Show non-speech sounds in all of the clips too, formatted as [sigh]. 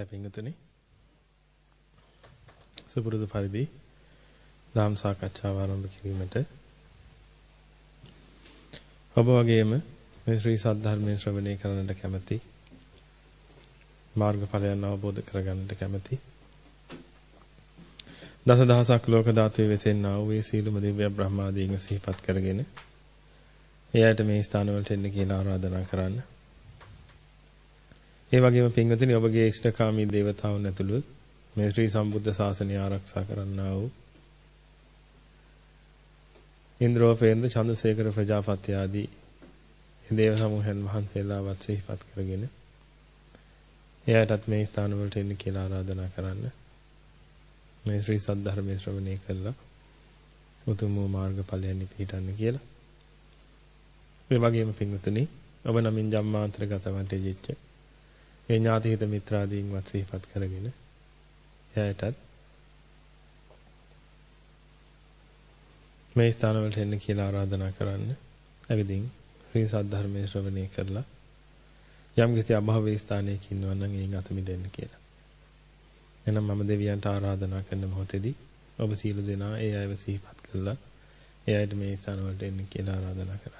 හොඳයි පින්වතුනි. සුපුරුදු පරිදි ධම් සාකච්ඡාව ආරම්භ කිරීමට ඔබ වගේම මේ ශ්‍රී සද්ධර්මයේ ශ්‍රවණය කරන්නට කැමැති මාර්ගඵලයන් අවබෝධ කරගන්නට කැමැති දස දහසක් ලෝක ධාතුවේ වෙසෙන්නා වූ ඒ සීලම දිව්‍ය බ්‍රහ්මාදීන් සිහිපත් කරගෙන එයාට මේ ස්ථානවලට එන්න කියලා ආරාධනා කරන්න. ඒ වගේම පින්වතුනි ඔබගේ ඉෂ්ඨකාමී දේවතාවුන් ඇතුළු මේ ශ්‍රී සම්බුද්ධ ශාසනය ආරක්ෂා කරන්නා වූ ඉන්ද්‍රෝපේන්ද්‍ර චන්ද්‍රසේකර ප්‍රජාපති ආදී දේව සමූහයන් වහන්සේලාවත් සිහිපත් කරගෙන එයාටත් මේ ස්ථාන වලට එන්න කියලා ආරාධනා කරන්න. මේ ශ්‍රී සද්ධර්මයේ ශ්‍රවණය කළා උතුම් වූ මාර්ගඵලයන් පිහිටන්න කියලා. ඒ වගේම පින්වතුනි ඔබ නමින් ජම්මාන්තර ගතවන්ට ජීච්ච ඒ ඥාතිහිත මිත්‍රාදීන්වත් සිහිපත් කරගෙන එයාටත් මේ ස්ථාන වලට එන්න කියලා ආරාධනා කරන්න. ඇවිදින් ශ්‍රී සද්ධර්මයේ ශ්‍රවණය කරලා යම් කිසි අභාවී ස්ථානයක ඉන්නවා නම් එයින් අත මිදෙන්න කියලා. එහෙනම් මම දෙවියන්ට ආරාධනා කරන මොහොතේදී ඔබ සියලු දෙනා ඒ අයව සිහිපත් කළා. ඒ අයට මේ ස්ථාන වලට එන්න කියලා ආරාධනා කරන්න.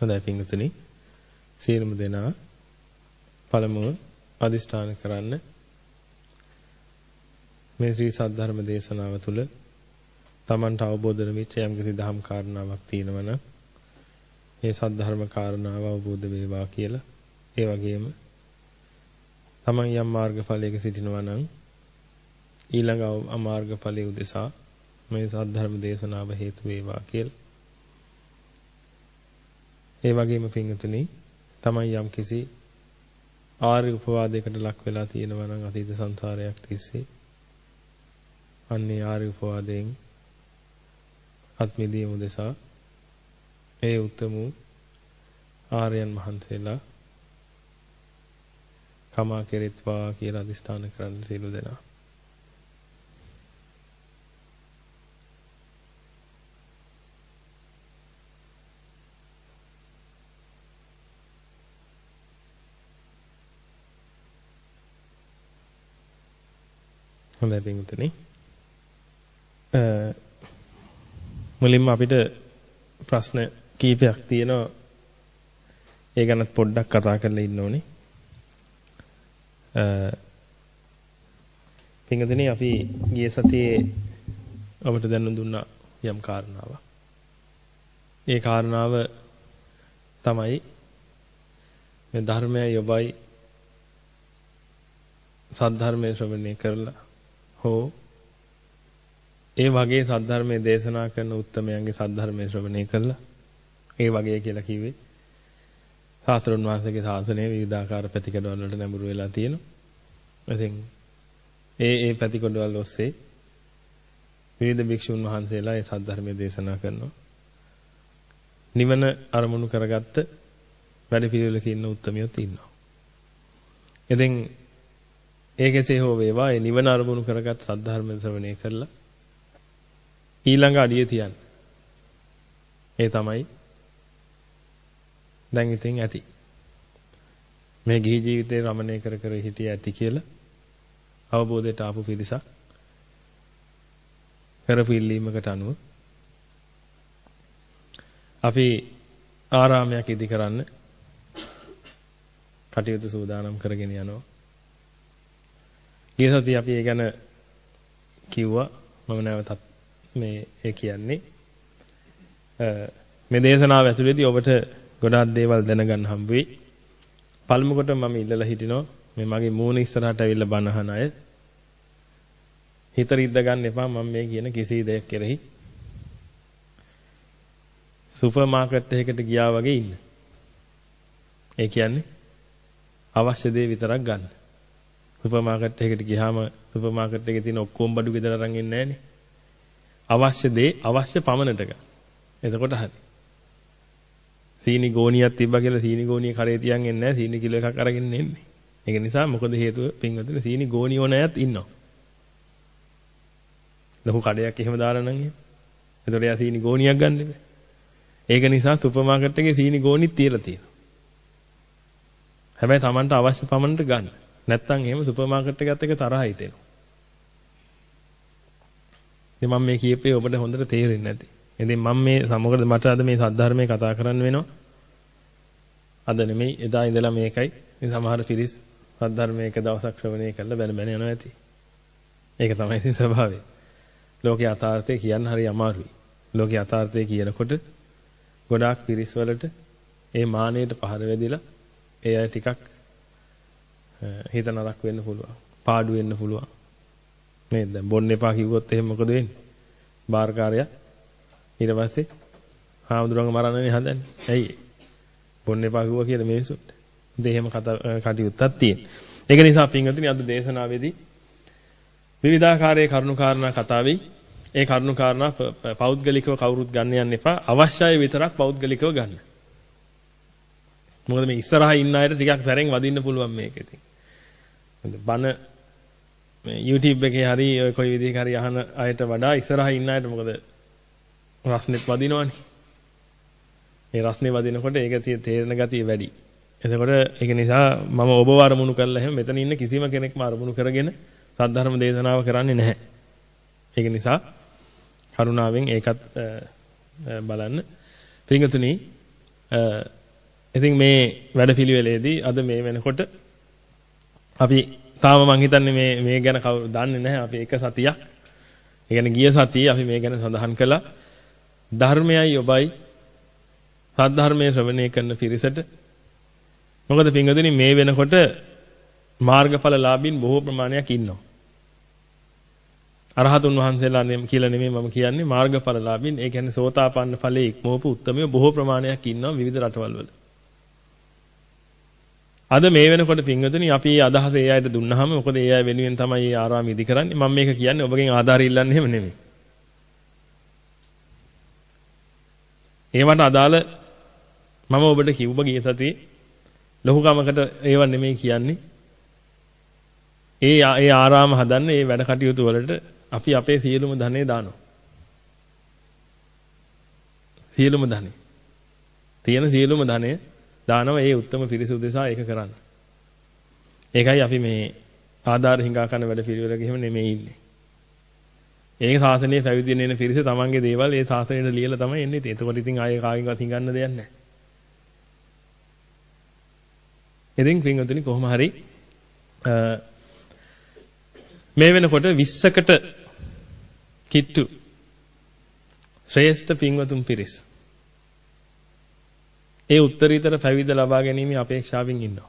හොඳයි පින්වතුනි. සියලුම දෙනා පළමුව අදිෂ්ඨාන කරන්න මේ ශ්‍රී සද්ධර්ම දේශනාව තුළ Tamanට අවබෝධ වෙච්ච යම්කිසි දහම් කාරණාවක් තියෙනවා නම් මේ සද්ධර්ම කාරණාව අවබෝධ වේවා කියලා ඒ වගේම Taman යම් මාර්ගඵලයක සිටිනවා නම් ඊළඟ අමාර්ගඵලයේ උදෙසා මේ සද්ධර්ම දේශනාව හේතු වේවා කියලා ඒ වගේම පින්වතුනි තමයි යම් කිසි ආර්ය උපවාදයකට ලක් වෙලා තියෙනවා නම් අතීත සංසාරයක් තිස්සේ අන්නේ ආර්ය උපවාදයෙන් අත්මිදීම උදෙසා ඒ උත්තම ආර්යයන් වහන්සේලා කමා කෙරෙත්වා කියලා අදිස්ථාන කරන්න සියලු දෙනා. හොඳයි පින්තුනි. මුලින්ම අපිට ප්‍රශ්න කීපයක් තියෙනවා. ඒ ගැනත් පොඩ්ඩක් කතා කරලා ඉන්න ඕනේ. පින්තුනි අපි ගිය සතියේ ඔබට දැනුම් දුන්නා යම් කාරණාවක්. ඒ කාරණාව තමයි මේ ධර්මයයි ඔබයි සද්ධර්මයේ ශ්‍රවණය කරලා හෝ ඒ වගේ සද්ධර්මයේ දේශනා කරන උත්තමයන්ගේ සද්ධර්මයේ ශ්‍රවණය කළා. ඒ වගේ කියලා කිව්වේ සාස්ත්‍රුන් වහන්සේගේ ශාසනය විවිධාකාර පැතිකඩවල වලට නැඹුරු වෙලා තියෙනවා. ඉතින් ඒ ඒ පැතිකඩවල ඔස්සේ විවිධ භික්ෂුන් වහන්සේලා ඒ සද්ධර්මයේ දේශනා කරනවා. නිවන අරමුණු කරගත්ත වැඩ පිළිවෙලක ඉන්න උත්තමියොත් ඉන්නවා. ඉතින් ඒ කෙසේ හෝ වේවා ඒ නිවන අරමුණු කරගත් සද්ධර්ම ශ්‍රවණය කරලා ඊළඟ අඩිය තියන්න. ඒ තමයි දැන් ඉතින් ඇති. මේ ගිහි ජීවිතේ රමණය කර කර හිටිය ඇති කියලා අවබෝධයට ආපු පිරිසක් කරපු ඉල්ලීමකට අනුව අපි ආරාමයක් ඉදි කරන්න කටයුතු සූදානම් කරගෙන යනවා. ගිය සතියේ අපි ඒ ගැන කිව්වා මම නැවතත් මේ ඒ කියන්නේ මේ දේශනාව ඇතුළේදී ඔබට ගොඩාක් දේවල් දැනගන්න හම්බ වෙයි. පළමු කොට මම ඉල්ලලා හිටිනවා මේ මගේ මූණ ඉස්සරහට ඇවිල්ලා බනහන අය හිත රිද්ද ගන්න එපා මම මේ කියන කිසි දෙයක් කෙරෙහි සුපර් මාකට් එකකට ගියා වගේ ඉන්න. ඒ කියන්නේ අවශ්‍ය දේ විතරක් ගන්න. සුපර් මාකට් එකකට ගියාම සුපර් මාකට් එකේ තියෙන ඔක්කොම බඩු ගෙදර අරන් එන්නේ නැහනේ. අවශ්‍ය දේ අවශ්‍ය පමණට ගන්න. එතකොට හරි. සීනි ගෝණියක් තිබ්බා කියලා සීනි ගෝණිය කරේ තියන් එන්නේ නැහැ. සීනි කිලෝ එකක් අරගෙන එන්නේ. ඒක නිසා මොකද හේතුව පින්වතුනි සීනි ගෝණිය ඕන අයත් ඉන්නවා. ලොකු කඩයක් එහෙම දාලා නම් එහෙම. එතකොට එයා සීනි ගෝණියක් ගන්න බෑ. ඒක නිසා සුපර් මාකට් එකේ සීනි ගෝණිත් තියලා තියෙනවා. හැබැයි Tamanට අවශ්‍ය පමණට ගන්න. නැත්තම් එහෙම සුපර් මාකට් එකත් එක්ක තරහ හිතෙනවා. ඉතින් මම මේ කියපේ ඔබට හොඳට තේරෙන්නේ නැති. ඉතින් මම මේ මොකද මට අද මේ සද්ධර්මයේ කතා කරන්න වෙනවා. අද නෙමෙයි එදා ඉඳලා මේකයි. ඉතින් සමහර පිරිස් සද්ධර්මයේ එක දවසක් ශ්‍රවණය කළා බැන බැන යනවා ඇති. ඒක තමයි ඉතින් ස්වභාවය. ලෝකේ යථාර්ථය කියන්න හරි අමාරුයි. ලෝකේ යථාර්ථය කියනකොට ගොඩාක් පිරිස් වලට ඒ මානෙට පහර වැදිලා ඒ අය ටිකක් හිත නරක වෙන්න පුළුවන්. පාඩු වෙන්න පුළුවන්. නේද? දැන් බොන්න එපා කිව්වොත් එහෙම මොකද වෙන්නේ? බාර්කාරයා ඊට පස්සේ හාමුදුරන්ව මරන්නනේ හදන්නේ. ඇයි? බොන්න එපා කිව්වා කියලා මිනිස්සුන්ට. ඉතින් එහෙම කටයුත්තක් තියෙන. ඒක නිසා පින්වතුනි අද දේශනාවේදී විවිධාකාරයේ කරුණු කාරණා කතා වෙයි. ඒ කරුණු කාරණා පෞද්ගලිකව කවුරුත් ගන්න යන්න එපා. අවශ්‍යයි විතරක් පෞද්ගලිකව ගන්න. මොකද මේ ඉස්සරහා ඉන්න අයට ටිකක් සැරෙන් වදින්න පුළුවන් මේක ඉතින්. බන මේ YouTube එකේ හරි ඔය කොයි විදිහක හරි අහන අයට වඩා ඉස්සරහා ඉන්න අයට මොකද රස්නෙත් වදිනවනේ. මේ රස්නේ වදිනකොට ඒක තේරෙන ගතිය වැඩි. එතකොට ඒක නිසා මම ඔබව අරමුණු කරලා එහෙම මෙතන ඉන්න කිසිම කෙනෙක්ම අරමුණු කරගෙන සද්ධර්ම දේශනාව කරන්නේ නැහැ. ඒක නිසා කරුණාවෙන් ඒකත් බලන්න. පින්තුනි ඉතින් මේ වැඩපිළිවෙලේදී අද මේ වෙනකොට අපි තාම මං හිතන්නේ මේ මේ ගැන කවුරු දන්නේ නැහැ. අපි එක සතියක්. ඒ කියන්නේ ගිය සතියේ අපි මේ ගැන සඳහන් කළා. ධර්මයයි ඔබයි සද්ධර්මයේ ශ්‍රවණය කරන පිරිසට මොකද පින්වතුනි මේ වෙනකොට මාර්ගඵලලාභීන් බොහෝ ප්‍රමාණයක් ඉන්නවා. අරහතුන් වහන්සේලා කියලා නෙමෙයි මම කියන්නේ මාර්ගඵලලාභීන්. ඒ කියන්නේ සෝතාපන්න ඵලයේ ඉක්මවපු උත්තරමිය බොහෝ ප්‍රමාණයක් ඉන්නවා විවිධ රටවල් වල. අද මේ වෙනකොට පින්වතුනි අපි අදහස ඒ අයට දුන්නාම මොකද ඒ අය වෙනුවෙන් තමයි මේ ආරාම ඉදි කරන්නේ. මම මේක කියන්නේ ඔබගෙන් ආධාර ඉල්ලන්නේ එහෙම නෙමෙයි. ඒවට අදාළ මම ඔබට කිව්ව ගිය සතියේ ලොකු කමකට ඒව නෙමෙයි කියන්නේ. ඒ ඒ ආරාම හදන්න ඒ වැඩ කටයුතු වලට අපි අපේ සියලුම ධනෙ දානවා. සියලුම ධනෙ. තියෙන සියලුම ධනෙ දානවා ඒ උත්තම පිරිස උදෙසා ඒක කරන්න. ඒකයි අපි මේ ආධාර හිඟා කරන වැඩ පිළිවෙලක එහෙම නෙමෙයි ඉන්නේ. ඒක සාසනයේ පැවිදින එන පිරිස තමන්ගේ දේවල් ඒ සාසනයට ලියලා තමයි එන්නේ. එතකොට ඉතින් ආයේ කාගෙන්වත් හිඟන්න දෙයක් නැහැ. ඉතින් පින්වතුනි කොහොම හරි මේ වෙනකොට 20කට කිට්ටු ශ්‍රේෂ්ඨ පින්වතුන් පිරිස් ඒ උත්තරීතර පැවිද්ද ලබා ගැනීම අපේක්ෂාවෙන් ඉන්නවා.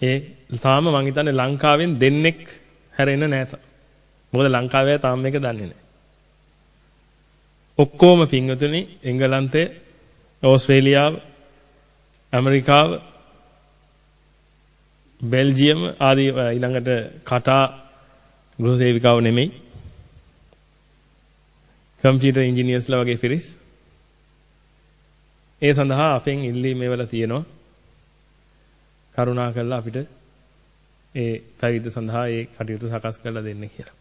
ඒ තාම මං හිතන්නේ ලංකාවෙන් දෙන්නෙක් හැරෙන්න නැහැ. මොකද ලංකාවේ තාම මේක දන්නේ නැහැ. ඔක්කොම පින්වතුනි එංගලන්තය, ඕස්ට්‍රේලියාව, ඇමරිකාව, බෙල්ජියම ආදී ඊළඟට කටා ගෘහ සේවිකාව නෙමෙයි. කම්පියුටර් ඉංජිනේර්ස්ලා වගේ පිරිස් ඒ සඳහා අපෙන් ඉල්ලීම් මේවල තියෙනවා. කරුණා කරලා අපිට ඒ පැවිද්ද සඳහා ඒ කටයුතු සකස් කරලා දෙන්න කියලා.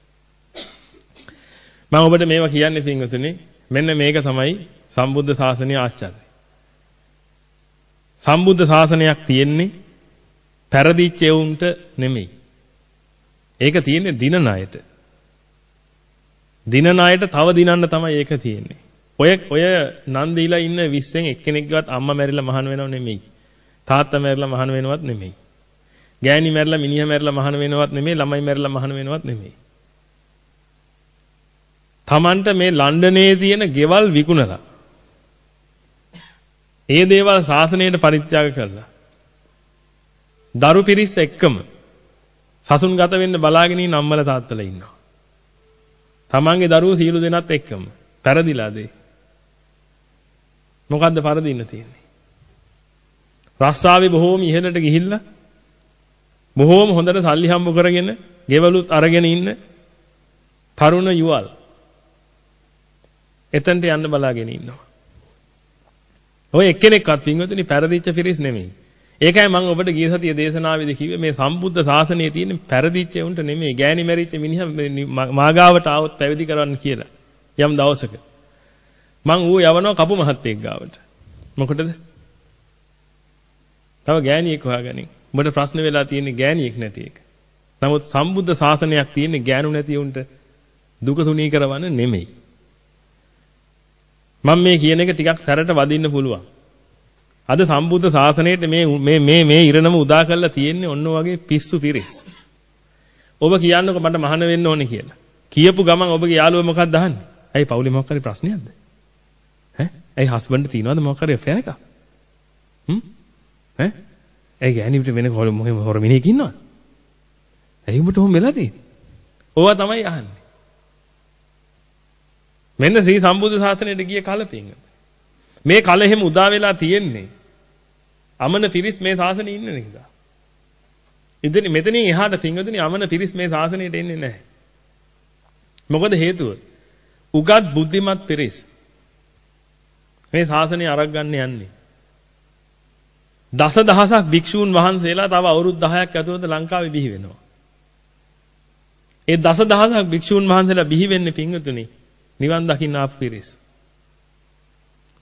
මම ඔබට මේවා කියන්නේ පින්වතුනි මෙන්න මේක තමයි සම්බුද්ධ ශාසනයේ ආචාර්ය. සම්බුද්ධ ශාසනයක් තියෙන්නේ පෙරදිච්ච එවුන්ට නෙමෙයි. ඒක තියෙන්නේ දින ණයට. දින ණයට තව දිනන්න තමයි ඒක තියෙන්නේ. ඔය ඔය නන් දීලා ඉන්න 20න් එක්කෙනෙක්වත් අම්මා මැරිලා මහාන වෙනව නෙමෙයි. තාත්තා මැරිලා මහාන වෙනවත් නෙමෙයි. ගෑණි මැරිලා මිනිහා මැරිලා මහාන වෙනවත් නෙමෙයි. ළමයි මැරිලා මහාන වෙනවත් නෙමෙයි. Tamanට මේ ලන්ඩනයේ තියෙන ගෙවල් විකුණලා ඒ දේවල් සාසනයට පරිත්‍යාග කළා. දරු පිරිස් එක්කම සසුන් ගත වෙන්න බලාගෙන ඉන්න අම්මලා තාත්තලා ඉන්නවා. තමන්ගේ දරුවෝ සීළු දෙනත් එක්කම පෙරදිලාද? මොකද්ද පරදින්න තියෙන්නේ? රස්සාවේ බොහෝම ඉහළට ගිහිල්ලා බොහෝම හොඳට සල්ලි හම්බ කරගෙන ගෙවලුත් අරගෙන ඉන්න තරුණ යුවල් එතනට යන්න බලාගෙන ඉන්නවා. ඔය එක්කෙනෙක්වත් පින්වතුනි පෙරදිච්ච පිරිස් නෙමෙයි. ඒකයි මම ඔබට ගිය සතියේ දේශනාවේදී කිව්වේ මේ සම්බුද්ධ ශාසනයේ තියෙන පෙරදිච්ච උන්ට නෙමෙයි ගෑණි මැරිච්ච මිනිහා මාගාවට ආවොත් පැවිදි කරවන්න කියලා. යම් දවසක. මං ඌ යවනවා කපු මහත්තයෙක් ගාවට. මොකටද? තව ගෑණියෙක් හොයාගනින්. උඹට ප්‍රශ්න වෙලා තියෙන්නේ ගෑණියෙක් නැති එක. නමුත් සම්බුද්ධ ශාසනයක් තියෙන්නේ ගෑනු නැති උන්ට දුක සුනී කරවන්න නෙමෙයි. මම මේ කියන එක ටිකක් සැරට වදින්න පුළුවන්. අද සම්බුද්ධ ශාසනයට මේ මේ මේ මේ ඉරණම උදා කරලා තියෙන්නේ ඔන්න වගේ පිස්සු පිරිස්. ඔබ කියන්නකො මට මහාන වෙන්න ඕනේ කියලා. කියපු ගමන් ඔබගේ යාළුවා මොකක්ද අහන්නේ? ඇයි පවුලේ මොකක් හරි ප්‍රශ්නයක්ද? ඈ? ඇයි හස්බන්ඩ් තියනවද මොකක් හරි affair එකක්? හ්ම්? ඈ? ඇයි ගෑණිට වෙන කොල මොකෙම හොර මිනිහෙක් ඉන්නවද? ඇයි උඹට ඔහොම වෙලා තියෙන්නේ? ඕවා තමයි අහන්නේ. මෙන්න ශ්‍රී සම්බුද්ධ ශාසනයට ගිය කලපින්. මේ කල එහෙම උදා වෙලා තියෙන්නේ. අමන පිරිස් මේ ශාසනයේ ඉන්න නිසා. ඉතින් මෙතනින් එහාට පින්වතුනි අමන පිරිස් මේ ශාසනයට එන්නේ නැහැ. මොකද හේතුව? උගත් බුද්ධිමත් පිරිස් මේ ශාසනය අරක් ගන්න යන්නේ. දස දහසක් භික්ෂූන් වහන්සේලා තව අවුරුදු 10ක් ඇතුළත ලංකාවේ බිහි වෙනවා. ඒ දස දහසක් භික්ෂූන් වහන්සේලා බිහි වෙන්නේ පින්වතුනි නිවන් දකින්න ආපු පිරිස්.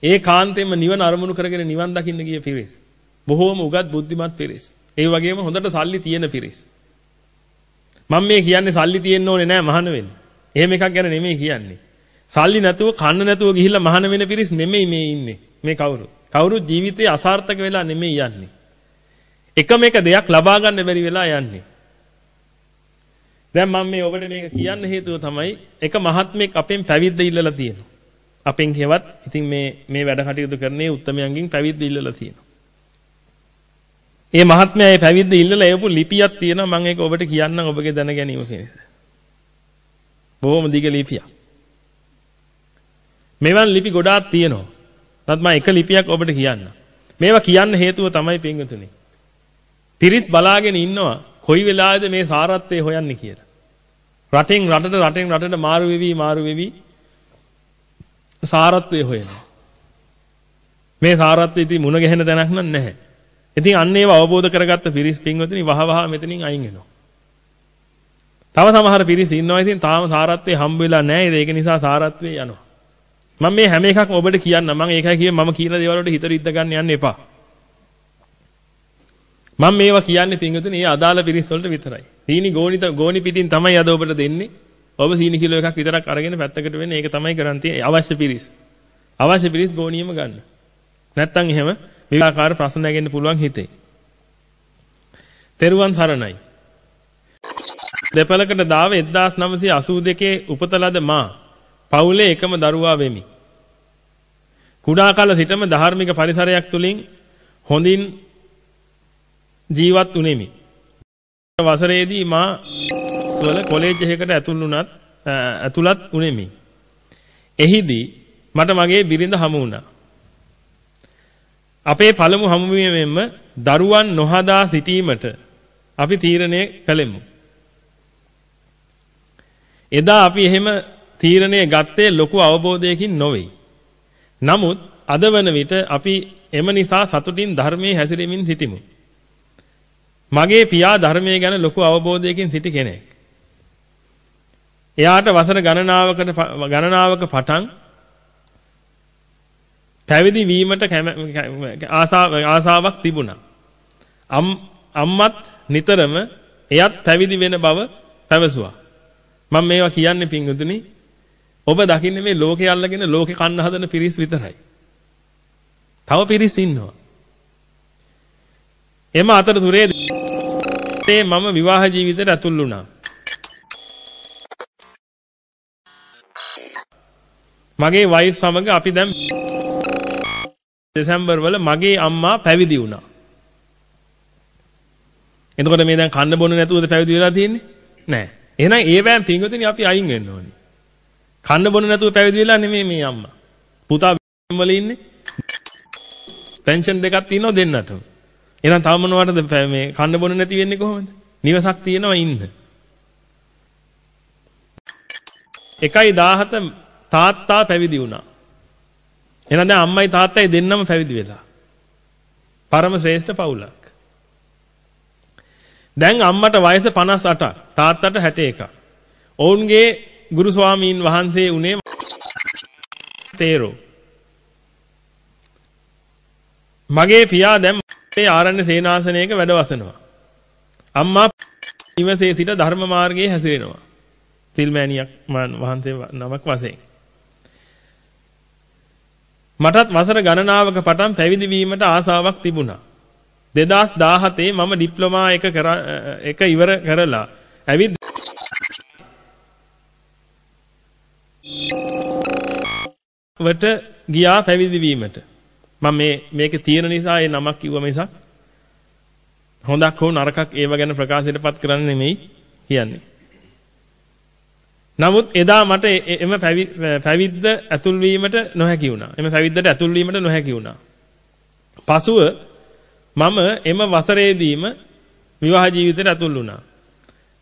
ඒ කාන්තෙම නිවන අරමුණු කරගෙන නිවන් දකින්න ගිය පිරිස්. බොහෝම උගත් බුද්ධිමත් පිරිස්. ඒ වගේම හොඳට සල්ලි තියෙන පිරිස්. මම මේ කියන්නේ සල්ලි තියෙන්න ඕනේ නෑ මහාන වෙන්න. එහෙම එකක් ගැන නෙමෙයි කියන්නේ. සල්ලි නැතුව කන්න නැතුව ගිහිල්ලා මහාන වෙන පිරිස් නෙමෙයි මේ ඉන්නේ. මේ කවුරු? කවුරු ජීවිතේ අසාර්ථක වෙලා නෙමෙයි යන්නේ. එකම එක දෙයක් ලබා ගන්න බැරි වෙලා යන්නේ. දැන් මම මේ ඔබට මේක කියන්න හේතුව තමයි එක මහත්මෙක් අපෙන් පැවිද්ද ඉල්ලලා තියෙනවා. අපෙන් කියවත් ඉතින් මේ මේ වැඩ කටයුතු කරන්නේ උත්තමයන්ගෙන් පැවිද්ද ඉල්ලලා තියෙනවා. ඒ මහත්මයා ඒ පැවිද්ද ඉල්ලලා එවපු ලිපියක් තියෙනවා මම ඒක ඔබට කියන්නම් ඔබගේ දැන ගැනීම පිණිස. බොහොම දිග ලිපියක්. මෙවන් ලිපි ගොඩාක් තියෙනවා. නමුත් මම එක ලිපියක් ඔබට කියන්නම්. මේවා කියන්න හේතුව තමයි පින්වතුනි. පිරිස් බලාගෙන ඉන්නවා කොයි වෙලාවේද මේ සාරත්වය හොයන්නේ කියලා. රටෙන් රටට රටෙන් රටට මාරු වෙවි මාරු වෙවි සාරත්වය හොයනවා. මේ සාරත්වය ඉතින් මුණ ගැහෙන තැනක් නන් නැහැ. ඉතින් අන්න ඒව අවබෝධ කරගත්ත පිරිස් පින්වතුනි වහ වහ මෙතනින් අයින් වෙනවා. තව සමහර පිරිස් ඉන්නවා ඉතින් තාම සාරත්වයේ හම්බ වෙලා නැහැ. ඒක නිසා සාරත්වයේ යනවා. මම මේ හැම එකක්ම ඔබට කියන්න. මම ඒකයි කියේ මම කියන දේවල් වලට හිත රිද්ද ගන්න යන්න එපා. මම මේවා කියන්නේ පින්වතුනි ඒ අදාළ පිරිස් වලට විතරයි. සීනි ගෝණිත ගෝණි පිටින් තමයි අද ඔබට දෙන්නේ. ඔබ සීනි කිලෝ එකක් විතරක් අරගෙන පැත්තකට වෙන්න ඒක තමයි කරන් තියෙන්නේ අවශ්‍ය පිරිස්. අවශ්‍ය පිරිස් ගෝණියම ගන්න. නැත්තම් එහෙම විවාකාර ප්‍රශ්න නැගෙන්න පුළුවන් හිතේ. තෙරුවන් සරණයි. දෙපළකට දාව 1982 උපත ලද මා පවුලේ එකම දරුවා වෙමි. කුඩා කාල සිටම ධාර්මික පරිසරයක් තුලින් හොඳින් ජීවත් වුනේමි. වසරේදී මා වල කොලෙජ් එකකට ඇතුල් වුණත් ඇතුළත් වුනේමි. එහිදී මට මගේ බිරිඳ හමු වුණා. අපේ පළමු හමුවීමෙන්ම දරුවන් නොහදා සිටීමට අපි තීරණය කළෙමු. එදා අපි එහෙම තීරණය ගත්තේ ලොකු අවබෝධයකින් නොවේ. නමුත් අද වන විට අපි එම නිසා සතුටින් ධර්මයේ හැසිරෙමින් සිටිමු. මගේ පියා ධර්මයේ ගැන ලොකු අවබෝධයකින් සිටි කෙනෙක්. එයාට වසර ගණනාවකට ගණනාවක පටන් පැවිදි වීමට ආසාවක් තිබුණා. අම්මත් නිතරම එයත් පැවිදි වෙන බව පැවසුවා. මම මේවා කියන්නේ පින්වතුනි ඔබ දකින්නේ මේ ලෝකේ අල්ලගෙන ලෝකේ කන්න හදන පිරිස් විතරයි. තව පිරිස් ඉන්නවා. එම අතරතුරේ මම විවාහ ජීවිතයට ඇතුල් වුණා. මගේ වයිෆ් සමග අපි දැන් දෙසැම්බර් වල මගේ අම්මා පැවිදි වුණා. එතකොට මේ දැන් කන්න බොන්න නැතුවද පැවිදි වෙලා තියෙන්නේ? නෑ. එහෙනම් ඒවැම් පින්වතුනි අපි අයින් වෙන්න ඕනේ. කන්න බොන්න නැතුව පැවිදි වෙලා නෙමෙයි මේ අම්මා. පුතා වල ඉන්නේ. පෙන්ෂන් දෙකක් තියෙනවා දෙන්නටම. එහෙනම් තව මොනවටද මේ කන්න බොන්න නැති වෙන්නේ කොහොමද? නිවසක් තියෙනවා ඉන්න. 1.17 තාත්තා පැවිදි වුණා. එහෙනම් දැන් අම්මයි තාත්තයි දෙන්නම පැවිදි වෙලා. පරම ශ්‍රේෂ්ඨ පවුලක්. දැන් අම්මට වයස 58ක් තාත්තට 61ක්. ඔවුන්ගේ ගුරු ස්වාමීන් වහන්සේ උනේ තේරෝ. මගේ පියා දැන් මේ ආරණ්‍ය සේනාසනයක වැඩ වසනවා. අම්මා නිවසේ සිට ධර්ම මාර්ගයේ හැසිරෙනවා. පිල්මෑණියක් වහන්සේ නමක් වශයෙන්. මටත් වසර ගණනාවක පටන් පැවිදි වීමට ආසාවක් තිබුණා. 2017 මම ඩිප්ලෝමා එක එක ඉවර කරලා ඇවිත් වට ගියා පැවිදි වීමට. මම මේ මේකේ තියෙන නිසා ඒ නමක් කිව්ව මිසක් හොඳක් හෝ නරකක් ඒව ගැන ප්‍රකාශයටපත් කරන්න නෙමෙයි කියන්නේ. නමුත් එදා මට එම පැවිද්ද ඇතුල් වීමට නොහැකි වුණා. එම පැවිද්දට ඇතුල් වීමට නොහැකි වුණා. පසුව මම එම වසරේදීම විවාහ ජීවිතයට ඇතුල් වුණා.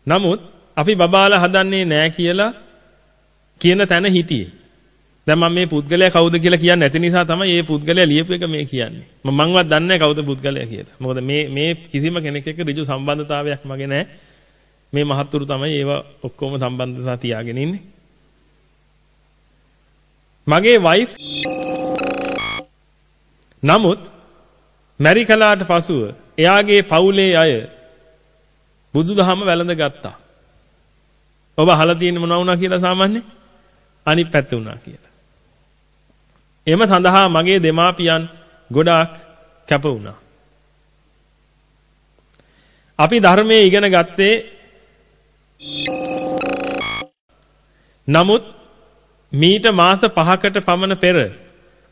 නමුත් අපි බබාලා හදන්නේ නැහැ කියලා කියන තැන හිටියේ. දැන් මම මේ පුද්ගලයා කවුද කියලා කියන්නේ නැති නිසා තමයි මේ පුද්ගලයා ලියපු එක මේ කියන්නේ. මම මංවත් දන්නේ නැහැ කවුද පුද්ගලයා කියලා. මොකද මේ මේ කිසිම කෙනෙක් එක්ක ඍජු සම්බන්ධතාවයක් මගේ නැහැ. මේ මහත්තුරු තමයි ඒවා ඔක්කොම සම්බන්ධතා තියාගෙන ඉන්නේ. මගේ වයිෆ් නමුත් මැරි කලාට පසුව එයාගේ පවුලේ අය බුදුදහම වැළඳ ගත්තා. ඔබ අහලා තියෙන්නේ මොනවා වුණා කියලා සාමාන්‍යයෙන්? අනිත් පැත්ත වුණා කියලා. එම සඳහා මගේ දෙමාපියන් ගොඩාක් කැප වුණා. අපි ධර්මයේ ඉගෙන ගත්තේ නමුත් මීට මාස 5කට පමණ පෙර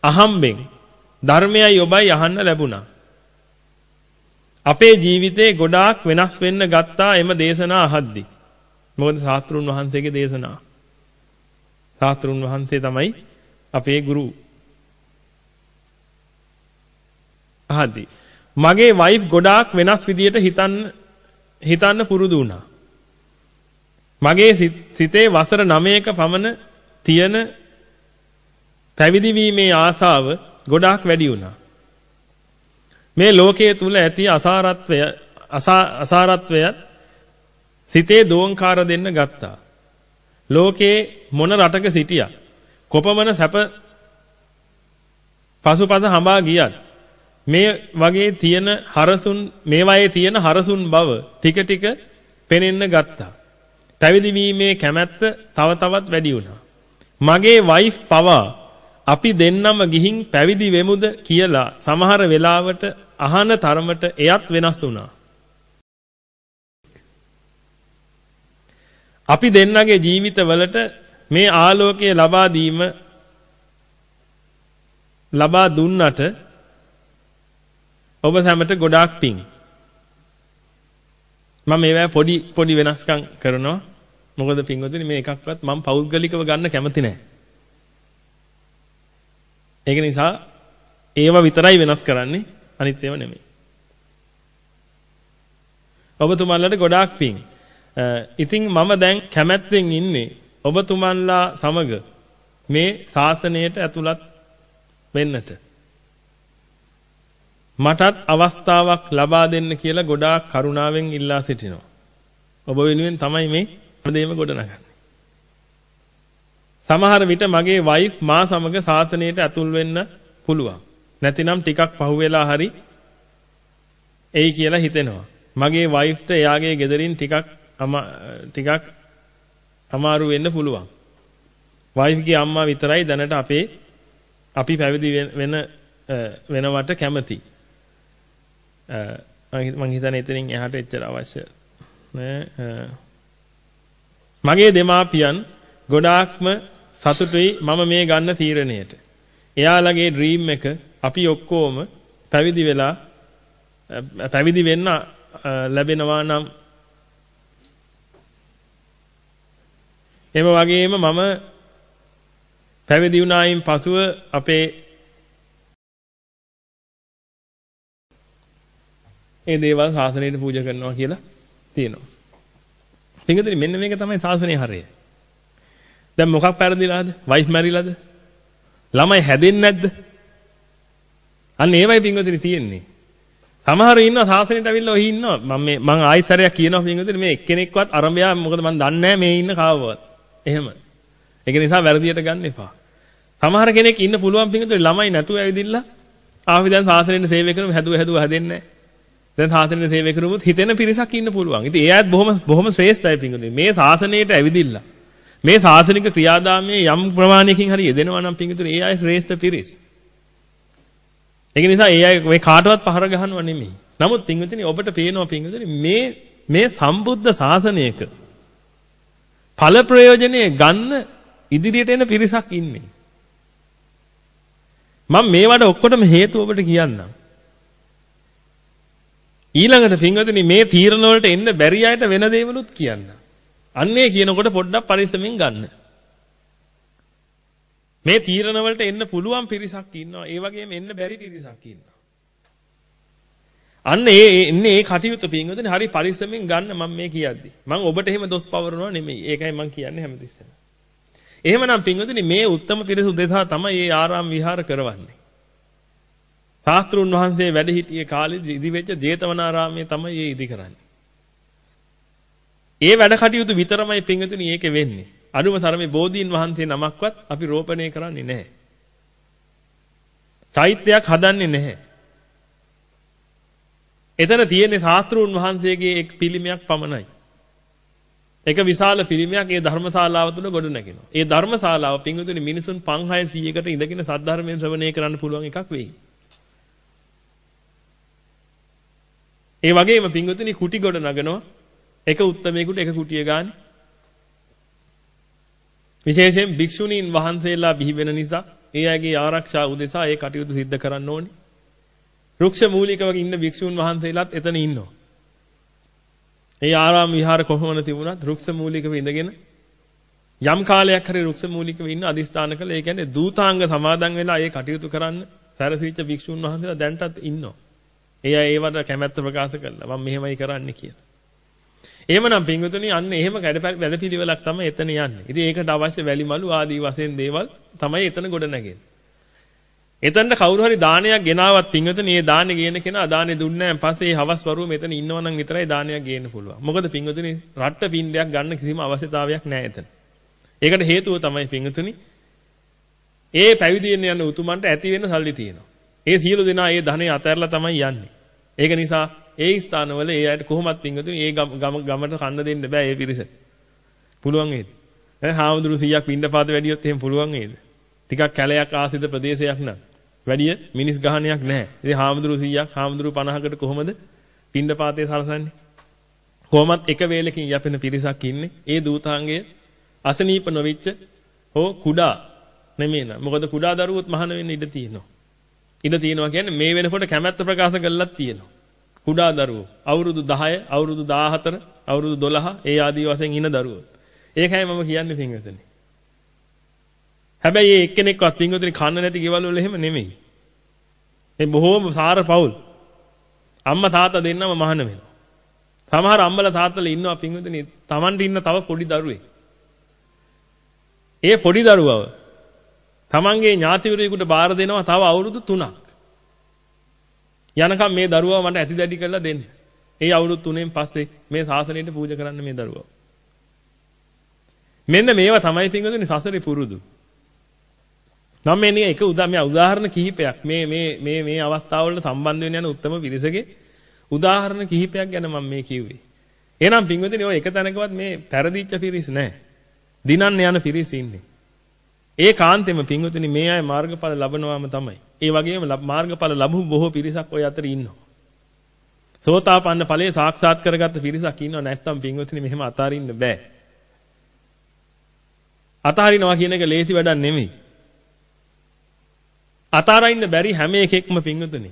අහම්බෙන් ධර්මයයි ඔබයි අහන්න ලැබුණා. අපේ ජීවිතේ ගොඩාක් වෙනස් වෙන්න ගත්තා එම දේශනා අහද්දි. මොකද සාස්ත්‍රුන් වහන්සේගේ දේශනා. සාස්ත්‍රුන් වහන්සේ තමයි අපේ ගුරු. අහද්දි. මගේ වයිෆ් ගොඩාක් වෙනස් විදියට හිතන්න හිතන්න පුරුදු වුණා. මගේ සිතේ වසර 9ක පමණ තියෙන පැවිදි වීමේ ආසාව ගොඩාක් වැඩි වුණා. මේ ලෝකයේ තුල ඇති අසාරත්වය අසාරත්වය සිතේ දෝංකාර දෙන්න ගත්තා. ලෝකේ මොන රටක සිටියා කොපමණ සැප පසුපස හඹා ගියත් මේ වගේ තියෙන හරසුන් මේ වගේ තියෙන හරසුන් බව ටික ටික පෙනෙන්න ගත්තා. පැවිදි වීමේ කැමැත්ත තව තවත් වැඩි වුණා. මගේ වයිෆ් පවා අපි දෙන්නම ගිහින් පැවිදි වෙමුද කියලා සමහර වෙලාවට අහන තරමට එයත් වෙනස් වුණා. අපි දෙන්නගේ ජීවිතවලට මේ ආලෝකය ලබා දීම ලබා දුන්නට ඔබ සැමට ගොඩාක් පිං. මම මේවා පොඩි පොඩි වෙනස්කම් කරනවා. මොකද පින්වතුනි මේ එකක්වත් මම පෞද්ගලිකව ගන්න කැමති නැහැ. ඒක නිසා ඒව විතරයි වෙනස් කරන්නේ අනිත් ඒවා නෙමෙයි. ඔබතුමන්ලට ගොඩාක් පිං. Uh, ඉතින් මම දැන් කැමැත්තෙන් ඉන්නේ ඔබතුමන්ලා සමග මේ ශාසනයට ඇතුළත් වෙන්නට. මටත් අවස්ථාවක් ලබා දෙන්න කියලා ගොඩාක් කරුණාවෙන් ඉල්ලා සිටිනවා. ඔබ වෙනුවෙන් තමයි මේ ප්‍රදේම ගොඩනගන්නේ. සමහර විට මගේ වයිෆ් මා සමග සාසනයට ඇතුල් වෙන්න පුළුවන්. නැතිනම් ටිකක් පහුවෙලා හරි එයි කියලා හිතෙනවා. මගේ වයිෆ්ට එයාගේ ගෙදරින් ටිකක් ටිකක් අමාරු වෙන්න පුළුවන්. වයිෆ්ගේ අම්මා විතරයි දැනට අපේ අපි පැවිදි වෙන වෙනවට කැමති. මම හිතන්නේ එතනින් එහාට එච්චර අවශ්‍ය නෑ. මගේ දෙමාපියන් ගොඩාක්ම සතුටුයි මම මේ ගන්න තීරණයට. එයාලගේ ඩ්‍රීම් එක අපි ඔක්කොම පැවිදි වෙලා පැවිදි වෙන්න ලැබෙනවා නම් එම වගේම මම පැවිදි වුණායින් පසුව අපේ ඒ දේවල් ශාසනයට පූජා කරනවා කියලා තියෙනවා. පින්ගතුනි මෙන්න මේක තමයි ශාසනයේ හරය. දැන් මොකක් පෙරදිලාද? වයිෆ් මැරිලාද? ළමයි හැදෙන්නේ නැද්ද? අන්න ඒවයි පින්වතුනි තියෙන්නේ. සමහර ඉන්නවා සාසනෙට අවිල්ලා ඔහි ඉන්නවා. මම මේ මං ආයිසරයක් කියනවා පින්වතුනි මේ එක්කෙනෙක්වත් අරඹයා මොකද මං දන්නේ නැහැ මේ ඉන්න කාවවත්. එහෙම. ඒක නිසා වැරදියට ගන්න එපා. සමහර කෙනෙක් ඉන්න පුළුවන් පින්වතුනි ළමයි නැතුව ඇවිදින්න ආවි දැන් සාසනෙට සේවය කරමු හැදුව හැදුව හැදෙන්නේ නැහැ. දැන් සාසනෙට සේවය කරුවොත් හිතෙන පිරිසක් ඉන්න පුළුවන්. ඉතින් ඒ අයත් බොහොම බොහොම ශ්‍රේෂ්ඨයි පින්වතුනි. මේ සාසනයට ඇවිදින්න මේ සාසනික ක්‍රියාදාමයේ යම් ප්‍රමාණයකින් හරි යෙදෙනවා නම් පින්විතුනේ ඒ අය ශ්‍රේෂ්ඨ පිරිස්. ඒක නිසා ඒ අය මේ කාටවත් පහර ගහනව නෙමෙයි. නමුත් පින්විතුනේ ඔබට පේනවා පින්විතුනේ මේ මේ සම්බුද්ධ ශාසනයක ඵල ප්‍රයෝජනේ ගන්න ඉදිරියට එන පිරිසක් ඉන්නේ. මම මේවට ඔක්කොටම හේතුව ඔබට කියන්නම්. ඊළඟට පින්වතුනි මේ තීරණ වලට එන්න බැරි අයට වෙන දේවලුත් කියන්නම්. අන්නේ කියනකොට පොඩ්ඩක් පරිස්සමෙන් ගන්න. මේ තීරණ වලට එන්න පුළුවන් පිරිසක් ඉන්නවා. ඒ වගේම එන්න බැරි පිරිසක් ඉන්නවා. අන්න ඒ එන්නේ ඒ කටයුතු පින්වතුනි හරි පරිස්සමෙන් ගන්න මම මේ කියද්දි. මම ඔබට එහෙම දොස් පවරනවා නෙමෙයි. ඒකයි මම කියන්නේ හැමතිස්සෙම. එහෙමනම් පින්වතුනි මේ උත්තම පිරිස උදෙසා තමයි මේ ආරාම විහාර කරවන්නේ. ශාස්ත්‍රුන් වහන්සේ වැඩ සිටියේ කාලේ ඉදිවෙච්ච ජේතවනාරාමයේ තමයි මේ ඉදි කරන්නේ. ඒ වැඩ කටයුතු විතරමයි පිංගතුනි ඒකේ වෙන්නේ. අනුම තරමේ බෝධීන් වහන්සේ නමක්වත් අපි රෝපණය කරන්නේ නැහැ. චෛත්‍යයක් හදන්නේ නැහැ. එතන තියෙන්නේ ශාස්ත්‍රූන් වහන්සේගේ එක් පිළිමයක් පමණයි. එක විශාල පිළිමයක් ඒ ධර්මශාලාව තුල ගොඩ නැගෙනවා. ඒ ධර්මශාලාව පිංගුතුනි මිනිසුන් 500කට ඉඳගෙන සද්ධර්මයෙන් ශ්‍රවණය කරන්න පුළුවන් එකක් වෙයි. ඒ වගේම පිංගුතුනි කුටි ගොඩ නගනවා. එක උත්තමයෙකුට එක කුටිය ගන්න. විශේෂයෙන් භික්ෂුණීන් වහන්සේලා බිහි වෙන නිසා ඒ අයගේ ආරක්ෂාව උදෙසා ඒ කටයුතු සිද්ධ කරන්න ඕනේ. රුක්ෂ මූලිකව ඉන්න භික්ෂුන් වහන්සේලාත් එතන ඉන්නවා. ඒ ආරාම විහාර කොහොමද තිබුණත් රුක්ෂ මූලිකව ඉඳගෙන යම් කාලයක් හරි රුක්ෂ මූලිකව ඉන්න අදිස්ථාන කළ ඒ කියන්නේ දූතාංග සමාදන් වෙලා ඒ කටයුතු කරන්න සැරසීච්ච භික්ෂුන් වහන්සේලා දැන්ටත් ඉන්නවා. ඒ අය ඒවට කැමැත්ත ප්‍රකාශ කළා. මම මෙහෙමයි කරන්න කියලා. එහෙමනම් පින්වතුනි අන්න එහෙම වැඩපිළිවෙලක් තමයි එතන යන්නේ. ඉතින් ඒකට අවශ්‍ය වැලිමලු ආදී වශයෙන් දේවල් තමයි එතන ගොඩ නැගෙන්නේ. එතනට කවුරු හරි දානයක් ගෙනාවත් පින්වතුනි මේ දානෙ ගේන කෙනා දානෙ දුන්නේ නැහැ. පස්සේ හවස් වරුව මෙතන ඉන්නවනම් විතරයි දානයක් ගේන්න පුළුවන්. මොකද පින්වතුනි රට්ට පින්ඩයක් ගන්න කිසිම අවශ්‍යතාවයක් නැහැ එතන. ඒකට හේතුව තමයි පින්වතුනි ඒ පැවිදි වෙන්න යන උතුමන්ට ඇති වෙන සල්ලි තියෙනවා. ඒ සියලු දෙනා ඒ ධනෙ අතහැරලා තමයි යන්නේ. ඒක නිසා ඒ ස්ථානවල ඒ අයට කොහොමත් පින්වතුනි ඒ ගමට කන්න දෙන්න බෑ ඒ පිරිස. පුළුවන් වේද? ඈ හාමුදුරු 100ක් පින්ඩපාත වැඩියොත් එහෙම පුළුවන් වේද? ටිකක් කැලයක් ආසිත ප්‍රදේශයක් නම් වැඩිය මිනිස් ගහණයක් නැහැ. ඉතින් හාමුදුරු 100ක් හාමුදුරු 50කට කොහොමද පින්ඩපාතේ සලසන්නේ? කොහොමත් එක වේලකින් යැපෙන පිරිසක් ඉන්නේ. ඒ දූතාංගය අසනීප නොවිච්ච හෝ කුඩා නෙමෙයි නා. මොකද කුඩා දරුවොත් මහාන වෙන්න ඉඩ තියෙනවා. ඉඩ තියෙනවා කියන්නේ මේ වෙනකොට කැමැත්ත ප්‍රකාශ කළාක් තියෙනවා. කුඩා දරුවෝ අවුරුදු 10 අවුරුදු 14 අවුරුදු 12 ඒ ආදී වශයෙන් ඉන දරුවෝ. ඒකයි මම කියන්නේ පින්වතුනි. හැබැයි මේ එක්කෙනෙක්වත් පින්වතුනි කන්න නැති ගෙවල් වල එහෙම නෙමෙයි. මේ බොහෝම සාර පවුල්. අම්මා තාත්තා දෙන්නම මහාන වෙනවා. සමහර අම්මලා තාත්තලා ඉන්නවා පින්වතුනි Tamanට ඉන්න තව පොඩි දරුවෙක්. ඒ පොඩි දරුවව තමන්ගේ ඥාතිවරයෙකුට බාර දෙනවා තව අවුරුදු 3ක්. යනකම් මේ දරුවා මට ඇති දැඩි කරලා දෙන්න. ඒ අවුරුදු 3න් පස්සේ මේ ශාසනයට පූජා කරන්න මේ දරුවා. මෙන්න මේවා තමයි පින්වතුනි සසරේ පුරුදු. මම මේ එක උදා මේ උදාහරණ කිහිපයක් මේ මේ මේ මේ අවස්ථාවවල සම්බන්ධ වෙන යන උත්තම පිරිසගේ උදාහරණ කිහිපයක් ගැන මම මේ කිව්වේ. එහෙනම් පින්වතුනි ඔය එක තැනකවත් මේ පෙරදිච්ච පිරිස නැහැ. දිනන්න යන පිරිස ඉන්නේ. ඒ කාන්තෙම පින්වතුනි මේ අය මාර්ගඵල ලබනවාම තමයි. ඒ වගේම මාර්ගඵල ලැබු බොහෝ පිරිසක් ওই අතර ඉන්නවා. සෝතාපන්න ඵලයේ සාක්ෂාත් කරගත්ත පිරිසක් ඉන්නව නැත්නම් පින්වතුනි මෙහෙම අතාරින්න බෑ. අතාරිනවා කියන එක ලේසි වැඩක් නෙමෙයි. අතාරින්න බැරි හැම එකෙක්ම පින්වතුනි.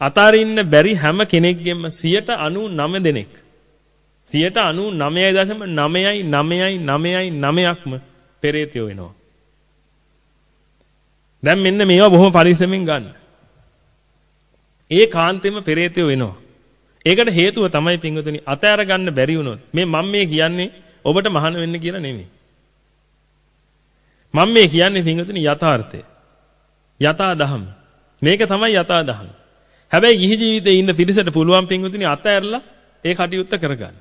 අතාරින්න බැරි හැම කෙනෙක්ගෙම 99 දෙනෙක් 99.99999ක්ම පෙරේතයෝ වෙනවා. දැන් මෙන්න මේවා බොහොම පරිස්සමෙන් ගන්න. ඒ කාන්තෙම පෙරේතයෝ වෙනවා. ඒකට හේතුව තමයි පින්වතුනි අතෑර ගන්න බැරි වුණොත් මේ මම මේ කියන්නේ ඔබට මහාන වෙන්න කියලා නෙමෙයි. මම මේ කියන්නේ පින්වතුනි යථාර්ථය. යථා දහම. මේක තමයි යථා දහම. හැබැයි ගිහි ජීවිතේ ඉන්න පිරිසට පුළුවන් පින්වතුනි අතෑරලා ඒ කටයුත්ත කරගන්න.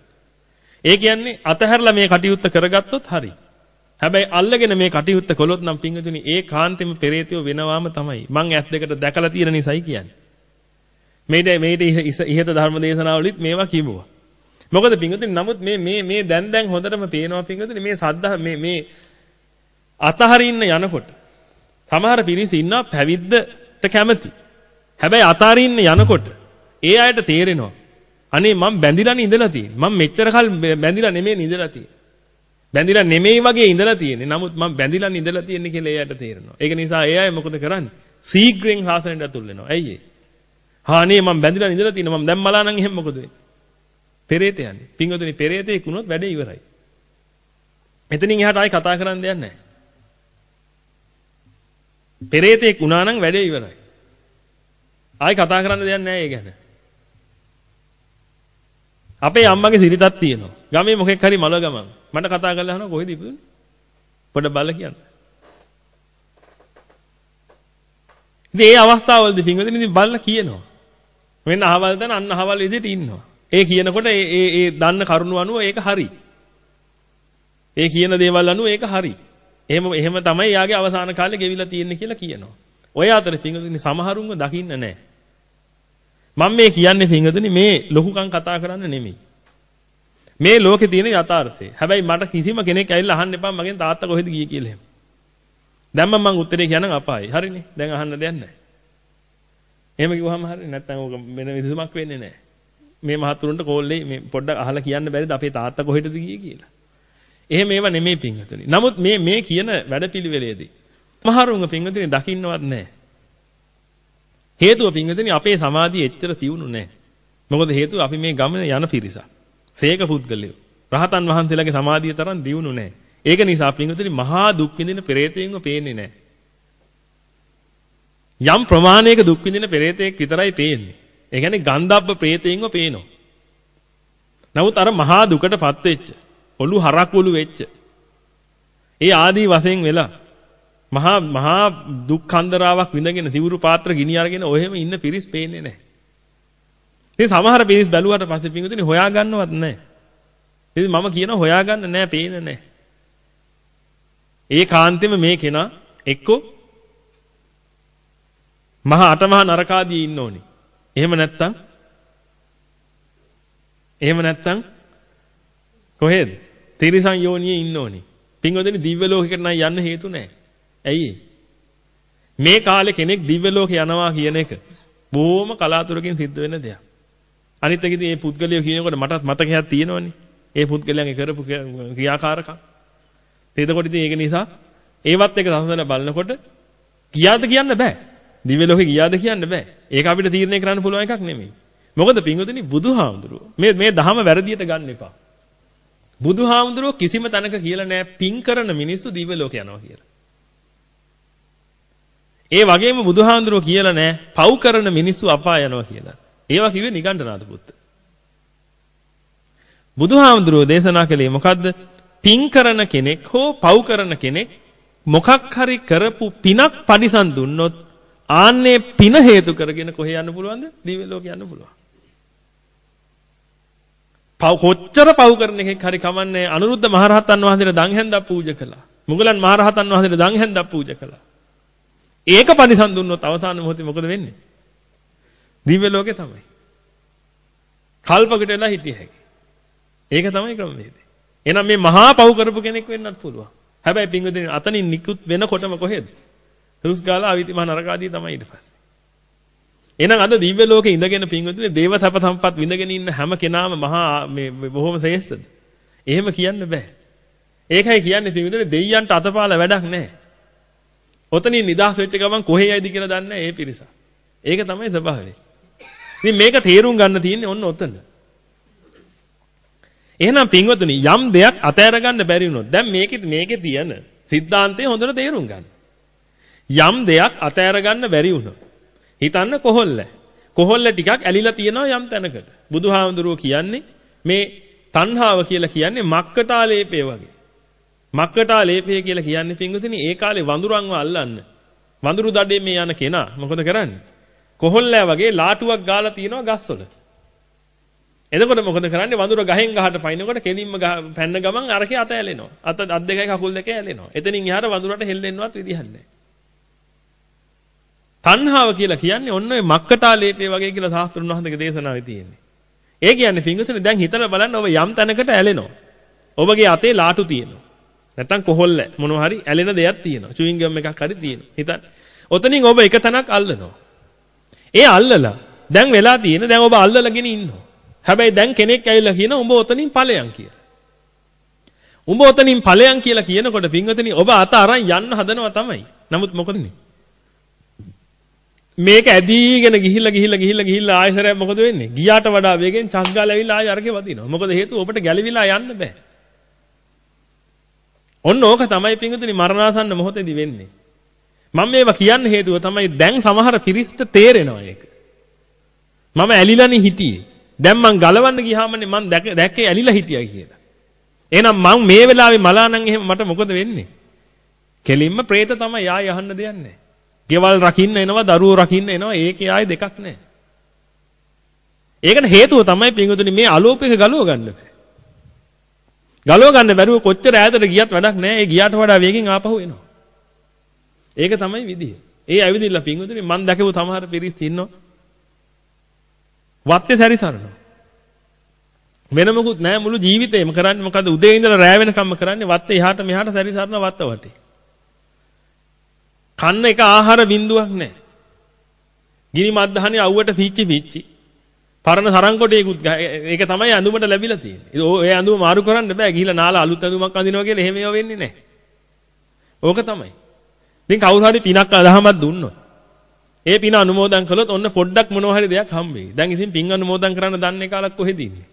ඒ කියන්නේ අතහැරලා මේ කටයුත්ත කරගත්තොත් හරි. හැබැයි අල්ලගෙන මේ කටයුත්ත කළොත් නම් පින්වතුනි ඒ කාන්තෙම පෙරේතයෝ වෙනවාම තමයි. මං ඇස් දෙකට දැකලා තියෙන නිසායි කියන්නේ. මේට මේට ඉහත ධර්ම දේශනාවලිත් මේවා කිව්වා. මොකද පින්වතුනි නමුත් මේ මේ මේ දැන් දැන් හොඳටම පේනවා පින්වතුනි මේ සද්ධා මේ මේ අතහරින්න යනකොට සමහර පිරිස ඉන්නවා පැවිද්දට කැමති. හැබැයි අතාරින්න යනකොට ඒ අයට තේරෙනවා අනේ මම බැඳිලානේ ඉඳලා තියෙන්නේ. මම මෙච්චර කල් බැඳිලා නෙමෙයි ඉඳලා තියෙන්නේ. බැඳිලා නෙමෙයි වගේ ඉඳලා තියෙන්නේ. නමුත් මම බැඳිලා ඉඳලා තියෙන්නේ කියලා ඒ අයට තේරෙනවා. ඒක නිසා ඒ අය මොකද කරන්නේ? සීග්‍රෙන් හාසනෙට ඇතුල් වෙනවා. ඇයි ඒ? හා අනේ මම බැඳිලා ඉඳලා තියෙනවා. මම දැන් මලා නම් එහෙම මොකද වෙන්නේ? පෙරේත යන්නේ. පිංගොතුනි පෙරේතෙක් වුණොත් වැඩේ ඉවරයි. මෙතනින් එහාට ආයි කතා කරන්න දෙයක් නැහැ. පෙරේතෙක් වුණා නම් වැඩේ ඉවරයි. ආයි කතා කරන්න දෙයක් නැහැ ඒ ගැන. අපේ අම්මගේ සිරිතක් තියෙනවා. ගමේ මොකෙක් හරි මල ගමන්. මට කතා කරලා අහනවා කොහෙද ඉපදුනේ? පොඩ බල්ල කියන්න. ඉතින් ඒ අවස්ථාවවලදී පින්වදින ඉතින් බල්ල කියනවා. මෙන්න අහවල් දන අන්න අහවල් විදිහට ඉන්නවා. ඒ කියනකොට ඒ ඒ ඒ දන්න කරුණ අනුව ඒක හරි. ඒ කියන දේවල් අනුව ඒක හරි. එහෙම එහෙම තමයි යාගේ අවසාන කාලේ ගෙවිලා තියෙන්නේ කියලා කියනවා. ඔය අතරේ පින්වදින සමහරුන්ව දකින්න නැහැ. මම මේ කියන්නේ පින්වතුනි මේ ලොකුකම් කතා කරන්න නෙමෙයි. මේ ලෝකේ තියෙන යථාර්ථය. හැබැයි මට කිසිම කෙනෙක් ඇවිල්ලා අහන්න එපා මගෙන් තාත්තා කොහෙද ගියේ කියලා එහෙම. දැන් මම උත්තරේ කියනනම් අපායි. හරිනේ. දැන් අහන්න දෙයක් නැහැ. එහෙම කිව්වහම හරිනේ. නැත්තම් ඕක වෙන විසඳුමක් වෙන්නේ නැහැ. මේ මහතුරුන්ට කෝල්ලේ මේ පොඩ්ඩක් අහලා කියන්න බැරිද අපේ තාත්තා කොහෙටද ගියේ කියලා. එහෙම ඒවා නෙමෙයි පින්වතුනි. නමුත් මේ මේ කියන වැඩපිළිවෙලේදී මහරුංග පින්වතුනි දකින්නවත් නැහැ. හේතුව පින්වතුනි අපේ සමාධිය එච්චර තියුණු නැහැ. මොකද හේතුව අපි මේ ගමන යන පිරිසක්. සේක පුද්ගලයෝ. රහතන් වහන්සේලාගේ සමාධිය තරම් දියුණු නැහැ. ඒක නිසා පින්වතුනි මහා දුක් විඳින පෙරේතයෙන්ව පේන්නේ නැහැ. යම් ප්‍රමාණයක දුක් විඳින පෙරේතයෙක් විතරයි පේන්නේ. ඒ කියන්නේ ගන්ධබ්බ ප්‍රේතයෙන්ව පේනවා. නමුත් අර මහා දුකටපත් වෙච්ච, ඔලු හරක් ඔලු වෙච්ච. ඒ ආදී වශයෙන් වෙලා මහා මහා දුක් කන්දරාවක් විඳගෙන සිවුරු පාත්‍ර ගිනි අරගෙන ඔහෙම ඉන්න පිරිස් පේන්නේ නැහැ. ඉතින් සමහර පිරිස් බැලුවට පස්සේ පිංගුතුනි හොයා ගන්නවත් නැහැ. ඉතින් මම කියනවා හොයාගන්න නැහැ පේන්නේ නැහැ. ඒ කාන්තෙම මේ කෙනා එක්කෝ මහා අටමහා නරකාදී ඉන්න ඕනි. එහෙම නැත්තම් එහෙම නැත්තම් කොහෙද? තිරිසන් යෝනියේ ඉන්න ඕනි. පින්වදෙනි දිව්‍ය ලෝකයකට නම් යන්න හේතු නැහැ. ඇයි මේ කාලේ කෙනෙක් දිව්‍ය ලෝකේ යනවා කියන එක බොහොම කලාතුරකින් සිද්ධ වෙන දෙයක්. අනිත් එක ඉතින් මේ පුද්ගලයෝ කියනකොට මටත් මතකයක් තියෙනවනේ. ඒ පුද්ගලයන්ගේ කරපු ක්‍රියාකාරකම්. එතකොට ඉතින් ඒක නිසා ඒවත් එක සම්සඳන බලනකොට කියාද කියන්න බෑ. දිව්‍ය ලෝකේ ගියාද කියන්න බෑ. ඒක අපිට තීරණය කරන්න පුළුවන් එකක් නෙමෙයි. මොකද පින්වතුනි බුදුහාමුදුරුවෝ මේ මේ දහම වැරදියට ගන්න එපා. බුදුහාමුදුරුවෝ කිසිම තැනක කියලා නෑ පින් කරන මිනිස්සු දිව්‍ය ලෝක යනවා කියලා. ඒ වගේම බුදුහාඳුරෝ කියලා නෑ පව් කරන මිනිස්සු අපාය යනවා කියලා. ඒවා කිව්වේ නිගණ්ඨනාථ පුත්ත. බුදුහාඳුරෝ දේශනා කළේ මොකද්ද? පින් කරන කෙනෙක් හෝ පව් කරන කෙනෙක් මොකක් හරි කරපු පිනක් පරිසම් දුන්නොත් ආන්නේ පින හේතු කරගෙන කොහේ යන්න පුළුවන්ද? දිව්‍ය ලෝක යන්න පුළුවන්. පව් කොච්චර පව් කරන එකෙක් හරි කමන්නේ අනුරුද්ධ මහරහතන් වහන්සේට දන් හැන්දක් පූජා කළා. මුගලන් මහරහතන් වහන්සේට දන් හැන්දක් පූජා කළා. ඒක පරිසම් දුන්නොත් අවසාන මොහොතේ මොකද වෙන්නේ? දිව්‍ය ලෝකේ තමයි. කල්පකට වෙලා හිටිය හැකි. ඒක තමයි ක්‍රමවේදය. එහෙනම් මේ මහා පව් කරපු කෙනෙක් වෙන්නත් පුළුවන්. හැබැයි පින්වදින අතනින් නිකුත් වෙනකොටම කොහෙද? හුස් ගාලා අවිති මහ නරකාදී තමයි ඊට පස්සේ. එහෙනම් අද දිව්‍ය ලෝකේ ඉඳගෙන පින්වතුනි දේව සැප සම්පත් විඳගෙන ඉන්න හැම කෙනාම මහා මේ බොහොම ශ්‍රේෂ්ඨද? එහෙම කියන්න බෑ. ඒකයි කියන්නේ පින්වතුනි දෙවියන්ට අතපාල වැඩක් නැහැ. ඔතනින් නිදහස් වෙච්ච ගමන් කොහේ යයිද කියලා දන්නේ නැහැ ඒ පිරිස. ඒක තමයි ස්වභාවය. ඉතින් මේක තේරුම් ගන්න තියෙන්නේ ඔන්න ඔතන. එහෙනම් පින්වතුනි යම් දෙයක් අතෑර ගන්න බැරි වුණොත් දැන් මේකේ මේකේ තියෙන සිද්ධාන්තය හොඳට තේරුම් ගන්න. යම් දෙයක් අතෑර ගන්න බැරි වුණොත් හිතන්න කොහොල්ල. කොහොල්ල ටිකක් ඇලිලා තියෙනවා යම් තැනකට. බුදුහාමුදුරුවෝ කියන්නේ මේ තණ්හාව කියලා කියන්නේ මක්කටාලේපේ වගේ. මක්කටාලේපේ කියලා කියන්නේ පින්වතුනි ඒ කාලේ වඳුරන්ව අල්ලන්න. වඳුරු දඩේ මේ යන කෙනා මොකද කරන්නේ? කොහොල්ලෑ වගේ ලාටුවක් ගාලා තියෙනවා ගස්වල. එතකොට මොකද කරන්නේ වඳුර ගහෙන් ගහට පයින්නකොට කෙලින්ම පැන්න ගමන් අරකේ අත ඇලෙනවා. අත අත් දෙකයි කකුල් දෙකයි ඇලෙනවා. එතනින් එහාට වඳුරට හෙල්ලෙන්නවත් විදිහක් නැහැ. තණ්හාව කියලා කියන්නේ ඔන්න ඔය මක්කටාලේපේ වගේ කියලා සාස්ත්‍රුන් වහන්සේගේ දේශනාවේ තියෙන්නේ. ඒ කියන්නේ පිංගුතුනේ දැන් හිතලා බලන්න ඔබ යම් තැනකට ඇලෙනවා. ඔබගේ අතේ ලාටු තියෙනවා. නැත්තම් කොහොල්ල මොනවා හරි ඇලෙන දෙයක් තියෙනවා. චුවින් ගම් එකක් හරි තියෙනවා. හිතන්න. ඔතනින් ඔබ එක තැනක් අල්ලනවා. ඒ අල්ලලා දැන් වෙලා තියෙන දැන් ඔබ අල්ලලාගෙන ඉන්නවා. හැබැයි දැන් කෙනෙක් ඇවිල්ලා කියන උඹ ඔතනින් ඵලයන් කියලා. උඹ ඔතනින් ඵලයන් කියලා කියනකොට පින්වතුනි ඔබ අත අරන් යන්න හදනවා තමයි. නමුත් මොකදනේ? මේක ඇදීගෙන ගිහිල්ලා ගිහිල්ලා ගිහිල්ලා ගිහිල්ලා ආයසරයක් මොකද වෙන්නේ? ගියාට වඩා වේගෙන් චක් ගාලා ඇවිල්ලා ආය අරකේ වදිනවා. මොකද හේතුව ඔබට ගැලවිලා යන්න බෑ. ඔන්න ඕක තමයි පිංගුතුනි මරණාසන්න මොහොතේදී වෙන්නේ. මම මේවා කියන්න හේතුව තමයි දැන් සමහර පිරිස්ට තේරෙනවා ඒක. මම ඇලිලානේ හිටියේ. දැන් මං ගලවන්න ගියාමනේ මං දැක්කේ ඇලිලා හිටියා කියලා. එහෙනම් මං මේ වෙලාවේ මලා නම් එහෙම මට මොකද වෙන්නේ? කෙලින්ම പ്രേත තමයි ආය අහන්න දෙයක් නැහැ. ගෙවල් රකින්න එනවා, දරුවෝ රකින්න එනවා. ඒකේ ආයේ දෙකක් නැහැ. ඒකට හේතුව තමයි පින්වතුනි මේ අලෝපයක ගලව ගන්න බෑ. ගලව ගන්න බැරුව කොච්චර ඈතට ගියත් වැඩක් නැහැ. ඒ ගියාට වඩා වේගෙන් ආපහු එනවා. ඒක තමයි විදිය. ඒ ඇවිදින්න පින්වතුනි මම දැකපු සමහර පිරිස් ඉන්නවා. වත්තේ සැරිසරනවා. වෙන මොකුත් නැහැ මුළු ජීවිතේම කරන්නේ මොකද උදේ ඉඳලා රෑ වෙනකම්ම කරන්නේ වත්තේ එහාට මෙහාට සැරිසරන වත්ත වටේ. කන්න එක ආහාර බින්දුවක් නැහැ. ගිනි මද්දහනේ අවුවට පිච්චි පිච්චි. පරණ සරංකොටේකුත් ඒක තමයි ඇඳුමට ලැබිලා තියෙන්නේ. ඒ ඇඳුම මාරු කරන්න බෑ. ගිහිල්ලා නාලා අලුත් ඇඳුමක් අඳිනවා කියලා එහෙම ඒවා වෙන්නේ නැහැ. ඕක තමයි. ඉතින් කවුරු හරි පිනක් අදහමක් දුන්නොත් ඒ පින අනුමෝදන් කළොත් ඔන්න පොඩ්ඩක් මොනවා හරි දෙයක් හම්බෙයි. දැන් ඉතින් පින් අනුමෝදන් කරන්න දන්නේ කාලක් කොහෙද ඉන්නේ?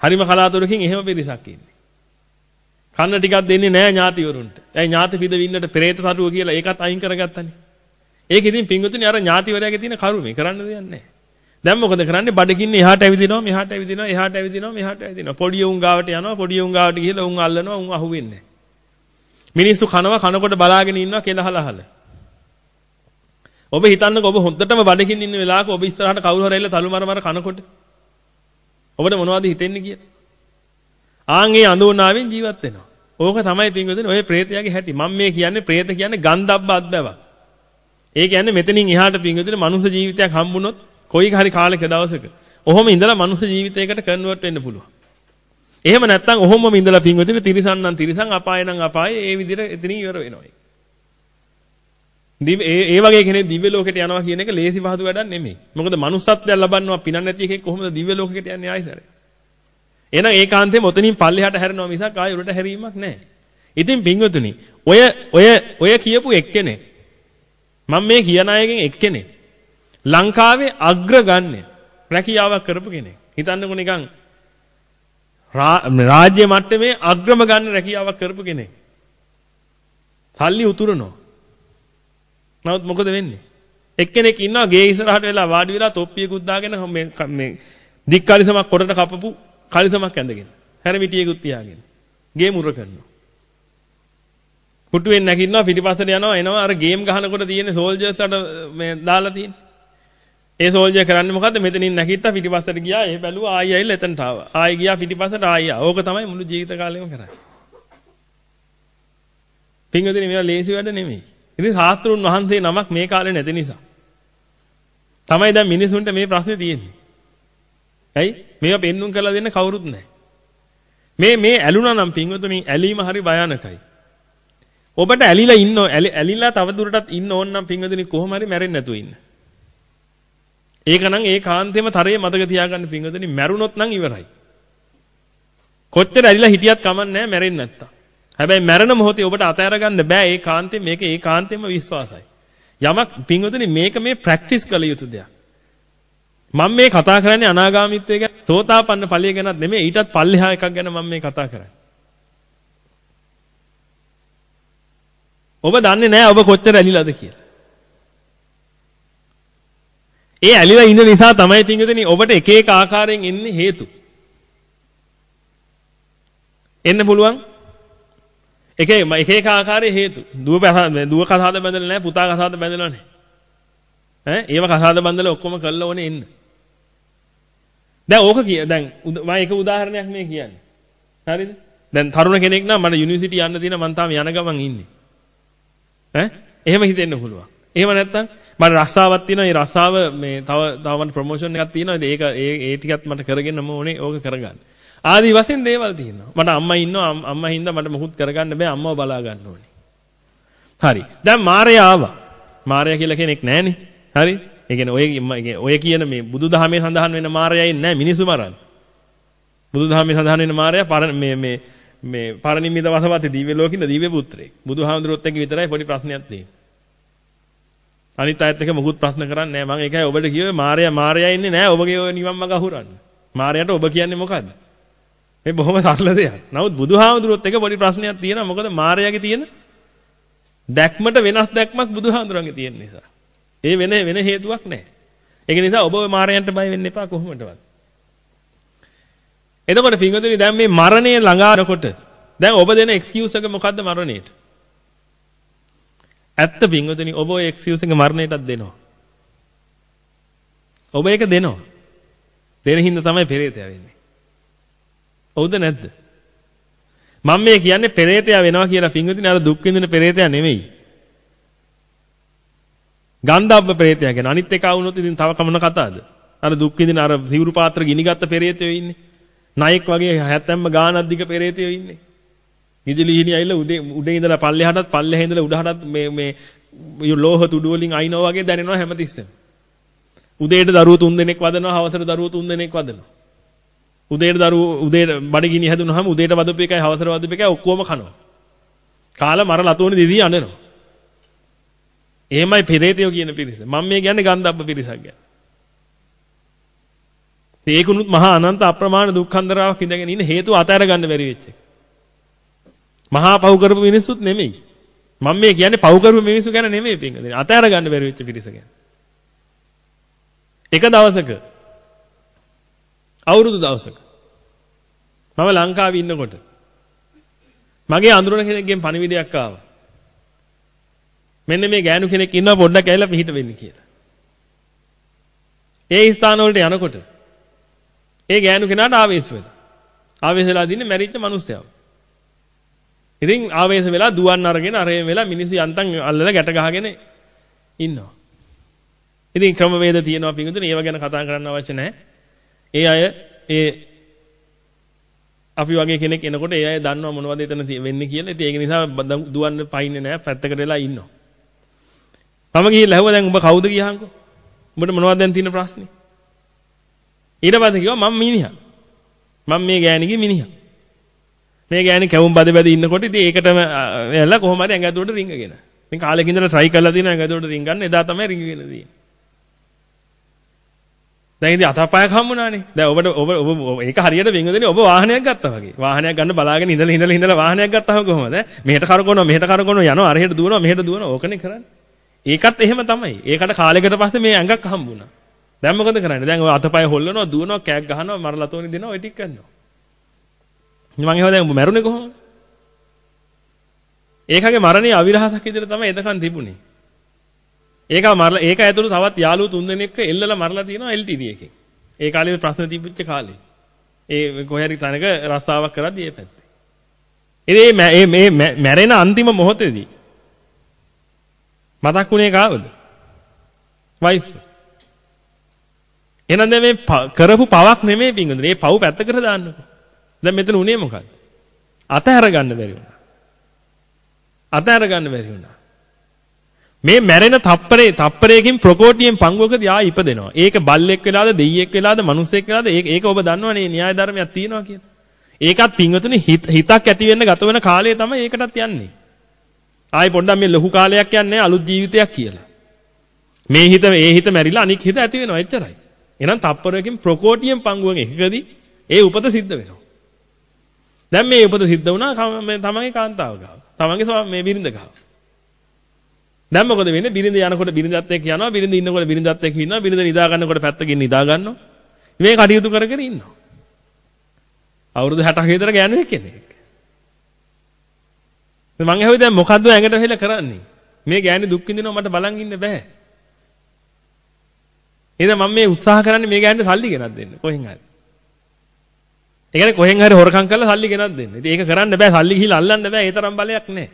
හරිම කලාතුරකින් එහෙම පිරිසක් ඉන්නේ. කන්න ටිකක් දෙන්නේ නැහැ ඥාතිවරුන්ට. ඒ ඥාති පිද වින්නට පෙරේත තරුව කියලා ඒකත් අයින් කරගත්තනේ. ඒක ඉතින් පින්වතුනි අර ඥාතිවරයාගේ තියෙන කරුමේ කරන්න දෙයක් නැහැ. දැන් මොකද කරන්නේ? බඩගින්න එහාට ඇවිදිනවා, මෙහාට ඇවිදිනවා, එහාට ඇවිදිනවා, මෙහාට ඇවිදිනවා. පොඩි උන් ගාවට යනවා, පොඩි උන් ගාවට ගිහලා උන් අල්ලනවා, උන් අහුවෙන්නේ මිනිස්සු කනවා කනකොට බලාගෙන ඉන්නවා කෙලහලහල. ඔබ හිතන්නකෝ ඔබ හොඳටම බඩගින්න ඉන්න වෙලාවක ඔබ ඉස්සරහට කවුරු හරි ඇවිල්ලා තලු මර මර කනකොට ඔබට මොනවද හිතෙන්නේ කියලා? ආන් ඒ අඳුනාවෙන් ජීවත් වෙනවා. ඕක තමයි පින්වතුනි ඔය ප්‍රේතයාගේ හැටි. මම මේ කියන්නේ ප්‍රේත කියන්නේ ගන්ධබ්බ අද්දවක්. ඒ කියන්නේ මෙතනින් එහාට පින්වතුනි මනුෂ්‍ය ජීවිතයක් හම්බුනොත් කොයි හරි කාලයක දවසක ඔහොම ඉඳලා මනුෂ්‍ය ජීවිතයකට කන්වර්ට් වෙන්න පුළුවන්. එහෙම නැත්නම් ඔහොමම ඉඳලා පින්වතුනි තිරිසන් නම් තිරිසන් අපාය නම් අපාය ඒ විදිහට එතනින් ඉවර වෙනවා. ඒ ඒ වගේ කෙනෙක් දිව්‍ය ලෝකෙට යනවා කියන එක ලේසි පහසු වැඩක් නෙමෙයි. මොකද manussත්වයක් ලබන්නවා පිනක් නැති එකෙක් කොහොමද දිව්‍ය ලෝකෙට යන්නේ ආයිසරේ? එහෙනම් ඒකාන්තයෙන් ඔතනින් පල්ලෙහාට හැරෙනවා මිසක් ආයෙ උඩට හැරීමක් නැහැ. ඉතින් පින්වතුනි ඔය ඔය ඔය කියපු එක්කෙනෙක් මම මේ කියන අයගෙන් එක්කෙනෙක් ලංකාවේ අග්‍රගණ්‍ය රැකියාවක් කරපු කෙනෙක්. හිතන්නකෝ නිකන් රාජ්‍ය මට්ටමේ අග්‍රම ගන්න රැකියාවක් කරපු කෙනෙක්. සල්ලි උතුරනවා. නමුත් මොකද වෙන්නේ? එක්කෙනෙක් ඉන්නවා ගේ ඉස්සරහට වෙලා වාඩි වෙලා තොප්පියකුත් දාගෙන මේ මේ දික්කලිසමක් කොටට කපපු කලිසමක් ඇඳගෙන. හැරමිටියකුත් තියාගෙන. ගේ මුර කරනවා. පුටුවෙන් නැගින්නවා පිටිපස්සට යනවා එනවා අර ගේම් ගහනකොට තියෙන සෝල්ජර්ස්ලට මේ දාලා තියෙන්නේ. ඒ සෝල්ජර් කරන්නේ මොකද්ද? මෙතනින් නැගිට්ටා පිටිපස්සට ගියා. ඒ බැලුවා ආයි ඇවිල්ලා එතනට ආවා. ආයි ගියා පිටිපස්සට ආයි ආවා. ඕක තමයි මුළු ජීවිත කාලෙම කරන්නේ. පින්වදිනේ මේවා ලේසි වැඩ නෙමෙයි. ඉතින් ශාස්ත්‍රුන් වහන්සේ නමක් මේ කාලේ නැති නිසා තමයි දැන් මිනිසුන්ට මේ ප්‍රශ්නේ තියෙන්නේ. ඇයි? මේවා පෙන්눔 කරලා දෙන්න කවුරුත් නැහැ. මේ මේ ඇලුනා නම් පින්වතුනි ඇලීම හරි භයානකයි. ඔබට ඇලිලා ඉන්න ඇලිලා තව දුරටත් ඉන්න ඕන නම් පින්වතුනි කොහොම හරි මැරෙන්නේ නැතුව ඉන්න. ඒක නම් ඒ කාන්තේම තරයේ මතක තියාගන්න පින්වතුනි මැරුණොත් නම් ඉවරයි. කොච්චර ඇලිලා හිටියත් කමන්නේ නැහැ මැරෙන්නේ නැත්තම්. හැබැයි මැරෙන මොහොතේ ඔබට අතහැර ගන්න බෑ ඒ කාන්තේ මේක ඒ කාන්තේම විශ්වාසයි. යමක් පින්වතුනි මේක මේ ප්‍රැක්ටිස් කළ යුතු දෙයක්. මම මේ කතා කරන්නේ අනාගාමීත්වය ගැන සෝතාපන්න ඵලය ගැනත් නෙමෙයි ඊටත් පල්ලෙහා එකක් ගැන මම මේ කතා කරන්නේ. ඔබ දන්නේ නැහැ ඔබ කොච්චර ඇලිලාද කියලා. ඒ ඇලිලා ඉන්න නිසා තමයි පින්විතනි ඔබට එක එක ආකාරයෙන් එන්නේ හේතු. එන්න පුළුවන්. එක එක එක ආකාරයේ හේතු. දුව දුව කතාවද බැඳලා නැහැ පුතා කතාවද බැඳලා නැහැ. ඈ ඒව කතාවද බැඳලා ඔක්කොම කළා ඕනේ එන්න. දැන් ඕක කිය දැන් මම එක උදාහරණයක් මේ කියන්නේ. හරිද? දැන් තරුණ කෙනෙක් නම් මට යුනිවර්සිටි යන්න තියෙන මං තාම යන ගමන් ඉන්නේ. ඈ එහෙම හිතෙන්න පුළුවන්. එහෙම නැත්නම් මට රස්සාවක් තියෙනවා. ඒ රස්සාව මේ තව තව මට ප්‍රොමෝෂන් එකක් තියෙනවා. ඒක ඒ ඒ ටිකත් මට කරගෙන ඕනේ ඕක කරගන්න. ආදි වශයෙන් දේවල් තියෙනවා. මට අම්මා ඉන්නවා. අම්මා හින්දා මට මොකුත් කරගන්න බෑ. අම්මව බලා ගන්න ඕනේ. හරි. දැන් මාරයා ආවා. මාරයා කියලා කෙනෙක් නැහනේ. හරි? ඒ කියන්නේ ඔය ඔය කියන මේ බුදුදහමේ සඳහන් වෙන මාරයා ඉන්නේ නැහැ මිනිසු මරන්නේ. බුදුදහමේ සඳහන් වෙන මාරයා මේ මේ මේ පරිනිම්මිත වසවති දිව්‍ය ලෝකින දිව්‍ය පුත්‍රයෙක්. බුදුහාමුදුරුවොත් එක්ක විතරයි පොඩි ප්‍රශ්නයක් තියෙන්නේ. අනිත් අයත් එක්ක මොකුත් ප්‍රශ්න කරන්නේ නැහැ. මම ඒකයි ඔබට කිව්වේ මාර්යා මාර්යා ඉන්නේ නැහැ ඔබගේ ඔය නිවන් මඟ අහුරන්න. මාර්යාට ඔබ කියන්නේ මොකද්ද? මේ බොහොම සරල දෙයක්. නමුත් බුදුහාමුදුරුවොත් එක්ක පොඩි ප්‍රශ්නයක් තියෙනවා. මොකද මාර්යාගේ තියෙන දැක්මට වෙනස් දැක්මක් බුදුහාමුදුරන්ගේ තියෙන නිසා. ඒ වෙන වෙන හේතුවක් නැහැ. ඒක නිසා ඔබ මාර්යයන්ට බය වෙන්න එපා කොහොමදවත්. එතකොට පින්වතුනි දැන් මේ මරණය ළඟානකොට දැන් ඔබ දෙන එක්ස්කියුස් එක මොකද්ද මරණයට? ඇත්ත පින්වතුනි ඔබ ඔය එක්ස්කියුස් එක මරණයටත් දෙනවා. ඔබ ඒක දෙනවා. දෙන හින්දා තමයි පෙරේතයා වෙන්නේ. හවුද නැද්ද? මම මේ කියන්නේ පෙරේතයා වෙනවා කියලා පින්වතුනි අර දුක් විඳින පෙරේතයා නෙමෙයි. ගන්ධබ්බ පෙරේතයා ගැන අනිත් එක වුණොත් ඉතින් තව කමන කතාවද? අර දුක් විඳින අර සිවුරු පාත්‍ර ගිනිගත්ත පෙරේතයෝ ඉන්නේ. නායක වගේ හැත්තැම්ම ගානක් දිග පෙරේතයෝ ඉන්නේ. නිදිලි හිණි ඇවිල්ලා උදේ උඩේ ඉඳලා පල්ලෙහාටත් පල්ලෙහා ඉඳලා උඩහටත් මේ මේ ලෝහ තුඩු වලින් අයින්නවා වගේ දැනෙනවා හැමතිස්සෙම. උදේට දරුවෝ තුන් දෙනෙක් වදනවා හවසට දරුවෝ තුන් දෙනෙක් වදනවා. උදේට දරුවෝ උදේට බඩගිනි හැදුනහම උදේට වදපු එකයි හවසට වදපු එකයි ඔක්කොම කනවා. කාලා මර ලතෝනේ දිදී අඬනවා. එහෙමයි පෙරේතයෝ කියන පිරිස. මම මේ කියන්නේ ගන්ධබ්බ පිරිසක් ගැන. ඒකුණුත් මහා අනන්ත අප්‍රමාණ දුක්ඛන්දරාවක් ඉඳගෙන ඉන්න හේතුව අතහැර ගන්න බැරි වෙච්ච එක. මහා පව් කරපු මිනිස්සුත් නෙමෙයි. මම මේ කියන්නේ පව් කරපු මිනිස්සු ගැන නෙමෙයි පින්කදේ. අතහැර ගන්න බැරි වෙච්ච පිරිස ගැන. එක දවසක අවුරුදු දවසක මම ලංකාවේ ඉන්නකොට මගේ අඳුරන කෙනෙක්ගෙන් පණිවිඩයක් ආවා. මෙන්න මේ ගෑනු කෙනෙක් ඉන්නවා පොඩ්ඩක් ඇවිල්ලා පිහිට වෙන්න කියලා. ඒ ස්ථාන වලට යනකොට ඒ ගෑනු කෙනාට ආවේශ වෙලා. ආවේශ වෙලා දින්නේ මැරිච්ච මිනිස්සයව. ඉතින් ආවේශ වෙලා දුවන් අරගෙන අරගෙන වෙලා මිනිස්සු යන්තම් අල්ලලා ගැට ගහගෙන ඉන්නවා. ඉතින් ක්‍රමවේද තියෙනවා පිටුතුනේ ඒව ගැන කතා කරන්න අවශ්‍ය නැහැ. ඒ අය ඒ අපි වගේ කෙනෙක් එනකොට ඒ අය දන්නවා මොනවද එතන වෙන්නේ කියලා. ඉතින් ඒක නිසා දුවන්න පයින්නේ නැහැ පැත්තකට වෙලා ඉන්නවා. මම ගිහිල්ලා ඇහුවා දැන් උඹ කවුද කියහන්කෝ. උඹට මොනවද දැන් තියෙන ප්‍රශ්නේ? ඊට පස්සේ කිව්වා මම මිනිහා. මම මේ ගෑණිගේ මිනිහා. මේ ගෑණි කැවුම් බද බද ඉන්නකොට ඉතින් ඒකටම එල්ල කොහොම හරි ඇඟ ඇතුලට රිංගගෙන. ඉතින් කාලෙක ඉඳලා try කරලා තියෙනවා ඇඟ ඇතුලට රිංගන්න එදා තමයි රිංගගෙන තියෙන්නේ. දැන් ඉතින් අතපයක් හම්බුණානේ. දැන් ඔබට ඔබ ඔබ ඒක හරියට වෙන්ගදෙනේ ඔබ වාහනයක් ගත්තා වගේ. වාහනයක් ගන්න බලාගෙන ඉඳලා ඉඳලා ඉඳලා වාහනයක් ගත්තාම කොහොමද? මෙහෙට කරකවනවා මෙහෙට කරකවනවා යනවා අරහෙට දුවනවා මෙහෙට දුවනවා ඕකනේ කරන්නේ. ඒකත් එහෙම තමයි. ඒකට කාලයකට පස්සේ මේ ඇඟක් හම්බුණා. දැන් මොකද කරන්නේ? දැන් ඔය අතපය හොල්ලනවා, දුවනවා, කෑක් ගහනවා, මරලා තෝනි දෙනවා, ඔය ටික කරනවා. මම එහෙම දැන් උඹ මැරුණේ කොහොමද? ඒකගේ මරණයේ අවිරහසක් විදිහට තමයි එතකන් තිබුණේ. ඒක මරලා ඒක ඇතුළු තවත් යාළුවෝ තුන්දෙනෙක්ව එල්ලලා මරලා තියෙනවා LTD එකෙන්. ඒ කාලේ ප්‍රශ්න තිබුච්ච කාලේ. ඒ කොහේ හරි තැනක රස්සාවක් කරද්දී ඒ පැත්තේ. ඉතින් මේ මේ මැරෙන අන්තිම මොහොතේදී මතක් වුණේ කාවද? වයිෆ්. එහෙනම් දැන් මේ කරපු පවක් නෙමෙයි පිංගුදුනේ. මේ පව් පැත්තකට දාන්නකෝ. දැන් මෙතන උනේ මොකද්ද? අතහැර ගන්න බැරි වුණා. අතහැර ගන්න බැරි වුණා. මේ මැරෙන තප්පරේ තප්පරයකින් ප්‍රකෝටියෙන් පංගුවකදී ආ ඉපදෙනවා. ඒක බල්ලෙක් වෙලාද දෙයියෙක් වෙලාද මනුස්සෙක් වෙලාද ඒක ඒක ඔබ දන්නවනේ න්‍යාය ධර්මයක් තියෙනවා කියලා. ඒකත් පින්වතුනි හිතක් ඇති වෙන්න ගත වෙන කාලය තමයි ඒකටත් යන්නේ. ආයි පොඩ්ඩක් මේ ලොකු කාලයක් යන්නේ අලුත් ජීවිතයක් කියලා. මේ හිත මේ හිත මැරිලා අනික් හිත ඇති වෙනවා එච්චරයි. එහෙනම් තප්පරයකින් ප්‍රකෝටියෙන් පංගුවෙන් එකකදී ඒ උපත සිද්ධ වෙනවා. දැන් මේ උපත සිද්ධ වුණා තමන්ගේ කාන්තාව ගාව. තමන්ගේ මේ බිරිඳ ගාව. දැන් මොකද වෙන්නේ? බිරිඳ යනකොට බිරිඳත් එක්ක යනවා. බිරිඳ ඉන්නකොට බිරිඳත් එක්ක ඉන්නවා. බිරිඳ නිදා ගන්නකොට පැත්තකින් නිදා ගන්නවා. මේ කටයුතු කර කර ඉන්නවා. අවුරුදු 60ක විතර ගෑනුවෙක් කෙනෙක්. මම ඇහුවේ දැන් මොකද්ද ඇඟට වෙලා කරන්නේ? මේ ගෑණි දුක් විඳිනවා මට බලන් ඉන්න බෑ. එහෙනම් මම මේ උත්සාහ කරන්නේ මේ ගෑණිට සල්ලි ගෙනත් දෙන්න කොහෙන් හරි. ඒ කියන්නේ කොහෙන් හරි හොරකම් කරලා සල්ලි ගෙනත් දෙන්න. ඉතින් ඒක කරන්න බෑ සල්ලි ගිහිල්ලා අල්ලන්න බෑ ඒ තරම් බලයක් නැහැ.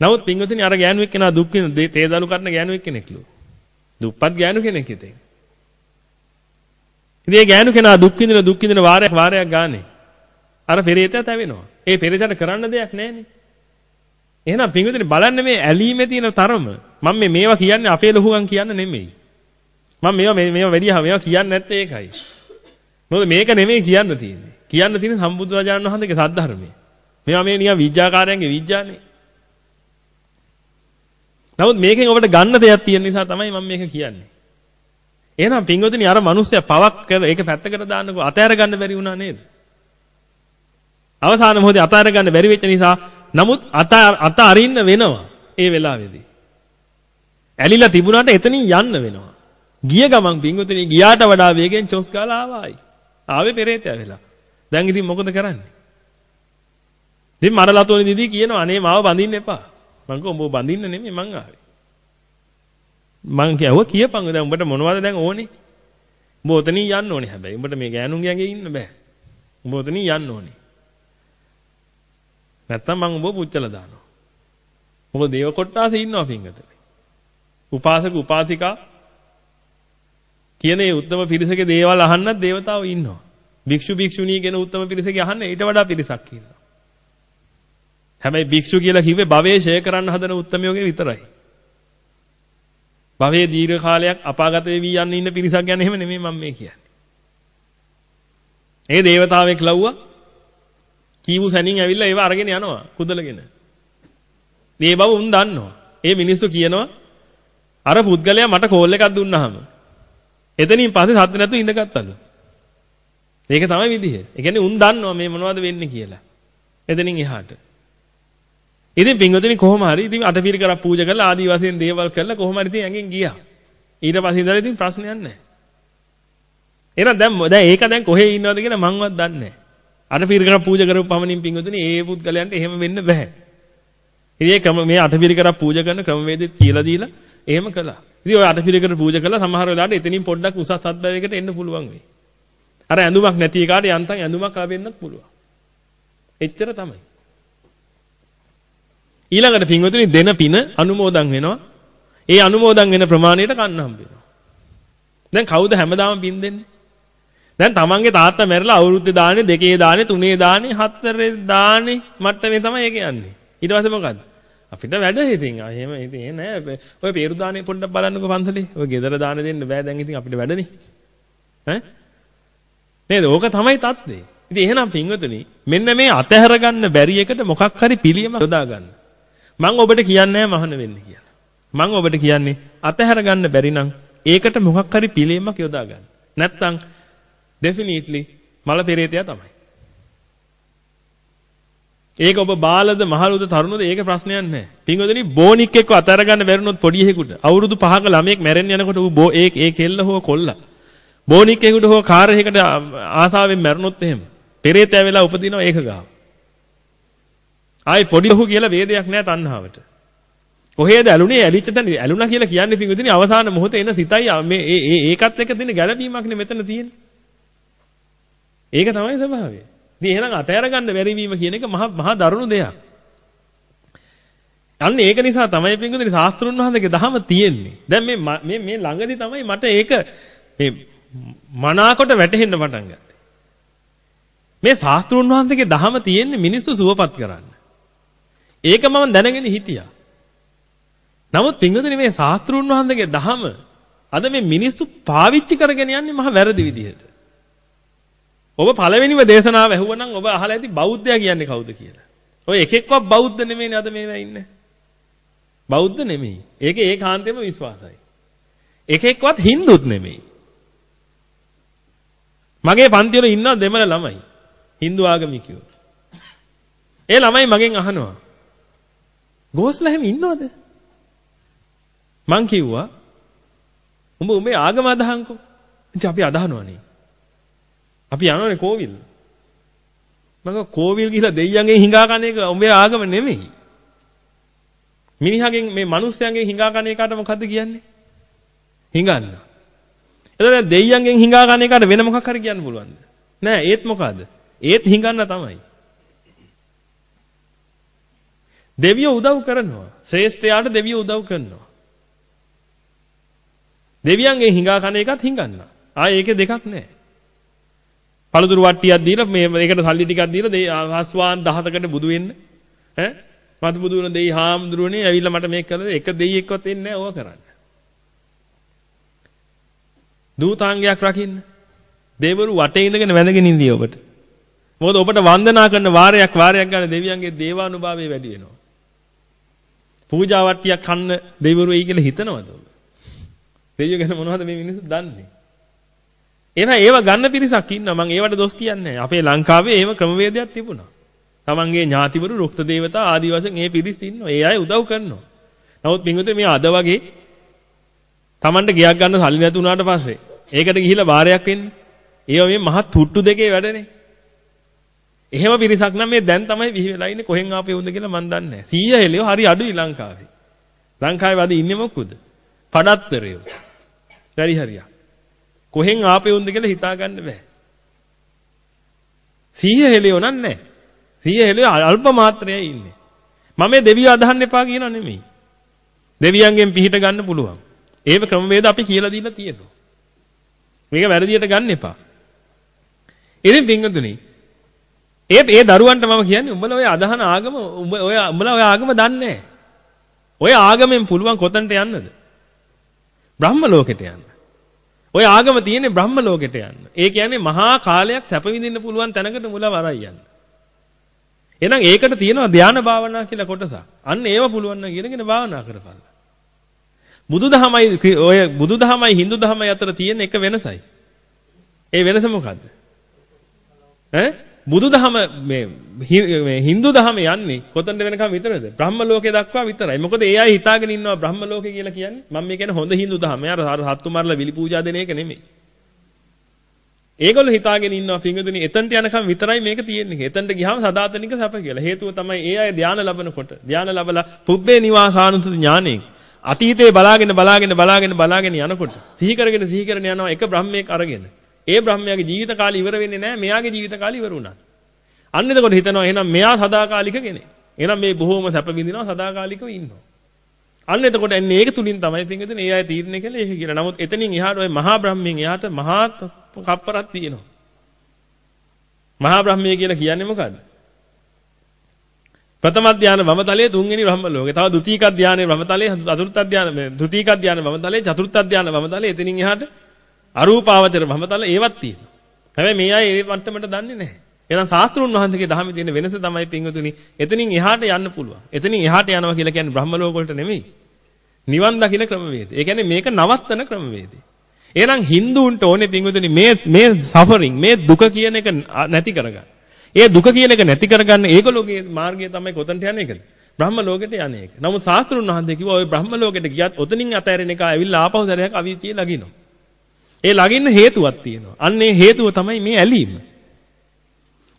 නමුත් පින්වතුනි අර ගෑනුවෙක් කෙනා දුක් විඳ තේදලු කරන ගෑනුවෙක් කෙනෙක්ලු. දුප්පත් ගෑනු කෙනෙක් හිතේ. ඉතින් මේ ගෑනු කෙනා දුක් විඳින දුක් විඳින වාරයක් වාරයක් ගානේ. අර පෙරේතයා තැවෙනවා. ඒ පෙරේතට කරන්න දෙයක් නැහැනේ. එහෙනම් පින්වතුනි බලන්න මේ ඇලීමේ තියෙන තරම මම මේ මේවා කියන්නේ අපේ ලොහුගන් කියන්න නෙමෙයි. මම මේවා මේවා වැඩි මේවා කියන්නේ නැත්තේ ඒකයි. මොකද මේක නෙමෙයි කියන්න තියෙන්නේ. කියන්න තියෙන්නේ සම්බුදු රජාණන් වහන්සේගේ සද්ධර්මය. මේවා මේ නිකන් විඥාකාරයන්ගේ විඥානේ. නමුත් මේකෙන් ඔබට ගන්න දෙයක් තියෙන නිසා තමයි මම මේක කියන්නේ. එහෙනම් පින්වතුනි අර මිනිස්සයා පවක් කර ඒක පැත්තකට දාන්නකෝ අතෑර ගන්න බැරි වුණා නේද? අවසාන මොහොතේ අතෑර ගන්න බැරි වෙච්ච නිසා නමුත් අත අත අරින්න වෙනවා ඒ වෙලාවේදී. ඇලිලා තිබුණාට එතනින් යන්න වෙනවා. ගිය ගමන් පින්වතුනි ගියාට වඩා වේගෙන් චොස් ගාලා ආවායි. ආවේ පෙරේතයා වෙලා. දැන් ඉතින් මොකද කරන්නේ? ඉතින් මරලතෝනි දීදී කියනවා අනේ මාව බඳින්න එපා. මං කිව්වා උඹ බඳින්න නෙමෙයි මං ආවේ. මං කියවුවා කියපන් දැන් උඹට මොනවද දැන් ඕනේ? උඹ ඔතනින් යන්න ඕනේ හැබැයි. උඹට මේ ගෑනුන්ගේ ඇඟේ ඉන්න බෑ. උඹ ඔතනින් යන්න ඕනේ. නැත්තම් මං උඹව පුච්චලා දානවා. මොකද දේව කොට්ටාසේ ඉන්නවා පිංගතේ. උපාසක උපාසිකා කියන ඒ උත්තම පිරිසකේ දේවල් අහන්නත් దేవතාවෝ ඉන්නවා. භික්ෂු භික්ෂුණී කියන උත්තම පිරිසකේ අහන්න ඊට වඩා පිරිසක් ඉන්නවා. හැබැයි භික්ෂු කියලා කිව්වේ භවයේ ෂය කරන්න හදන උත්තමයෝගේ විතරයි. භවයේ දීර්ඝ කාලයක් අපාගත වෙවි යන්න ඉන්න පිරිසක් ගැන එහෙම නෙමෙයි මම මේ කියන්නේ. ඒ దేవතාවෙක් ලව්වා කීවු සැනින් ඇවිල්ලා ඒව අරගෙන යනවා කුදලගෙන. මේ බව උන් දන්නවා. ඒ මිනිස්සු කියනවා අර පුද්ගලයා මට කෝල් එකක් දුන්නාම එතනින් පස්සේ සද්ද නැතුව ඉඳගත්තලු. මේක තමයි විදිහ. ඒ කියන්නේ උන් දන්නවා මේ මොනවද වෙන්නේ කියලා. එතනින් එහාට. ඉතින් පින්වතුනි කොහොම හරි ඉතින් අටපිරිකරක් පූජා කරලා ආදි වශයෙන් දේවල් කරලා කොහොම හරි ඉතින් ඇඟෙන් ගියා. ඊට පස්සේ ඉඳලා ඉතින් ප්‍රශ්නයක් නැහැ. එහෙනම් දැන් දැන් ඒක දැන් කොහේ ඉන්නවද කියලා මංවත් දන්නේ නැහැ. අටපිරිකරක් පූජා කරපු පමණින් පින්වතුනි ඒ පුද්ගලයන්ට එහෙම වෙන්න බෑ. ඉතින් ඒ ක්‍රම මේ අටපිරිකරක් පූජා කරන ක්‍රමවේදෙත් කියලා දීලා එහෙම කළා. ඉතින් ඔය අටපිරිකර පූජා කළා සමහර වෙලාවට එතනින් පොඩ්ඩක් උසස් අත්දැකීමකට එන්න පුළුවන් වෙයි. අර ඇඳුමක් නැති එකාට යන්තම් ඇඳුමක් ලැබෙන්නත් පුළුවන්. එච්චර තමයි. ඊළඟට පින්වතුනි දෙන පින අනුමෝදන් වෙනවා. ඒ අනුමෝදන් වෙන ප්‍රමාණයට කන්න හම්බ වෙනවා. දැන් කවුද හැමදාම පින් දෙන්නේ? දැන් තමන්ගේ තාත්තා මැරලා අවුරුද්දේ දාන්නේ දෙකේ දාන්නේ තුනේ දාන්නේ හතරේ දාන්නේ මට්ටමේ තමයි ඒක යන්නේ. ඊට පස්සේ මොකද්ද? අපිට වැඩ ඉතින් එහෙම ඉතින් නෑ. ඔය පේරු දාන්නේ පොඩ්ඩක් බලන්නකෝ පන්සලේ. ඔය ගෙදර දාන දෙන්න බෑ දැන් ඉතින් අපිට වැඩනේ. ඈ? නේද? ඕක තමයි தත්ත්වය. ඉතින් එහෙනම් පින්වතුනි මෙන්න මේ අතහැර ගන්න බැරි එකට මොකක් හරි පිළියම යොදා ගන්න. මම ඔබට කියන්නේ මහාන වෙන්න කියලා. මම ඔබට කියන්නේ අතහැර ගන්න බැරි නම් ඒකට මොකක් හරි පිළියමක් යොදා ගන්න. නැත්තම් definitely මල පෙරේතයා තමයි. ඒක ඔබ බාලද මහලුද තරුණද ඒක ප්‍රශ්නයක් නැහැ. පින්වදනි බෝනික් එක්ක අතර ගන්න බැරිනොත් පොඩි එකෙකුට අවුරුදු 5ක ළමයෙක් මැරෙන්න යනකොට ඌ බෝ ඒ ඒ කෙල්ල හෝ කොල්ල බෝනික් එකෙකුට හෝ කාර් එකකට ආසාවෙන් මැරුණොත් එහෙම පෙරේතයා වෙලා උපදිනවා ඒක ගාව. ආයි පොඩි ලොකු කියලා වේදයක් නැහැ තණ්හාවට. කොහේද ඇලුනේ ඇලිච්ච තැන ඇලුනා කියලා කියන්නේ පින්වදිනේ අවසාන මොහොතේ එන සිතයි මේ ඒ ඒකත් එක්ක තියෙන ගැළපීමක් නේ මෙතන තියෙන්නේ. ඒක තමයි ස්වභාවය. ඉතින් එහෙනම් අතහැර ගන්න බැරි වීම කියන එක මහා මහා දරුණු දෙයක්. අන්න ඒක නිසා තමයි පින්වදිනේ ශාස්ත්‍රුන් වහන්සේගේ දහම තියෙන්නේ. දැන් මේ මේ මේ ළඟදී තමයි මට ඒක මේ මනාකොට වැටහෙන්න පටන් ගත්තේ. මේ ශාස්ත්‍රුන් වහන්සේගේ දහම තියෙන්නේ මිනිස්සු සුවපත් කරන්න. ඒක මම දැනගෙන හිටියා. නමුත් පින්වතුනි මේ ශාස්ත්‍රුන් වහන්සේගේ දහම අද මේ මිනිස්සු පාවිච්චි කරගෙන යන්නේ මහ වැරදි විදිහට. ඔබ පළවෙනිම දේශනාව ඇහුවනම් ඔබ අහලා ඇති බෞද්ධයා කියන්නේ කවුද කියලා. ඔය එකෙක්වත් බෞද්ධ නෙමෙයිනේ අද මේවා ඉන්නේ. බෞද්ධ නෙමෙයි. ඒකේ ඒකාන්තයෙන්ම විශ්වාසයි. එකෙක්වත් හින්දුත් නෙමෙයි. මගේ පන්ති වල ඉන්න දෙමළ ළමයි. හින්දු ආගමිකයෝ. ඒ ළමයි මගෙන් අහනවා. ගෝස්ලා හැම ඉන්නවද? මං කිව්වා උඹ උඹේ ආගම අදහන්කෝ. ඉතින් අපි අදහනවනේ. අපි යනවනේ කෝවිල්. මම කෝවිල් ගිහිලා දෙයියන්ගෙන් හිඟා කන එක උඹේ ආගම නෙමෙයි. මිනිහගෙන් මේ මිනිස්යාගෙන් හිඟා කන එකට මොකද්ද කියන්නේ? හිඟන්න. එතකොට දෙයියන්ගෙන් හිඟා කන එකට වෙන මොකක් හරි කියන්න පුළුවන්ද? නෑ ඒත් මොකද්ද? ඒත් හිඟන්න තමයි. දෙවියෝ උදව් කරනවා. ශ්‍රේෂ්ඨයාට දෙවියෝ උදව් කරනවා. දෙවියන්ගෙන් හිඟා කන එකත් හිඟන්න. ආයේ ඒකේ දෙකක් නැහැ. පළතුරු වට්ටියක් දීලා මේ මේකට සල්ලි ටිකක් දීලා හස්වාන් 17කට බුදු වෙන්න ඈ මතු බුදු වෙන දෙයි හාමුදුරුවනේ ඇවිල්ලා මට මේක කළා එක දෙයියෙක්වත් එන්නේ නැහැ ඕක කරන්න. දූතාංගයක් රකින්න. දෙවරු වටේ ඉඳගෙන වැඳගෙන ඉඳී ඔබට. මොකද ඔබට වන්දනා කරන වාරයක් වාරයක් ගන්න දෙවියන්ගේ දේවානුභාවය වැඩි වෙනවා. පූජා වට්ටියක් කන්න දෙවිවරු එයි කියලා හිතනවද ඔබ? දෙවියෝ ගැන මොනවද මේ මිනිස්සු දන්නේ? එහෙනම් ඒව ගන්න පිරිසක් ඉන්නවා. මම ඒවට දොස් කියන්නේ අපේ ලංකාවේ ඒව ක්‍රමවේදයක් තිබුණා. තමන්ගේ ඥාතිවරු රුක්ත දේවතා ආදී වශයෙන් ඒ පිරිස් ඉන්නවා. ඒ අය උදව් කරනවා. නමුත් පින්විතේ මේ අද වගේ තමන්ට ගියක් ගන්න සල්ලි නැති වුණාට පස්සේ ඒකට ගිහිල්ලා බාරයක් වෙන්නේ. ඒව මේ මහත් තුට්ටු දෙකේ වැඩනේ. එහෙම පිරිසක් නම් මේ දැන් තමයි විහි වෙලා ඉන්නේ කොහෙන් ආපේ උන්ද කියලා මන් දන්නේ නැහැ. 100 හෙලියෝ හරි අඩුයි ලංකාවේ. ලංකාවේ වද ඉන්නේ මොකද? පඩත්තරයෝ. පරි හරියක්. කොහෙන් ආපේ උන්ද කියලා හිතා ගන්න බෑ. 100 හෙලියෝ නන්නේ. 100 හෙලියෝ අල්ප මාත්‍රයයි ඉන්නේ. මම මේ දෙවියෝ අදහන්න එපා කියනව නෙමෙයි. දෙවියන්ගෙන් පිහිට ගන්න පුළුවන්. ඒව ක්‍රමවේද අපි කියලා දීලා තියෙනවා. මේක වැරදියට ගන්න එපා. ඉතින් පින්වතුනි ඒ ඒ දරුවන්ට මම කියන්නේ උඹලා ඔය අදහන ආගම උඹ ඔය උඹලා ඔය ආගම දන්නේ ඔය ආගමෙන් පුළුවන් කොතනට යන්නද? බ්‍රහ්ම ලෝකෙට යන්න. ඔය ආගම තියෙන්නේ බ්‍රහ්ම ලෝකෙට යන්න. ඒ කියන්නේ මහා කාලයක් සැප විඳින්න පුළුවන් තැනකට මුලව අරයි යන්න. එහෙනම් ඒකට තියෙනවා ධාන භාවනා කියලා කොටසක්. අන්න ඒව පුළුවන් නම් ඉගෙනගෙන භාවනා කරපළ. බුදුදහමයි ඔය බුදුදහමයි Hindu දහමයි අතර තියෙන එක වෙනසයි. ඒ වෙනස මොකද්ද? ඈ බුදුදහම මේ මේ Hindu දහම යන්නේ කොතනද වෙනකම් විතරද? බ්‍රහ්ම ලෝකේ දක්වා විතරයි. මොකද ඒ අය හිතාගෙන ඉන්නවා බ්‍රහ්ම ලෝකේ කියලා කියන්නේ. මම මේ කියන්නේ හොඳ Hindu දහම. යාර හත්තු මරලා විලි පූජා දෙන එක නෙමෙයි. ඒගොල්ලෝ හිතාගෙන ඉන්නවා පිංගුදුනි එතනට යනකම් විතරයි මේක තියෙන්නේ. එතනට ගියාම සදාතනික සැප කියලා. හේතුව තමයි ඒ අය ධානය ලබනකොට ධානය ලබලා පුබ්බේ නිවාසානුසති ඥානෙන් අතීතේ බලාගෙන බලාගෙන බලාගෙන බලාගෙන යනකොට සිහි කරගෙන සිහි කරගෙන යනවා එක බ්‍රහ්මයක් අරගෙන. ඒ බ්‍රහ්මයාගේ ජීවිත කාලය ඉවර වෙන්නේ නැහැ. මෙයාගේ ජීවිත කාලය ඉවර වුණා. අන්න එතකොට හිතනවා එහෙනම් මෙයා සදාකාලික කෙනෙක්. එහෙනම් මේ බොහෝම සැප විඳිනවා සදාකාලිකව ඉන්නවා. අන්න එතකොට එන්නේ ඒක තුලින් තමයි පින්විතනේ ඒ අය තීරණය කළේ ඒක කියලා. නමුත් එතනින් එහාට ওই මහා බ්‍රහ්මයෙන් එහාට මහා කප්පරක් තියෙනවා. මහා බ්‍රහ්මය කියලා කියන්නේ මොකද්ද? ප්‍රථම ධානය වමතලයේ තුන්වෙනි බ්‍රහ්ම ලෝකේ. තව ද්විතීක ධානයේ වමතලයේ චතුර්ථ ධානය මේ ද්විතීක ධානය වමතලයේ චතුර්ථ ධානය වමතලයේ එතනින් එහාට අරූපාවචර වමතල ඒවත් තියෙනවා. හැබැයි මේ අය ඒ මට්ටමට දන්නේ නැහැ. එහෙනම් ශාස්ත්‍රුන් වහන්සේගේ ධර්මයේ තියෙන වෙනස තමයි පින්වතුනි එතනින් එහාට යන්න පුළුවන්. එතනින් එහාට යනවා කියලා කියන්නේ බ්‍රහ්ම ලෝක වලට නෙමෙයි. නිවන් දකින්න ක්‍රමවේදය. ඒ කියන්නේ මේක නවත්තන ක්‍රමවේදය. එහෙනම් Hinduන්ට ඕනේ පින්වතුනි මේ මේ සෆරින් මේ දුක කියන එක නැති කරගන්න. ඒ දුක කියන එක නැති කරගන්න ඒගොල්ලෝගේ මාර්ගය තමයි කොතනට යන්නේ ඒකද? බ්‍රහ්ම ලෝකෙට යන්නේ ඒක. නමුත් ශාස්ත්‍රුන් වහන්සේ කිව්වා ওই බ්‍රහ්ම ලෝකෙට ගියත් ඔතනින් අතෑරෙන එක ඇවිල්ලා ආපහු දරයක් අවීතිය ලගිනවා. ඒ ලගින්න හේතුවක් තියෙනවා. අන්න ඒ හේතුව තමයි මේ ඇලීම.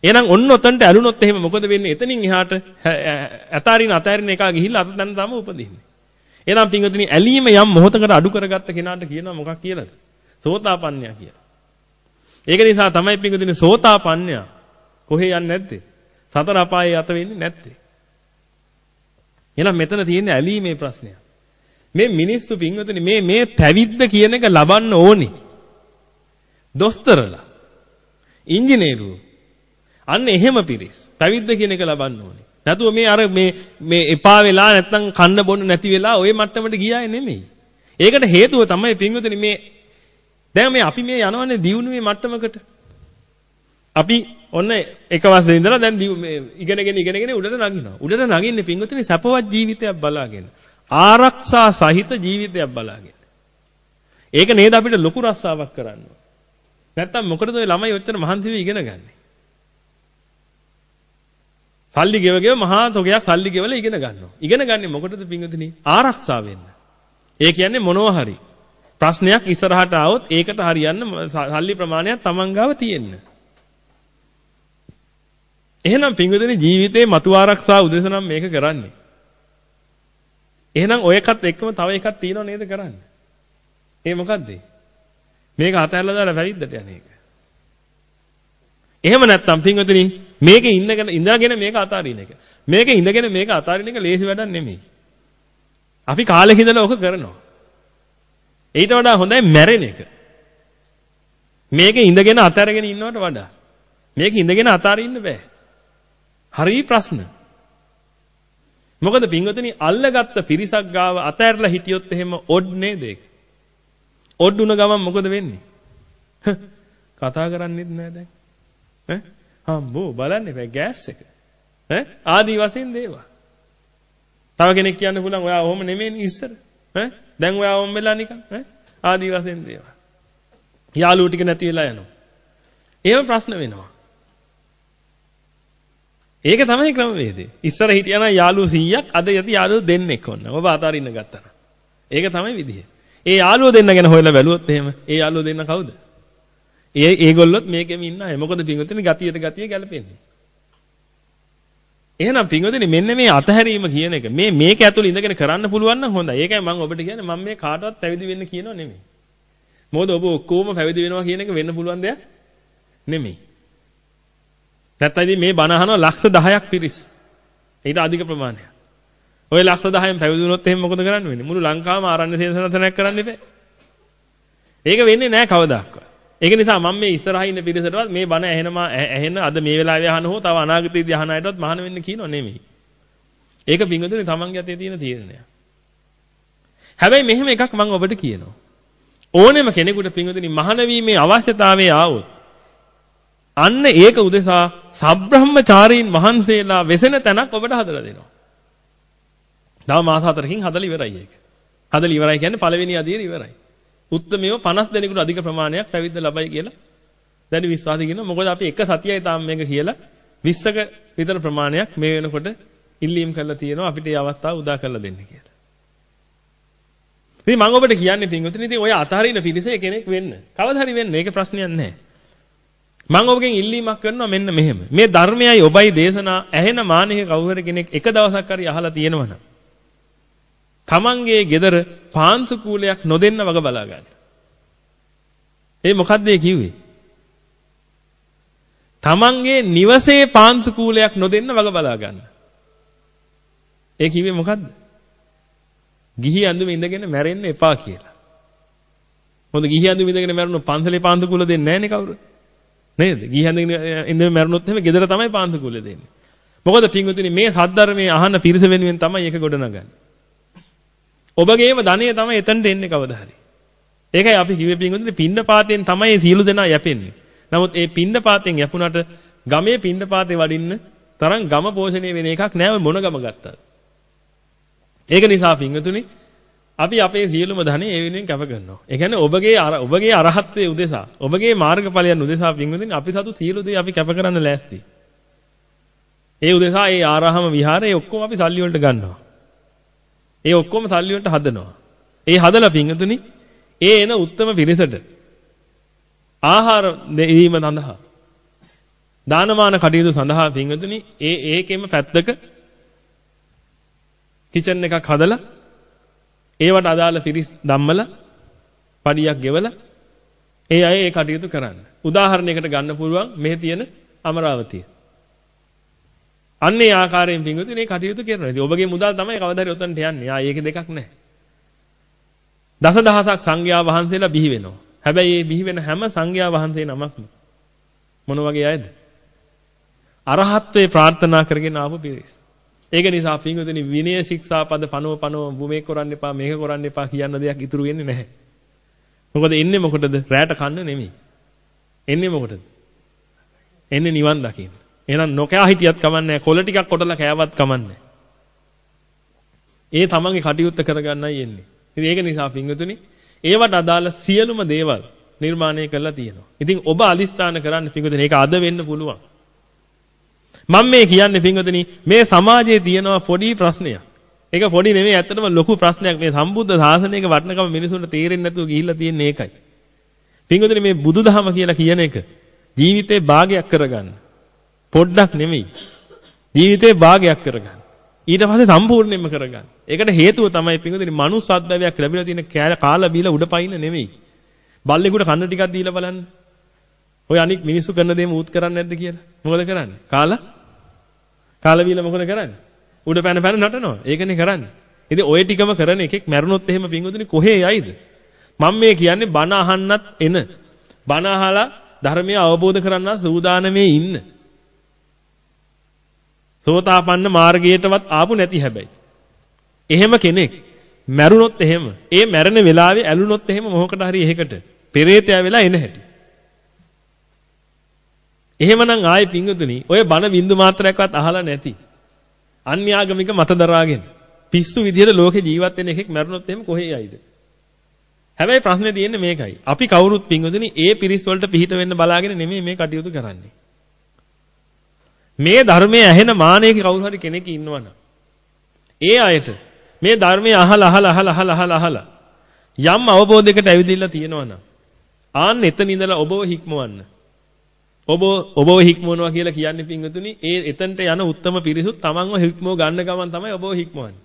එහෙනම් ඔන්න ඔතනට ඇලුනොත් එහෙම මොකද වෙන්නේ? එතනින් එහාට අතාරින අතාරින එක ගිහිල්ලා අත දැන තම උපදින්නේ. එහෙනම් පින්වතුනි ඇලීම යම් මොහොතකට අඩු කරගත්ත කෙනාට කියනවා මොකක් කියලාද? සෝතාපන්නයා කියලා. ඒක නිසා තමයි පින්වතුනි සෝතාපන්නයා කොහේ යන්නේ නැත්තේ? සතර අපායේ යත වෙන්නේ නැත්තේ. එහෙනම් මෙතන තියෙන ඇලීමේ ප්‍රශ්නය. මේ මිනිස්සු පින්වතුනි මේ මේ පැවිද්ද කියන එක ලබන්න ඕනේ. දොස්තරලා ඉංජිනේරුවෝ අන්න එහෙම පිරිස්. පැවිද්ද කියන එක ලබන්න ඕනේ. නැතුව මේ අර මේ මේ එපා වෙලා නැත්තම් කන්න බොන්න නැති වෙලා ওই මට්ටමට ගියාය නෙමෙයි. ඒකට හේතුව තමයි පින්වතුනි මේ දැන් මේ අපි මේ යනවනේ දියුණුවේ මට්ටමකට. අපි ඔන්න එක වසරේ ඉඳලා දැන් ඉගෙනගෙන ඉගෙනගෙන උඩට නගිනවා. උඩට නගින්නේ පින්වතුනි සපවත් ජීවිතයක් බලාගෙන. ආරක්ෂා සහිත ජීවිතයක් බලාගෙන. ඒක නේද අපිට ලොකු රස්සාවක් කරන්න. නැත්තම් මොකටද ඔය ළමයි ඔච්චර මහන්සි වෙ ඉගෙන ගන්නේ? සල්ලි ගෙව ගෙව මහා තොගයක් සල්ලි ගෙවලා ඉගෙන ගන්නවා. ඉගෙන ගන්නේ මොකටද පින්වතුනි? ආරක්ෂා වෙන්න. ඒ කියන්නේ මොනවා හරි ප්‍රශ්නයක් ඉස්සරහට ආවොත් ඒකට හරියන්න සල්ලි ප්‍රමාණයක් Taman ගාව තියෙන්න. එහෙනම් පින්වතුනි ජීවිතේ මතු ආරක්ෂා උදෙස නම් මේක කරන්නේ. එහෙනම් ඔය එකත් එක්කම තව එකක් තියෙනව නේද කරන්න? ඒ මොකද්ද? මේක අතහැරලා දාලා වැරිද්දට යන එක. එහෙම නැත්නම් පින්වතුනි මේකේ ඉඳගෙන ඉඳගෙන මේක අතාරින එක. මේකේ ඉඳගෙන මේක අතාරින එක ලේසි වැඩක් නෙමෙයි. අපි කාලෙක ඉඳලා ඔක කරනවා. ඊට වඩා හොඳයි මැරෙන එක. මේකේ ඉඳගෙන අතාරගෙන ඉන්නවට වඩා. මේක ඉඳගෙන අතාරින්න බෑ. හරි ප්‍රශ්න. මොකද පින්වතුනි අල්ලගත්ත පිරිසක් ගාව අතෑරලා හිටියොත් එහෙම ඔඩ් නේද ඒක? ඔඩ් උන ගමන් මොකද වෙන්නේ? කතා කරන්නෙත් නෑ දැන්. ඈ? හම්බෝ බලන්න එපා ගෑස් එක. ඈ? ආදි වශයෙන් දේවා. තව කෙනෙක් කියන්න පුළුවන් ඔයා ඔහොම නෙමෙයිනේ ඉස්සර. ඈ? දැන් ඔයා ඔහොම වෙලා නිකන් ඈ? ආදි වශයෙන් දේවා. යාළුවෝ ටික නැති වෙලා යනවා. එහෙම ප්‍රශ්න වෙනවා. ඒක තමයි ක්‍රමවේදය. ඉස්සර හිටියනම් යාළුවෝ 100ක් අද යති යාළුවෝ දෙන්නෙක් ඔන්න. ඔබ අතාරින්න ගත්තා. ඒක තමයි විදිහ. ඒ යාළුවෝ දෙන්න ගැන හොයලා බැලුවොත් එහෙම ඒ යාළුවෝ දෙන්න කවුද? ඒ ඒගොල්ලොත් මේකෙම ඉන්න අය. මොකද පින්වතුනි ගතියට ගතිය ගැලපෙන්නේ. එහෙනම් පින්වතුනි මෙන්න මේ අතහැරීම කියන එක මේ මේක ඇතුළේ ඉඳගෙන කරන්න පුළුවන් නම් හොඳයි. ඒකයි මම ඔබට කියන්නේ මම මේ කාටවත් පැවිදි වෙන්න කියනව නෙමෙයි. මොකද ඔබ ඔක්කොම පැවිදි වෙනවා කියන එක වෙන්න පුළුවන් දෙයක් නෙමෙයි. නැත්නම් ඉතින් මේ බණ අහනවා ලක්ෂ 10ක් පිරිස්. ඊට අධික ප්‍රමාණයක්. ওই ලක්ෂ 10න් පැවිදි වුණොත් එහෙනම් මොකද කරන්න වෙන්නේ? මුළු ලංකාවම ආරණ්‍ය සේනාසනයක් කරන්න ඉබේ. ඒක වෙන්නේ නැහැ කවදාවත්. ඒක නිසා මම මේ ඉස්සරහින් ඉන්න පිරිසටවත් මේ බණ ඇහෙනම ඇහෙන අද මේ වෙලාවේ අහන හෝ තව අනාගතයේදී අහන අයටවත් මහාන වෙන්න කියනව නෙමෙයි. ඒක පිංගුතුනේ තමන්ගේ අතේ තියෙන තීරණයක්. හැබැයි මෙහෙම එකක් මම ඔබට කියනවා. ඕනෙම කෙනෙකුට පිංගුතුනි මහාන වීමේ අවශ්‍යතාවය ආවොත් අන්න ඒක උදෙසා සබ්‍රහ්මචාරීන් වහන්සේලා වෙසෙන තැනක් ඔබට හදලා දෙනවා. තව මාස 4කින් හදලා ඉවරයි ඒක. හදලා ඉවරයි කියන්නේ පළවෙනි අදියර ඉවරයි. උත්මයෝ 50 දෙනෙකුට අධික ප්‍රමාණයක් පැවිද්ද ලබයි කියලා දැන් විශ්වාසය කියනවා. මොකද අපි එක සතියයි තාම මේක කියලා 20ක විතර ප්‍රමාණයක් මේ වෙනකොට ඉල්ලීම් කරලා තියෙනවා අපිට මේ අවස්ථාව උදා කරලා දෙන්න කියලා. ඉතින් මම ඔබට කියන්නේ පින්වතුනි ඉතින් ඔය අතහරින පිරිසේ කෙනෙක් වෙන්න. කවදා හරි වෙන්න. ඒක ප්‍රශ්නයක් නැහැ. මම ඔබගෙන් ඉල්ලීමක් කරනවා මෙන්න මෙහෙම. මේ ධර්මයයි ඔබයි දේශනා ඇහෙන මානෙක කවුරු කෙනෙක් එක දවසක් හරි අහලා තියෙනවනම් තමන්ගේ ගෙදර පාන්සු කූලයක් නොදෙන්න වග බලා ගන්න. ඒ මොකද්ද ඒ කිව්වේ? තමන්ගේ නිවසේ පාන්සු කූලයක් නොදෙන්න වග බලා ගන්න. ඒ කිව්වේ මොකද්ද? ගිහි ඇඳුම ඉඳගෙන මැරෙන්න එපා කියලා. මොකද ගිහි ඇඳුම ඉඳගෙන මැරුණොත් පන්සලේ පාන්සු කූල දෙන්නේ නැහනේ කවුරු. නේද? ගිහි ඇඳගෙන ඉඳගෙන මැරුණොත් එහෙම ගෙදර තමයි පාන්සු කූල දෙන්නේ. මොකද පින්වතුනි මේ සද්ධර්මයේ අහන පිරිස වෙනුවෙන් තමයි ඒක ගොඩනගන්නේ. ඔබගේම ධනය තමයි එතනට එන්නේ කවදා හරි. ඒකයි අපි කිව්වේ පින්වතුනි පින්ඩපාතයෙන් තමයි සියලු දෙනා යැපෙන්නේ. නමුත් ඒ පින්ඩපාතයෙන් යැපුණාට ගමේ පින්ඩපාතේ වඩින්න තරම් ගම පෝෂණය වෙන එකක් නෑ මොන ගම ගත්තත්. ඒක නිසා පින්වතුනි අපි අපේ සියලුම ධනෙ ඒ වෙනුවෙන් කැප කරනවා. ඒ කියන්නේ ඔබගේ ඔබගේ අරහත්ත්වයේ උදෙසා, ඔබගේ මාර්ගඵලයන් උදෙසා පින්වතුනි අපි සතු සියලු දේ අපි කැප කරන්න ලෑස්ති. ඒ උදෙසා ඒ ආරාම විහාරය ඔක්කොම අපි සල්ලි වලට ගන්නවා. ඒ ඔක්කොම සල්ලි වලට හදනවා. ඒ හදලා පින්වතුනි ඒ එන උත්තම පිරිසට ආහාර දෙීම සඳහා දානමාන කටයුතු සඳහා පින්වතුනි ඒ ඒකෙම පැත්තක කිචන් එකක් හදලා ඒවට අදාළ පිරිස් ධම්මලා පඩියක් ගෙවලා ඒ අය ඒ කටයුතු කරන්න. උදාහරණයකට ගන්න පුළුවන් මේ තියෙන අමරාවතිය. අන්න ඒ ආකාරයෙන් පිංගුතුනි මේ කටයුතු කරනවා. ඉතින් ඔබගේ මුදල් තමයි කවදාද උතන්ට යන්නේ. ආ ඒක දෙකක් නැහැ. දසදහසක් සංඝයා වහන්සේලා බිහි වෙනවා. හැබැයි මේ බිහි වෙන හැම සංඝයා වහන්සේ නමක්ම මොන වගේ අයද? අරහත්වේ ප්‍රාර්ථනා කරගෙන ආපු පිරිස්. ඒක නිසා පින්වතුනි විනය ශික්ෂා පද පනව පනව මේක කරන්න එපා මේක කරන්න එපා කියන දෙයක් ඉතුරු වෙන්නේ නැහැ. මොකද එන්නේ මොකටද? රැට කන්න නෙමෙයි. එන්නේ මොකටද? එන්නේ නිවන් දකින්න. එහෙනම් නොකෑ හිටියත් කමන්නේ කොළ ටිකක් කොටලා කෑවත් කමන්නේ. ඒ තමන්ගේ කටයුත්ත කරගන්නයි එන්නේ. ඉතින් ඒක නිසා පින්වතුනි ඒවට අදාළ සියලුම දේවල් නිර්මාණය කරලා තියෙනවා. ඉතින් ඔබ අදිස්ථාන කරන්න පින්වතුනි ඒක අද වෙන්න පුළුවන්. මම මේ කියන්නේ පින්වතුනි මේ සමාජයේ තියෙන පොඩි ප්‍රශ්නයක්. ඒක පොඩි නෙමෙයි ඇත්තටම ලොකු ප්‍රශ්නයක්. මේ සම්බුද්ධ ශාසනයක වටිනකම මිනිසුන්ට තේරෙන්නේ නැතුව ගිහිල්ලා තියෙන්නේ ඒකයි. පින්වතුනි මේ බුදුදහම කියලා කියන එක ජීවිතේ භාගයක් කරගන්න. පොඩ්ඩක් නෙමෙයි. ජීවිතේ භාගයක් කරගන්න. ඊට පස්සේ සම්පූර්ණයෙන්ම කරගන්න. ඒකට හේතුව තමයි පින්වතුනි මනුස්ස අත්දැකයක් ලැබිලා තියෙන කාලා බීලා උඩ පයින්න නෙමෙයි. බල්ලෙකුට කන්න ටිකක් දීලා බලන්න. ඔය අනික් මිනිස්සු කරන දේම ඌත් කරන්නේ නැද්ද කියලා. මොකද කරන්නේ? කාලා කාලා බීලා මොකද කරන්නේ? උඩ පැන පැන නටනවා. ඒකනේ කරන්නේ. ඉතින් ඔය ටිකම කරන එකෙක් මැරුණොත් එහෙම පින්වතුනි කොහේ යයිද? මම මේ කියන්නේ බණ අහන්නත් එන. බණ අහලා ධර්මය අවබෝධ කරගන්න සූදානමේ ඉන්න. සෝතාපන්න මාර්ගයටවත් ආපු නැති හැබැයි. එහෙම කෙනෙක් මැරුණොත් එහෙම ඒ මැරෙන වෙලාවේ ඇලුනොත් එහෙම මොහොකට හරි එහෙකට පෙරේතයා වෙලා එන හැටි. එහෙමනම් ආයේ පිංගුතුනි ඔය බණ බින්දු මාත්‍රයක්වත් අහලා නැති අන්‍යාගමික මත දරාගෙන පිස්සු විදිහට ලෝකේ ජීවත් වෙන එකෙක් මැරුණොත් එහෙම කොහේ යයිද? හැබැයි ප්‍රශ්නේ තියෙන්නේ මේකයි. අපි කවුරුත් පිංගුතුනි ඒ පිරිස් වලට පිහිට වෙන්න බලාගෙන නෙමෙයි මේ කටයුතු කරන්නේ. මේ ධර්මයේ ඇහෙන මානෙක කවුරු හරි කෙනෙක් ඉන්නවනම් ඒ අයට මේ ධර්මයේ අහලා අහලා අහලා අහලා අහලා අහලා යම් අවබෝධයකට ඇවිදilla තියෙනවනම් ආන්න එතන ඉඳලා ඔබව හික්මවන්න. ඔබ ඔබව හික්මවනවා කියලා කියන්නේ පින්වතුනි ඒ එතනට යන උත්තම පිරිසුත් තමන්ව හික්මව ගන්න ගමන් තමයි ඔබව හික්මවන්නේ.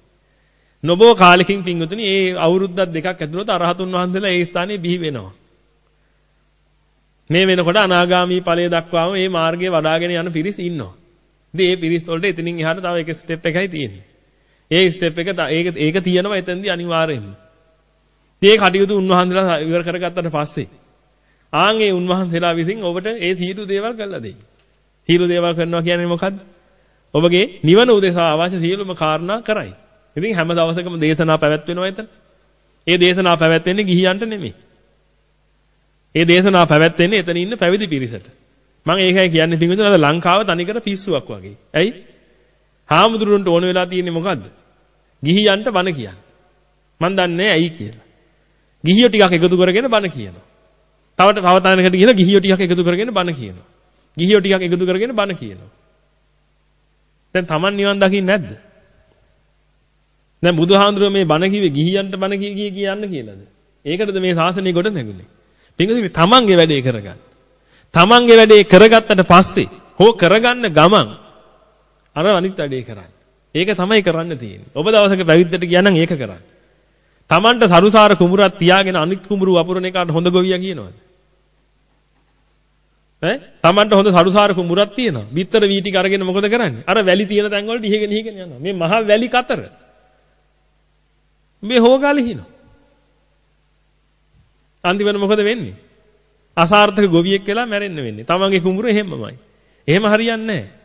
නොබෝ කාලෙකින් පින්වතුනි ඒ අවුරුද්දක් දෙකක් ඇතුළත අරහතුන් වහන්සේලා ඒ ස්ථානයේ බිහි වෙනවා. මේ වෙනකොට අනාගාමී ඵලය දක්වාම මේ මාර්ගයේ වඩාගෙන යන පිරිස ඉන්නවා. ඉතින් මේ පිරිස් වලට එතනින් එහාට තව එක ස්ටෙප් එකයි තියෙන්නේ. ඒ ස්ටෙප් එක ඒක ඒක තියෙනවා එතෙන්දී අනිවාර්යයෙන්ම. ඉතින් ඒ කටයුතු උන්වහන්සේලා ඉවර කරගත්තට පස්සේ ආන් ඒ උන්වහන්සේලා විසින් ඔබට ඒ සීතු දේවල් කරලා දෙයි. සීල දේවල් කරනවා කියන්නේ මොකද්ද? ඔබගේ නිවන උදෙසා අවශ්‍ය සියලුම කාරණා කරයි. ඉතින් හැම දවසකම දේශනා පැවැත්වෙනවා එතන. ඒ දේශනා පැවැත්වෙන්නේ ගිහියන්ට නෙමෙයි. ඒ දේශනා පැවැත්වෙන්නේ එතන ඉන්න පැවිදි පිරිසට. මම ඒකයි කියන්නේ පිටුතුන අද ලංකාව තනිකර පිස්සුවක් වගේ. ඇයි? හාමුදුරුවන්ට ඕන වෙලා තියෙන්නේ මොකද්ද? ගිහියන්ට බණ කියන්න. මන් දන්නේ ඇයි කියලා. ගිහියෝ ටිකක් එකතු කරගෙන බණ කියනවා. තව තව තැනකට ගිහලා ගිහියෝ ටිකක් එකතු කරගෙන බණ කියනවා. ගිහියෝ ටිකක් එකතු කරගෙන බණ කියනවා. දැන් Taman නිවන් දකින්නේ නැද්ද? දැන් බුදුහාඳුරුවෝ මේ බණ කිව්වේ ගිහියන්ට බණ කිය කිය කියන්න කියලාද? ඒකටද මේ ශාසනය ගොඩ නැගුණේ. පින්වතුනි තමන්ගේ වැඩේ කරගන්න. තමන්ගේ වැඩේ කරගත්තට පස්සේ හෝ කරගන්න ගමන් අර අනිත් වැඩේ කරන්න. ඒක තමයි කරන්න තියෙන්නේ. ඔබ දවසක පැවිද්දට ගියා නම් ඒක කරන්න. තමන්ට සරුසාර කුඹුරක් තියාගෙන අනිත් කුඹුරු වපුරන එකට හොඳ ගොවියා කියනවද? ඈ තමන්ට හොඳ සරුසාර කුඹුරක් තියෙනවා. බිත්තර වී ටික අරගෙන මොකද කරන්නේ? අර වැලි තියෙන තැන් වලට ඉහිගෙන ඉහිගෙන යනවා. මේ මහා වැලි කතර. මේ හොගාලි හිනවා. අන්තිමට මොකද වෙන්නේ? අසාර්ථක ගොවියෙක් වෙලා මැරෙන්න වෙන්නේ. තමන්ගේ කුඹුර එහෙමමයි. එහෙම හරියන්නේ නැහැ.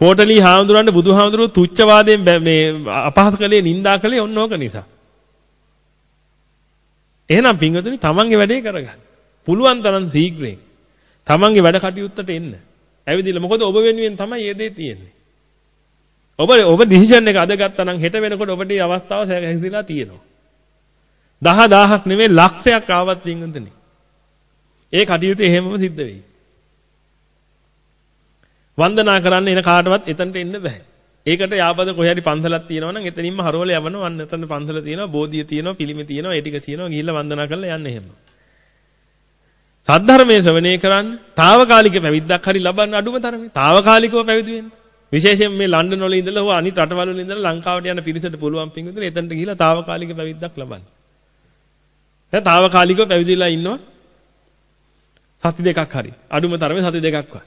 පොටලි හාමුදුරන්ට බුදුහාමුදුරුවෝ තුච්චවාදයෙන් මේ අපහාස කළේ නිඳා කළේ ඔන්න ඕක නිසා. එහෙනම් පින්වතුනි තමන්ගේ වැඩේ කරගන්න. පුළුවන් තරම් ශීඝ්‍රයෙන් තමන්ගේ වැඩ කටයුත්තට එන්න. ඇවිදින්න මොකද ඔබ වෙනුවෙන් තමයි මේ දේ තියෙන්නේ. ඔබ ඔබ ඩිසිෂන් එක අද ගත්තා නම් හෙට වෙනකොට ඔබට මේ අවස්ථාව හැසිරලා තියෙනවා. දහ දහහක් නෙමෙයි ලක්ෂයක් ආවත් පින්වතුනි. ඒ කටයුතු එහෙමම සිද්ධ වෙයි. වන්දනා කරන්න එන කාටවත් එතනට එන්න බෑ. ඒකට යාපද කොහේ හරි පන්සලක් තියෙනවා නම් එතනින්ම හරවල යවනවා. අන්න එතන පන්සල තියෙනවා, බෝධිය තියෙනවා, පිළිමේ තියෙනවා, ඒ ටික තියෙනවා. ගිහිල්ලා වන්දනා කරලා යන්න එහෙම. සද්ධර්මයේ ශ්‍රවණය කරන්න, తాවකාලික පැවිද්දක් හරි ලබන්න අඩුම තරමේ. తాවකාලිකව පැවිදි වෙන්න. විශේෂයෙන් මේ ලන්ඩන් වල ඉඳලා හෝ අනිත් රටවල් වල ඉඳලා ලංකාවට යන පිරිසට පුළුවන් පිංගුදුනේ එතනට ගිහිලා తాවකාලික පැවිද්දක් ලබන්න. දැන් తాවකාලිකව පැවිදිලා ඉන්නවා. සති දෙකක් හරි. අඩුම තරමේ සති දෙකක්වත්.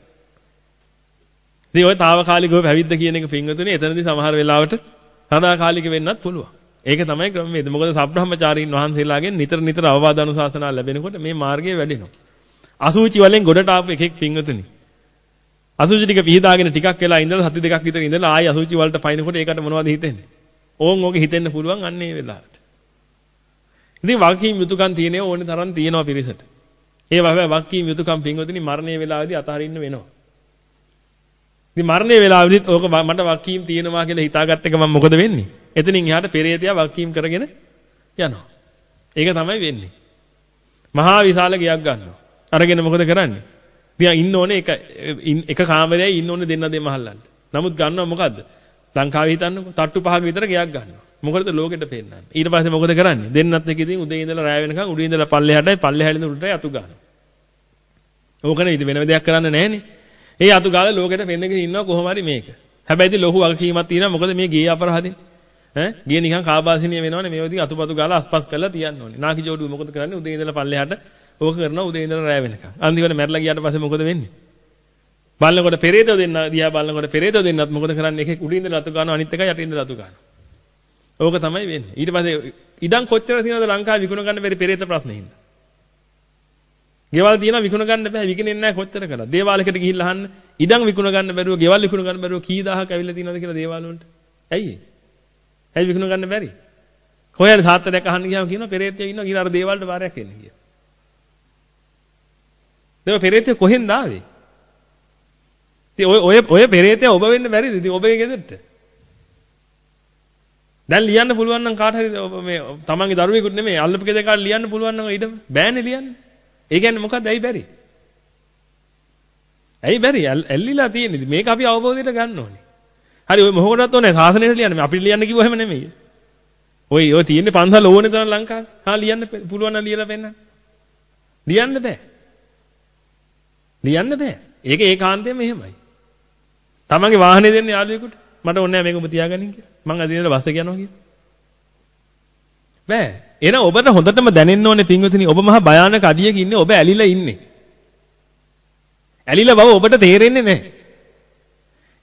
ඉතින් ඔය తాවකාලිකව පැවිද්ද කියන එක පින්වතුනේ එතනදී සමහර වෙලාවට සදාකාලික වෙන්නත් පුළුවන්. ඒක තමයි ක්‍රමවේද. මොකද සබ්‍රහ්මචාරීන් වහන්සේලාගෙන් නිතර නිතර අවවාද අනුශාසනා ලැබෙනකොට මේ මාර්ගය වැඩෙනවා. අසුචි වලින් ගොඩට ආපු එකෙක් පින්වතුනේ. අසුචි ටික පිහදාගෙන ටිකක් වෙලා ඉඳලා සති දෙකක් විතර ඉඳලා ආයි අසුචි වලට පයින්නකොට ඒකට මොනවද හිතෙන්නේ? ඕන් ඕකේ හිතෙන්න පුළුවන් අන්න ඒ වෙලාවට. ඉතින් වගකීම් යුතුයකම් තියෙනේ ඕනේ තරම් තියෙනවා පිරිසට. ඒ වගේ වගකීම් යුතුයකම් පින්වතුනි මරණයේ වෙලාවේදී අතහරින්න වෙනවා. ඉතින් මරණයේ වෙලාවේදීත් ඕක මට වගකීම් තියෙනවා කියලා හිතාගත්ත එක මම මොකද වෙන්නේ? එතනින් එහාට පෙරේතයා වගකීම් කරගෙන යනවා. ඒක තමයි වෙන්නේ. මහා විශාල ගයක් ගන්නවා. අරගෙන මොකද කරන්නේ? ඉතින් ඉන්න ඕනේ එක එක කාමරයයි ඉන්න ඕනේ දෙන්න දෙම අහල්ලන්න. නමුත් ගන්නවා මොකද්ද? ලංකාවේ හිතන්නකෝ තට්ටු පහක විතර ගයක් ගන්නවා. මොකටද ලෝකෙට පෙන්නන්නේ? ඊට පස්සේ මොකද කරන්නේ? දෙන්නත් එක ඉතින් උදේ ඉඳලා රාය වෙනකන් උඩින් ඉඳලා පල්ලෙහාටයි පල්ලෙහාට ඉඳලා උඩට යතු ගන්නවා. ඕකනේ ඉතින් වෙන දෙයක් කරන්න නැහනේ. ඒ අතු ගාලා ලෝකෙට පෙන්නගෙන ඉන්නවා කොහොම හරි මේක. හැබැයි ඉතින් ලොකු වගකීමක් තියෙනවා මොකද මේ ගේ අපරාධෙන්. ඈ ගේ නිකන් කාබාසිනිය වෙනවනේ මේවා ඉතින් අතුපතු ගාලා අස්පස් කරලා තියන්න ඕනේ. නාකි ජෝඩුව මොකද කරන්නේ උදේ ඉඳලා පල්ලෙහාට ඕක කරනවා උදේ ඉඳලා රැ වෙනකන්. අන්තිමට මැරලා ගියාට පස්සේ මොකද වෙන්නේ? බලනකොට පෙරේතෝ දෙන්න දිහා බලනකොට පෙරේතෝ දෙන්නත් මොකද කරන්නේ? එකෙක් උඩින් ඉඳලා අතු ගන්නවා අනිත් එකයි යටින් ඉඳලා අතු ගන්නවා. ඕක තමයි වෙන්නේ. ඊට පස්සේ ඉඩම් කොච්චර තියෙනවද ලංකාවේ විකුණ ගන්න බැරි පෙරේත ප්‍රශ්නේ හින්දා. ගෙවල් තියෙනවා විකුණ ගන්න බෑ විකිනෙන්නේ නැහැ කොච්චර කළා. දේවාලයකට ගිහිල්ලා අහන්න ඉඩම් විකුණ ගන්න බැරුව ගෙවල් විකුණ ගන්න බැරුව කී දහහක් ඇවිල්ලා තියෙනවද කියලා දේවාල වලට. ඇයි ඒ? ඇයි විකුණ ගන්න බැරි? කොහේ හරි සාත්තරයක් අහන්න ගියාම කියනවා පෙරේතයෝ ඉන්නවා කියලා අර දේවාලට වාරයක් එන්න කියලා. දේව පෙරේතයෝ කොහෙන්ද ආවේ? ඉතින් ඔය ඔය ඔය පෙරේතයා ඔබ වෙන්න බැරිද? ඉතින් ඔබේ ගෙදරට. දැන් ලියන්න පුළුවන් නම් කාට හරි මේ තමන්ගේ දරුවෙකුට නෙමෙයි අල්ලපු ගෙදර කාට ලියන්න පුළුවන් නම් ඊට බෑනේ ලියන්නේ. ඒ කියන්නේ මොකද්ද? ඇයි බැරි? ඇයි බැරි? ඇල්ලිලා තියෙන්නේ. මේක අපි අවබෝධයට ගන්න ඕනේ. හරි ඔය මොහොකටවත් ඕනේ සාසනයට ලියන්න. අපිට ලියන්න කිව්ව හැම නෙමෙයි. ඔය ඔය තියෙන්නේ පන්සල් ඕනේ තරම් ලංකාවේ. හා ලියන්න පුළුවන් නම් ලියලා පෙන්නන්න. ලියන්න බෑ. ලියන්න බෑ. ඒක ඒකාන්තයෙන්ම එහෙමයි. තමන්ගේ වාහනේ දෙන්න යාළුවෙකුට මට ඕනේ නැහැ මේක ඔබ තියාගනින් කියලා. මං අද ඉඳලා බස් එක යනවා කියලා. බෑ. එහෙනම් ඔබට හොඳටම දැනෙන්න ඕනේ පින්වතුනි ඔබ මහා භයානක අඩියක ඉන්නේ ඔබ ඇලිලා ඉන්නේ. ඇලිලා බව ඔබට තේරෙන්නේ නැහැ.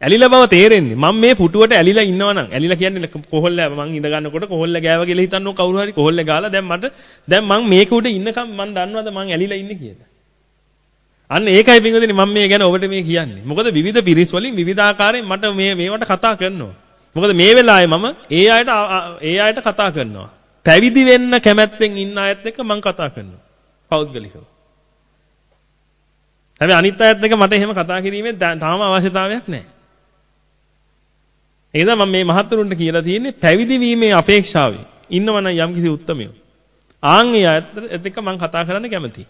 ඇලිලා බව තේරෙන්නේ මම මේ පුටුවට ඇලිලා ඉන්නවා නම් ඇලිලා කියන්නේ කොහොල්ල මං ඉඳ ගන්නකොට කොහොල්ල ගෑව කියලා හිතන්නෝ කවුරු හරි කොහොල්ල ගාලා දැන් මට දැන් මං මේක උඩ ඉන්නකම් මං දන්නවද මං ඇලිලා ඉන්නේ කියලා. අන්න ඒකයි පින්වතුනි මම මේ ගැන ඔබට මේ කියන්නේ. මොකද විවිධ පිරිස් වලින් විවිධාකාරයෙන් මට මේ මේවට කතා කරනවා. මොකද මේ වෙලාවේ මම ඒ අයට ඒ අයට කතා කරනවා. පැවිදි වෙන්න කැමැත්තෙන් ඉන්න අයත් එක්ක මම කතා කරනවා. පෞද්ගලිකව. හැබැයි අනිත් අයත් එක්ක මට එහෙම කතා කිරීමේ තාම අවශ්‍යතාවයක් නැහැ. ඒ නිසා මම මේ මහත්තුරුන්ට කියලා තියෙන්නේ පැවිදි වීමේ අපේක්ෂාවෙන් ඉන්නවනම් යම්කිසි උත්තරමියෝ. ආන් ඒ අයත් එක්ක මම කතා කරන්න කැමතියි.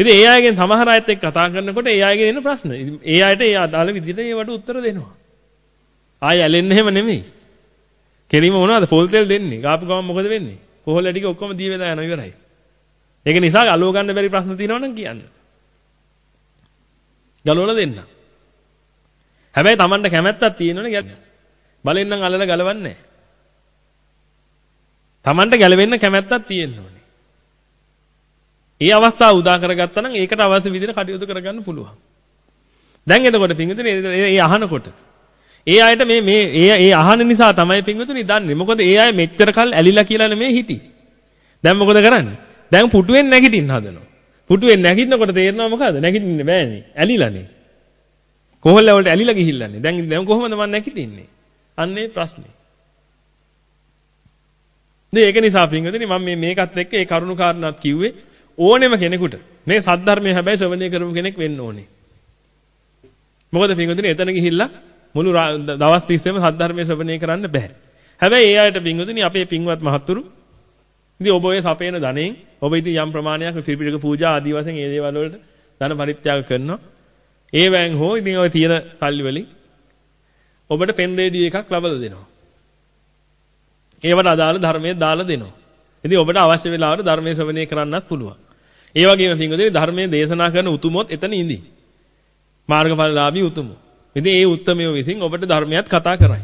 ඉතින් ඒ අයගෙන් සමහර අයත් එක්ක කතා කරනකොට ඒ අයගෙන් එන ප්‍රශ්න. ඒ අයට ඒ අදාළ විදිහට ඒවට උත්තර දෙනවා. ආය ඇලෙන්න එහෙම නෙමෙයි. කෙලිම මොනවද? පොල් තෙල් දෙන්නේ. ගාපු ගමන් මොකද වෙන්නේ? කොහොල්ල ටික ඔක්කොම දී වෙලා යනවා ඉවරයි. ඒක නිසා ගලව ගන්න බැරි ප්‍රශ්න තියෙනවා නම් කියන්න. ගලවලා දෙන්න. හැබැයි Tamanට කැමැත්තක් තියෙනවනේ ගැත්. බලෙන් නම් අල්ලලා ගලවන්නේ නැහැ. Tamanට ගැලවෙන්න කැමැත්තක් තියෙන්න ඕනේ. ඒ අවස්ථාව උදා කරගත්තා නම් ඒකට අවශ්‍ය විදිහට කටයුතු කරගන්න පුළුවන්. දැන් එතකොට පින්විතනේ ඒ අහනකොට ඒ අයට මේ මේ ඒ ඒ අහන නිසා තමයි පින්විතුනි දන්නේ. මොකද ඒ අය මෙච්චර කල් ඇලිලා කියලා නෙමෙයි හිටියේ. දැන් මොකද කරන්නේ? දැන් පුටුවෙන් නැගිටින්න හදනවා. පුටුවෙන් නැගිටිනකොට තේරෙනවා මොකද? නැගිටින්න බෑනේ. ඇලිලානේ. කොහොල්ල වලට ඇලිලා ගිහිල්ලානේ. දැන් දැන් කොහොමද මම නැගිටින්නේ? අන්නේ ප්‍රශ්නේ. ඉතින් ඒක නිසා පින්විතුනි මම මේ මේකත් එක්ක ඒ කරුණු කාරණාත් කිව්වේ ඕනෙම කෙනෙකුට මේ සද්ධර්මයේ හැබැයි ශ්‍රවණය කරපු කෙනෙක් වෙන්න ඕනේ. මොකද පින්විතුනි එතන ගිහිල්ලා මුළු දවස් තිස්සේම සද්ධර්මයේ ශ්‍රවණය කරන්න බෑ. හැබැයි ඒ අයට පින්වතුනි අපේ පින්වත් මහත්තුරු ඉතින් ඔබ ඔය සපේන ධනෙන් ඔබ ඉතින් යම් ප්‍රමාණයක් ත්‍රිපිටක පූජා ආදී වශයෙන් ඒ දේවල් වලට ධන පරිත්‍යාග කරනවා. ඒ වෑන් හෝ ඉතින් ඔය තියෙන සල්ලි වලින් ඔබට පෙන් රේඩියෝ එකක් ලබලා දෙනවා. ඒවට අදාළ ධර්මයේ දාලා දෙනවා. ඉතින් ඔබට අවශ්‍ය වෙලාවට ධර්මයේ ශ්‍රවණය කරන්නත් පුළුවන්. ඒ වගේම පින්වතුනි ධර්මයේ දේශනා කරන උතුමොත් එතන ඉඳි. මාර්ගඵලලාභී උතුමෝ. ඉතින් ඒ උත්මයෝ විසින් ඔබට ධර්මයක් කතා කරයි.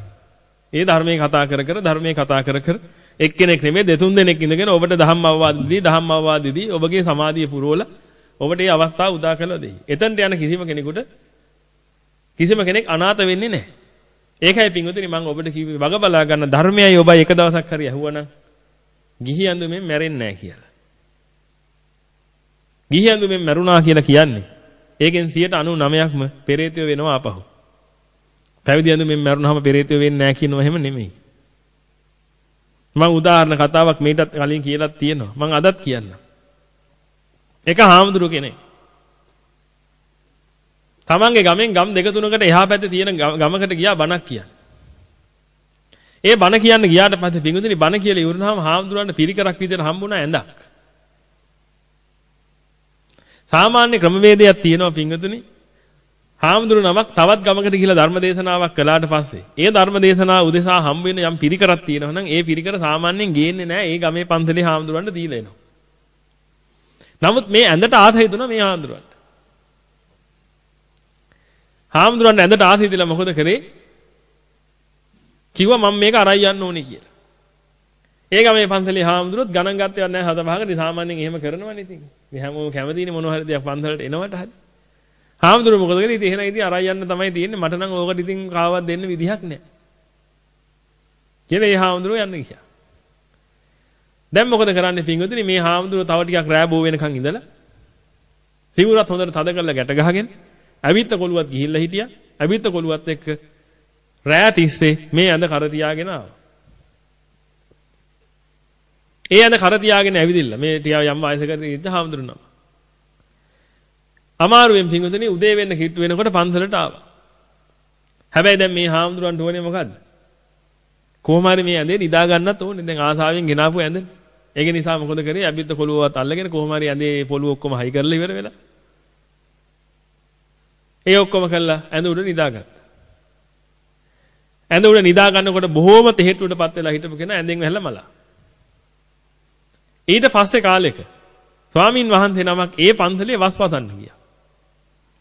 ඒ ධර්මයේ කතා කර කර ධර්මයේ කතා කර කර එක්කෙනෙක් නෙමෙයි දෙතුන් දෙනෙක් ඉඳගෙන ඔබට ධම්ම අවවාදදී ධම්ම අවවාදදී ඔබගේ සමාධිය පුරවලා ඔබට මේ අවස්ථාව උදා කරලා දෙයි. එතනට යන කිසිම කෙනෙකුට කිසිම කෙනෙක් අනාථ වෙන්නේ නැහැ. ඒකයි පින්වතුනි මම ඔබට කිව්වේ වග බලා ගන්න ධර්මයයි ඔබයි එක දවසක් හරි ඇහුවනම් ගිහි ඇඳුමෙන් මැරෙන්නේ නැහැ කියලා. ගිහි ඇඳුමෙන් මැරුණා කියලා කියන්නේ ඒකෙන් 99%ක්ම පෙරේතයෝ වෙනවා ආපහු. පැවිදි ඇඳුමින් මැරුණාම පෙරේතයෝ වෙන්නේ නැහැ කියනවා එහෙම නෙමෙයි. මම උදාහරණ කතාවක් මේකටත් කලින් කියලා තියෙනවා. මම අදත් කියන්නම්. එක හාමුදුරු කෙනෙක්. තමන්ගේ ගමෙන් ගම් දෙක තුනකට එහා පැත්තේ තියෙන ගමකට ගියා බණක් කියන්න. ඒ බණ කියන්න ගියාට පස්සේ පිඟුදිනි බණ කියලා ඉවරනහම හාමුදුරන්ට පිරිකරක් විදිහට හම්බුණා ඇඳක්. සාමාන්‍ය ක්‍රමවේදයක් තියෙනවා පිඟුතුනි. හාමුදුරු නමක් තවත් ගමකට ගිහිලා ධර්ම දේශනාවක් කළාට පස්සේ ඒ ධර්ම දේශනාව උදෙසා හම්බ වෙන යම් පිරිකරක් තියෙනවා නම් ඒ පිරිකර සාමාන්‍යයෙන් ගේන්නේ නැහැ ඒ ගමේ පන්සලේ හාමුදුරන්ට දීලා එනවා. නමුත් මේ ඇඳට ආසයි දුනා මේ හාමුදුරන්ට. හාමුදුරන්ට ඇඳට ආසයි දීලා මොකද කරේ? කිව්වා මම මේක අරයි යන්න ඕනේ කියලා. ඒ ගමේ පන්සලේ හාමුදුරුවොත් ගණන් ගත්තේ නැහැ හත පහකට සාමාන්‍යයෙන් එහෙම කරනවනේ ඉතින්. මේ හැමෝම කැමතිනේ මොන හරි දෙයක් පන්සලට එනවට හරි. හාමුදුරුවෝ මොකද කරේ? ඉතින් එහෙනම් ඉතින් අරයි යන්න තමයි තියෙන්නේ. මට නම් ඕකට ඉතින් කාවත් දෙන්න විදිහක් නැහැ. කියලා ඒ හාමුදුරුවෝ යන්න ගියා. දැන් මොකද කරන්නේ පින්වතුනි මේ හාමුදුරුවෝ තව ටිකක් රෑ බෝ වෙනකන් ඉඳලා සිවුරත් හොඳට තද කරලා ගැට ගහගෙන ඇවිත්ත කොළුවත් ගිහිල්ලා හිටියා. ඇවිත්ත කොළුවත් එක්ක රෑ තිස්සේ මේ ඇඳ කර තියාගෙන ආවා. ඒ ඇඳ කර තියාගෙන ඇවිදින්න මේ ටික යම් වයසකට ඉඳ හාමුදුරුවෝ. අමාරුවෙන් පිංගුතුනි උදේ වෙන්න කිට්ටු වෙනකොට පන්සලට ආවා. හැබැයි දැන් මේ හාමුදුරුවන්ට ඕනේ මොකද්ද? කොහොම හරි මේ ඇඳේ නිදා ගන්නත් ඕනේ. දැන් ආසාවෙන් ගෙනාපු ඇඳ. ඒක නිසා මොකද කරේ? ඇබිද්ද කොළුවවත් අල්ලගෙන කොහොම හරි ඇඳේ පොළු ඔක්කොම හයි කරලා ඉවර වෙලා. ඒ ඔක්කොම කළා ඇඳ උඩ නිදාගත්තා. ඇඳ උඩ නිදා ගන්නකොට බොහෝම තෙහෙට්ටුවටපත් වෙලා හිටපු කෙනා ඇඳෙන් වැහැලා මලා. ඊට පස්සේ කාලෙක ස්වාමින් වහන්සේ නමක් ඒ පන්සලේ වස්වසන්න ගියා.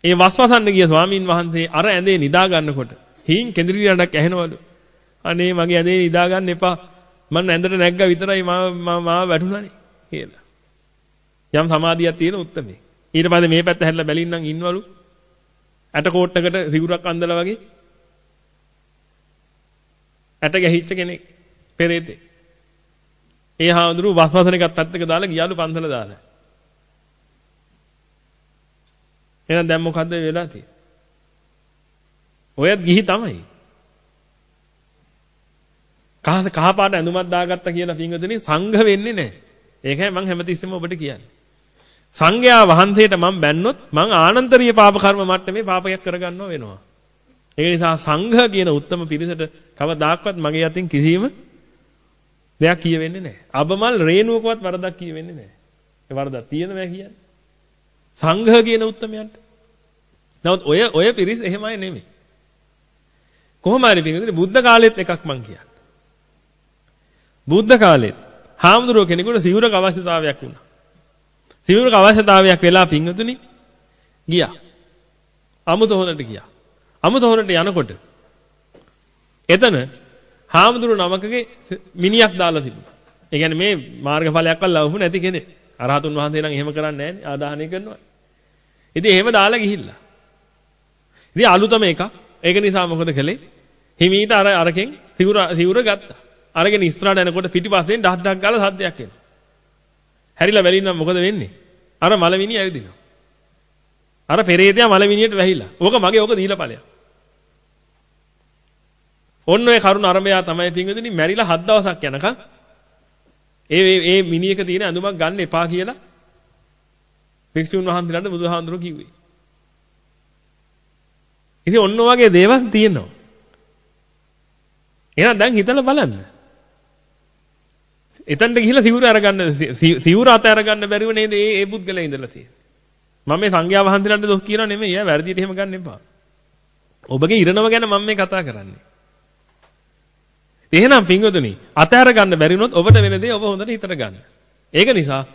ඒ වස්වසන්න ගිය ස්වාමින් වහන්සේ අර ඇඳේ නිදා ගන්නකොට හීන් කෙඳිරි රඩක් ඇහෙනවලු. අනේ මගේ ඇඳේ නිදා ගන්න එපා. මම ඇඳට නැග්ගා විතරයි මම මාව වැටුණානේ කියලා. යම් සමාධියක් තියෙන උත්තරේ. ඊට පස්සේ මේ පැත්ත හැරිලා බැලින්නම් ඉන්නවලු. ඇට කෝට්ටකට සිගුරක් අඳලා වගේ. ඇට ගැහිච්ච කෙනෙක්. පෙරේතේ. ඒ හාමුදුරුව වස්වසන එකත් පැත්තක දාලා ගියාලු පන්සල දාලා. එහෙනම් දැන් මොකද්ද වෙලා තියෙන්නේ? ඔයත් ගිහි තමයි. කහ කහ පාට ඇඳුමක් දාගත්තා කියලා පින්වතුනි සංඝ වෙන්නේ නැහැ. ඒකයි මම හැමතිස්සෙම ඔබට කියන්නේ. සංඝයා වහන්සේට මම බැන්නොත් මං ආනන්තරීය පාප කර්ම මට්ටමේ පාපයක් කරගන්නව වෙනවා. ඒ නිසා සංඝ කියන උත්තම පිරිසට කවදාක්වත් මගේ අතින් කිසිම දෙයක් කියවෙන්නේ නැහැ. අබමල් රේණුවකවත් වරදක් කියවෙන්නේ නැහැ. ඒ වරදක් තියෙනවා කියන්නේ. සංඝ කියන උත්තමයන්ට. නමුත් ඔය ඔය පිරිස් එහෙමයි නෙමෙයි. කොහොම හරි පිටින් බුද්ධ කාලෙත් එකක් මං කියන්නේ. බුද්ධ කාලෙත් හාමුදුරුවෝ කෙනෙකුට සිවුරක අවශ්‍යතාවයක් වුණා. සිවුරක අවශ්‍යතාවයක් වෙලා පින්වතුනි ගියා. අමුත හොරට ගියා. අමුත හොරට යනකොට එතන හාමුදුරුවෝ නමකගේ මිනියක් දාලා තිබුණා. ඒ කියන්නේ මේ මාර්ගඵලයක් අල්ලවපු නැති කෙනෙක්. අරහතුන් වහන්සේ නම් එහෙම කරන්නේ නැහැ ආදාහනය කරනවා. ඉතින් එහෙම දාලා ගිහිල්ලා. ඉතින් අලුතම එකක්. ඒක නිසා මොකද කළේ? හිමීට අර අරකින් සිවුර සිවුර ගත්තා. අරගෙන ඉස්සරහට යනකොට පිටිපස්සෙන් ඩහක් ඩහක් ගාලා සද්දයක් එනවා. හැරිලා වැලින්නම් මොකද වෙන්නේ? අර මලවිනිය ඇවිදිනවා. අර පෙරේතයා මලවිනියට වැහිලා. ඕක මගේ ඕක දීලා ඵලයක්. ඔන්න ඔය කරුණ අරඹයා තමයි පින්වදිනි මැරිලා හත් දවසක් යනකම් ඒ ඒ මිනිහක තියෙන ඇඳුමක් ගන්න එපා කියලා භික්ෂුන් වහන්සේලාට බුදුහාමුදුරුවෝ කිව්වේ. ඉතින් ඔන්න ඔයගේ දේවල් තියෙනවා. එහෙනම් දැන් හිතලා බලන්න. එතනට ගිහිල්ලා සිවුර අරගන්න සිවුර අත අරගන්න බැරිව නේද ඒ ඒ පුද්ගලයා ඉඳලා තියෙන්නේ. මම මේ සංඝයා වහන්සේලාට දොස් කියනවා නෙමෙයි. යා වැරදියට එහෙම ගන්න එපා. ඔබගේ ඉරණම ගැන මම මේ කතා කරන්නේ. එහෙනම් පින්වතුනි අතහැර ගන්න බැරි වුණොත් ඔබට වෙන දේ ඔබ හොඳට හිතට ගන්න. ඒක නිසා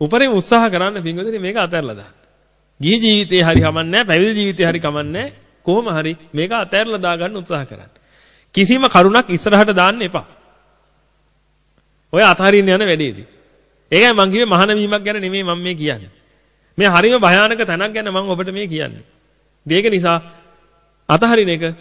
උපරිම උත්සාහ කරන්න පින්වතුනි මේක අතහැරලා දාන්න. ගිහි ජීවිතේ හරි කමන්නේ පැවිදි ජීවිතේ හරි කමන්නේ කොහොම හරි මේක අතහැරලා දාගන්න උත්සාහ කරන්න. කිසිම කරුණක් ඉස්සරහට දාන්න එපා. ඔය අතහරින්න යන වැඩේදී. ඒකයි මම කිව්වේ මහාන වීමක් ගැන නෙමෙයි මම මේ කියන්නේ. මේ හරිම භයානක තැනක් ගැන මම ඔබට මේ කියන්නේ. ඒක නිසා අතහරින එක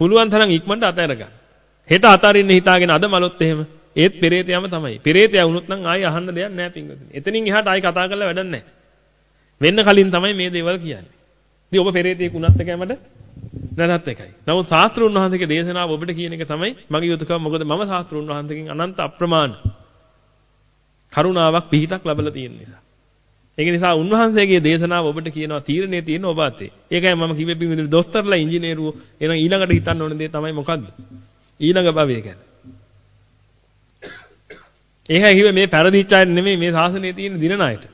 පුළුවන් තරම් ඉක්මනට අතහැර ගන්න. හෙට අතාරින්න හිතාගෙන අද මලොත් එහෙම ඒත් පෙරේතයම තමයි. පෙරේතයා වුණොත් නම් ආයෙ අහන්න දෙයක් නැහැ පින්වතුනි. එතනින් එහාට ආයෙ කතා කරලා වැඩක් නැහැ. වෙන්න කලින් තමයි මේ දේවල් කියන්නේ. ඉතින් ඔබ පෙරේතෙක් වුණත් එකයි මට නැතත් එකයි. නමුත් ශාස්ත්‍රුන් වහන්සේගේ දේශනාව ඔබට කියන එක තමයි මගේ යුතුයකම. මොකද මම ශාස්ත්‍රුන් වහන්සේගෙන් අනන්ත අප්‍රමාණ කරුණාවක් පිහිටක් ලැබලා තියෙන නිසා. ඒක නිසා උන්වහන්සේගේ දේශනාව ඔබට කියනවා තීරණේ තියෙන ඔබ අතේ. ඒකයි මම කිව්වේ පින්විතනි දොස්තරලා ඉංජිනේරුවෝ එහෙනම් ඊළඟට හිතන්න ඕන දේ තමයි මොකද්ද? ඊළඟ භවය ගැන. ඒකයි කිව්වේ මේ පෙරදිච්ච අය නෙමෙයි මේ සාසනයේ තියෙන දිනන අයට.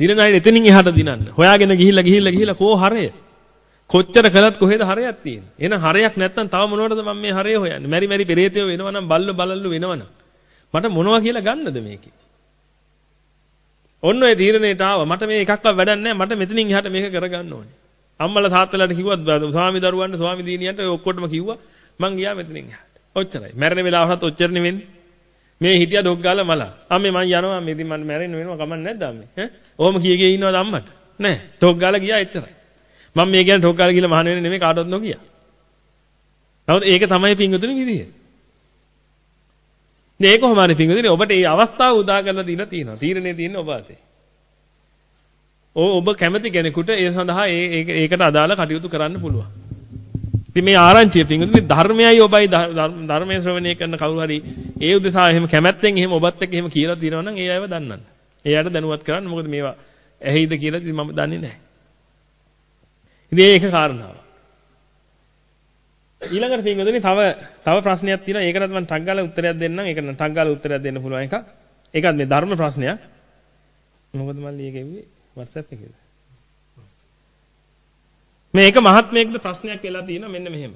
දිනන අයට එතනින් එහාට දිනන්න. හොයාගෙන ගිහිල්ලා ගිහිල්ලා ගිහිල්ලා කෝ හරය? කොච්චර කළත් කොහෙද හරයක් තියෙන්නේ? එහෙනම් හරයක් නැත්තම් තව මොනවටද මම මේ හරය හොයන්නේ? මෙරි මෙරි පෙරේතයෝ වෙනවනම් බල්ල බලල්ලු වෙනවනම්. මට මොනවා කියලා ගන්නද මේකේ? ඔන්න ඔය තීරණයට ආවා. මට මේ එකක්වත් වැඩක් නැහැ. මට මෙතනින් එහාට මේක කරගන්න ඕනේ. අම්මලා තාත්තලාට කිව්වත් ස්වාමි දරුවන්ට ස්වාමි දීනියන්ට ඔය ඔක්කොටම කිව්වා. මං ගියා මෙතනින් එහාට. ඔච්චරයි. මැරෙන වෙලාවටත් ඔච්චරනේ වෙන්නේ. මේ හිටියා ඩොග් ගාලා මලා. අම්මේ මං යනවා. මේ ඉතින් මම මැරෙන්න වෙනවා කමක් නැද්ද අම්මේ? ඈ? ඔහොම කිය කිය ඉන්නවද අම්මට? නෑ. ඩොග් ගාලා ගියා එච්චරයි. මම මේ කියන්නේ ඩොග් ගාලා ගිහලා මහාන වෙන්නේ නෙමෙයි කාටවත් නොකිය. නමුත් ඒක තමයි පිංගුතුනි විදිය. මේ කොහොම හරි පිංගුතුනි ඔබට මේ අවස්ථාව උදා කරලා දීලා තියෙනවා. තීරණේ තියෙන්නේ ඔබ අතේ. ඔබ කැමති කෙනෙකුට ඒ සඳහා ඒ ඒකට අදාළ කටයුතු කරන්න පුළුවන්. ඉතින් මේ ආරංචිය පිංගුතුනි ධර්මයයි ඔබයි ධර්මයේ ශ්‍රවණය කරන කවුරු හරි ඒ උදෙසා එහෙම කැමැත්තෙන් එහෙම ඔබත් එක්ක එහෙම කියලා දිනනවා නම් ඒ අයව දන්නන්න. ඒ අයට දැනුවත් කරන්න මොකද මේවා ඇහිද කියලා ඉතින් මම දන්නේ නැහැ. ඉතින් ඒක කාරණාව. ඊළඟට පින්වතුනි තව තව ප්‍රශ්නයක් තියෙනවා. ඒකටත් මම ටග් ගාලා උත්තරයක් දෙන්නම්. ඒක නම් ටග් ගාලා උත්තරයක් දෙන්න පුළුවන් එකක්. ඒකත් මේ ධර්ම ප්‍රශ්නයක්. මොකද මල්ලි ඒක එව්වේ WhatsApp එකේද? මේක මහත්මයෙක්ට ප්‍රශ්නයක් වෙලා තියෙනවා මෙන්න මෙහෙම.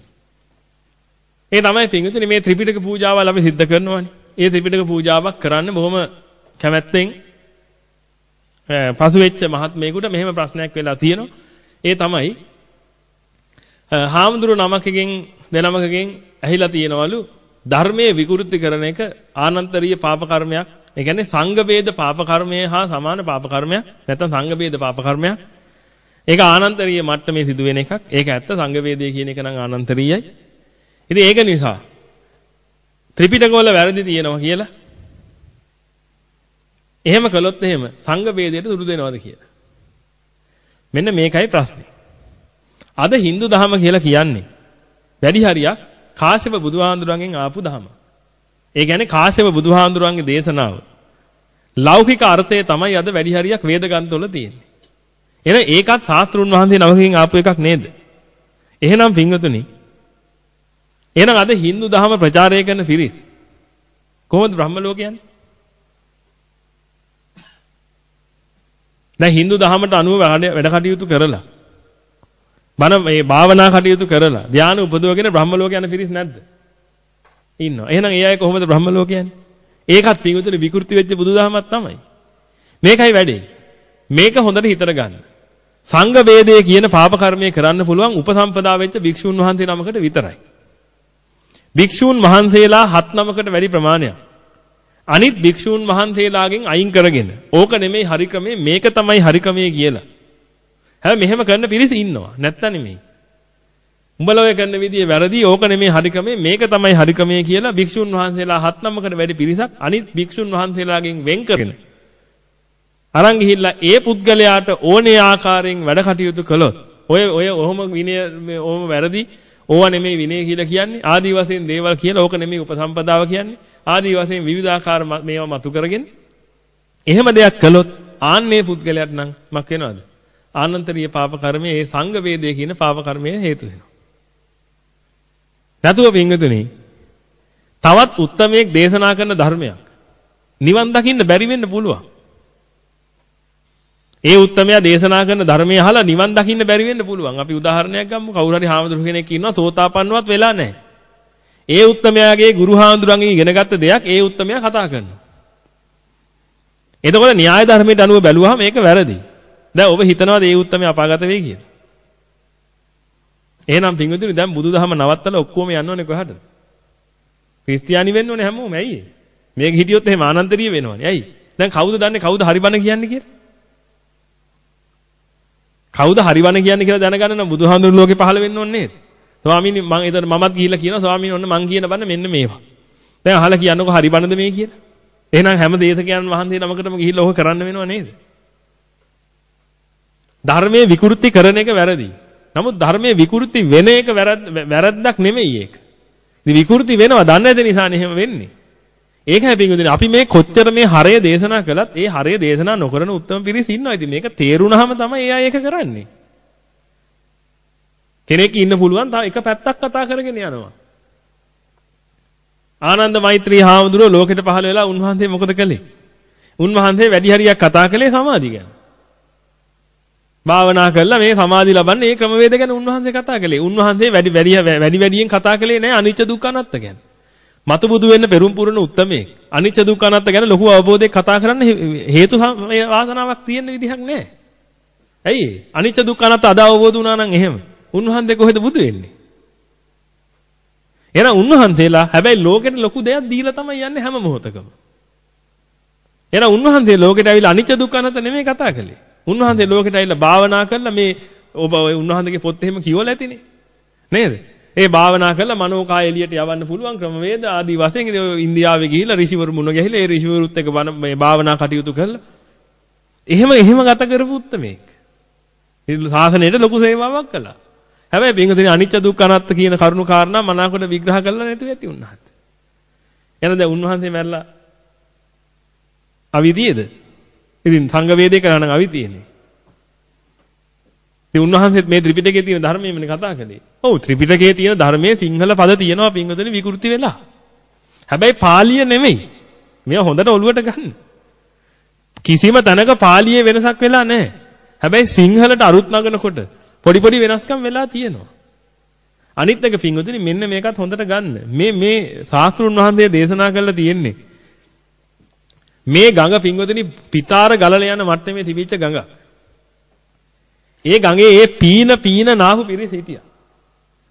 ඒ තමයි පින්විතනේ මේ ත්‍රිපිටක පූජාවල් අපි සිද්ධ කරනවානේ. ඒ ත්‍රිපිටක පූජාවක් කරන්න බොහොම කැමැත්තෙන් පසු වෙච්ච මහත්මයෙකුට මෙහෙම ප්‍රශ්නයක් වෙලා තියෙනවා. ඒ තමයි හාමුදුරු නමකගෙන් දෙනමකගෙන් ඇහිලා තියෙනවලු ධර්මයේ විකෘති කරන එක ආනන්තරීය පාප කර්මයක්. ඒ කියන්නේ සංඝ ભેද පාප කර්මය හා සමාන පාප කර්මයක්. නැත්නම් සංඝ ભેද පාප කර්මයක්. ඒක ආනන්තරීය මට්ටමේ සිදුවෙන එකක්. ඒක ඇත්ත සංඝ ભેදය කියන එක නම් ආනන්තරීයයි. ඉතින් ඒක නිසා ත්‍රිපිටකවල වැරදි තියෙනවා කියලා එහෙම කළොත් එහෙම සංඝ ભેදයට දුරු දෙනවද කියලා. මෙන්න මේකයි ප්‍රශ්නේ. අද Hindu දහම කියලා කියන්නේ වැඩි හරියක් කාශ්‍යප බුදුහාඳුරන්ගෙන් ආපු දහම. ඒ කියන්නේ කාශ්‍යප බුදුහාඳුරන්ගේ දේශනාව. ලෞකික අර්ථය තමයි අද වැඩි හරියක් වේද ග්‍රන්ථවල තියෙන්නේ. එහෙනම් ඒකත් ශාස්ත්‍රුන් වහන්සේ නමකින් ආපු එකක් නේද? එහෙනම් පින්වතුනි එහෙනම් අද Hindu දහම ප්‍රචාරය කරන පිරිස් කොහොමද බ්‍රහ්ම ලෝකයන්නේ? දැන් Hindu දහමට අනුව වැඩ කටයුතු කරලා බණ මේ භාවනා කටයුතු කරලා ධානය උපදවගෙන බ්‍රහ්ම ලෝක යන පිරිස් නැද්ද? ඉන්නවා. එහෙනම් ඒ අය කොහොමද බ්‍රහ්ම ලෝක යන්නේ? ඒකත් පිඟුතුනේ විකෘති වෙච්ච බුදුදහමක් තමයි. මේකයි වැඩේ. මේක හොඳට හිතර ගන්න. සංඝ වේදයේ කියන පාප කර්මය කරන්න පුළුවන් උපසම්පදා වෙච්ච භික්ෂුන් වහන්සේ නමකට විතරයි. භික්ෂූන් වහන්සේලා හත් නමකට වැඩි ප්‍රමාණයක්. අනිත් භික්ෂූන් වහන්සේලාගෙන් අයින් කරගෙන ඕක නෙමෙයි හරි ක්‍රමය මේක තමයි හරි ක්‍රමය කියලා. හැබැයි මෙහෙම කරන පිරිස ඉන්නවා. නැත්තම් නෙමෙයි. උඹලා ඔය කරන විදිය වැරදි ඕක නෙමෙයි හරි ක්‍රමය මේක තමයි හරි ක්‍රමය කියලා භික්ෂුන් වහන්සේලා හත් නමකට වැඩි පිරිසක් අනිත් භික්ෂුන් වහන්සේලාගෙන් වෙන් කරගෙන අරන් ගිහිල්ලා ඒ පුද්ගලයාට ඕනේ ආකාරයෙන් වැඩ කටයුතු කළොත් ඔය ඔය ඔහොම විනය ඔහොම වැරදි ඕවා නෙමෙයි විනය කියලා කියන්නේ ආදි වශයෙන් දේවල් කියලා ඕක නෙමෙයි උපසම්පදාව කියන්නේ ආදි වශයෙන් විවිධාකාර මේවා මතු කරගෙන එහෙම දෙයක් කළොත් ආන්නේ පුද්ගලයාට නම් මක් වෙනවද ආනන්තරීය පාප කර්මය ඒ සංඝ වේදයේ කියන පාප කර්මය හේතු වෙනවා. නැතුව පින්වතුනි තවත් උත්තමයෙක් දේශනා කරන ධර්මයක් නිවන් දකින්න බැරි වෙන්න පුළුවන්. ඒ උත්තමයා දේශනා කරන ධර්මය අහලා නිවන් දකින්න බැරි වෙන්න පුළුවන්. අපි උදාහරණයක් ගමු. කවුරු හරි හාමුදුරු කෙනෙක් ඉන්නවා සෝතාපන්නවත් වෙලා නැහැ. ඒ උත්තමයාගේ ගුරු හාමුදුරන්ගෙන් ඉගෙනගත්ත දෙයක් ඒ උත්තමයා කතා කරනවා. එතකොට න්‍යාය ධර්මයට අනුව බැලුවහම මේක වැරදි. දැන් ඔබ හිතනවාද ඒ උත්තරමේ අපාගත වෙයි කියලා? එහෙනම් පින්විතුනි දැන් බුදුදහම නවත්තලා ඔක්කොම යන්න ඕනේ කොහටද? ක්‍රිස්තියානි වෙන්න ඕනේ හැමෝම ඇයි ඒ? මේක හිටියොත් එහෙම ආනන්තරීය වෙනවනේ. ඇයි? දැන් කවුද දන්නේ කවුද හරිබන කියන්නේ කියලා? කවුද හරිබන කියන්නේ කියලා දැනගන්න නම් බුදුහාමුදුරු ලෝකේ පහළ වෙන්න ඕනේ නේද? ස්වාමීනි මම එතන මමත් ගිහිල්ලා කියනවා ස්වාමීනි ඔන්න මං කියන බන්න මෙන්න මේවා. දැන් අහලා කියන්නකො හරිබනද මේ කියලා? එහෙනම් හැම දේශකයන් වහන්සේ නමකටම ගිහිල්ලා ඕක කරන්න වෙනව නේද? ධර්මයේ විකෘති කරන එක වැරදි. නමුත් ධර්මයේ විකෘති වෙන එක වැරද්දක් නෙමෙයි ඒක. ඉතින් විකෘති වෙනවා දන්නේ නැති නිසානේ එහෙම වෙන්නේ. ඒකයි පිංගුදින අපි මේ කොච්චර මේ හරය දේශනා කළත් ඒ හරය දේශනා නොකරන උත්තම පිරිස ඉන්නවා. ඉතින් මේක තේරුණාම තමයි එයා ඒක කරන්නේ. කෙනෙක් ඉන්න පුළුවන් තව එක පැත්තක් කතා කරගෙන යනවා. ආනන්ද මෛත්‍රී හාමුදුරුවෝ ලෝකෙට පහළ වෙලා උන්වහන්සේ මොකද කළේ? උන්වහන්සේ වැඩි හරියක් කතා කළේ සමාධිය ගැන. භාවනා කළා මේ සමාධි ලබන්නේ මේ ක්‍රමවේද ගැන උන්වහන්සේ කතා කළේ. උන්වහන්සේ වැඩි වැඩි වැඩි වැඩියෙන් කතා කළේ නැහැ අනිච්ච දුක්ඛ අනාත්ත ගැන. මතු බුදු වෙන්න පෙරම් පුරන උත්තමයෙක්. අනිච්ච දුක්ඛ අනාත්ත ගැන ලොකු අවබෝධයක් කතා කරන්න හේතු වාසනාවක් තියෙන විදිහක් නැහැ. ඇයි? අනිච්ච දුක්ඛ අනාත්ත අද අවබෝධ වුණා නම් එහෙම. උන්වහන්සේ කොහෙද බුදු වෙන්නේ? එහෙනම් උන්වහන්සේලා හැබැයි ලෝකෙට ලොකු දෙයක් දීලා තමයි යන්නේ හැම මොහොතකම. එහෙනම් උන්වහන්සේ ලෝකෙට ඇවිල්ලා අනිච්ච දුක්ඛ අනාත්ත නෙමෙයි කතා කළේ. උන්වහන්සේ ලෝකෙට ඇවිල්ලා භාවනා කරලා මේ ඔබ උන්වහන්සේගේ පොත් එහෙම කියවලා ඇතිනේ. නේද? ඒ භාවනා කරලා මනෝකාය එළියට යවන්න පුළුවන් ක්‍රමවේද ආදී වශයෙන් ඉන්දියාවේ ගිහිල්ලා ඍෂිවරු මුණ ගැහිලා ඒ ඍෂිවරුත් එක්ක මේ භාවනා කටයුතු කරලා එහෙම එහෙම ගත කරපු උත්මේක. ඉතින් ශාසනයට ලොකු සේවාවක් කළා. හැබැයි බින්ගතුනි අනිච්ච දුක්ඛ අනාත්ත කියන කරුණු කාරණා මනාකොට විග්‍රහ කරලා නැතුව ඇති උන්වහන්සේ. එහෙනම් දැන් උන්වහන්සේ මැරලා අවිදියේද? ඉතින් සංඝ වේදේ කරා නම් අවි තියෙන්නේ. ඉතින් උන්වහන්සේත් මේ ත්‍රිපිටකයේ තියෙන ධර්මයේමනේ කතා කළේ. ඔව් ත්‍රිපිටකයේ තියෙන ධර්මයේ සිංහල පද තියෙනවා පින්වතුනි විකෘති වෙලා. හැබැයි පාලිය නෙමෙයි. මේවා හොඳට ඔලුවට ගන්න. කිසිම තැනක පාලියේ වෙනසක් වෙලා නැහැ. හැබැයි සිංහලට අරුත් නගනකොට පොඩි පොඩි වෙනස්කම් වෙලා තියෙනවා. අනිත් එක පින්වතුනි මෙන්න මේකත් හොඳට ගන්න. මේ මේ ශාස්ත්‍රුන් වහන්සේ දේශනා කරලා තියෙන්නේ මේ ගඟ පින්වතුනි පිතාර ගලල යන මට්ටමේ තිබිච්ච ගඟ. ඒ ගඟේ ඒ පීන පීන නාහු පිරිස හිටියා.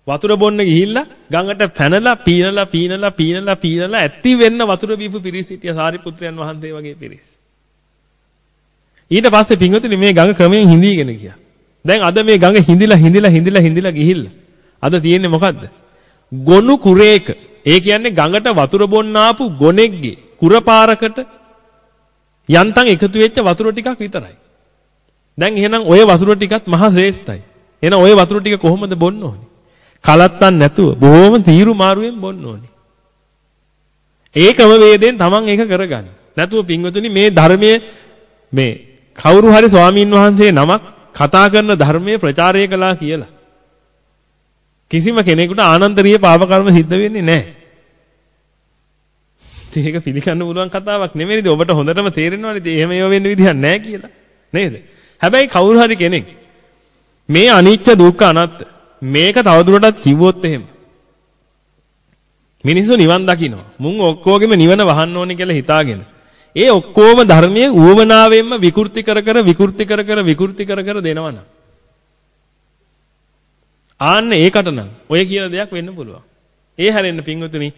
වතුර බොන්න ගිහිල්ලා ගඟට පැනලා පීනලා පීනලා පීනලා පීනලා ඇති වෙන්න වතුර බීපු පිරිස හිටියා සාරිපුත්‍රයන් වහන්සේ වගේ පිරිස. ඊට පස්සේ පින්වතුනි මේ ගඟ ක්‍රමයෙන් හිඳීගෙන ගියා. දැන් අද මේ ගඟ හිඳිලා හිඳිලා හිඳිලා හිඳිලා ගිහිල්ලා. අද තියෙන්නේ මොකද්ද? ගොනු කුරේක. ඒ කියන්නේ ගඟට වතුර බොන්න ආපු ගොනෙක්ගේ කුරපාරකට යන්තම් එකතු වෙච්ච වතුර ටිකක් විතරයි. දැන් එහෙනම් ওই වතුර ටිකත් මහා ශ්‍රේෂ්ඨයි. එහෙනම් ওই වතුර ටික කොහොමද බොන්න ඕනේ? කලත්තන් නැතුව බොහොම තීරු මාරුවෙන් බොන්න ඕනේ. ඒකම වේදෙන් තමන් ඒක කරගන්න. නැතුව පින්වතුනි මේ ධර්මයේ මේ කවුරු හරි ස්වාමීන් වහන්සේ නමක් කතා කරන ධර්මයේ ප්‍රචාරය කළා කියලා කිසිම කෙනෙකුට ආනන්තරීය පාප කර්ම සිද්ධ වෙන්නේ නැහැ. ඒක පිළිගන්න පුළුවන් කතාවක් නෙමෙයිද? ඔබට හොඳටම තේරෙනවනේ ඉතින් එහෙම ඒව වෙන්න විදිහක් නැහැ කියලා. නේද? හැබැයි කවුරු හරි කෙනෙක් මේ අනිච්ච දුක්ඛ අනාත්ත මේක තවදුරටත් කිව්වොත් එහෙම මිනිස්සු නිවන් දකින්නවා. මුන් ඔක්කොගෙම නිවන වහන්න ඕනේ කියලා හිතාගෙන. ඒ ඔක්කොම ධර්මයේ ඌවනාවෙන්ම විකෘති කර කර විකෘති කර කර විකෘති කර කර දෙනවනම්. ආන්න ඒකට නම් ඔය කියන දෙයක් වෙන්න පුළුවන්. ඒ හැරෙන්න පින්වතුනි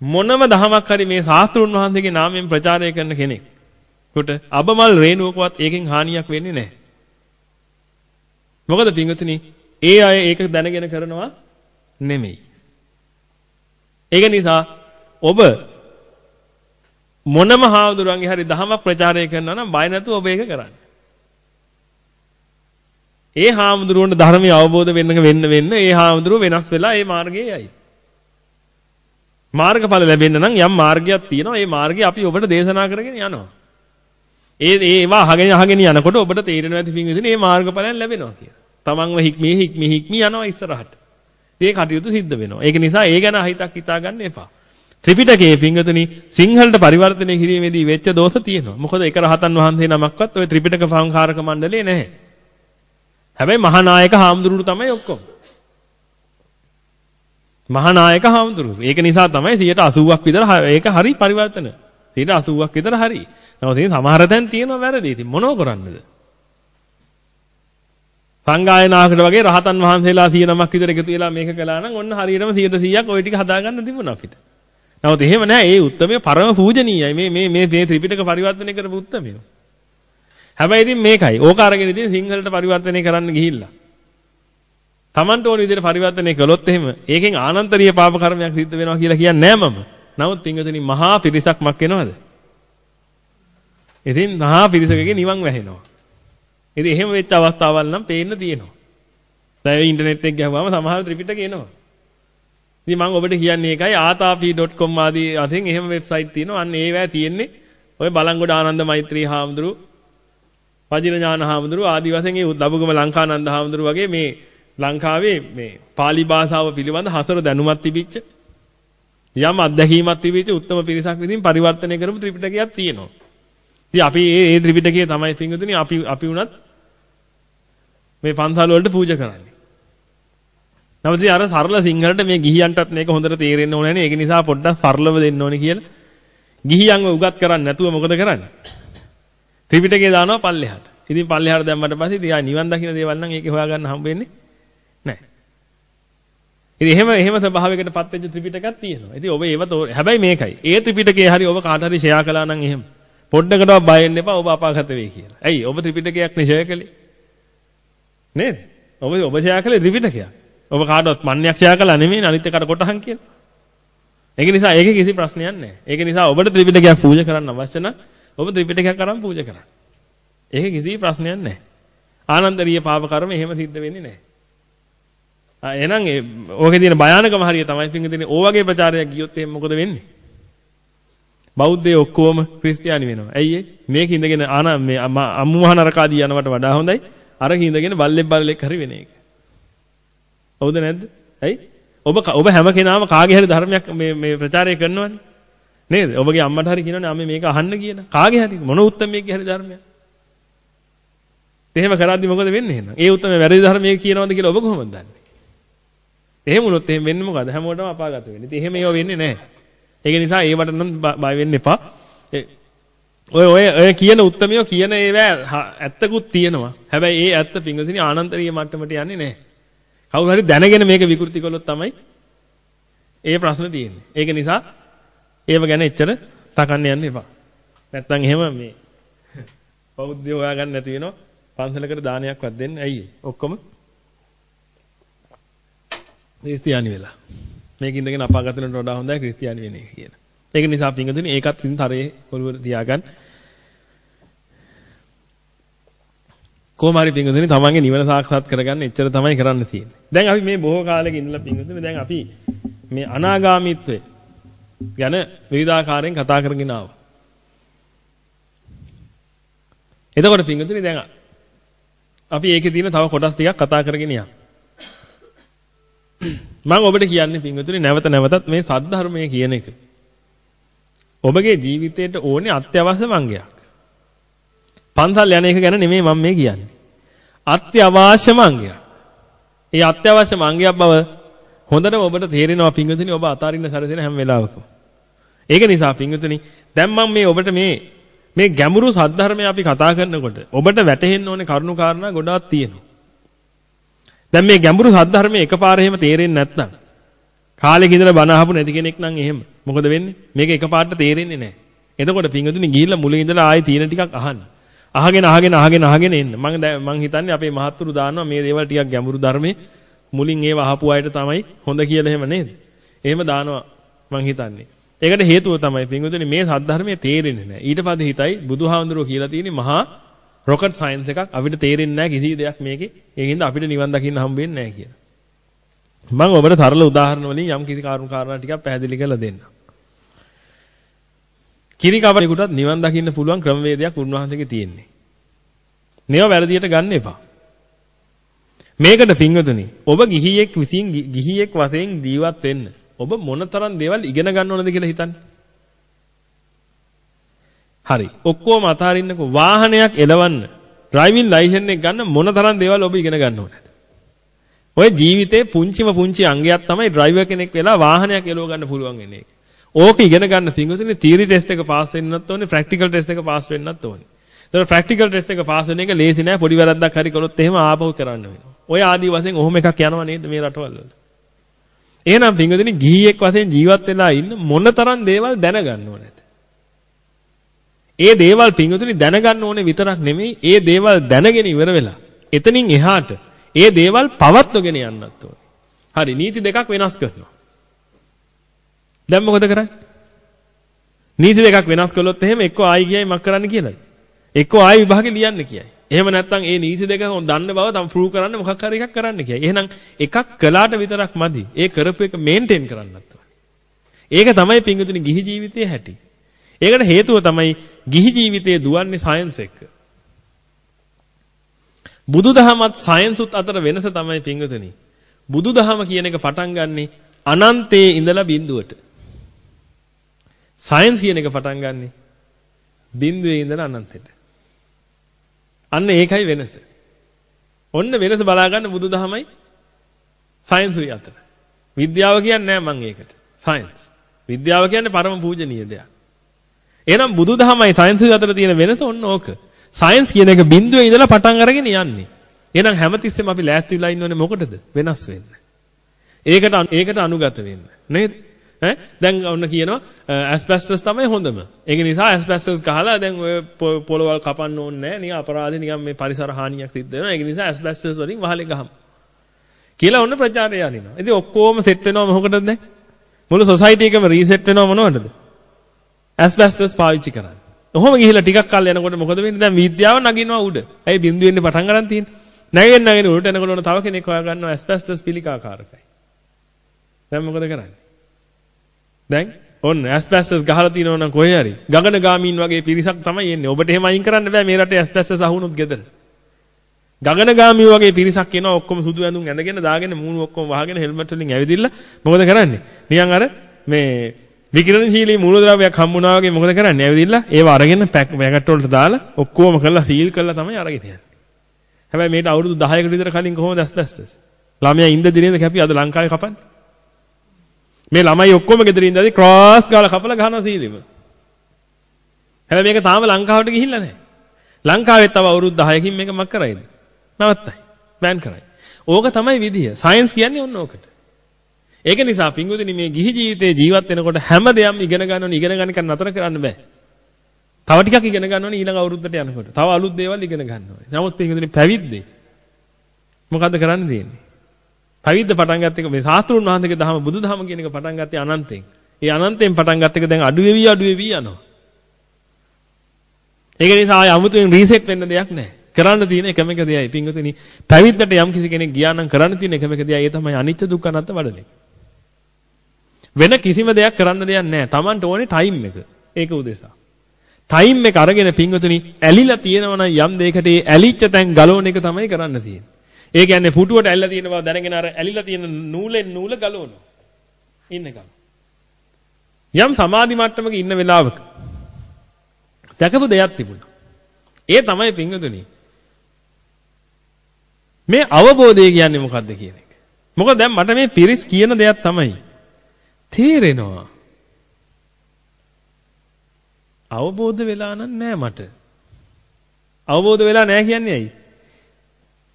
මොනම දහමක් හරි මේ ශාස්ත්‍රුන් වහන්සේගේ නාමයෙන් ප්‍රචාරය කරන කෙනෙක් කොට අබමල් රේණුවකවත් ඒකෙන් හානියක් වෙන්නේ නැහැ. මොකද පින්වතුනි ඒ අය ඒක දැනගෙන කරනවා නෙමෙයි. ඒක නිසා ඔබ මොනම හාමුදුරන්ගේ හරි දහමක් ප්‍රචාරය කරනවා නම් බය නැතුව ඔබ ඒක කරන්න. ඒ හාමුදුරුවන්ට ධර්මය අවබෝධ වෙන්න වෙන්න වෙන්න ඒ හාමුදුරුව වෙනස් වෙලා ඒ මාර්ගයේ යයි. මාර්ගඵල ලැබෙන්න නම් යම් මාර්ගයක් තියෙනවා. ඒ මාර්ගය අපි ඔබට දේශනා කරගෙන යනවා. ඒ ඒවා අහගෙන අහගෙන යනකොට ඔබට තේරෙනවා ඇති පින්විතනේ මේ මාර්ගඵලයන් ලැබෙනවා කියලා. තමන්ව හික්මී හික්මී හික්මී යනවා ඉස්සරහට. ඒ කටයුතු සිද්ධ වෙනවා. ඒක නිසා ඒ ගැන හිතක් හිතා ගන්න එපා. ත්‍රිපිටකයේ පින්වතුනි සිංහලට පරිවර්තනය කිරීමේදී වෙච්ච දෝෂ තියෙනවා. මොකද ඒක රහතන් වහන්සේ නමක්වත් ওই ත්‍රිපිටක සංඛාරක මණ්ඩලයේ නැහැ. හැබැයි මහානායක හාමුදුරුවෝ තමයි ඔක්කොම. මහානායක හාමුදුරුවෝ. ඒක නිසා තමයි 180ක් විතර ඒක හරි පරිවර්තන. 180ක් විතර හරි. නමුත් ඉතින් සමහර තැන් තියෙනවා වැරදි. ඉතින් මොනව කරන්නද? සංගායනාවකට වගේ රහතන් වහන්සේලා 109ක් විතර එකතු වෙලා මේක කළා නම් ඔන්න හරියටම 100%ක් ওই ටික හදාගන්න තිබුණා අපිට. නමුත් එහෙම නෑ. ඒ උත්තරමය පරම පූජනීයයි. මේ මේ මේ මේ ත්‍රිපිටක පරිවර්තනය කරපු උත්තරමය. හැබැයි ඉතින් මේකයි. ඕක අරගෙන ඉතින් සිංහලට පරිවර්තනය කරන්න ගිහිල්ලා. Tamanට ඕන විදිහට පරිවර්තනය කළොත් එහෙම ඒකෙන් ආනන්තරීය පාප කර්මයක් සිද්ධ වෙනවා කියලා කියන්නේ නෑ මම. නමුත් පින්වතුනි මහා පිරිසක් මක් වෙනවද? ඉතින් මහා පිරිසකගේ නිවන් වැහෙනවා. ඉතින් එහෙම වෙච්ච අවස්ථාවල් නම් පේන්න තියෙනවා. දැන් ඉන්ටර්නෙට් එක ගහුවාම සමහර ත්‍රිපිටක එනවා. ඉතින් මම ඔබට කියන්නේ ඒකයි aatapi.com ආදී අතෙන් එහෙම වෙබ්සයිට් තියෙනවා. අන්න ඒවැය තියෙන්නේ ඔය බලංගොඩ ආනන්ද මෛත්‍රී හාමුදුරු, වජිර ඥාන හාමුදුරු ආදී වශයෙන් ඒ දබුගම ලංකානන්ද හාමුදුරු වගේ මේ ලංකාවේ මේ pāli භාෂාව පිළිබඳ හසර දැනුමක් තිබිච්ච යම් අත්දැකීමක් තිබිච්ච උත්තම පිරිසක් විසින් පරිවර්තනය කරපු ත්‍රිපිටකයක් තියෙනවා. ඉතින් අපි මේ මේ ත්‍රිපිටකය තමයි පිංගුතුනි අපි අපි උනත් මේ පන්සල් වලට පූජා කරන්නේ. නමුත් ඉතින් අර සරල සිංහලට මේ ගිහියන්ටත් මේක හොඳට තේරෙන්න ඕනේ නේ. ඒක නිසා පොඩ්ඩක් සරලව දෙන්න ඕනේ කියලා. ගිහියන්ව උගත් කරන්නේ නැතුව මොකද කරන්නේ? ත්‍රිපිටකය දානවා පල්ලෙහාට. ඉතින් පල්ලෙහාට දැම්මට පස්සේ ඉතින් ආ නිවන් දකින්න දේවල් නම් ඒකේ හොයාගන්න හම්බ වෙන්නේ නැහැ. ඉතින් එහෙම එහෙම ස්වභාවයකටපත් වෙච්ච ත්‍රිපිටකයක් තියෙනවා. ඉතින් ඔබ ඒව හැබැයි මේකයි. ඒ ත්‍රිපිටකේ හරි ඔබ කාට හරි ෂෙයා කළා නම් එහෙම පොඩ්ඩකටවත් බය වෙන්න එපා ඔබ අපාගත වෙයි කියලා. ඇයි? ඔබ ත්‍රිපිටකයක් නේ ෂෙයා කළේ. නේද? ඔබ ඔබ ෂෙයා කළේ ත්‍රිපිටකයක්. ඔබ කාටවත් මන්නයක් ෂෙයා කළා නෙමෙයි අනිත් එකට කොටහන් කියලා. ඒක නිසා ඒකේ කිසි ප්‍රශ්නයක් නැහැ. ඒක නිසා ඔබට ත්‍රිපිටකයක් පූජා කරන්න අවශ්‍ය නම් ඔබ ත්‍රිපිටකයක් අරන් පූජා කරන්න. ඒක කිසි ප්‍රශ්නයක් නැහැ. ආනන්දරීය පාප කර්ම එහෙම සිද්ධ වෙන්නේ නැහැ. ආ එහෙනම් ඒ ඕකේ තියෙන භයානකම හරිය තමයි පින්විතනේ ඕ වගේ ප්‍රචාරයක් ගියොත් එහෙනම් මොකද වෙන්නේ? බෞද්ධයෝ ඔක්කොම ක්‍රිස්තියානි වෙනවා. ඇයි ඒ? මේක ඉඳගෙන ආන මේ අම්මුමහ නරකාදී යනවට වඩා හොඳයි. අර ඉඳගෙන බල්ලෙක් බල්ලෙක් හරි වෙන එක. හවුද නැද්ද? ඇයි? ඔබ ඔබ හැම කෙනාම කාගේ හරි ධර්මයක් මේ මේ ප්‍රචාරය කරනවනේ. නේද? ඔබගේ අම්මට හරි කියනවනේ අම්මේ මේක අහන්න කියලා. කාගේ හරි මොන උත්තමයෙක්ගේ හරි ධර්මයක්. එහෙම කරද්දි මොකද වෙන්නේ එහෙනම්? ඒ උත්තම වැරදි ධර්මයේ කියනවද කියලා ඔබ කොහොමද දන්නේ? එහෙම වුණොත් එහෙම වෙන්නේ මොකද? හැමෝටම අපාගත වෙන්නේ. ඉතින් එහෙම ඒව වෙන්නේ නැහැ. ඒක නිසා ඒවට නම් බය වෙන්න එපා. ඔය ඔය ඔය කියන උත්තමියෝ කියන ඒවා ඇත්තකුත් තියෙනවා. හැබැයි ඒ ඇත්ත පිංගුසිනි ආනන්තරීය මට්ටමට යන්නේ නැහැ. කවුරු හරි දැනගෙන මේක විකෘති කළොත් තමයි ඒ ප්‍රශ්න තියෙන්නේ. ඒක නිසා ඒව ගැන එච්චර තකන්න යන්න එපා. නැත්තම් එහෙම මේ [laughs] බෞද්ධයෝ හොයාගන්න නැති වෙනවා. පන්සලකට දානයක්වත් දෙන්න. ඇයි ඔක්කොම ක්‍රිස්තියානි වෙලා. මේක ඉඳගෙන අපාගත වෙනට වඩා හොඳයි ක්‍රිස්තියානි වෙන එක කියන. ඒක නිසා පින්ගතුනි ඒකත් ඉතින් තරයේ ඔළුවට තියාගන්න. කොහොම හරි පින්ගතුනි තමන්ගේ නිවන සාක්ෂාත් කරගන්න එච්චර තමයි කරන්න තියෙන්නේ. දැන් අපි මේ බොහෝ කාලෙක ඉඳලා පින්ගතුනි දැන් අපි මේ අනාගාමීත්වය ගැන විවිධාකාරයෙන් කතා කරගෙන ආවා. එතකොට පින්ගතුනි දැන් අපි ඒකේ තියෙන තව කොටස් ටිකක් කතා කරගෙන යමු. මම ඔබට කියන්නේ පින්වතුනි නැවත නැවතත් මේ සද්ධර්මය කියන එක. ඔබගේ ජීවිතයට ඕනේ අත්‍යවශ්‍ය මංගයක්. පන්සල් යන එක ගැන නෙමෙයි මම මේ කියන්නේ. අත්‍යවශ්‍ය මංගයක්. ඒ අත්‍යවශ්‍ය මංගයක් බව හොඳටම ඔබට තේරෙනවා පින්වතුනි ඔබ අතාරින්න සැරසෙන හැම වෙලාවකම. ඒක නිසා පින්වතුනි දැන් මම මේ ඔබට මේ මේ ගැඹුරු සද්ධර්මය අපි කතා කරනකොට ඔබට වැටහෙන්න ඕනේ කරුණු කාරණා ගොඩාක් තියෙනවා. දැන් මේ ගැඹුරු සද්ධර්මයේ එකපාරට එහෙම තේරෙන්නේ නැත්නම් කාලෙක ඉඳලා බණ අහපු නැති කෙනෙක් නම් එහෙම මොකද වෙන්නේ? මේක එකපාරට තේරෙන්නේ නැහැ. එතකොට පිංගුතුනි ගිහිල්ලා මුලින් ඉඳලා ආයේ තියෙන ටිකක් අහන්න. අහගෙන අහගෙන අහගෙන අහගෙන එන්න. මම මං හිතන්නේ අපේ මහත්තුරු දානවා මේ දේවල් ටිකක් ගැඹුරු ධර්මයේ මුලින් ඒව අහපු අයට තමයි හොඳ කියලා එහෙම නේද? එහෙම දානවා මං හිතන්නේ. ඒකට හේතුව තමයි පිංගුතුනි මේ සද්ධර්මයේ තේරෙන්නේ නැහැ. ඊට පස්සේ හිතයි බුදුහාමුදුරුවෝ කියලා තියෙන්නේ මහා රොකට් සයන්ස් එකක් අපිට තේරෙන්නේ නැහැ කිසි දෙයක් මේකේ. ඒකින්ද අපිට නිවන් දකින්න හම්බ වෙන්නේ නැහැ කියලා. මම ඔබට සරල උදාහරණ වලින් යම් කිසි කාරුණු කාරණා ටිකක් පැහැදිලි කරලා දෙන්නම්. කිරි කවරෙකුටත් නිවන් දකින්න පුළුවන් ක්‍රමවේදයක් උන්වහන්සේගේ තියෙන්නේ. මේවා වැරදියට ගන්න එපා. මේකට පින්වතුනි ඔබ ගිහියෙක් විසින් ගිහියෙක් වශයෙන් ජීවත් වෙන්න ඔබ මොනතරම් දේවල් ඉගෙන ගන්න ඕනද කියලා හිතන්නේ. හරි. ඔක්කොම අතාරින්නකෝ වාහනයක් එලවන්න ඩ්‍රයිවිං ලයිසන් එක ගන්න මොන තරම් දේවල් ඔබ ඉගෙන ගන්න ඕනද? ඔය ජීවිතේ පුංචිම පුංචි අංගයක් තමයි ඩ්‍රයිවර් කෙනෙක් වෙලා වාහනයක් එලව ගන්න පුළුවන් වෙන එක. ඕක ඉගෙන ගන්න පිංගුතුනේ තියරි ටෙස්ට් එක පාස් වෙන්නත් ඕනේ ප්‍රැක්ටිකල් ටෙස්ට් එක පාස් වෙන්නත් ඕනේ. ඒතර ප්‍රැක්ටිකල් ටෙස්ට් එක පාස් වෙන එක ලේසි නෑ පොඩි වැරද්දක් හරි කළොත් එහෙම ආපහු කරන්න වෙනවා. ඔය ආදි වශයෙන් ඔහොම එකක් යනවා නේද මේ රටවල් වල. එහෙනම් පිංගුතුනේ ගිහියෙක් වශයෙන් ජීවත් වෙලා ඉන්න මොන තරම් දේවල් දැනගන්න ඕනේද? ඒ දේවල් පිංගුතුනි දැනගන්න ඕනේ විතරක් නෙමෙයි ඒ දේවල් දැනගෙන ඉවර වෙලා එතනින් එහාට ඒ දේවල් පවත්වගෙන යන්නත් ඕනේ. හරි නීති දෙකක් වෙනස් කරනවා. දැන් මොකද කරන්නේ? නීති දෙකක් වෙනස් කළොත් එහෙම එක්ක ආයි කියයි මක් කරන්න කියලාද? එක්ක ආයි විභාගෙ ලියන්න කියයි. එහෙම නැත්නම් ඒ නීති දෙක දන්න බව තම ප්‍රූව් කරන්න මොකක් හරි එකක් කරන්න කියයි. එහෙනම් එකක් කළාට විතරක් මදි. ඒ කරපු එක මේන්ටේන් කරන්නත් ඒක තමයි පිංගුතුනි ගිහි ජීවිතයේ හැටි. ඒකට හේතුව තමයි ගිහි ජීවිතයේ දුවන්නේ සයන්ස් එක්ක. බුදුදහමත් සයන්සුත් අතර වෙනස තමයි පිංගුතුනි. බුදුදහම කියන එක පටන් ගන්නෙ අනන්තයේ ඉඳලා බිඳුවට. සයන්ස් කියන එක පටන් ගන්නෙ බිඳුවේ ඉඳලා අනන්තයට. අන්න ඒකයි වෙනස. ඔන්න වෙනස බලා ගන්න බුදුදහමයි සයන්සුයි අතර. විද්‍යාව කියන්නේ නෑ මං ඒකට. සයන්ස්. විද්‍යාව කියන්නේ පරම පූජනීය දෙයක්. එහෙනම් බුදුදහමයි සයන්සුයි අතර තියෙන වෙනස ඔන්න ඕක. සයන්ස් කියන එක බිඳුවේ ඉඳලා පටන් අරගෙන යන්නේ. එහෙනම් හැමතිස්සෙම අපි ලෑස්ති වෙලා ඉන්නෝනේ මොකටද? වෙනස් වෙන්න. ඒකට ඒකට අනුගත වෙන්න. නේද? ඈ දැන් ඔන්න කියනවා ඇස්බැස්ටස් තමයි හොඳම. ඒක නිසා ඇස්බැස්ටස් ගහලා දැන් ඔය පොළවල් කපන්න ඕනේ නැහැ. නිකන් අපරාධේ නිකන් මේ පරිසර හානියක් සිද්ධ වෙනවා. ඒක නිසා ඇස්බැස්ටස් වලින් වහලේ ගහමු. කියලා ඔන්න ප්‍රචාරය යනිනවා. ඉතින් ඔක්කොම සෙට් වෙනවා මොකටද දැන්? මුළු සොසයිටි එකම රීසෙට් වෙනවා මොනවටද? ඇස්බැස්ටස් පාවිච්චි කරන්නේ. ඔහොම ගිහිල්ලා ටිකක් කල් යනකොට මොකද වෙන්නේ? දැන් විද්‍යාව නගිනවා උඩ. ඇයි බින්දු වෙන්නේ පටන් ගන්න තියෙන්නේ? නැගෙන් නැගෙන උඩට එනකොට තව කෙනෙක් හොයාගන්නවා ඇස්බැස්ටස් පිළිකාකාරකයි. දැන් මොකද කරන්නේ? දැන් ඔන්න ඇස්බැස්ටස් ගහලා තිනව නම් කොහේ හරි ගගනගාමීන් වගේ පිරිසක් තමයි එන්නේ. ඔබට එහෙම අයින් කරන්න බෑ මේ රටේ ඇස්බැස්ටස් අහුනොත් ගෙදර. ගගනගාමී වගේ පිරිසක් එනවා ඔක්කොම සුදු ඇඳුම් ඇඳගෙන දාගෙන මූණු ඔක්කොම වහගෙන හෙල්මට් වලින් ඇවිදින්න මොකද කරන්නේ? නිකන් අර මේ විකිරණශීලී මූලද්‍රව්‍යයක් හම්බුණා වගේ මොකද කරන්නේ? ඇවිදින්න ඒව අරගෙන පැක් පැකට් වලට දාලා ඔක්කොම කරලා සීල් කරලා තමයි අරගෙන යන්නේ. හැබැයි මේට අවුරුදු 10කට විතර කලින් කොහොමද ඇස්බැස්ටස්? ළමයා ඉඳ දිනේද කැපි අද ලංකාවේ කපන්නේ? මේ ළමයි ඔක්කොම ගෙදර ඉඳලා ක්‍රෝස් ගාලා කපලා ගහනවා සීලෙම. හැබැයි මේක තාම ලංකාවට ගිහිල්ලා නැහැ. ලංකාවෙත් තව අවුරුදු 10කින් මේක මක් කරයිද? නවත්තයි. බෑන් කරයි. ඕක තමයි විදිය. සයන්ස් කියන්නේ ඔන්න ඕකට. ඒක නිසා පිංගුදිනි මේ ගිහි ජීවිතේ ජීවත් වෙනකොට හැම දෙයක්ම ඉගෙන ගන්න ඕනේ ඉගෙන ගන්න එක නතර කරන්න බෑ. තව ටිකක් ඉගෙන ගන්න ඕනේ ඊළඟ අවුරුද්දට යනකොට. තව අලුත් දේවල් ඉගෙන ගන්න ඕනේ. නමුත් පිංගුදිනි පැවිද්දේ මොකද්ද කරන්න තියෙන්නේ? පැවිද්ද පටන් ගත්ත එක මේ සාස්ත්‍රුන් වහන්සේගේ දහම බුදුදහම කියන එක පටන් ගත්තේ අනන්තයෙන්. ඒ අනන්තයෙන් පටන් ගත්ත එක දැන් අඩු වෙවි අඩු වෙවි යනවා. ඒක නිසා ආය අමුතුවෙන් රීසෙට් වෙන්න දෙයක් නැහැ. කරන්න තියෙන එකම එක දෙයයි. පින්වතුනි පැවිද්දට යම් කිසි කෙනෙක් ගියා නම් කරන්න තියෙන එකම එක දෙයයි. ඒ තමයි අනිච්ච දුක්ඛ අනාත්ම වඩන එක. වෙන කිසිම දෙයක් කරන්න දෙයක් නැහැ. Tamanට ඕනේ ටයිම් එක. ඒක උදෙසා. ටයිම් එක අරගෙන පින්වතුනි ඇලිලා තියෙනවා නම් යම් දෙයකට ඒ ඇලිච්ච තැන් ගලවන එක තමයි කරන්න තියෙන්නේ. ඒ කියන්නේ පුටුවට ඇල්ලලා තියෙන බව දැනගෙන අර ඇලිලා තියෙන නූලෙන් නූල ගලවනවා. ඉන්නකම්. යම් සමාධි මට්ටමක ඉන්න වෙලාවක දැකපු දෙයක් තිබුණා. ඒ තමයි පිංගුතුනි. මේ අවබෝධය කියන්නේ මොකද්ද කියන එක. මොකද දැන් මට මේ පිරිස් කියන දෙයක් තමයි තේරෙනවා. අවබෝධ වෙලා නෑ මට. අවබෝධ වෙලා නෑ කියන්නේ ඇයි?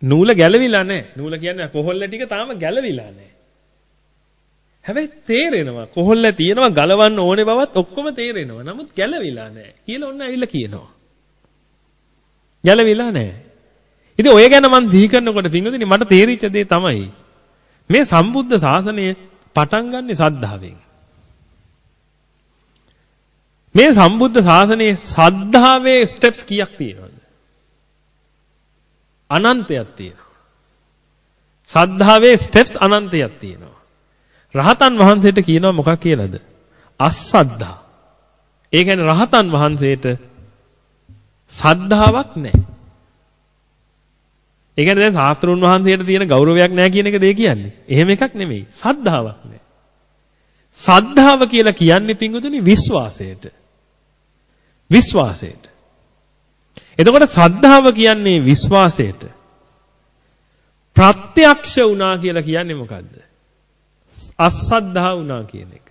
නූල ගැලවිලා නැහැ. නූල කියන්නේ කොහොල්ල ටික තාම ගැලවිලා නැහැ. හැබැයි තේරෙනවා කොහොල්ල තියෙනවා ගලවන්න ඕනේ බවත් ඔක්කොම තේරෙනවා. නමුත් ගැලවිලා නැහැ. කියලා ඔන්න ඇවිල්ලා කියනවා. ගැලවිලා නැහැ. ඉතින් ඔය ගැන මම දිහි කරනකොට පින්වදිනේ මට තේරිච්ච දේ තමයි මේ සම්බුද්ධ ශාසනය පටන් ගන්නෙ සද්ධාවෙන්. මේ සම්බුද්ධ ශාසනයේ සද්ධාවේ ස්ටෙප්ස් කීයක් තියෙනවද? අනන්තයක් තියෙනවා. සද්ධාවේ ස්ටෙප්ස් අනන්තයක් තියෙනවා. රහතන් වහන්සේට කියනවා මොකක් කියලාද? අස්සද්ධා. ඒ කියන්නේ රහතන් වහන්සේට සද්ධාාවක් නැහැ. ඒ කියන්නේ දැන් ශාස්ත්‍රුන් වහන්සේට තියෙන ගෞරවයක් නැහැ කියන එක දෙය කියන්නේ. එහෙම එකක් නෙමෙයි. සද්ධාාවක් නැහැ. සද්ධාව කියලා කියන්නේ පිංගුතුනි විශ්වාසයට. විශ්වාසයට. එතකොට සද්ධාව කියන්නේ විශ්වාසයට. ප්‍රත්‍යක්ෂ වුණා කියලා කියන්නේ මොකද්ද? අසද්ධා වුණා කියන එක.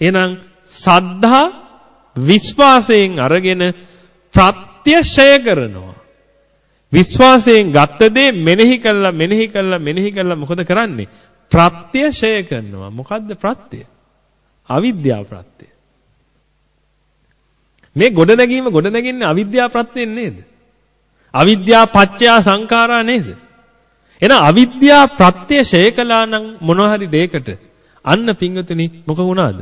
එහෙනම් සද්ධා විශ්වාසයෙන් අරගෙන ප්‍රත්‍යක්ෂය කරනවා. විශ්වාසයෙන් ගත්ත දේ මෙනෙහි කළා මෙනෙහි කළා මෙනෙහි කළා මොකද කරන්නේ? ප්‍රත්‍යක්ෂය කරනවා. මොකද්ද ප්‍රත්‍ය? අවිද්‍යාව ප්‍රත්‍ය. මේ ගොඩනැගීම ගොඩනැගින්නේ අවිද්‍යාව ප්‍රත්‍යයෙන් නේද? අවිද්‍යාව පත්‍ය සංඛාරා නේද? එහෙනම් අවිද්‍යාව ප්‍රත්‍ය ශේකලා නම් මොන හරි දෙයකට අන්න පිංගතුනි මොක වුණාද?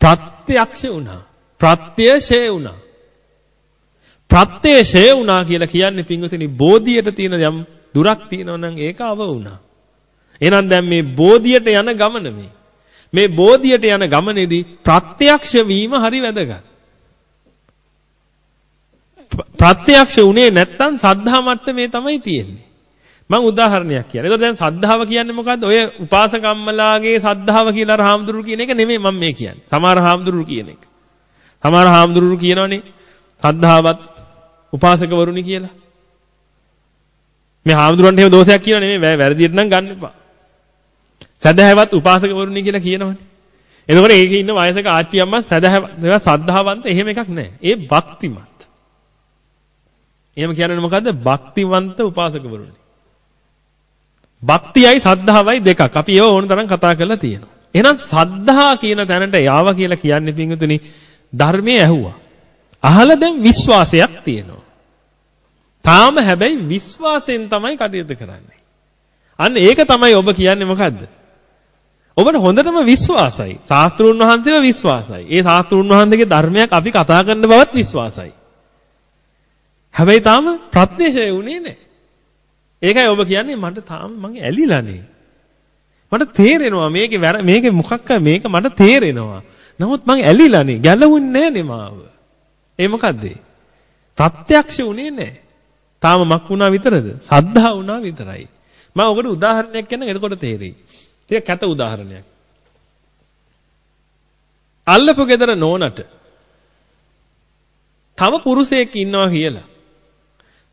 ප්‍රත්‍යක්ෂ වුණා. ප්‍රත්‍යශේ වුණා. ප්‍රත්‍යක්ෂය වුණා කියලා කියන්නේ පින්වතුනි බෝධියට තියෙන යම් දුරක් තියෙනවා නම් ඒක අව වුණා. එහෙනම් දැන් මේ බෝධියට යන ගමන මේ. මේ බෝධියට යන ගමනේදී ප්‍රත්‍යක්ෂ වීම හරි වැදගත්. ප්‍රත්‍යක්ෂ උනේ නැත්තම් සද්ධා මට්ටමේ තමයි තියෙන්නේ. මම උදාහරණයක් කියන්න. ඒතකොට දැන් සද්ධාව කියන්නේ මොකද්ද? ඔය උපාසකම්මලාගේ සද්ධාව කියලා අර හාමුදුරුවෝ කියන එක නෙමෙයි මම මේ කියන්නේ. සමහර හාමුදුරුවෝ කියන එක. සමහර හාමුදුරුවෝ කියනවනේ සද්ධාවත් උපාසකවරුනි කියලා. මේ හාමුදුරන්ට එහෙම දෝෂයක් කියනව නෙමෙයි වැරදියට නම් ගන්න එපා. සදහැවත් උපාසකවරුනි කියලා කියනවනේ. එතකොට ඒකේ ඉන්න වයසක ආච්චි අම්මා සදහැවත් සද්ධාවන්ත එහෙම එකක් නැහැ. ඒ භක්තිමත්. එහෙම කියන්නේ මොකද්ද? භක්තිවන්ත උපාසකවරුනි. භක්තියයි සද්ධාවයි දෙකක්. අපි ඒව ඕන තරම් කතා කරලා තියෙනවා. එහෙනම් සද්ධා කියන තැනට යාව කියලා කියන්නේ පිංගුතුනි ධර්මයේ ඇහුවා. අහලා දැන් විශ්වාසයක් තියෙනවා. තාම හැබැයි විශ්වාසයෙන් තමයි කටයුතු කරන්නේ. අන්න ඒක තමයි ඔබ කියන්නේ මොකද්ද? ඔබට හොඳටම විශ්වාසයි. ශාස්ත්‍රුන් වහන්සේව විශ්වාසයි. ඒ ශාස්ත්‍රුන් වහන්සේගේ ධර්මයක් අපි කතා කරන බවත් විශ්වාසයි. හැබැයි තාම ප්‍රත්‍යක්ෂය වුණේ නැහැ. ඒකයි ඔබ කියන්නේ මට තාම මං ඇලිලානේ. මට තේරෙනවා මේකේ මේකේ මොකක්ද මේක මට තේරෙනවා. නමුත් මං ඇලිලානේ. ගැලවුන්නේ නැහැ මාව. ඒ මොකද්ද? ප්‍රත්‍යක්ෂ උනේ නැහැ. තාම මක් වුණා විතරද? සද්ධා වුණා විතරයි. මම ඔකට උදාහරණයක් කියන්නම් එතකොට තේරෙයි. ටික කැත උදාහරණයක්. අල්ලපු ගෙදර නෝනට තව පුරුෂයෙක් ඉන්නවා කියලා.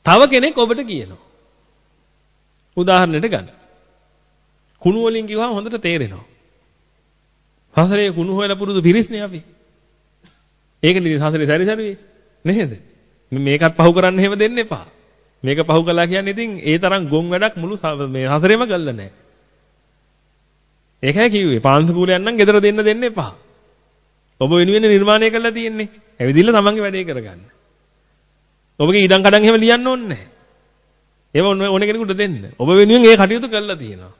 තව කෙනෙක් ඔබට කියනවා. උදාහරණයට ගන්න. කුණු වලින් කිව්වම හොඳට තේරෙනවා. හසරේ කුණු හොයලා පුරුදු පිරිස්නේ අපි. ඒක නිදි හසරේ සැරිසරුවේ නේද? මේකත් පහු කරන්න එහෙම දෙන්න එපා. මේක පහු කළා කියන්නේ ඉතින් ඒ තරම් ගොන් වැඩක් මුළු මේ හතරෙම කළා නෑ. ඒකයි කිව්වේ පාන්සුකූලයන් නම් ගෙදර දෙන්න දෙන්න එපා. ඔබ වෙනුවෙන් නිර්මාණය කරලා තියෙන්නේ. ඇවිදින්න තමන්ගේ වැඩේ කරගන්න. ඔබගේ ඉඩම් කඩම් එහෙම ලියන්න ඕනේ නැහැ. ඒව ඕන කෙනෙකුට දෙන්න. ඔබ වෙනුවෙන් ඒ කටයුතු කරලා තියෙනවා.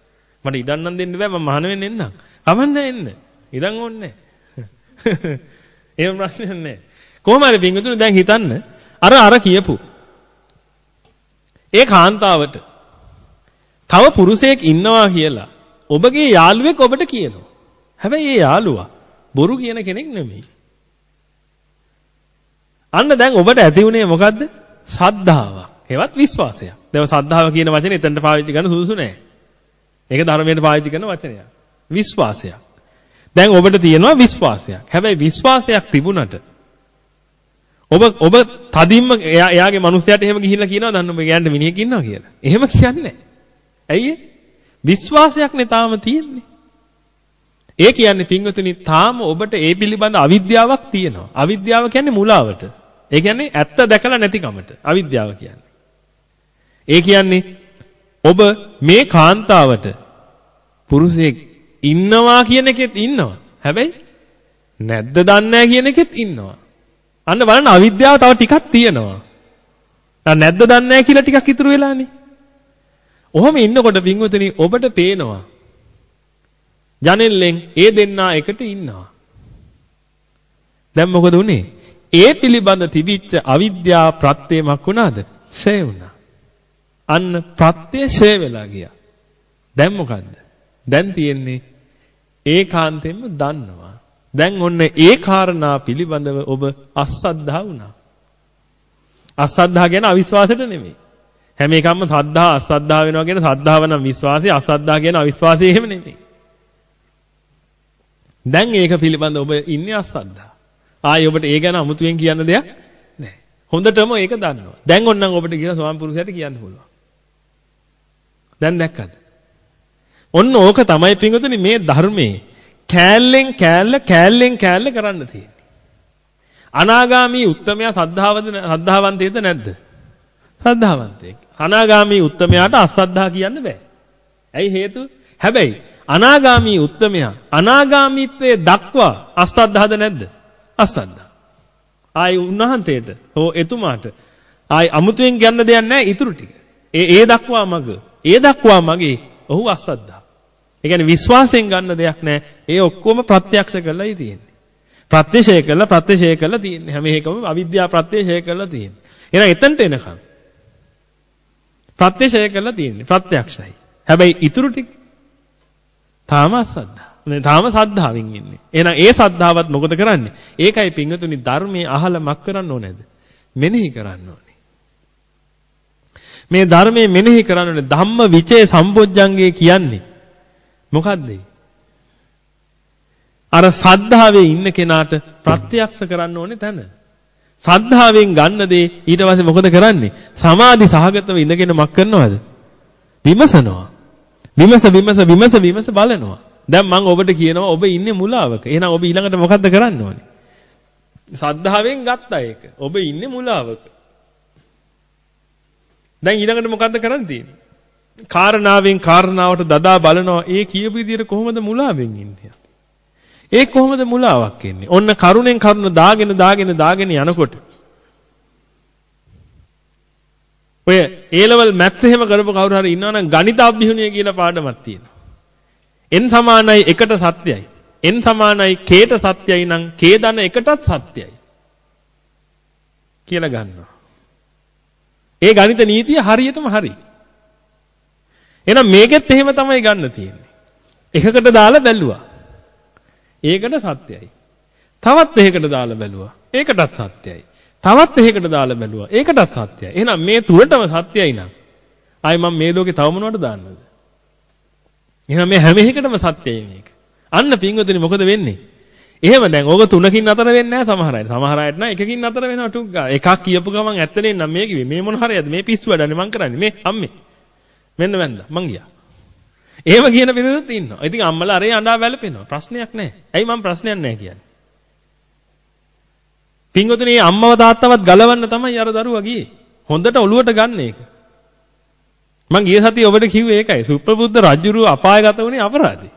මට ඉඩම් නම් දෙන්න බෑ මම මහාන වෙන්න එන්නම්. කමන්නේ එන්න. ඉඩම් ඕනේ නැහැ. [laughs] එහෙම ප්‍රශ්නයක් නැහැ. කොහොම හරි පින්වතුනි දැන් හිතන්න අර අර කියපු ඒ කාන්තාවට තව පුරුෂයෙක් ඉන්නවා කියලා ඔබගේ යාළුවෙක් ඔබට කියනවා. හැබැයි ඒ යාළුවා බොරු කියන කෙනෙක් නෙමෙයි. අන්න දැන් ඔබට ඇති වුණේ මොකද්ද? සද්ධාවක්. ඒවත් විශ්වාසයක්. දැන් සද්ධාව කියන වචනේ එතනට පාවිච්චි කරන්න සුදුසු නෑ. ඒක ධර්මයට පාවිච්චි කරන වචනයක්. විශ්වාසයක්. දැන් ඔබට තියෙනවා විශ්වාසයක්. හැබැයි විශ්වාසයක් තිබුණට ඔබ ඔබ තදින්ම එයාගේ මිනිස්යාට එහෙම ගිහිල්ලා කියනවා දන්න ඔබ ගෑනට මිනිහෙක් ඉන්නවා කියලා. එහෙම කියන්නේ ඇයි විශ්වාසයක්නේ තාම තියෙන්නේ. ඒ කියන්නේ පින්වතුනි තාම ඔබට ඒ පිළිබඳ අවිද්‍යාවක් තියෙනවා. අවිද්‍යාව කියන්නේ මුලාවට. ඒ කියන්නේ ඇත්ත දැකලා නැතිකමට. අවිද්‍යාව කියන්නේ. ඒ කියන්නේ ඔබ මේ කාන්තාවට පුරුෂයෙක් ඉන්නවා කියන එකෙත් ඉන්නවා. හැබැයි නැද්ද දන්නේ කියන එකෙත් ඉන්නවා. අන්න බලන්න අවිද්‍යාව තව ටිකක් තියෙනවා. දැන් නැද්ද දන්නේ නැහැ කියලා ටිකක් ඉතුරු වෙලානේ. ඔහොම ඉන්නකොට පින්වතුනි ඔබට පේනවා. ජනෙල්ලෙන් ඒ දෙන්නා එකට ඉන්නවා. දැන් මොකද උනේ? ඒ පිළිබඳ තිබිච්ච අවිද්‍යා ප්‍රත්‍යමක් වුණාද? ෂය වුණා. අන්න ප්‍රත්‍ය ෂය වෙලා ගියා. දැන් මොකද්ද? දැන් තියෙන්නේ ඒකාන්තයෙන්ම දන්නවා. දැන් ඔන්න ඒ කාරණා පිළිබඳව ඔබ අසද්ධා වුණා. අසද්ධා කියන අවිශ්වාසයට නෙමෙයි. හැම එකක්ම සද්ධා අසද්ධා වෙනවා කියන සද්ධාව නම් විශ්වාසය අසද්ධා කියන අවිශ්වාසය එහෙම නෙමෙයි. දැන් ඒක පිළිබඳ ඔබ ඉන්නේ අසද්ධා. ආයි ඔබට ඒ ගැන අමුතුවෙන් කියන්න දෙයක් නැහැ. හොඳටම ඒක දන්නවා. දැන් ඔන්නම් ඔබට කියලා ස්වාම පුරුෂයාට කියන්න පුළුවන්. දැන් දැක්කද? ඔන්න ඕක තමයි පින්වතුනි මේ ධර්මයේ කෑල්ලෙන් කෑල්ල කෑල්ලෙන් කෑල්ල කරන්න තියෙන්නේ. අනාගාමී උත්තමයා සද්ධාවද සද්ධාවන්තයේද නැද්ද? සද්ධාවන්තයෙක්. අනාගාමී උත්තමයාට අසද්ධා කියන්න බෑ. ඇයි හේතුව? හැබැයි අනාගාමී උත්තමයා අනාගාමීත්වයේ දක්වා අසද්ධාද නැද්ද? අසද්ධා. ආයි උන්වහන්සේට හෝ එතුමාට ආයි අමුතුවෙන් කියන්න දෙයක් නැහැ ඉතුරු ටික. ඒ ඒ දක්වා මග. ඒ දක්වා මගේ ඔහු අසද්ධා. ඒ කියන්නේ විශ්වාසයෙන් ගන්න දෙයක් නැහැ. ඒ ඔක්කොම ප්‍රත්‍යක්ෂ කරලායි තියෙන්නේ. ප්‍රත්‍යක්ෂය කළා ප්‍රත්‍යක්ෂය කළා තියෙන්නේ. හැම එකම අවිද්‍යාව ප්‍රත්‍යක්ෂය කළා තියෙන්නේ. එහෙනම් එතනට එනකම් ප්‍රත්‍යක්ෂය කරලා තියෙන්නේ. ප්‍රත්‍යක්ෂයි. හැබැයි ඉතුරු ටික තාම අසද්ධා. නේ තාම සද්ධාවෙන් ඉන්නේ. එහෙනම් ඒ සද්ධාවත් මොකද කරන්නේ? ඒකයි පිංගතුනි ධර්මයේ අහලා මක් කරන්න ඕනේද? මෙනෙහි කරන්න ඕනේ. මේ ධර්මයේ මෙනෙහි කරන්න ඕනේ ධම්ම විචේ සම්පොජ්ජංගේ කියන්නේ මොකද්ද? අර සද්ධාවේ ඉන්න කෙනාට ප්‍රත්‍යක්ෂ කරන්න ඕනේ තැන. සද්ධාවෙන් ගන්න දේ ඊට පස්සේ මොකද කරන්නේ? සමාධි සහගතව ඉඳගෙන මක් කරනවද? විමසනවා. විමස විමස විමස විමස බලනවා. දැන් මම ඔබට කියනවා ඔබ ඉන්නේ මුලාවක. එහෙනම් ඔබ ඊළඟට මොකද්ද කරන්න ඕනේ? සද්ධාවෙන් ගත්තා ඒක. ඔබ ඉන්නේ මුලාවක. දැන් ඊළඟට මොකද්ද කරන්න තියෙන්නේ? කාරණාවෙන් කාරණාවට දදා බලනවා. ඒ කියපු විදිහට කොහොමද මුලාවෙන් ඉන්නේ? ඒ කොහොමද මුලාවක් එන්නේ? ඔන්න කරුණෙන් කරුණ දාගෙන දාගෙන දාගෙන යනකොට ඔය A level maths එහෙම කරපු කවුරු හරි ඉන්නවනම් ගණිත අභ්‍යුහණය කියලා පාඩමක් තියෙනවා. n සමානයි 1ට සත්‍යයි. n සමානයි k ට සත්‍යයි නම් k ධන 1ටත් සත්‍යයි. කියලා ගන්නවා. ඒ ගණිත නීතිය හරියටම හරි. එහෙනම් මේකෙත් එහෙම තමයි ගන්න තියෙන්නේ. එකකට දාලා බැලුවා. ඒකට සත්‍යයි. තවත් එහෙකට දාලා බැලුවා. ඒකටත් සත්‍යයි. තවත් එහෙකට දාලා බැලුවා. ඒකටත් සත්‍යයි. එහෙනම් මේ තුනටම සත්‍යයි නම් ආයි මම මේ ලෝකේ තව මොනවද දාන්නද? එහෙනම් මේ හැම එකකටම සත්‍යයි මේක. අන්න පින්වතුනි මොකද වෙන්නේ? එහෙම දැන් ඕක තුනකින් අතර වෙන්නේ නැහැ සමහර අයට. සමහර අයට නම් එකකින් අතර වෙනවා ටුක් ගා. එකක් කියපු ගමන් ඇත්තනේ නම් මේ කිව්වේ. මේ මොන හරියද? මේ පිස්සු වැඩන්නේ මං කරන්නේ. මේ අම්මේ. මෙන්න වැන්දා. මං ගියා. එහෙම කියන පිරිසුත් ඉන්නවා. ඉතින් අම්මලා අරේ අඬා වැළපෙනවා. ප්‍රශ්නයක් නැහැ. ඇයි මම ප්‍රශ්නයක් නැහැ කියන්නේ? පින්වතුනි අම්මව තාත්තවත් ගලවන්න තමයි අර දරුවා ගියේ. හොඳට ඔලුවට ගන්න ඒක. මං ගිය සතියේ ඔබට කිව්වේ ඒකයි. සුප්‍රබුද්ධ රජුරුව අපායගත වුණේ අපරාධේ.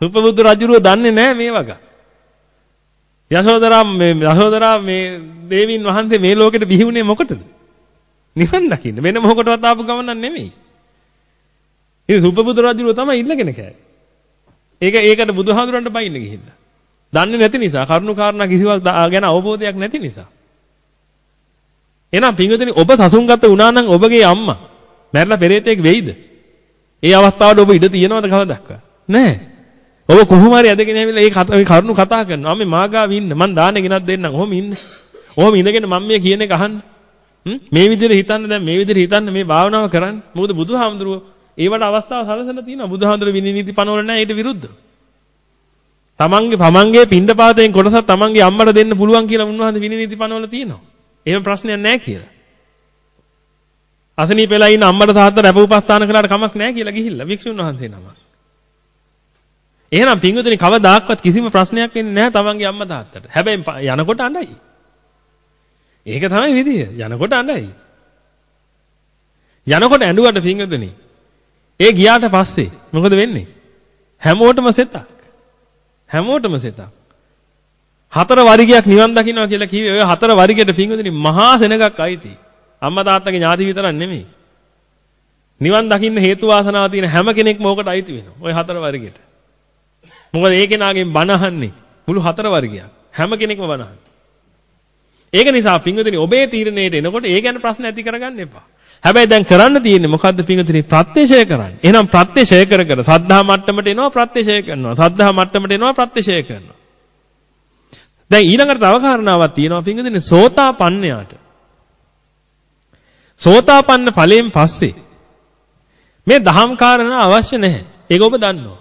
සුප්‍රබුද්ධ රජුරුව දන්නේ නැහැ මේ වගේ. යශෝදරා මේ යශෝදරා මේ දේවින් වහන්සේ මේ ලෝකෙට බිහි වුණේ මොකටද? නිවන් දකින්න. වෙන මොකටවත් ආපු ගමනක් නෙමෙයි. ඉතින් සුපබුදු රජුව තමයි ඉල්ලගෙන කෑවේ. ඒක ඒකට බුදුහාඳුරන්ට බයින්න ගිහිල්ලා. දන්නේ නැති නිසා කරුණු කාරණා කිසිවක් ගැන අවබෝධයක් නැති නිසා. එහෙනම් පින්වතුනි ඔබ සසුන්ගත වුණා නම් ඔබගේ අම්මා මැරලා පෙරේතෙක් වෙයිද? ඒ අවස්ථාවට ඔබ ඉඩ තියනවද කවදාවත්? නැහැ. ඔබ කොහොම හරි ඇදගෙන ඇවිල්ලා මේ කරුණු කතා කරනවා. අම්මේ මාගාව ඉන්න. මං දාන්නේ ගෙනත් දෙන්නම්. ඔහොම ඉන්න. ඔහොම ඉඳගෙන මම මේ කියන එක අහන්න. මේ විදිහට හිතන්න දැන් මේ විදිහට හිතන්න මේ භාවනාව කරන්න. මොකද බුදුහාමුදුරුවෝ ඒවට අවස්ථාව සැලසලා තියෙනවා. බුදුහාඳුර විනිවිද පනවල නැහැ ඊට විරුද්ධව. තමන්ගේ තමන්ගේ පින්ඩපාතයෙන් කොටසක් තමන්ගේ අම්මට දෙන්න පුළුවන් කියලා උන්වහන්සේ විනිවිද පනවල තියෙනවා. එහෙම ප්‍රශ්නයක් නැහැ කියලා. අසනීප වෙලා ඉන්න අම්මට තාත්තට අපෝපස්ථාන කළාට කමක් නැහැ කියලා ගිහිල්ලා වික්ෂුන් වහන්සේ නම. එහෙනම් පින්වතුනි කවදාක්වත් කිසිම ප්‍රශ්නයක් වෙන්නේ නැහැ තමන්ගේ අම්මා තාත්තට. හැබැයි යනකොට අඬයි. ඒක තමයි විදිය. යනකොට අඬයි. යනකොට ඇඬුවට පින්වතුනි ඒ ගියාට පස්සේ මොකද වෙන්නේ? හැමෝටම සෙතක්. හැමෝටම සෙතක්. හතර වරිගයක් නිවන් දකින්නවා කියලා කිව්වේ ඔය හතර වරිගයට පිංගුදිනි මහා සෙනගක් අයිති. අම්මා තාත්තගේ ඥාති විතරක් නෙමෙයි. නිවන් දකින්න හේතු වාසනාව තියෙන හැම කෙනෙක්ම ඕකට අයිති වෙනවා. ওই හතර වර්ගයට. මොකද ඒ කෙනාගෙන් බණ අහන්නේ මුළු හතර වර්ගයක්. හැම කෙනෙක්ම බණ අහන්නේ. ඒක නිසා පින්වතුනි ඔබේ තීරණයට එනකොට ඒ ගැන ප්‍රශ්න ඇති කරගන්න එපා. හැබැයි දැන් කරන්න තියෙන්නේ මොකද්ද පිංගුතුනි ප්‍රත්‍යක්ෂය කරන්නේ. එහෙනම් ප්‍රත්‍යක්ෂය කර කර සද්ධා මට්ටමට එනවා ප්‍රත්‍යක්ෂය කරනවා. සද්ධා මට්ටමට එනවා ප්‍රත්‍යක්ෂය කරනවා. දැන් ඊළඟට තව කාරණාවක් තියෙනවා පිංගුතුනි සෝතාපන්නයාට. සෝතාපන්න ඵලයෙන් පස්සේ මේ දහම් කාරණා අවශ්‍ය නැහැ. ඒක ඔබ දන්නවා.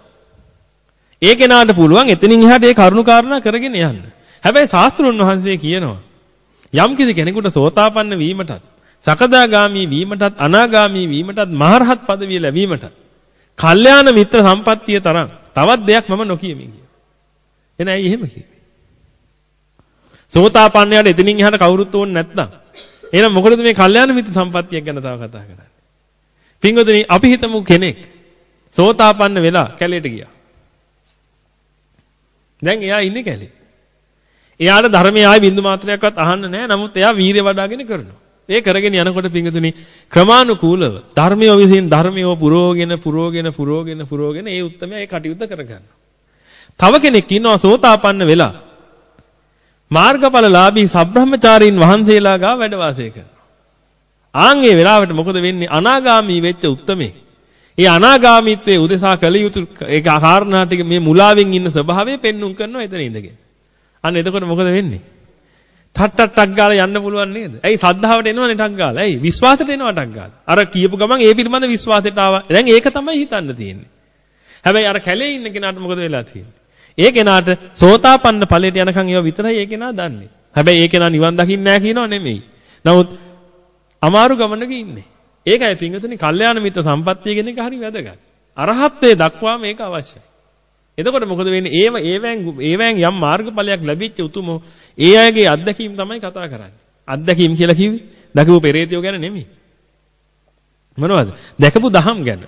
ඒ කෙනාට පුළුවන් එතනින් එහාට ඒ කරුණු කාරණා කරගෙන යන්න. හැබැයි ශාස්ත්‍රුන් වහන්සේ කියනවා යම් කිසි කෙනෙකුට සෝතාපන්න වීමටත් සකදාගාමි වීමටත් අනාගාමි වීමටත් මහරහත් පදවිය ලැබීමටත් කල්යාණ මිත්‍ර සම්පත්තිය තරම් තවත් දෙයක් මම නොකියමි කිය. එන ඇයි එහෙම කිව්වේ? සෝතාපන්නයාට එතනින් එහාට කවුරුත් ඕනේ නැත්නම් එහෙනම් මොකටද මේ කල්යාණ මිත්‍ර සම්පත්තියක් ගැන තව කතා කරන්නේ? පින්වතුනි අපි හිතමු කෙනෙක් සෝතාපන්න වෙලා කැලේට ගියා. දැන් එයා ඉන්නේ කැලේ. එයාට ධර්මයේ ආයි බින්දු මාත්‍රයක්වත් අහන්න නැහැ. නමුත් එයා වීරිය වඩාගෙන කරනවා. ඒ කරගෙන යනකොට පිංගුතුනි ක්‍රමානුකූලව ධර්මයේ විසින් ධර්මයේ පුරෝගෙන පුරෝගෙන පුරෝගෙන පුරෝගෙන ඒ උත්තරමයි ඒ කටයුත්ත කරගන්නවා. තව කෙනෙක් ඉන්නවා සෝතාපන්න වෙලා මාර්ගඵලලාභී සබ්‍රහ්මචාරීන් වහන්සේලා ගා වැඩ වාසය කරනවා. ආන් ඒ වෙලාවට මොකද වෙන්නේ? අනාගාමී වෙච්ච උත්තමේ. ඒ අනාගාමීත්වයේ උදෙසා කළ යුතු ඒක කාරණා ටික මේ මුලාවෙන් ඉන්න ස්වභාවය පෙන්눔 කරනවා එතන ඉඳගෙන. අන්න එතකොට මොකද වෙන්නේ? ටක් ටක් ටක් ගාලා යන්න පුළුවන් නේද? ඇයි සද්ධාවට එනවනේ ටක් ගාලා. ඇයි විශ්වාසයට එනවා ටක් ගාලා. අර කියපු ගමන් ඒ පිළිබඳ විශ්වාසයට ආවා. දැන් ඒක තමයි හිතන්න තියෙන්නේ. හැබැයි අර කැලේ ඉන්න කෙනාට මොකද වෙලා තියෙන්නේ? ඒ කෙනාට සෝතාපන්න ඵලයට යනකම් ඒවා විතරයි ඒ කෙනා දන්නේ. හැබැයි ඒ කෙනා නිවන් දකින්නේ නැහැ කියනව නෙමෙයි. නමුත් අමාරු ගමනක ඉන්නේ. ඒකයි පින්වතුනි කල්යාණ මිත්‍ර සම්පත්තිය කියන එක හරි වැදගත්. අරහත්ත්වයේ දක්වා මේක අවශ්‍යයි. එතකොට මොකද වෙන්නේ? ඒව ඒවෙන් ඒවෙන් යම් මාර්ගඵලයක් ලැබිච්ච උතුමෝ ඒ අයගේ අත්දැකීම් තමයි කතා කරන්නේ. අත්දැකීම් කියලා කිව්වේ දකපු පෙරේතයෝ ගැන නෙමෙයි. මොනවද? දැකපු දහම් ගැන.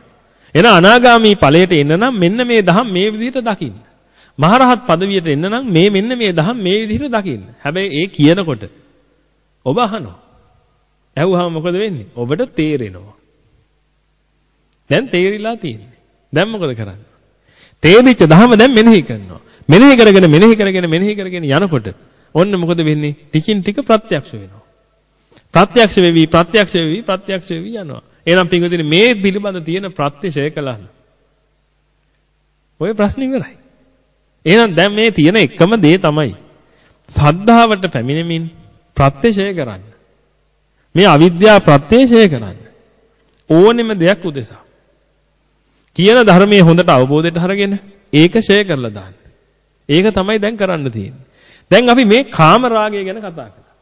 එන අනාගාමී ඵලයට එන්න නම් මෙන්න මේ දහම් මේ විදිහට දකින්න. මහරහත් පදවියට එන්න නම් මේ මෙන්න මේ දහම් මේ විදිහට දකින්න. හැබැයි ඒ කියනකොට ඔබ අහනවා. ඇහුවාම මොකද වෙන්නේ? ඔබට තේරෙනවා. දැන් තේරිලා තියෙන්නේ. දැන් මොකද කරන්නේ? තේරිච්ච දහම දැන් මෙනෙහි කරනවා. මෙනෙහි කරගෙන මෙනෙහි කරගෙන මෙනෙහි කරගෙන යනකොට ඔන්න මොකද වෙන්නේ? ටිකින් ටික ප්‍රත්‍යක්ෂ වෙනවා. ප්‍රත්‍යක්ෂ වෙවි ප්‍රත්‍යක්ෂ වෙවි ප්‍රත්‍යක්ෂ වෙවි යනවා. එහෙනම් පින්වදින මේ පිළිබඳ තියෙන ප්‍රත්‍යක්ෂය කළා. ඔය ප්‍රශ්නේ ඉවරයි. එහෙනම් දැන් මේ තියෙන එකම දේ තමයි සද්ධාවට පැමිණෙමින් ප්‍රත්‍යක්ෂය කරන්න. මේ අවිද්‍යාව ප්‍රත්‍යක්ෂය කරන්න. ඕනෙම දෙයක් උදෙසා. කියන ධර්මයේ හොඳට අවබෝධයට අරගෙන ඒක ෂෙයා කරලා දාන්න. ඒක තමයි දැන් කරන්න තියෙන්නේ. දැන් අපි මේ කාම රාගය ගැන කතා කරා.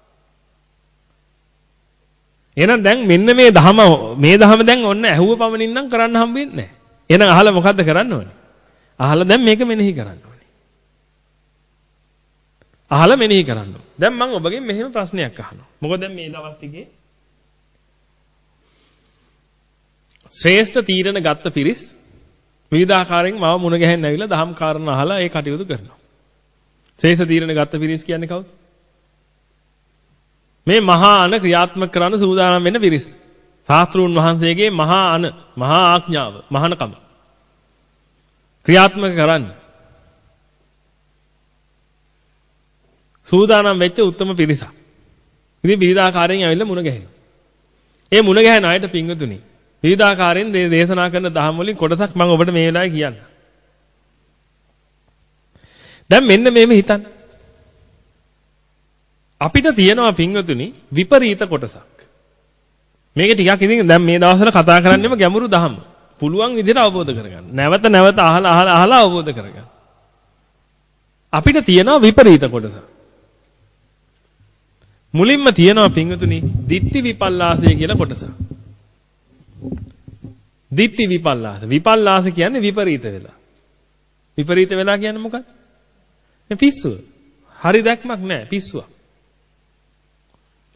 එහෙනම් දැන් මෙන්න මේ ධම මේ ධම දැන් ඔන්න ඇහුව පමණින් නම් කරන්න හම්බ වෙන්නේ නැහැ. එහෙනම් අහලා මොකද්ද කරන්න ඕනේ? අහලා දැන් මේක මෙනෙහි කරන්න ඕනේ. අහලා මෙනෙහි කරන්න ඕනේ. දැන් මම ඔබගෙන් මෙහෙම ප්‍රශ්නයක් අහනවා. මොකද දැන් මේ දවස් ටිකේ ශ්‍රේෂ්ඨ තීරණ ගත්ත පිරිස් විවිධාකාරයෙන් මම මුණ ගැහෙන්න ඇවිල්ලා දහම් කාරණා අහලා ඒ කටයුතු කරනවා. ශ්‍රේෂ්ඨ තීරණ ගත්ත පිරිස් කියන්නේ කවුද? මේ මහා අන ක්‍රියාත්මක කරන්න සූදානම් වෙන පිරිස. ශාස්ත්‍රූන් වහන්සේගේ මහා අන මහා ආඥාව මහානකම ක්‍රියාත්මක කරන්න සූදානම් වෙච්ච උත්තම පිරිසක්. ඉතින් විවිධාකාරයෙන් ඇවිල්ලා මුණ ගැහෙනවා. ඒ මුණ ගැහෙන අයට පිංගුතුනි විවිධාකාරයෙන් දේශනා කරන දහම් වලින් කොටසක් මම ඔබට මේ වෙලාවේ කියන්න. දැන් මෙන්න මේම හිතන්න. අපිට තියෙනවා පින්වතුනි විපරීත කොටසක්. මේක ටිකක් ඉතින් දැන් මේ දවස්වල කතා කරන්නේම ගැඹුරු දහම්. පුළුවන් විදිහට අවබෝධ කරගන්න. නැවත නැවත අහලා අහලා අහලා අවබෝධ කරගන්න. අපිට තියෙනවා විපරීත කොටස. මුලින්ම තියෙනවා පින්වතුනි ditthi vipallāsaya කියලා කොටස. Ditthi vipallāsa. විපල්ලාස කියන්නේ විපරීත වෙලා. විපරීත වෙලා කියන්නේ මොකක්ද? මේ පිස්සුව. හරි දැක්මක් නැහැ පිස්සුවක්.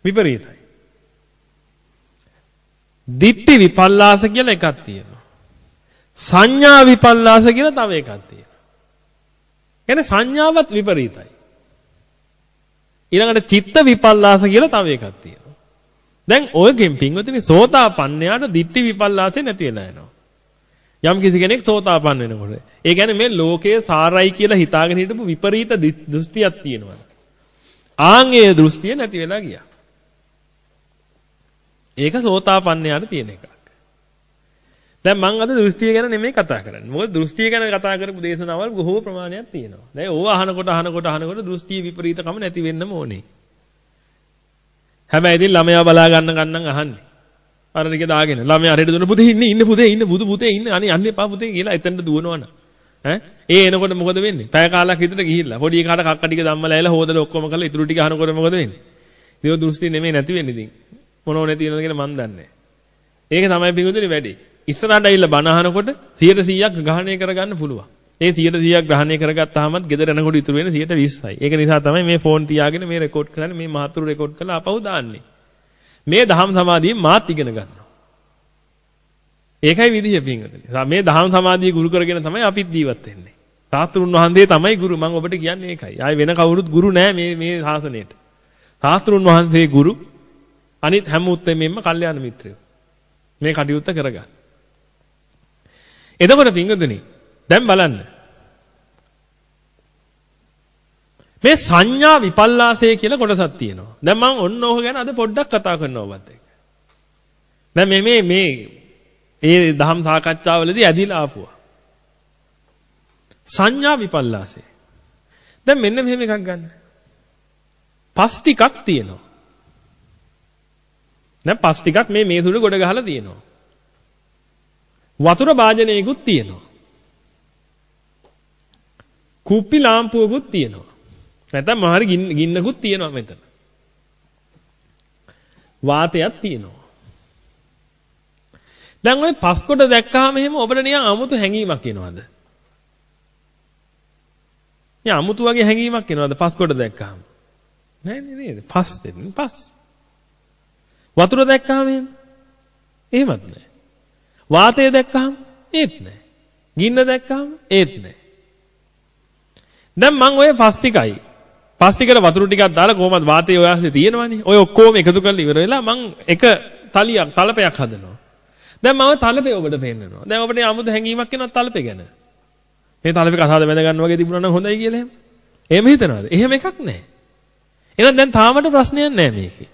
විපරීතයි. ditthi vipallāsa කියලා එකක් තියෙනවා. සංඥා විපල්ලාස කියලා තව එකක් තියෙනවා. කියන්නේ සංඥාවත් විපරීතයි. ඊළඟට චිත්ත විපල්ලාස කියලා තව එකක් තියෙනවා. දැන් ඔයගෙන් පින්වතුනි සෝතාපන්නයාට ditthi විපල්ලාසේ නැති වෙලා යනවා. යම් කිසි කෙනෙක් සෝතාපන්න වෙනකොට. ඒ කියන්නේ මේ ලෝකයේ සාරයි කියලා හිතාගෙන හිටපු විපරීත දෘෂ්ටියක් තියෙනවා. ආන් ඒ දෘෂ්ටිය නැති වෙලා ගියා. ඒක සෝතාපන්නයාට තියෙන එකක්. දැන් මම අද දෘෂ්ටිය ගැන නෙමෙයි කතා කරන්නේ. මොකද දෘෂ්ටිය ගැන කතා කරපු දේශනාවල් බොහෝ ප්‍රමාණයක් තියෙනවා. දැන් ඕව අහනකොට අහනකොට අහනකොට දෘෂ්ටි විපරීතකම නැති වෙන්නම ඕනේ. හැබැයි ඉතින් ළමයා බලා ගන්න ගන්නන් අහන්නේ. අර ටික දාගෙන ළමයා හරියට දුන්න පුතේ ඉන්න ඉන්න පුතේ ඉන්න බුදු පුතේ ඉන්න අනේ යන්න එපා පුතේ කියලා එතනට දුවනවන. ඈ ඒ එනකොට මොකද වෙන්නේ? පැය කාලක් විතර ගිහිල්ලා පොඩි එකාට කක්ක ටික ධම්මලා ඇවිල්ලා හොදලා ඔක්කොම කරලා ඉතුරු ටික අහනකොට මොකද වෙන්නේ? ඒක දෘෂ්ටි නෙමෙයි නැති වෙන්නේ ඉතින්. මොනෝ නැති වෙනවද කියලා මන් දන්නේ ඒක තමයි පිඟුදුනේ වැඩි. ඉස්සරහට ඇවිල්ලා බණ අහනකොට 100%ක් ග්‍රහණය කරගන්න පුළුවන්. ඒ 100%ක් ග්‍රහණය කරගත්තාමත් ගෙදර යනකොට ඉතුරු වෙන 120යි. ඒක නිසා තමයි මේ ෆෝන් තියාගෙන මේ රෙකෝඩ් කරන්නේ මේ මහතුරු රෙකෝඩ් කරලා අපහු දාන්නේ. මේ දහම් සමාධියෙන් මාත් ඉගෙන ගන්නවා. ඒකයි විදිය පින්වතුනි. මේ දහම් සමාධිය ගුරු කරගෙන තමයි අපිත් ජීවත් වෙන්නේ. සාස්ත්‍රුන් වහන්සේ තමයි ගුරු. මම ඔබට කියන්නේ ඒකයි. ආයි වෙන කවුරුත් ගුරු නෑ මේ මේ ශාසනයට. සාස්ත්‍රුන් වහන්සේ ගුරු අනිත් හැම උත්මෙම්ම කල්යාණ මිත්‍රයෝ. මේ කටයුත්ත කරගන්න. එතකොට පින්වතුනි දැන් බලන්න. මේ සංඥා විපල්ලාසය කියලා කොටසක් තියෙනවා. දැන් මම ඔන්න ඕක ගැන අද පොඩ්ඩක් කතා කරනවා ඔබත් එක්ක. දැන් මේ මේ මේ ඒ දහම් සාකච්ඡාවලදී ඇදිලා ආපුවා. සංඥා විපල්ලාසය. දැන් මෙන්න මෙහෙම එකක් ගන්න. පස් ටිකක් තියෙනවා. දැන් පස් ටිකක් මේ මේසුඩ ගොඩ ගහලා තියෙනවා. වතුර භාජනයකුත් තියෙනවා. කුප්පි ලාම්පුවකුත් තියෙනවා. නැත්නම් මහරි ගින්නකුත් තියෙනවා මෙතන. වාතයක් තියෙනවා. දැන් ඔය පස් කොට දැක්කහම එහෙම ඔබට නිකන් අමුතු හැඟීමක් එනවද? නිකන් අමුතු වගේ හැඟීමක් එනවද පස් කොට දැක්කහම? නෑ නේද? පස් දෙන්නේ පස්. වතුර දැක්කහම එහෙම? එහෙමත් නෑ. වාතය දැක්කහම ඒත් නෑ. ගින්න දැක්කහම ඒත් නෑ. දැන් මම ඔය පස් ටිකයි පස් ටිකට වතුර ටිකක් දාලා කොහමද වාතය ඔය ඇස්සේ තියෙනවනේ. ඔය ඔක්කොම එකතු කරලා ඉවර වෙලා මම එක තලියක් තලපයක් හදනවා. දැන් මම තලපේ ඔබට පෙන්නනවා. දැන් ඔබට 아무ද හැඟීමක් එනවා තලපේ ගැන. මේ තලපේ කතාවද බැඳ ගන්න වගේ තිබුණා නම් හොඳයි කියලා එහෙම. එහෙම හිතනවාද? එහෙම එකක් නැහැ. එහෙනම් දැන් තාමට ප්‍රශ්නයක් නැහැ මේකේ.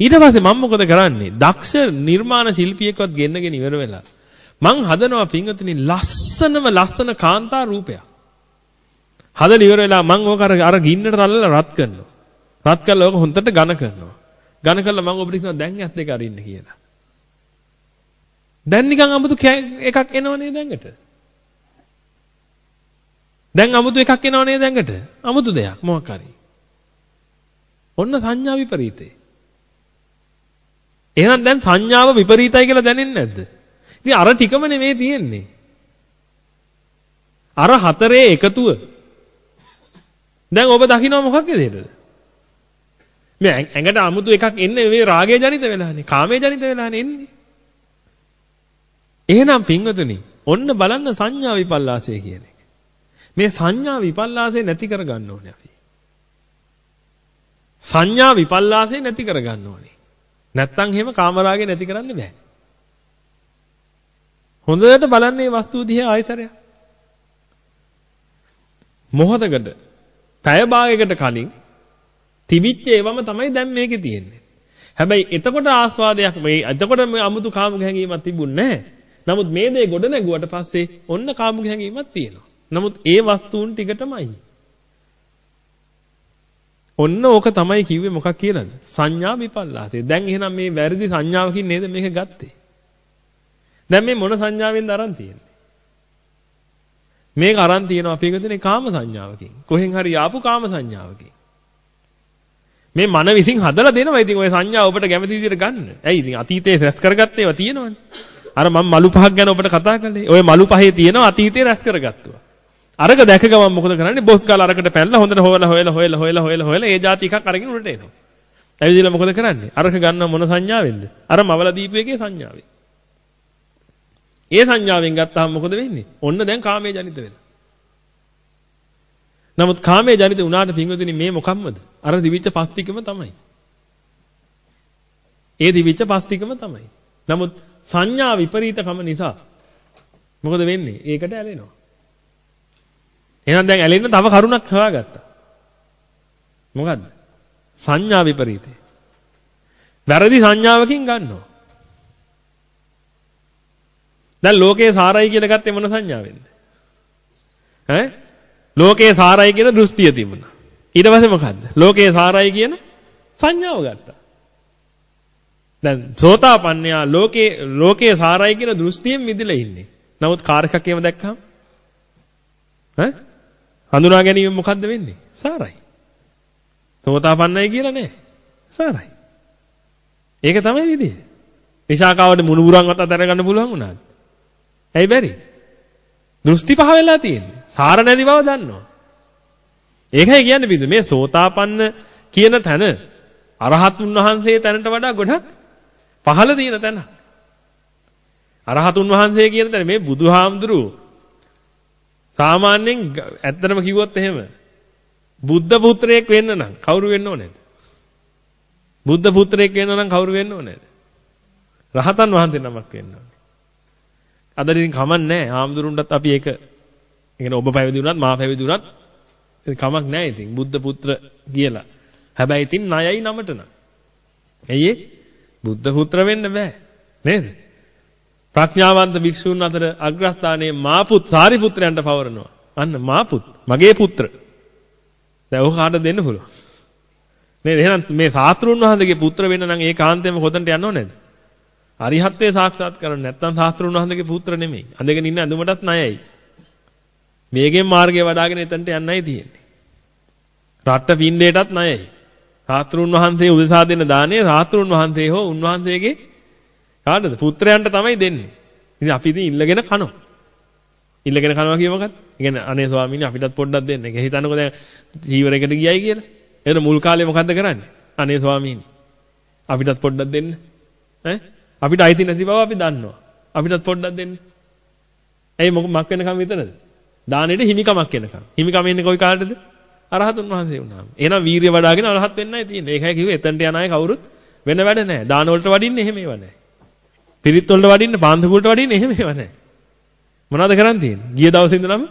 ඊට පස්සේ මම මොකද කරන්නේ? දක්ෂ නිර්මාණ ශිල්පියෙක්වත් ගෙන්නගෙන ඉවර වෙලා මං හදනවා පින්වතුනි ලස්සනම ලස්සන කාන්තා රූපයක්. හදලා ඉවර වෙලා මං ඕක අර අර ගින්නට තල්ලලා රත් කරනවා. රත් කරලා ඕක හොන්දට ඝන කරනවා. ඝන කරලා මං ඔබට කියනවා දැන් ඇත් දෙක අරින්න කියලා. දැන් නිකන් 아무තු එකක් එනවනේ දැන්කට. දැන් 아무තු එකක් එනවනේ දැන්කට. 아무තු දෙයක් මොකක් හරි. ඔන්න සංඥා විපරීතේ. එහෙනම් දැන් සංඥාව විපරීතයි කියලා දැනෙන්නේ නැද්ද? ඉතින් අර ටිකම නෙමේ තියෙන්නේ. අර හතරේ එකතුව දැන් ඔබ දකින්න මොකක්ද දෙයද? මේ ඇඟට 아무තු එකක් එන්නේ මේ රාගය ජනිත වෙලානේ. කාමයේ ජනිත වෙලානේ එන්නේ. එහෙනම් පින්වතුනි, ඔන්න බලන්න සංඥා විපල්ලාසය කියන එක. මේ සංඥා විපල්ලාසය නැති කර ගන්න ඕනේ අපි. සංඥා විපල්ලාසය නැති කර ගන්න ඕනේ. නැත්තම් එහෙම කාමරාගේ නැති කරන්න බෑ. හොඳට බලන්න මේ වස්තුව දිහා ආයසරයක්. මොහොතකට පැය භාගයකට කලින් තිබිච්ච ඒවම තමයි දැන් මේකේ තියෙන්නේ. හැබැයි එතකොට ආස්වාදයක් මේ එතකොට මේ අමුතු කාමුක හැඟීමක් තිබුණේ නැහැ. නමුත් මේ දේ ගොඩ නැගුවට පස්සේ ඔන්න කාමුක හැඟීමක් තියෙනවා. නමුත් ඒ වස්තුන් ටිකටමයි. ඔන්න ඕක තමයි කිව්වේ මොකක් කියලාද? සංඥා විපල්ලාසය. දැන් එහෙනම් මේ වැරදි සංඥාවකින් නේද මේක ගත්තේ? දැන් මේ මොන සංඥාවෙන්ද අරන් තියෙන්නේ? මේක අරන් තියෙනවා අපි එකතුනේ කාම සංඥාවකින්. කොහෙන් හරි ආපු කාම සංඥාවකින්. මේ මන විසින් හදලා දෙනවා ඉතින් ওই සංඥා ඔබට කැමති විදිහට ගන්න. ඇයි ඉතින් අතීතයේ රැස් කරගත්ත ඒවා තියෙනවනේ. අර මම මලු පහක් ගැන ඔබට කතා කළේ. ওই මලු පහේ තියෙනවා අතීතයේ රැස් කරගත්තුවා. අරක දැක ගමන් මොකද කරන්නේ? බොස් ගාලා අරකට පැනලා හොඳට හොයලා හොයලා හොයලා හොයලා හොයලා හොයලා ඒ જાති එකක් අරගෙන උඩට එනවා. ඇවිදලා මොකද කරන්නේ? අරක ගන්න මොන සංඥාවෙන්ද? අර මවලා දීපු එකේ සංඥාවෙන්. ඒ සංඥාවෙන් ගත්තාම මොකද වෙන්නේ? ඔන්න දැන් කාමයේ ජනිත වෙනවා. නමුත් කාමයේ ජනිත වුණාට පින්වතුනි මේ මොකක්මද? අර දිවිච්ච පස් ටිකම තමයි. ඒ දිවිච්ච පස් ටිකම තමයි. නමුත් සංඥා විපරීතකම නිසා මොකද වෙන්නේ? ඒකට ඇලෙනවා. එහෙනම් දැන් ඇලෙන්න තව කරුණක් හොයාගත්තා. මොකද්ද? සංඥා විපරීතේ. වැරදි සංඥාවකින් ගන්නවා. දැන් ලෝකේ සාරයි කියලා ගත්තේ මොන සංඥාවෙන්ද? ඈ? ලෝකේ සාරයි කියන දෘෂ්ටිය තිබුණා. ඊට පස්සේ මොකද්ද? ලෝකේ සාරයි කියන සංඥාව ගත්තා. දැන් සෝතාපන්නයා ලෝකේ ලෝකේ සාරයි කියන දෘෂ්ටියෙන් මිදලා ඉන්නේ. නමුත් කාර් එකක් එහෙම දැක්කම ඈ? හඳුනා ගැනීම මොකද්ද වෙන්නේ? සාරයි. සෝතාපන්නයි කියලා නෑ. සාරයි. ඒක තමයි විදිය. විශාකාවට මුණුබුරන්වත් අතර ගන්න පුළුවන් වුණාද? ඇයි බැරි? දෘෂ්ටි පහ වෙලා තියෙන්නේ. සාර නැති බව දන්නවා. ඒකයි කියන්නේ බින්ද මේ සෝතාපන්න කියන තැන අරහතුන් වහන්සේ තැනට වඩා ගොඩක් පහළ තියෙන තැන. අරහතුන් වහන්සේ කියන තැන මේ බුදුහාමුදුරුවෝ සාමාන්‍යයෙන් ඇත්තටම කිව්වොත් එහෙම බුද්ධ පුත්‍රයෙක් වෙන්න නම් කවුරු වෙන්න ඕනේද? බුද්ධ පුත්‍රයෙක් වෙන්න නම් කවුරු වෙන්න ඕනේද? රහතන් වහන්සේ නමක් වෙන්න ඕනේ. අද ඉතින් කමන්නේ නැහැ. ආම්දුරුන්ටත් අපි ඒක ඒ කියන්නේ ඔබ පැවිදි වුණත් මා පැවිදි වුණත් කමක් නැහැ ඉතින් බුද්ධ පුත්‍ර කියලා. හැබැයි ඉතින් ණයයි නමට නම්. ඇයි බුද්ධ පුත්‍ර වෙන්න බෑ. නේද? ප්‍රඥාවන්ත භික්ෂූන් අතර අග්‍රස්ථානයේ මාපුත් සාරිපුත්‍රයන්ට පවරනවා. අන්න මාපුත් මගේ පුත්‍ර. දැන් ඔහ කාට දෙන්න පුළුවන්. නේද? එහෙනම් මේ සාත්‍රුන් වහන්සේගේ පුත්‍ර වෙන්න නම් ඒ කාන්තේම කොතනට යන්න ඕනේද? අරිහත්ත්වයේ සාක්ෂාත් කරගන්න නැත්නම් සාස්ත්‍රුන් වහන්සේගේ පුත්‍ර නෙමෙයි. අඳගෙන ඉන්න ඇඳුමටත් ණයයි. මේකෙන් මාර්ගය වඩාගෙන එතනට යන්නයි තියෙන්නේ. රට්ට පින්ඩේටත් ණයයි. සාස්ත්‍රුන් වහන්සේ උදෙසා දෙන දාණය සාස්ත්‍රුන් වහන්සේ හෝ උන්වහන්සේගේ කාටද? පුත්‍රයන්ට තමයි දෙන්නේ. ඉතින් අපි ඉතින් ඉල්ලගෙන කනවා. ඉල්ලගෙන කනවා කිය මොකක්ද? ඒ කියන්නේ අනේ ස්වාමීනි අපිටත් පොඩ්ඩක් දෙන්න. ඒක හිතන්නකෝ දැන් ජීවරයකට ගියයි කියලා. එතන මුල් කාලේ මොකද්ද කරන්නේ? අනේ ස්වාමීනි අපිටත් පොඩ්ඩක් දෙන්න. ඈ අපිට අයිති නැති බව අපි දන්නවා. අපිටත් පොඩ්ඩක් දෙන්න. ඇයි මොකක් මක් වෙනකම් විතරද? දානෙට හිමිකමක් වෙනකම්. හිමිකම එන්නේ කොයි කාටද? අරහතුන් වහන්සේ වුණාම. එහෙනම් වීරිය වඩ아가න අරහත් වෙන්නයි තියෙන්නේ. ඒකයි කිව්වේ එතනට යන අය කවුරුත් වෙන වැඩ නැහැ. දාන වලට වඩින්නේ එහෙම ඒවා නැහැ. පිරිත් වලට වඩින්නේ පාන්දු වලට වඩින්නේ එහෙම ඒවා නැහැ. මොනවද කරන් තියෙන්නේ? ගිය දවසේ ඉඳලම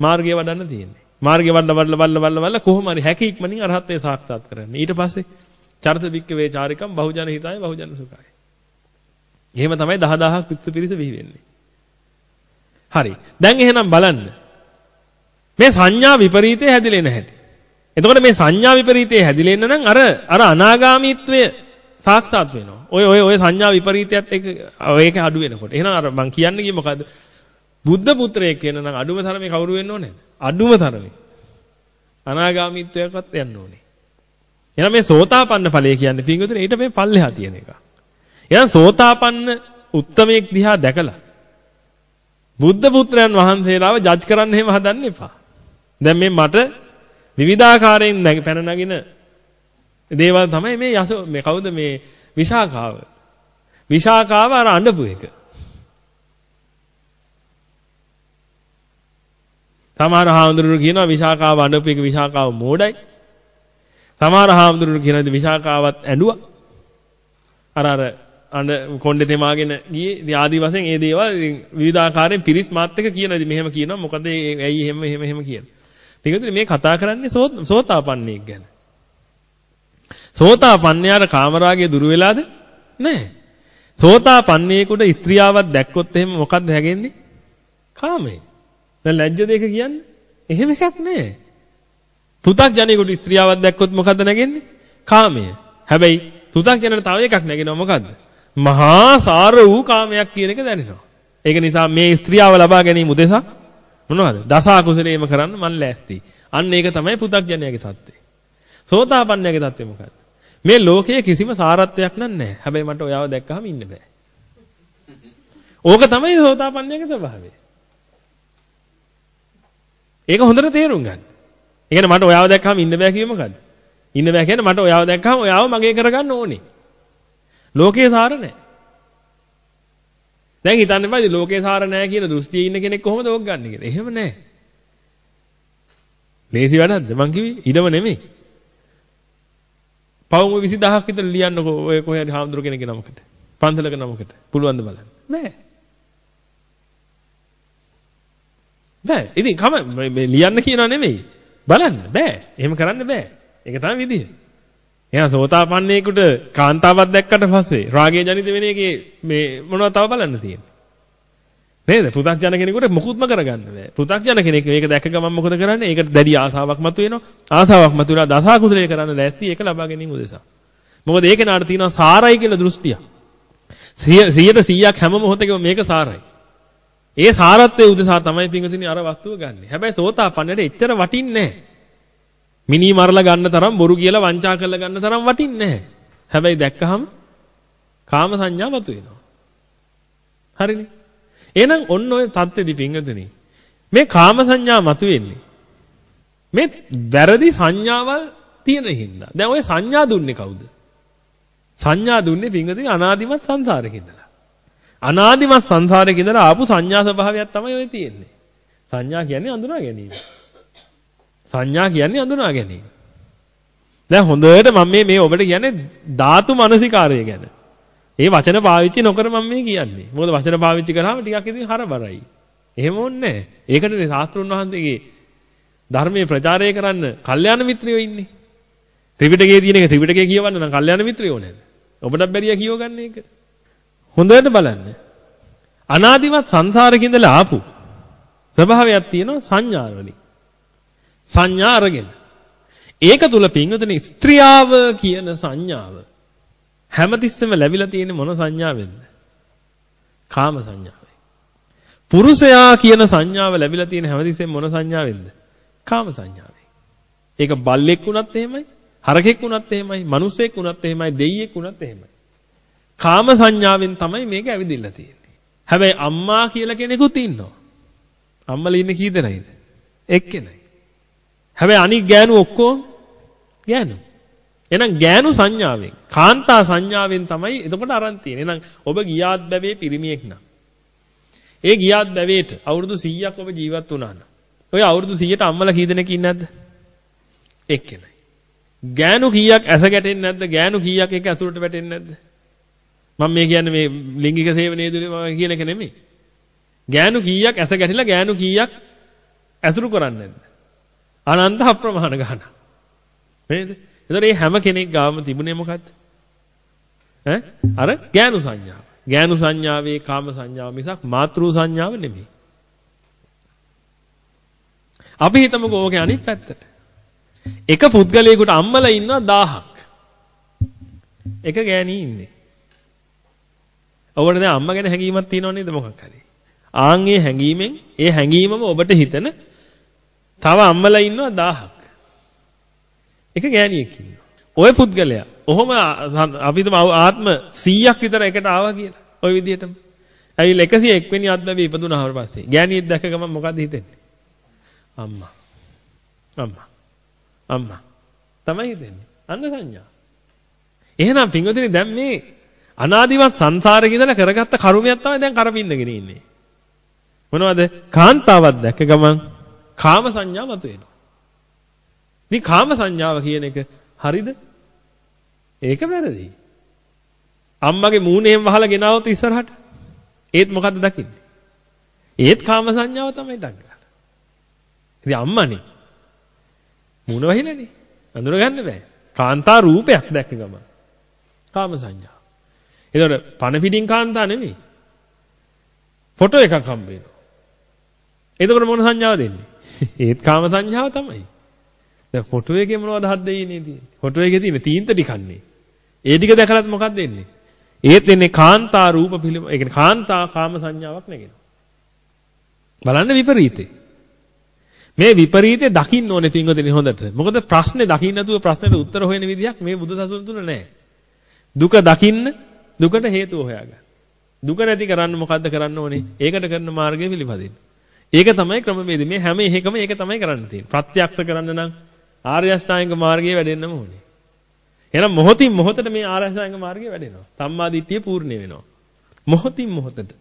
මාර්ගය වඩන්න තියෙන්නේ. මාර්ගය වඩලා වඩලා වඩලා වඩලා වඩලා කොහොම හරි හැකි ඉක්මනින් අරහත්ත්වයට සාක්ෂාත් කරගන්න. ඊට පස්සේ චරිත වික්ක වේ චාරිකම් බහුජන හිතාය බහුජන සුඛාය. එහෙම තමයි 10000ක් පිටු පිරිස බිහි වෙන්නේ. හරි. දැන් එහෙනම් බලන්න. මේ සංඥා විපරීතය හැදිලේ නැහැටි. එතකොට මේ සංඥා විපරීතය හැදිලෙන්න නම් අර අර අනාගාමීත්වය සාක්ෂාත් වෙනවා. ඔය ඔය ඔය සංඥා විපරීතයත් එක ඒක අඩු වෙනකොට. එහෙනම් අර මං කියන්නේ කිය මොකද්ද? බුද්ධ පුත්‍රයෙක් වෙන නම් අඩුම තරමේ කවුරු වෙන්න ඕනේද? අඩුම තරමේ. අනාගාමීත්වයකවත් යන්න ඕනේ. එහෙනම් මේ සෝතාපන්න ඵලය කියන්නේ පින්වතුනි ඊට මේ පල්ලෙහා තියෙන එක. එහෙනම් සෝතාපන්න උත්තමයෙක් දිහා දැකලා බුද්ධ පුත්‍රයන් වහන්සේලාව ජජ් කරන්න එහෙම හදන්න එපා. දැන් මේ මට විවිධාකාරයෙන් පැන නගින දේවල් තමයි මේ යස මේ කවුද මේ විශාකාව. විශාකාව අර අඬපු එක. සමහර හාමුදුරුවෝ කියනවා විශාකාව අඬපු එක විශාකාව මෝඩයි. සමහර හාමුදුරුවෝ කියනවා විශාකාවත් ඇඬුවා. අර අර අඬ කොණ්ඩේ තෙමාගෙන ගියේ ඉතින් ආදි වශයෙන් ඒ දේවල් ඉතින් විවිධාකාරයෙන් පිරිස් මාත් එක කියනවා ඉතින් මෙහෙම කියනවා මොකද ඇයි එහෙම එහෙම එහෙම කියන්නේ. ටිකද මේ කතා කරන්නේ සෝතාපන්නයෙක් ගැන. සෝතාපන්නයාට කාමරාගය දුරු වෙලාද? නැහැ. සෝතාපන්නයෙකුට ස්ත්‍රියාවක් දැක්කොත් එහෙම මොකද්ද හැගෙන්නේ? කාමය. දැන් ලැජ්ජ දෙක කියන්නේ? එහෙම එකක් නැහැ. පු탁 ජනෙකුට ස්ත්‍රියාවක් දැක්කොත් මොකද්ද නැගෙන්නේ? කාමය. හැබැයි පු탁 ජනට තව එකක් නැගෙනවා මොකද්ද? මහා සාර වූ කාමයක් කියන එක දැනෙනවා. ඒක නිසා මේ ස්ත්‍රියාව ලබා ගැනීම උදෙසා මොනවද? දස අකුසලේම කරන්න මන් ලෑස්ති. අන්න ඒක තමයි පු탁ජනයාගේ தත්ත්වය. සෝතාපන්නයාගේ தත්ත්වය මොකක්ද? මේ ලෝකයේ කිසිම සාරත්වයක් නැහැ. හැබැයි මට ඔයාව දැක්කහම ඉන්න බෑ. ඕක තමයි සෝතාපන්නයාගේ ස්වභාවය. ඒක හොඳට තේරුම් ගන්න. ඒ කියන්නේ මට ඔයාව දැක්කහම ඉන්න බෑ කියේ මොකද්ද? ඉන්න බෑ කියන්නේ මට ඔයාව දැක්කහම ඔයාව මගේ කරගන්න ඕනේ. ලෝකේ සාර නැහැ. දැන් හිතන්න ඉතින් ලෝකේ සාර නැහැ කියන දෘෂ්ටියේ ඉන්න කෙනෙක් කොහොමද ඕක ගන්න කියලා. එහෙම නැහැ. ලේසි වැඩක්ද? මං කිව්වේ ඉඩම නෙමෙයි. පවුම 20000ක් විතර ලියන්නකෝ ඔය කොහේ හරි හාමුදුර කෙනෙක්ගේ නමකට. පන්සලක නමකට. පුළුවන් ද බලන්න. බෑ. බෑ. ඉතින් කම මේ ලියන්න කියනවා නෙමෙයි. බලන්න බෑ. එහෙම කරන්න බෑ. ඒක තමයි විදිය. එහෙනම් සෝතාපන්නයෙකුට කාන්තාවක් දැක්කට පස්සේ රාගය ජනිත වෙන එකේ මේ මොනවද තව බලන්න තියෙන්නේ? නේද? පෘථග්ජන කෙනෙකුට මොකුත්ම කරගන්න බෑ. පෘථග්ජන කෙනෙක් මේක දැක ගමන් මොකද කරන්නේ? ඒකට දැඩි ආසාවක් මතුවෙනවා. ආසාවක් මතුවලා දසකුසලයේ කරන්න ලෑස්ති ඒක ලබා ගැනීම උදෙසා. මොකද ඒකේ නාට තියෙනවා සාරයි කියලා දෘෂ්ටිය. 100ට 100ක් හැම මොහොතකම මේක සාරයි. ඒ සාරත්වයේ උදෙසා තමයි පිංගුතුනි අර වස්තුව ගන්නෙ. හැබැයි සෝතාපන්නට එච්චර වටින්නේ නැහැ. මිනි මරලා ගන්න තරම් බොරු කියලා වංචා කරලා ගන්න තරම් වටින්නේ නැහැ. හැබැයි දැක්කහම කාම සංඥා මතුවෙනවා. හරිනේ. එහෙනම් ඔන්න ඔය தත්ත්වෙදි පිංගතුනි මේ කාම සංඥා මතුවෙන්නේ මේ වැරදි සංඥාවල් තියෙන හින්දා. දැන් ඔය සංඥා දුන්නේ කවුද? සංඥා දුන්නේ පිංගතුනි අනාදිමත් සංසාරේ ඉඳලා. අනාදිමත් සංසාරේ ඉඳලා ආපු සංඥා ස්වභාවයක් තමයි ඔය තියෙන්නේ. සංඥා කියන්නේ අඳුනා ගැනීම. සංඥා කියන්නේ අඳුනා ගැනීම. දැන් හොඳට මම මේ මේ ඔබට කියන්නේ ධාතු මනසිකාරය ගැන. ඒ වචන පාවිච්චි නොකර මම මේ කියන්නේ. මොකද වචන පාවිච්චි කරාම ටිකක් ඉතින් හරබරයි. එහෙම ඕනේ නැහැ. ඒකටනේ ශාස්ත්‍රුන් වහන්සේගේ ධර්මයේ ප්‍රචාරය කරන්න කල්යාණ මිත්‍රයෝ ඉන්නේ. ත්‍රිපිටකයේ තියෙන එක ත්‍රිපිටකයේ කියවන්න නම් කල්යාණ මිත්‍රයෝ නේද? ඔබටත් බැරියා කියව ගන්න එක. හොඳට බලන්න. අනාදිමත් සංසාරේ ඉඳලා ආපු ස්වභාවයක් තියෙනවා සංඥාවලින්. සංඥා අරගෙන. ඒක තුල පින්වතුනි ස්ත්‍රියාව කියන සංඥාව හැමතිස්සෙම ලැබිලා තියෙන්නේ මොන සංඥාවෙන්ද? කාම සංඥාවයි. පුරුෂයා කියන සංඥාව ලැබිලා තියෙන හැමතිස්සෙම මොන සංඥාවෙන්ද? කාම සංඥාවයි. ඒක බල්ලෙක් වුණත් එහෙමයි, හරකෙක් වුණත් එහෙමයි, මිනිසෙක් වුණත් එහෙමයි, දෙයියෙක් වුණත් එහෙමයි. කාම සංඥාවෙන් තමයි මේක ඇවිදින්න තියෙන්නේ. හැබැයි අම්මා කියලා කෙනෙකුත් ඉන්නවා. අම්මලා ඉන්නේ කී දෙනෙයිද? එක්කෙනයි. හැබැයි අනික් ගෑනු ඔක්කොම ගෑනු. එහෙනම් ගෑනු සංඥාවෙන්, කාන්තා සංඥාවෙන් තමයි එතකොට අරන් තියෙන්නේ. එහෙනම් ඔබ ගියාත් බැවේ පිරිමියෙක් නම්. ඒ ගියාත් බැවේට අවුරුදු 100ක් ඔබ ජීවත් වුණා නම්. ඔය අවුරුදු 100ට අම්මලා කී දෙනෙක් ඉන්නේ නැද්ද? එක්කෙනයි. ගෑනු කීයක් ඇස ගැටෙන්නේ නැද්ද? ගෑනු කීයක් එක ඇතුළට වැටෙන්නේ නැද්ද? මම මේ කියන්නේ මේ ලිංගික සේවනයේ දුරේ මම කියන එක නෙමෙයි. ගෑනු කීයක් ඇස ගැටිලා ගෑනු කීයක් ඇසුරු කරන්නේ නැද්ද? අනන්ත අප්‍රමාණ ගන්න. නේද? එතකොට මේ හැම කෙනෙක් ගාම තිබුණේ මොකද්ද? ඈ අර ගෑනු සංඥාව. ගෑනු සංඥාවේ කාම සංඥාව මිසක් මාතෘ සංඥාව නෙමෙයි. අපි හිතමුකෝ ඕකේ අනිත් පැත්තට. එක පුද්ගලයෙකුට අම්මලා ඉන්නවා 1000ක්. එක ගෑණී ඉන්නේ. ඔබට දැන් අම්මා ගැන හැඟීමක් තියෙනව නේද මොකක් හරි? ආන් ඒ හැඟීමෙන් ඒ හැඟීමම ඔබට හිතන තව අම්මලා ඉන්නවා 1000ක්. එක ගෑණියෙක් ඉන්නවා. ওই පුද්ගලයා ඔහොම අපි හිතමු ආත්ම 100ක් විතර එකට ආවා කියලා. ওই විදිහටම. ඇවිල්ලා 101 වෙනි අත්බැවි ඉපදුනාට පස්සේ ගෑණියෙක් දැක ගමන් මොකද හිතෙන්නේ? අම්මා. අම්මා. අම්මා. තමයි හිතෙන්නේ. අන්න සංඥා. එහෙනම් පින්වතුනි දැන් මේ අනාදිමත් සංසාරේ ඉඳලා කරගත්ත කර්මයක් තමයි දැන් කරපින්නගෙන ඉන්නේ. මොනවද? කාන්තාවක් දැක්ක ගමන් කාම සංඥා මතුවෙනවා. ඉතින් කාම සංඥාව කියන එක හරිද? ඒක වැරදි. අම්මගේ මූණේම වහලා ගෙනාවොත් ඉස්සරහට ඒත් මොකද්ද දකින්නේ? ඒත් කාම සංඥාව තමයි දක්ගන්නේ. ඉතින් අම්මනේ මූණ වහිලානේ. අඳුර ගන්න බෑ. කාන්තා රූපයක් දැක්ක ගමන් කාම සංඥා. ඒතකොට පණ පිටින් කාන්තා නෙමෙයි. ෆොටෝ එකක් හම්බ වෙනවා. එතකොට මොන සංඥාව දෙන්නේ? ඒත් කාම සංඥාව තමයි. දැන් ෆොටෝ එකේ මොනවද හත් දෙයිනේ තියෙන්නේ? ෆොටෝ එකේ තියෙන තීන්ත ටිකන්නේ. ඒ ටික දැකලත් මොකක්ද වෙන්නේ? ඒත් එන්නේ කාන්තා රූප පිළිම ඒ කියන්නේ කාන්තා කාම සංඥාවක් නැගෙනවා. බලන්න විපරීතේ. මේ විපරීතේ දකින්න ඕනේ පින්වතුනි හොඳට. මොකද ප්‍රශ්නේ දකින්න නැතුව ප්‍රශ්නෙට උත්තර හොයන විදියක් මේ බුදුසසුන තුන නැහැ. දුක දකින්න දුකට හේතුව හොයාගන්න. දුක නැති කරන්න මොකද්ද කරන්න ඕනේ? ඒකට කරන මාර්ගය පිළිපදින්න. ඒක තමයි ක්‍රමවේදය. මේ හැම එකම ඒක තමයි කරන්න තියෙන්නේ. ප්‍රත්‍යක්ෂ කරන්න නම් ආර්ය අෂ්ටාංග මාර්ගයේ වැඩෙන්නම ඕනේ. එහෙනම් මොහොතින් මොහොතට මේ ආර්ය අෂ්ටාංග මාර්ගයේ වැඩෙනවා. සම්මා දිට්ඨිය පූර්ණ වෙනවා. මොහොතින් මොහොතට.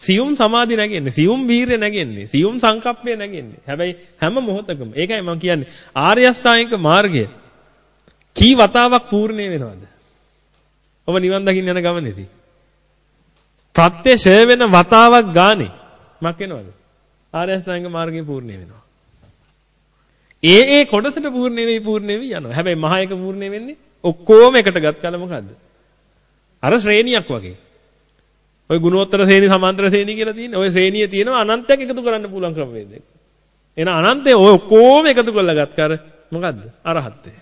සියුම් සමාධි නැගෙන්නේ, සියුම් වීරිය නැගෙන්නේ, සියුම් සංකප්පය නැගෙන්නේ. හැබැයි හැම මොහොතකම ඒකයි මම කියන්නේ ආර්ය අෂ්ටාංගික මාර්ගය කී වතාවක් පූර්ණේ වෙනවද? ඔබ නිවන් දකින්න යන ගමනේදී. ප්‍රත්‍යක්ෂය වෙන වතාවක් ගානේ මක් වෙනවද? ආර්ය අෂ්ටාංග මාර්ගය පූර්ණ වෙනවා. ඒ ඒ කොටසට පූර්ණ වෙයි පූර්ණ වෙවි යනවා. හැබැයි මහා එක පූර්ණ වෙන්නේ ඔක්කොම එකට ගත් කල මොකද්ද? අර ශ්‍රේණියක් වගේ. ඔය ගුණෝත්තර ශ්‍රේණි සමාන්තර ශ්‍රේණි කියලා තියෙන. ඔය ශ්‍රේණිය තියෙනවා අනන්තයක් එකතු කරන්න පුළුවන් ක්‍රමවේදයක්. එන අනන්තය ඔය ඔක්කොම එකතු කරලා ගත් කර මොකද්ද? අරහත්ත්වය.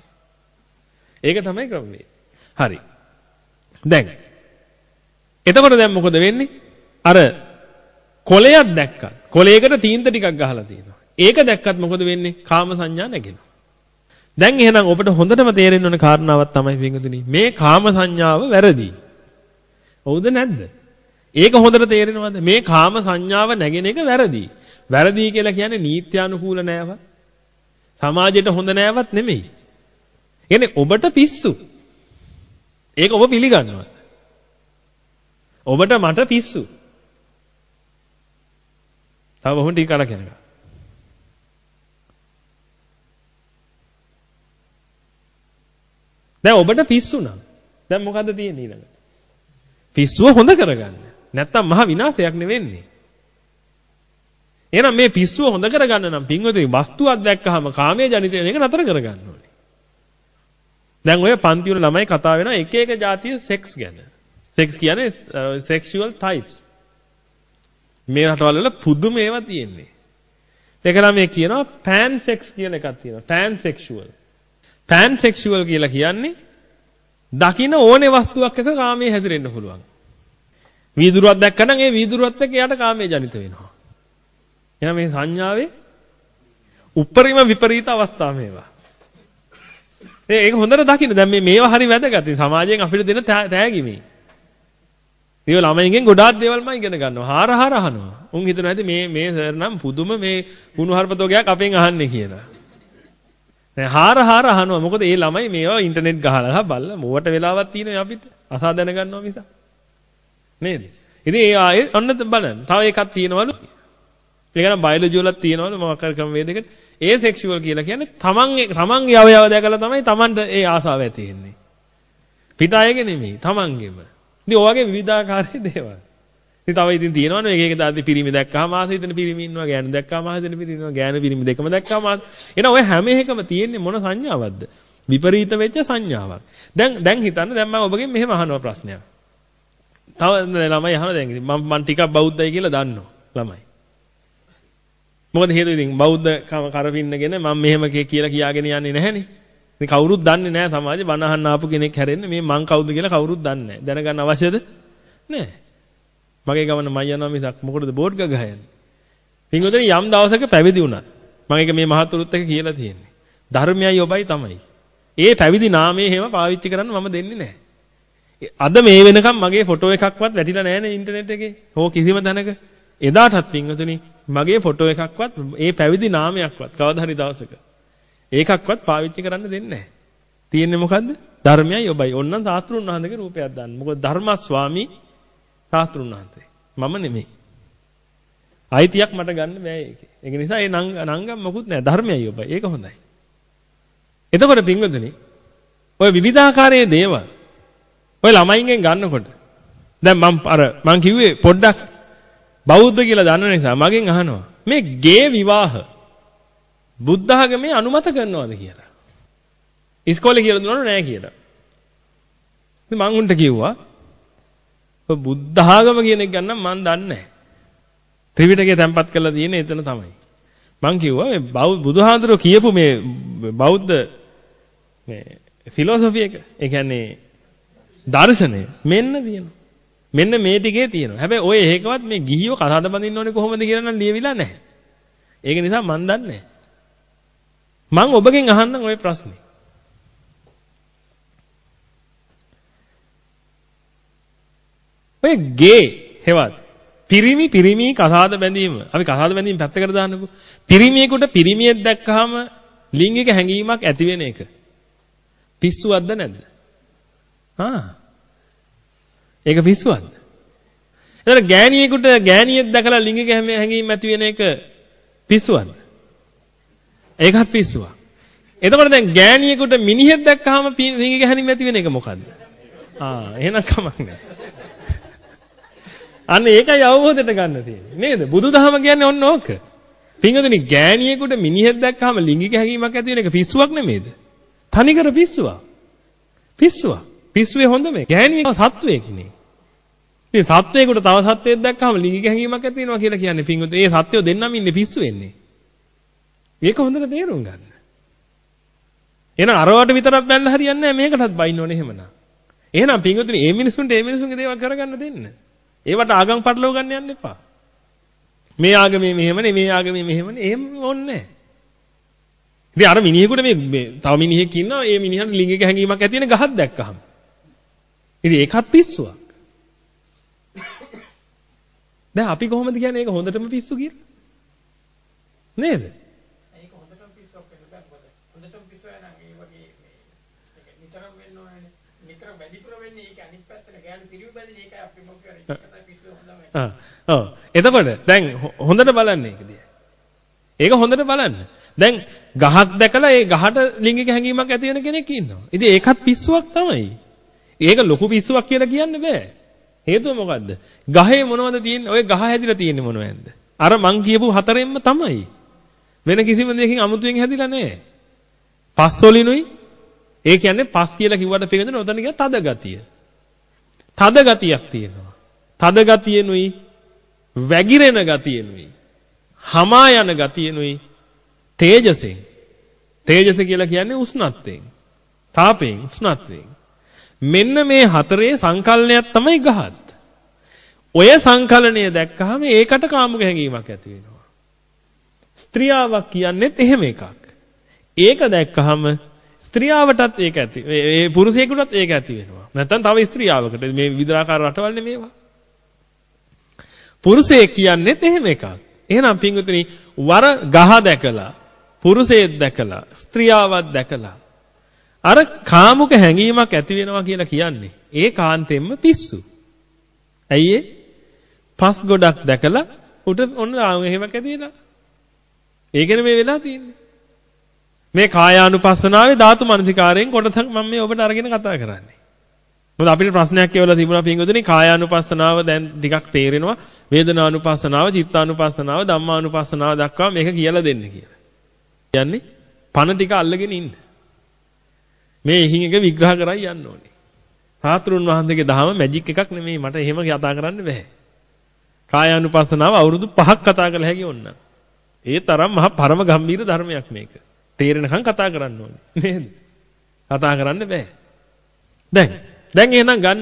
ඒක තමයි ක්‍රමවේදය. හරි. දැන් එතකොට දැන් මොකද වෙන්නේ? අර කොලයක් දැක්කා. කොලයකට තීන්ත ටිකක් ගහලා තියෙනවා. ඒක දැක්කත් මොකද වෙන්නේ? කාම සංඥා නැගෙනවා. දැන් එහෙනම් ඔබට හොඳටම තේරෙන්න ඕන කාරණාවක් තමයි පින්වතුනි. මේ කාම සංඥාව වැරදි. හවුද නැද්ද? ඒක හොඳට තේරෙනවද? මේ කාම සංඥාව නැගෙන එක වැරදි. වැරදි කියලා කියන්නේ නීත්‍යානුකූල නෑව. සමාජයට හොඳ නෑවත් නෙමෙයි. කියන්නේ ඔබට පිස්සු. ඒක ඔබ පිළිගන්නවා. ඔබට මට පිස්සු. තව බොහොම ටික කලක් යනකම්. දැන් ඔබට පිස්සු නම් දැන් මොකද්ද තියෙන්නේ ඊළඟට? පිස්සුව හොඳ කරගන්න. නැත්තම් මහා විනාශයක් නෙවෙන්නේ. එහෙනම් මේ පිස්සුව හොඳ කරගන්න නම් පින්වතුනි වස්තුවක් දැක්කහම කාමයේ ජනිත වෙන එක නතර කරගන්න ඕනේ. දැන් ඔය පන්ති වල ළමයි කතා වෙනවා එක එක જાතිය සෙක්ස් ගැන. සෙක්ස් කියන්නේ uh, sexual types. මේ රටවල් වල පුදුම ඒවා තියෙන්නේ. ඒක නම් මේ කියනවා pan sex කියන එකක් තියෙනවා. pan sexual. pan sexual කියලා කියන්නේ දකින්න ඕනේ වස්තුවක් එක කාමයේ හැදිරෙන්න පුළුවන්. වීදුරුවක් දැක්කනම් ඒ වීදුරුවත් එක්ක එයාට කාමයේ ජනිත වෙනවා. එහෙනම් මේ සංඥාවේ උපරිම විපරීත අවස්ථා මේවා. ඒක හොඳට දකින්න. දැන් මේ මේවා හරි වැදගත්. සමාජයෙන් අපිට දෙන තෑගි මේ. ඒ ළමයින්ගෙන් ගොඩාක් දේවල් මම ඉගෙන ගන්නවා. හාර හාර අහනවා. උන් හිතනවා ඇති මේ මේ සර් නම් පුදුම මේ කුණුහරුපතෝගයක් අපෙන් අහන්නේ කියලා. දැන් හාර හාර අහනවා. මොකද මේ ළමයි මේවා ඉන්ටර්නෙට් ගහලා බලලා මොවට වෙලාවක් තියෙනවා අපිට. අසා දැනගන්නවා මිසක්. නේද? ඉතින් ඒ ආයේ ඔන්න බලන්න. තව එකක් තියෙනවලු. ඒක නම් බයොලොජි වලත් තියෙනවලු මොකක් හරි ක්‍රම වේදයකට. ඒ සෙක්ෂුවල් කියලා කියන්නේ තමන් තමන්ගේ අවයව දැකලා තමයි තමන්ට ඒ ආසාව ඇති වෙන්නේ. පිට අයගේ නෙමෙයි තමන්ගේම. ඉතින් ඔය වගේ විවිධාකාරයේ දේවල්. ඉතින් තව ඉතින් තියෙනවනේ එක එක දාති පිරිමි දැක්කම ආස හිතෙන පිරිමි ඉන්නවා ගෑනු දැක්කම ආස හිතෙන පිරිමි ඉන්නවා ගෑනු පිරිමි දෙකම දැක්කම ආස. එහෙනම් ඔය හැම එකම තියෙන්නේ මොන සංඥාවක්ද? විපරීත වෙච්ච සංඥාවක්. දැන් දැන් හිතන්න දැන් මම ඔබගෙන් මෙහෙම අහනවා ප්‍රශ්නයක්. තව ළමයි අහනවා දැන් ඉතින් මම මම ටිකක් බෞද්ධයි කියලා දන්නවා ළමයි. මොකද හේතුව ඉතින් බෞද්ධ කරපින්නගෙන මම මෙහෙම කියලා කියාගෙන යන්නේ නැහනේ. ඉතින් කවුරුත් දන්නේ නැහැ සමාජේ බණ අහන්න ආපු කෙනෙක් හැරෙන්නේ මේ මං කවුද කියලා කවුරුත් දන්නේ නැහැ. දැනගන්න අවශ්‍යද? නැහැ. මගේ ගමන මම යනවා මිසක් මොකටද බෝඩ් ගහ යන්නේ. පින්වතුනි යම් දවසක පැවිදි වුණා. මම ඒක මේ මහතුරුත් එක කියලා තියෙන්නේ. ධර්මයයි ඔබයි තමයි. ඒ පැවිදි නාමයේ හැම පාවිච්චි කරන්න මම දෙන්නේ නැහැ. අද මේ වෙනකම් මගේ ෆොටෝ එකක්වත් වැටිලා නැහැ නේ ඉන්ටර්නෙට් එකේ. හෝ කිසිම තැනක. එදාටත් පින්වතුනි මගේ ෆොටෝ එකක්වත් ඒ පැවිදි නාමයක්වත් කවදා හරි දවසක ඒකක්වත් පාවිච්චි කරන්න දෙන්නේ නැහැ. තියෙන්නේ මොකද්ද? ධර්මයයි ඔබයි. ඕන්නම් සාස්ත්‍රුන් වහන්සේගේ රූපයක් දාන්න. මොකද ධර්මස්වාමී සාස්ත්‍රුන් වහන්සේ. මම නෙමෙයි. අයිතියක් මට ගන්න බෑ ඒකේ. ඒක නිසා ඒ නංගම් මොකුත් නැහැ. ධර්මයයි ඔබයි. ඒක හොඳයි. එතකොට පින්වතුනි ඔය විවිධාකාරයේ දේවල් ඔය ළමයින්ගෙන් ගන්නකොට දැන් මම අර මං කිව්වේ පොඩ්ඩක් බෞද්ධ කියලා දන්න නිසා මගෙන් අහනවා මේ ගේ විවාහ බුද්ධ ආගමේ අනුමත කරනවද කියලා. ඉස්කෝලේ කියලා දුන්නොත් නෑ කියලා. ඉතින් මං උන්ට කිව්වා ඔය බුද්ධ ආගම කියන එක ගන්න මං දන්නේ නෑ. ත්‍රිවිධකේ තැම්පත් කරලා තියෙන්නේ එතන තමයි. මං කිව්වා මේ බුදුහාඳුරෝ කියපු මේ බෞද්ධ මේ ෆිලොසොෆි එක. ඒ කියන්නේ දර්ශනය මෙන්න තියෙනවා. මෙන්න මේ ටිකේ තියෙනවා. හැබැයි ඔය එකවත් මේ ගිහියෝ කතාද බඳින්න ඕනේ කොහොමද කියලා නම් ලියවිලා නැහැ. ඒක නිසා මන් දන්නේ නැහැ. මං ඔබගෙන් අහන්නම් ওই ප්‍රශ්නේ. ඔය ගේ හෙවත්. පිරිමි පිරිමි කසාද බැඳීම. අපි කසාද බැඳීම පැත්තකට දාන්නකෝ. පිරිමියෙකුට පිරිමියෙක් දැක්කහම ලිංගික හැඟීමක් ඇති වෙන එක. පිස්සුවක්ද නැද්ද? ආ. ඒක පිස්සුවක්ද එතන ගෑණියෙකුට ගෑණියෙක් දැකලා ලිංගික හැඟීම් ඇති වෙන එක පිස්සුවක්ද ඒකත් පිස්සුවක්. එතකොට දැන් ගෑණියෙකුට මිනිහෙක් දැක්කහම රිංග ගැහණිම ඇති වෙන එක මොකද්ද? ආ එහෙනම් කමක් නැහැ. අන්න ඒකයි අවබෝධයට ගන්න තියෙන්නේ. නේද? බුදුදහම කියන්නේ ඔන්න ඕක. පින්වතුනි ගෑණියෙකුට මිනිහෙක් දැක්කහම ලිංගික හැඟීමක් ඇති වෙන එක පිස්සුවක් නෙමේද? තනිකර පිස්සුවක්. පිස්සුවක්. පිස්සුවේ හොඳ මේ. ගෑණියෙක් සත්වයක් නේ. ඉතින් සත්වයකට තව සත්වයක් දැක්කහම ලිංගික හැඟීමක් ඇති වෙනවා කියලා කියන්නේ පින්වතුනි ඒ සත්වය දෙන්නම ඉන්නේ පිස්සු වෙන්නේ. මේක හොඳට තේරුම් ගන්න. එහෙනම් අරවට විතරක් බැලලා හරියන්නේ නැහැ මේකටත් බයින්න ඕනේ එහෙමනම්. එහෙනම් පින්වතුනි මේ මිනිසුන්ට මේ මිනිසුන්ගේ දේවල් කරගන්න දෙන්න. ඒවට ආගම් පටලව ගන්න යන්න එපා. මේ ආගමේ මෙහෙමනේ මේ ආගමේ මෙහෙමනේ එහෙම ඕනේ නැහැ. ඉතින් අර මිනිහෙකුට මේ මේ තව මිනිහෙක් ඉන්නවා ඒ මිනිහට ලිංගික හැඟීමක් ඇති වෙන ගහක් දැක්කහම. ඉතින් ඒකත් පිස්සුවක්. දැන් අපි කොහොමද කියන්නේ ඒක හොඳටම පිස්සු කියලා? නේද? [laughs] ඔව්. එතකොට දැන් හොඳට බලන්න ඒක දිහා. ඒක හොඳට බලන්න. දැන් ගහක් දැකලා ඒ ගහට ලිංගික හැඟීමක් ඇති වෙන කෙනෙක් ඉන්නවා. ඉතින් ඒකත් පිස්සුවක් තමයි. ඒක ලොකු පිස්සුවක් කියලා කියන්න බෑ. හේතුව මොකද්ද? ගහේ මොනවද තියෙන්නේ? ඔය ගහ හැදිලා තියෙන්නේ මොනවෙන්ද? අර මං කියපු හතරෙන්ම තමයි. වෙන කිසිම දෙයකින් අමුතුවෙන් හැදිලා නැහැ. පස් වලිනුයි ඒ කියන්නේ පස් කියලා කිව්වට පිළිගන්න ඔතන කියන තද ගතිය. තද ගතියක් තියෙනවා. තද ගතියනුයි වැగిරෙන ගතියනුයි හමා යන ගතියනුයි තේජසෙන්. තේජස කියලා කියන්නේ උෂ්ණත්වයෙන් තාපයෙන් උෂ්ණත්වයෙන්. මෙන්න මේ හතරේ සංකල්පයක් තමයි ගහත් ඔය සංකලනය දැක්කහම ඒකට කාමුක හැඟීමක් ඇති වෙනවා. ස්ත්‍රියාවක් කියන්නේත් එහෙම එකක්. ඒක දැක්කහම ස්ත්‍රියාවටත් ඒක ඇති ඒ පුරුෂයෙකුටත් ඒක ඇති වෙනවා. නැත්නම් තව ස්ත්‍රියාවකට මේ විවිධාකාර රටවල්නේ මේවා පුරුෂයෙක් කියන්නේත් එහෙම එකක් එහෙනම් පින්වතුනි වර ගහ දැකලා පුරුෂයෙක් දැකලා ස්ත්‍රියාවක් දැකලා අර කාමුක හැඟීමක් ඇති වෙනවා කියලා කියන්නේ ඒ කාන්තෙන්ම පිස්සු. ඇයි ඒ? පස් ගොඩක් දැකලා උට ඔන්න එහෙමක් ඇති වෙනවා. ඒකනේ මේ වෙලා තියෙන්නේ. මේ කායානුපස්සනාවේ ධාතු මනසිකාරයෙන් කොටසක් මම මේ ඔබට අරගෙන කතා කරන්නේ. මොකද අපිට ප්‍රශ්නයක් කියවලා තිබුණා පින්වතුනි කායානුපස්සනාව දැන් ටිකක් තේරෙනවා වේදනානුපස්සනාව චිත්තානුපස්සනාව ධම්මානුපස්සනාව දක්වා මේක කියලා දෙන්න කියලා. කියන්නේ පණ ටික අල්ලගෙන ඉන්න. මේ එහින් එක විග්‍රහ කරයි යන්න ඕනේ. සාත්‍රුන් වහන්සේගේ දහම මැජික් එකක් නෙමෙයි මට එහෙම කතා කරන්න බෑ. කායානුපස්සනාව අවුරුදු 5ක් කතා කළ හැකි ඕන්න. ඒ තරම් මහ පරම ගම්බීර ධර්මයක් මේක. තේරෙනකන් කතා කරන්න ඕනේ. නේද? කතා කරන්න බෑ. දැන් දැන් එහෙනම් ගන්න.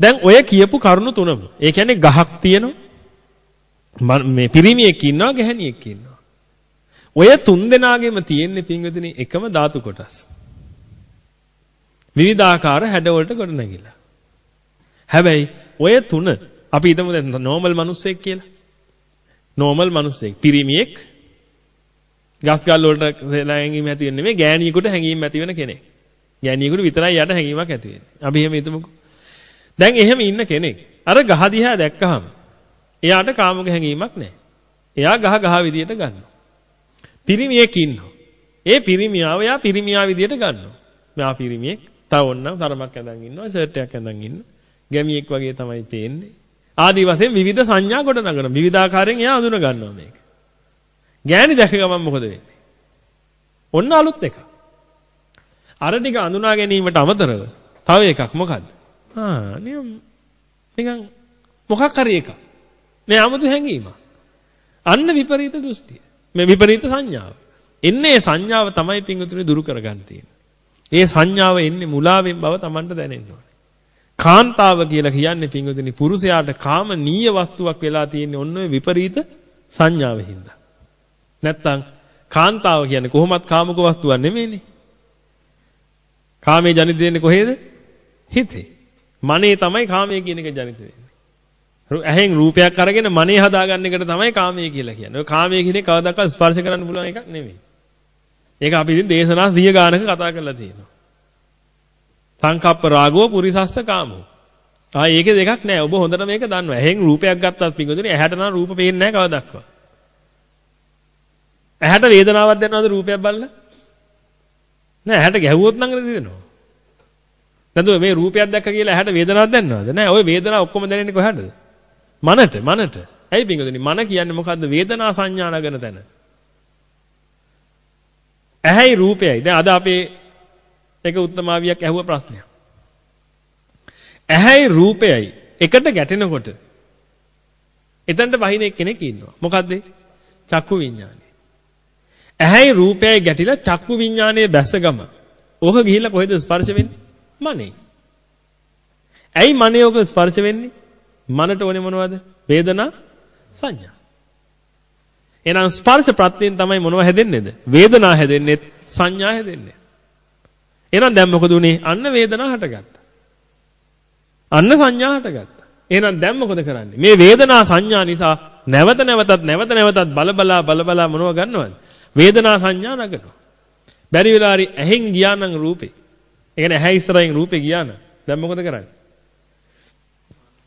දැන් ඔය කියපු කරුණු තුනම. ඒ කියන්නේ ගහක් තියෙනවා. මේ පිරිමියෙක් ඉන්නවා ගැහණියෙක් ඉන්නවා. ඔය තුන් දෙනාගෙම තියෙන්නේ පින්වතුනි එකම ධාතු කොටස්. විවිධාකාර හැඩවලට ගොඩනැගිලා. හැබැයි ඔය තුන අපි හිතමු දැන් නෝමල් මිනිස්සෙක් කියලා. නෝමල් මිනිස්සෙක් පිරිමියෙක් ගස් ගල් වලට හැංගීම් ඇති වෙන්නේ නෙමෙයි ගෑණියෙකුට හැංගීම් ඇති වෙන කෙනෙක්. ගෑණියෙකුට විතරයි යට හැංගීමක් ඇති වෙන්නේ. අපි එහෙම හිතමුකෝ. දැන් එහෙම ඉන්න කෙනෙක් අර ගහ දිහා දැක්කහම එයාට කාමක හැඟීමක් නැහැ. එයා ගහ ගහ විදියට ගන්නවා. පිරිමියෙක් ඉන්නවා. ඒ පිරිමියාව එයා පිරිමියා විදියට ගන්නවා. මෙයා පිරිමියෙක් තව ඔන්නම් තරමක් ඇඳන් ඉන්නවා ෂර්ට් එකක් ඇඳන් ඉන්නවා. ගැමියෙක් වගේ තමයි පේන්නේ. ආදි වශයෙන් විවිධ සංඥා කොට නගන විවිධාකාරයෙන් එයා අඳුන ගන්නවා මේක. ගෑණි දැක ගමන් මොකද වෙන්නේ? ඔන්න අලුත් එකක්. අර ටික අඳුනා ගැනීමට අමතරව තව එකක් මොකද්ද? ආ නිකන් මොකක් හරි එකක්. මේ 아무තු හැඟීමක්. අන්න විපරීත දෘෂ්ටිය. මේ විපරීත සංඥාව. එන්නේ සංඥාව තමයි පිංගුතුනේ දුරු කරගන්න තියෙන්නේ. ඒ සංඥාව එන්නේ මුලාවෙන් බව Tamanට දැනෙන්න ඕනේ. කාන්තාව කියලා කියන්නේ පිංගුතුනි පුරුෂයාට කාම නීය වස්තුවක් වෙලා තියෙන්නේ ඔන්න ඔය විපරීත සංඥාවෙහිඳ. නැත්තම් කාන්තාව කියන්නේ කොහොමත් කාමක වස්තුවක් නෙමෙයිනේ. කාමයේ ජනිත වෙන්නේ කොහේද? හිතේ. මනේ තමයි කාමයේ කියන එක ජනිත වෙන්නේ. ඇහෙන් රූපයක් අරගෙන මනේ හදාගන්න එකට තමයි කාමයේ කියලා කියන්නේ. ඔය කාමයේ කියන එක කවදාකවත් ස්පර්ශ කරන්න පුළුවන් එකක් නෙමෙයි. ඒක අපි ඉතින් දේශනා 100 ගානක කතා කරලා තියෙනවා. සංකප්ප රාගෝ පුරිසස්ස කාමෝ. ආ ඒකේ දෙකක් නෑ. ඔබ හොඳට මේක දන්නවා. ඇහෙන් රූපයක් ගත්තත් පිඟුදුනේ ඇහැට නම් රූප පේන්නේ නෑ කවදාවත්. ඇහැට වේදනාවක් දැනනවද රූපයක් බලලා? නෑ ඇහැට ගැහුවොත් නම් දෙනවා. නැතුව මේ රූපයක් දැක්ක කියලා ඇහැට වේදනාවක් දැනනවද? නෑ ওই වේදනාව ඔක්කොම දැනෙන්නේ කොහටද? මනට මනට. ඇයි පින්වතුනි මන කියන්නේ මොකද්ද? වේදනා සංඥා නගන තැන. ඇහැයි රූපයයි. දැන් අද අපේ එක උත්තමාවියක් ඇහුව ප්‍රශ්නයක්. ඇහැයි රූපයයි එකට ගැටෙනකොට එතනට වහින කෙනෙක් ඉන්නවා. මොකද්ද? චක්කු විඥානය. ඇහැයි රූපයයි ගැටිලා චක්කු විඥානයේ බැස ගම. ඕක ගිහිල්ලා කොහෙද ස්පර්ශ වෙන්නේ? මනේ. ඇයි මනේ ඔක ස්පර්ශ වෙන්නේ? මනට ඕනේ මොනවද? වේදනා සංඥා. එහෙනම් ස්පර්ශ ප්‍රත්‍යයෙන් තමයි මොනව හැදෙන්නේද? වේදනා හැදෙන්නේ සංඥා හැදෙන්නේ. එහෙනම් දැන් මොකද උනේ? අන්න වේදනා හටගත්තා. අන්න සංඥා හටගත්තා. එහෙනම් දැන් මොකද කරන්නේ? මේ වේදනා සංඥා නිසා නැවත නැවතත් නැවත නැවතත් බලබලා බලබලා මොනව ගන්නවද? වේදනා සංඥා නගනවා. බැරි වෙලාරි ඇහෙන් ගියා නම් රූපේ ඒ කියන්නේ ඇහැ ඉස්සරහින් රූපේ ගියා නම් දැන් මොකද කරන්නේ?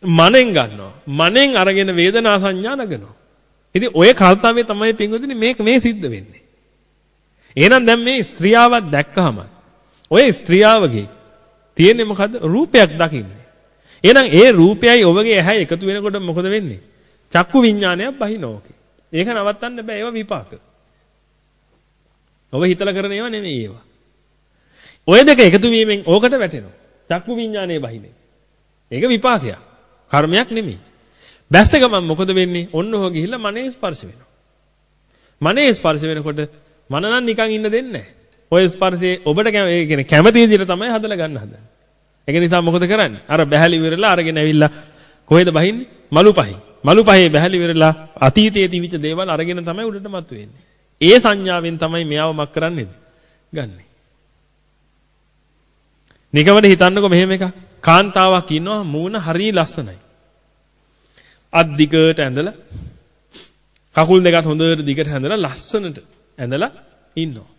මනෙන් ගන්නවා. මනෙන් අරගෙන වේදනා සංඥා නගනවා. ඉතින් ඔය කල්තාවේ තමයි පින්වතුනි මේක මේ සිද්ධ වෙන්නේ. එහෙනම් දැන් මේ ස්ත්‍රියාවක් දැක්කහම ඔය ස්ත්‍රියාවගේ තියෙන්නේ මොකද්ද? රූපයක් දකින්නේ. එහෙනම් ඒ රූපයයි ඔබගේ ඇහැ එකතු වෙනකොට මොකද වෙන්නේ? චක්කු විඥානයක් බහිනෝකේ. ඒක නවත්තන්න බෑ ඒවා විපාක. ඔබ හිතලා කරන ඒවා නෙමෙයි ඒවා. ඔය දෙක එකතු වීමෙන් ඕකට වැටෙනවා. චක්කු විඥානයේ බහිනේ. ඒක විපාකයක්. කර්මයක් නෙමෙයි. බැස්ස ගමන් මොකද වෙන්නේ? ඔන්න ඔහ ගිහිල්ලා මනේ ස්පර්ශ වෙනවා. මනේ ස්පර්ශ වෙනකොට මන නම් නිකන් ඉන්න දෙන්නේ නැහැ. ඔය ස්පර්ශයේ ඔබට ඒ කියන්නේ කැමති විදිහට තමයි හදලා ගන්න හදන්නේ. ඒක නිසා මොකද කරන්නේ? අර බැහැලි ඉවරලා අරගෙන ඇවිල්ලා කොහෙද බහින්නේ? මලු පහේ. මලු පහේ බැහැලි ඉවරලා අතීතයේ තිබිච්ච දේවල් අරගෙන තමයි උඩට මතුවෙන්නේ. ඒ සංඥාවෙන් තමයි මෙයාව මක් කරන්නේද? ගන්නෙ. නිකමඩ හිතන්නකෝ මෙහෙම එකක්. කාන්තාවක් ඉන්නවා මූණ හරිය ලස්සනයි. අත් දිගට ඇඳලා කකුල් දෙකත් හොඳට දිගට ඇඳලා ලස්සනට ඇඳලා ඉන්නවා.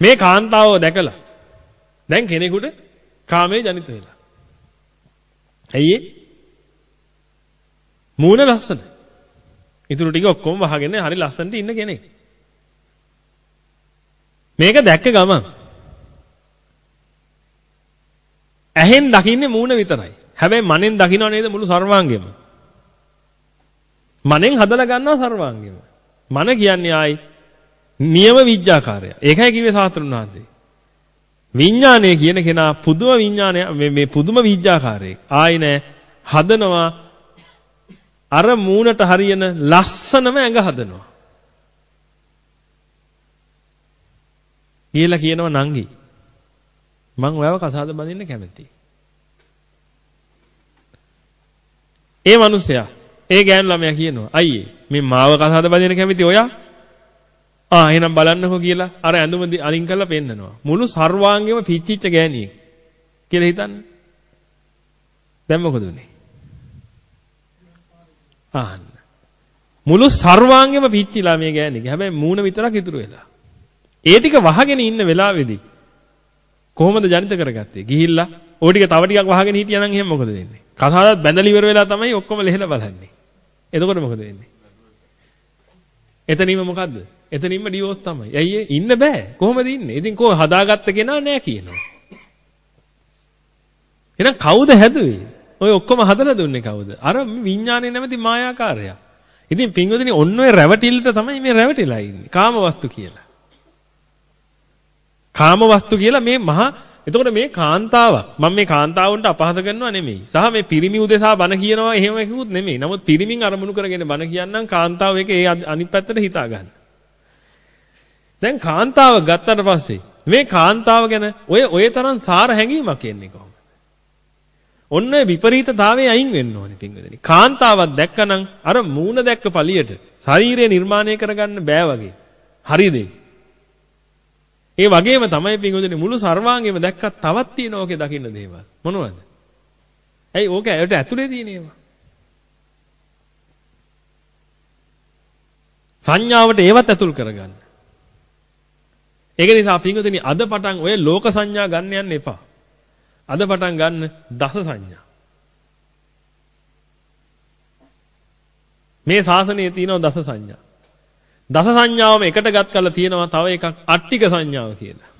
මේ කාන්තාව දැකලා දැන් කෙනෙකුට කාමයේ ජනිත වෙලා. ඇයි ඒ? මූණ ලස්සන. ඊටු ටික ඔක්කොම වහගෙන හරි ලස්සනට ඉන්න කෙනෙක්. මේක දැක්ක ගමන් ඇහෙන් දකින්නේ මූණ විතරයි. හැබැයි මනෙන් දකින්නව නේද මුළු සර්වාංගෙම. මනෙන් හදලා ගන්නවා සර්වාංගෙම. මන කියන්නේ ආයි නියම විඥාකාරය. ඒකයි කිව්වේ සාතුරුන් වහන්සේ. විඥානය කියන කෙනා පුදුම විඥානය මේ මේ පුදුම විඥාකාරයෙක්. ආයි නෑ හදනවා අර මූණට හරියන ලස්සනම ඇඟ හදනවා. කියලා කියනවා නංගි. මං ඔයාව කසාද බඳින්න කැමතියි. ඒ මිනිසයා ඒ ගෑනු ළමයා කියනවා අයියේ මේ මාව කසාද බඳින්න කැමති ඔයා ආ එහෙනම් බලන්නකෝ කියලා අර ඇඳුම අලින් කරලා පෙන්නනවා. මුළු සර්වාංගෙම පිච්චිච්ච ගෑණියෙක් කියලා හිතන්න. දැන් මොකද උනේ? ආන්න. මුළු සර්වාංගෙම පිච්චිලා මේ ගෑණියක. හැබැයි මූණ විතරක් ඉතුරු වෙලා. ඒ ටික වහගෙන ඉන්න වෙලාවේදී කොහොමද ජනිත කරගත්තේ? ගිහිල්ලා ඕ ටික තව ටිකක් වහගෙන හිටියනම් එහෙනම් මොකද වෙන්නේ? කතාවත් බැඳලා ඉවර වෙලා තමයි ඔක්කොම ලෙහෙලා බලන්නේ. එතකොට මොකද වෙන්නේ? එතනින්ම මොකද්ද? එතනින්ම ඩිවෝස් තමයි. ඇයි ඉන්න බෑ. කොහොමද ඉන්නේ? ඉතින් කොහොම හදාගත්ත කෙනා නෑ කියනවා. එහෙනම් කවුද හැදුවේ? ඔය ඔක්කොම හදලා දුන්නේ කවුද? අර විඥානේ නැමැති මායාකාරයා. ඉතින් පින්වදිනේ ඔන්න ඔය රැවටිල්ලට තමයි මේ රැවටිලා ඉන්නේ. කාම වස්තු කියලා. කාම වස්තු කියලා මේ මහා එතකොට මේ කාන්තාවක් මම මේ කාන්තාවුන්ට අපහාස කරනවා නෙමෙයි. සහ මේ පිරිමි උදෙසා බන කියනවා එහෙම එකකුත් නෙමෙයි. නමුත් පිරිමින් අරමුණු කරගෙන බන කියන්නම් කාන්තාව එක ඒ අනිත් පැත්තට හිතා ගන්න. දැන් කාන්තාව ගත්තට පස්සේ මේ කාන්තාව ගැන ඔය ඔය තරම් සාර හැඟීමක් එන්නේ කොහොමද? ඔන්න විපරීතතාවයේ අයින් වෙන්න ඕනේ පින්වදනි. කාන්තාවක් දැක්කනම් අර මූණ දැක්ක පළියට ශරීරය නිර්මාණය කරගන්න බෑ වගේ. හරිද? ඒ වගේම තමයි පින්වදනි මුළු සර්වාංගෙම දැක්කත් තවත් තියෙන ඕකේ දකින්න දේවල්. මොනවද? ඇයි ඕක ඇයට ඇතුලේ තියෙන ඒවා? සංඥාවට ඒවත් ඇතුල් කරගන්න. ඒක නිසා පින්වදනි අද පටන් ඔය ලෝක සංඥා ගන්න යන්න එපා. අද පටන් ගන්න දස සංඥා. මේ ශාසනයේ තියෙනවා දස සංඥා. දස සංඥාවම එකට ගත් කරලා තියෙනවා තව එකක් අට්ටික සංඥාව කියලා.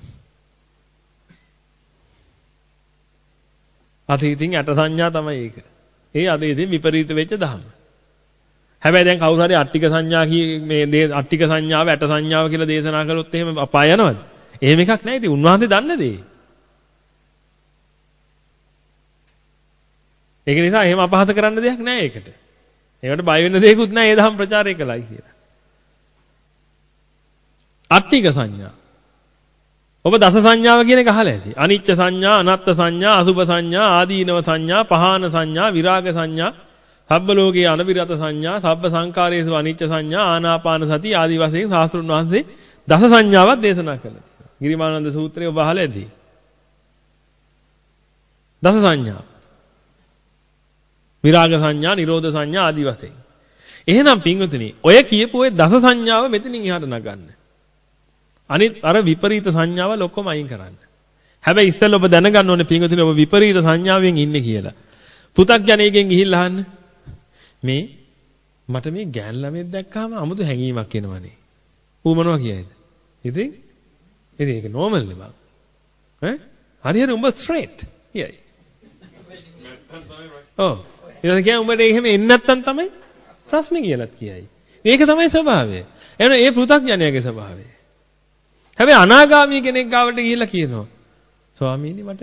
අතීතින් අට සංඥා තමයි ඒක. ඒ අද ඉතින් විපරීත වෙච්ච දහම. හැබැයි දැන් කවුරු හරි අට්ටික සංඥා කී මේ අට්ටික සංඥාව අට සංඥාව කියලා දේශනා කළොත් එහෙම අපාය යනවද? එහෙම එකක් නැහැ ඉතින් උන්වහන්සේ දන්න දේ. ඒක නිසා එහෙම අපහාස කරන්න දෙයක් නැහැ ඒකට. ඒකට බය වෙන්න දෙයක්වත් නැහැ ඒ දහම් ප්‍රචාරය කළයි කියලා. අට්ටික සංඥා. ඔබ දස සංඥාව කියන එක අහලා ඇති. අනිච්ච සංඥා, අනත්ත් සංඥා, අසුභ සංඥා, ආදීනව සංඥා, පහාන සංඥා, විරාග සංඥා, සබ්බ ලෝකේ අනවිරත සංඥා, සබ්බ සංකාරයේසු අනිච්ච සංඥා, ආනාපාන සති ආදී වශයෙන් සාස්ත්‍රුන් වහන්සේ දස සංඥාවක් දේශනා කළා. ගිරිමානන්ද සූත්‍රයේ ඔබ අහලා ඇති. දස සංඥා. විරාග සංඥා, නිරෝධ සංඥා ආදී වශයෙන්. එහෙනම් පින්වතුනි, ඔය කියපු ඔය දස සංඥාව මෙතනින් එහාට නගන්න. අනිත් අර විපරීත සංඥාවල් ඔක්කොම අයින් කරන්න. හැබැයි ඉස්සෙල්ලා ඔබ දැනගන්න ඕනේ පින්වතුනි ඔබ විපරීත සංඥාවෙන් ඉන්නේ කියලා. පු탁ජනේගෙන් ගිහිල්ලා අහන්න. මේ මට මේ ගෑන් ළමෙක් දැක්කම 아무තු හැඟීමක් එනවනේ. ඌ මොනවා කියයිද? ඉතින් ඉතින් ඒක normal නේ බං. ඈ? හරි හරි උඹ straight. කියයි. ඔව්. ඊට කියන්නේ උඹට එහෙම එන්නේ නැත්තම් තමයි ප්‍රශ්නේ කියලාත් කියයි. ඒක තමයි ස්වභාවය. එහෙනම් ඒ පෘථග්ජනයාගේ ස්වභාවය. හැබැයි අනාගාමී කෙනෙක් ගාවට ගිහිල්ලා කියනවා ස්වාමීනි මට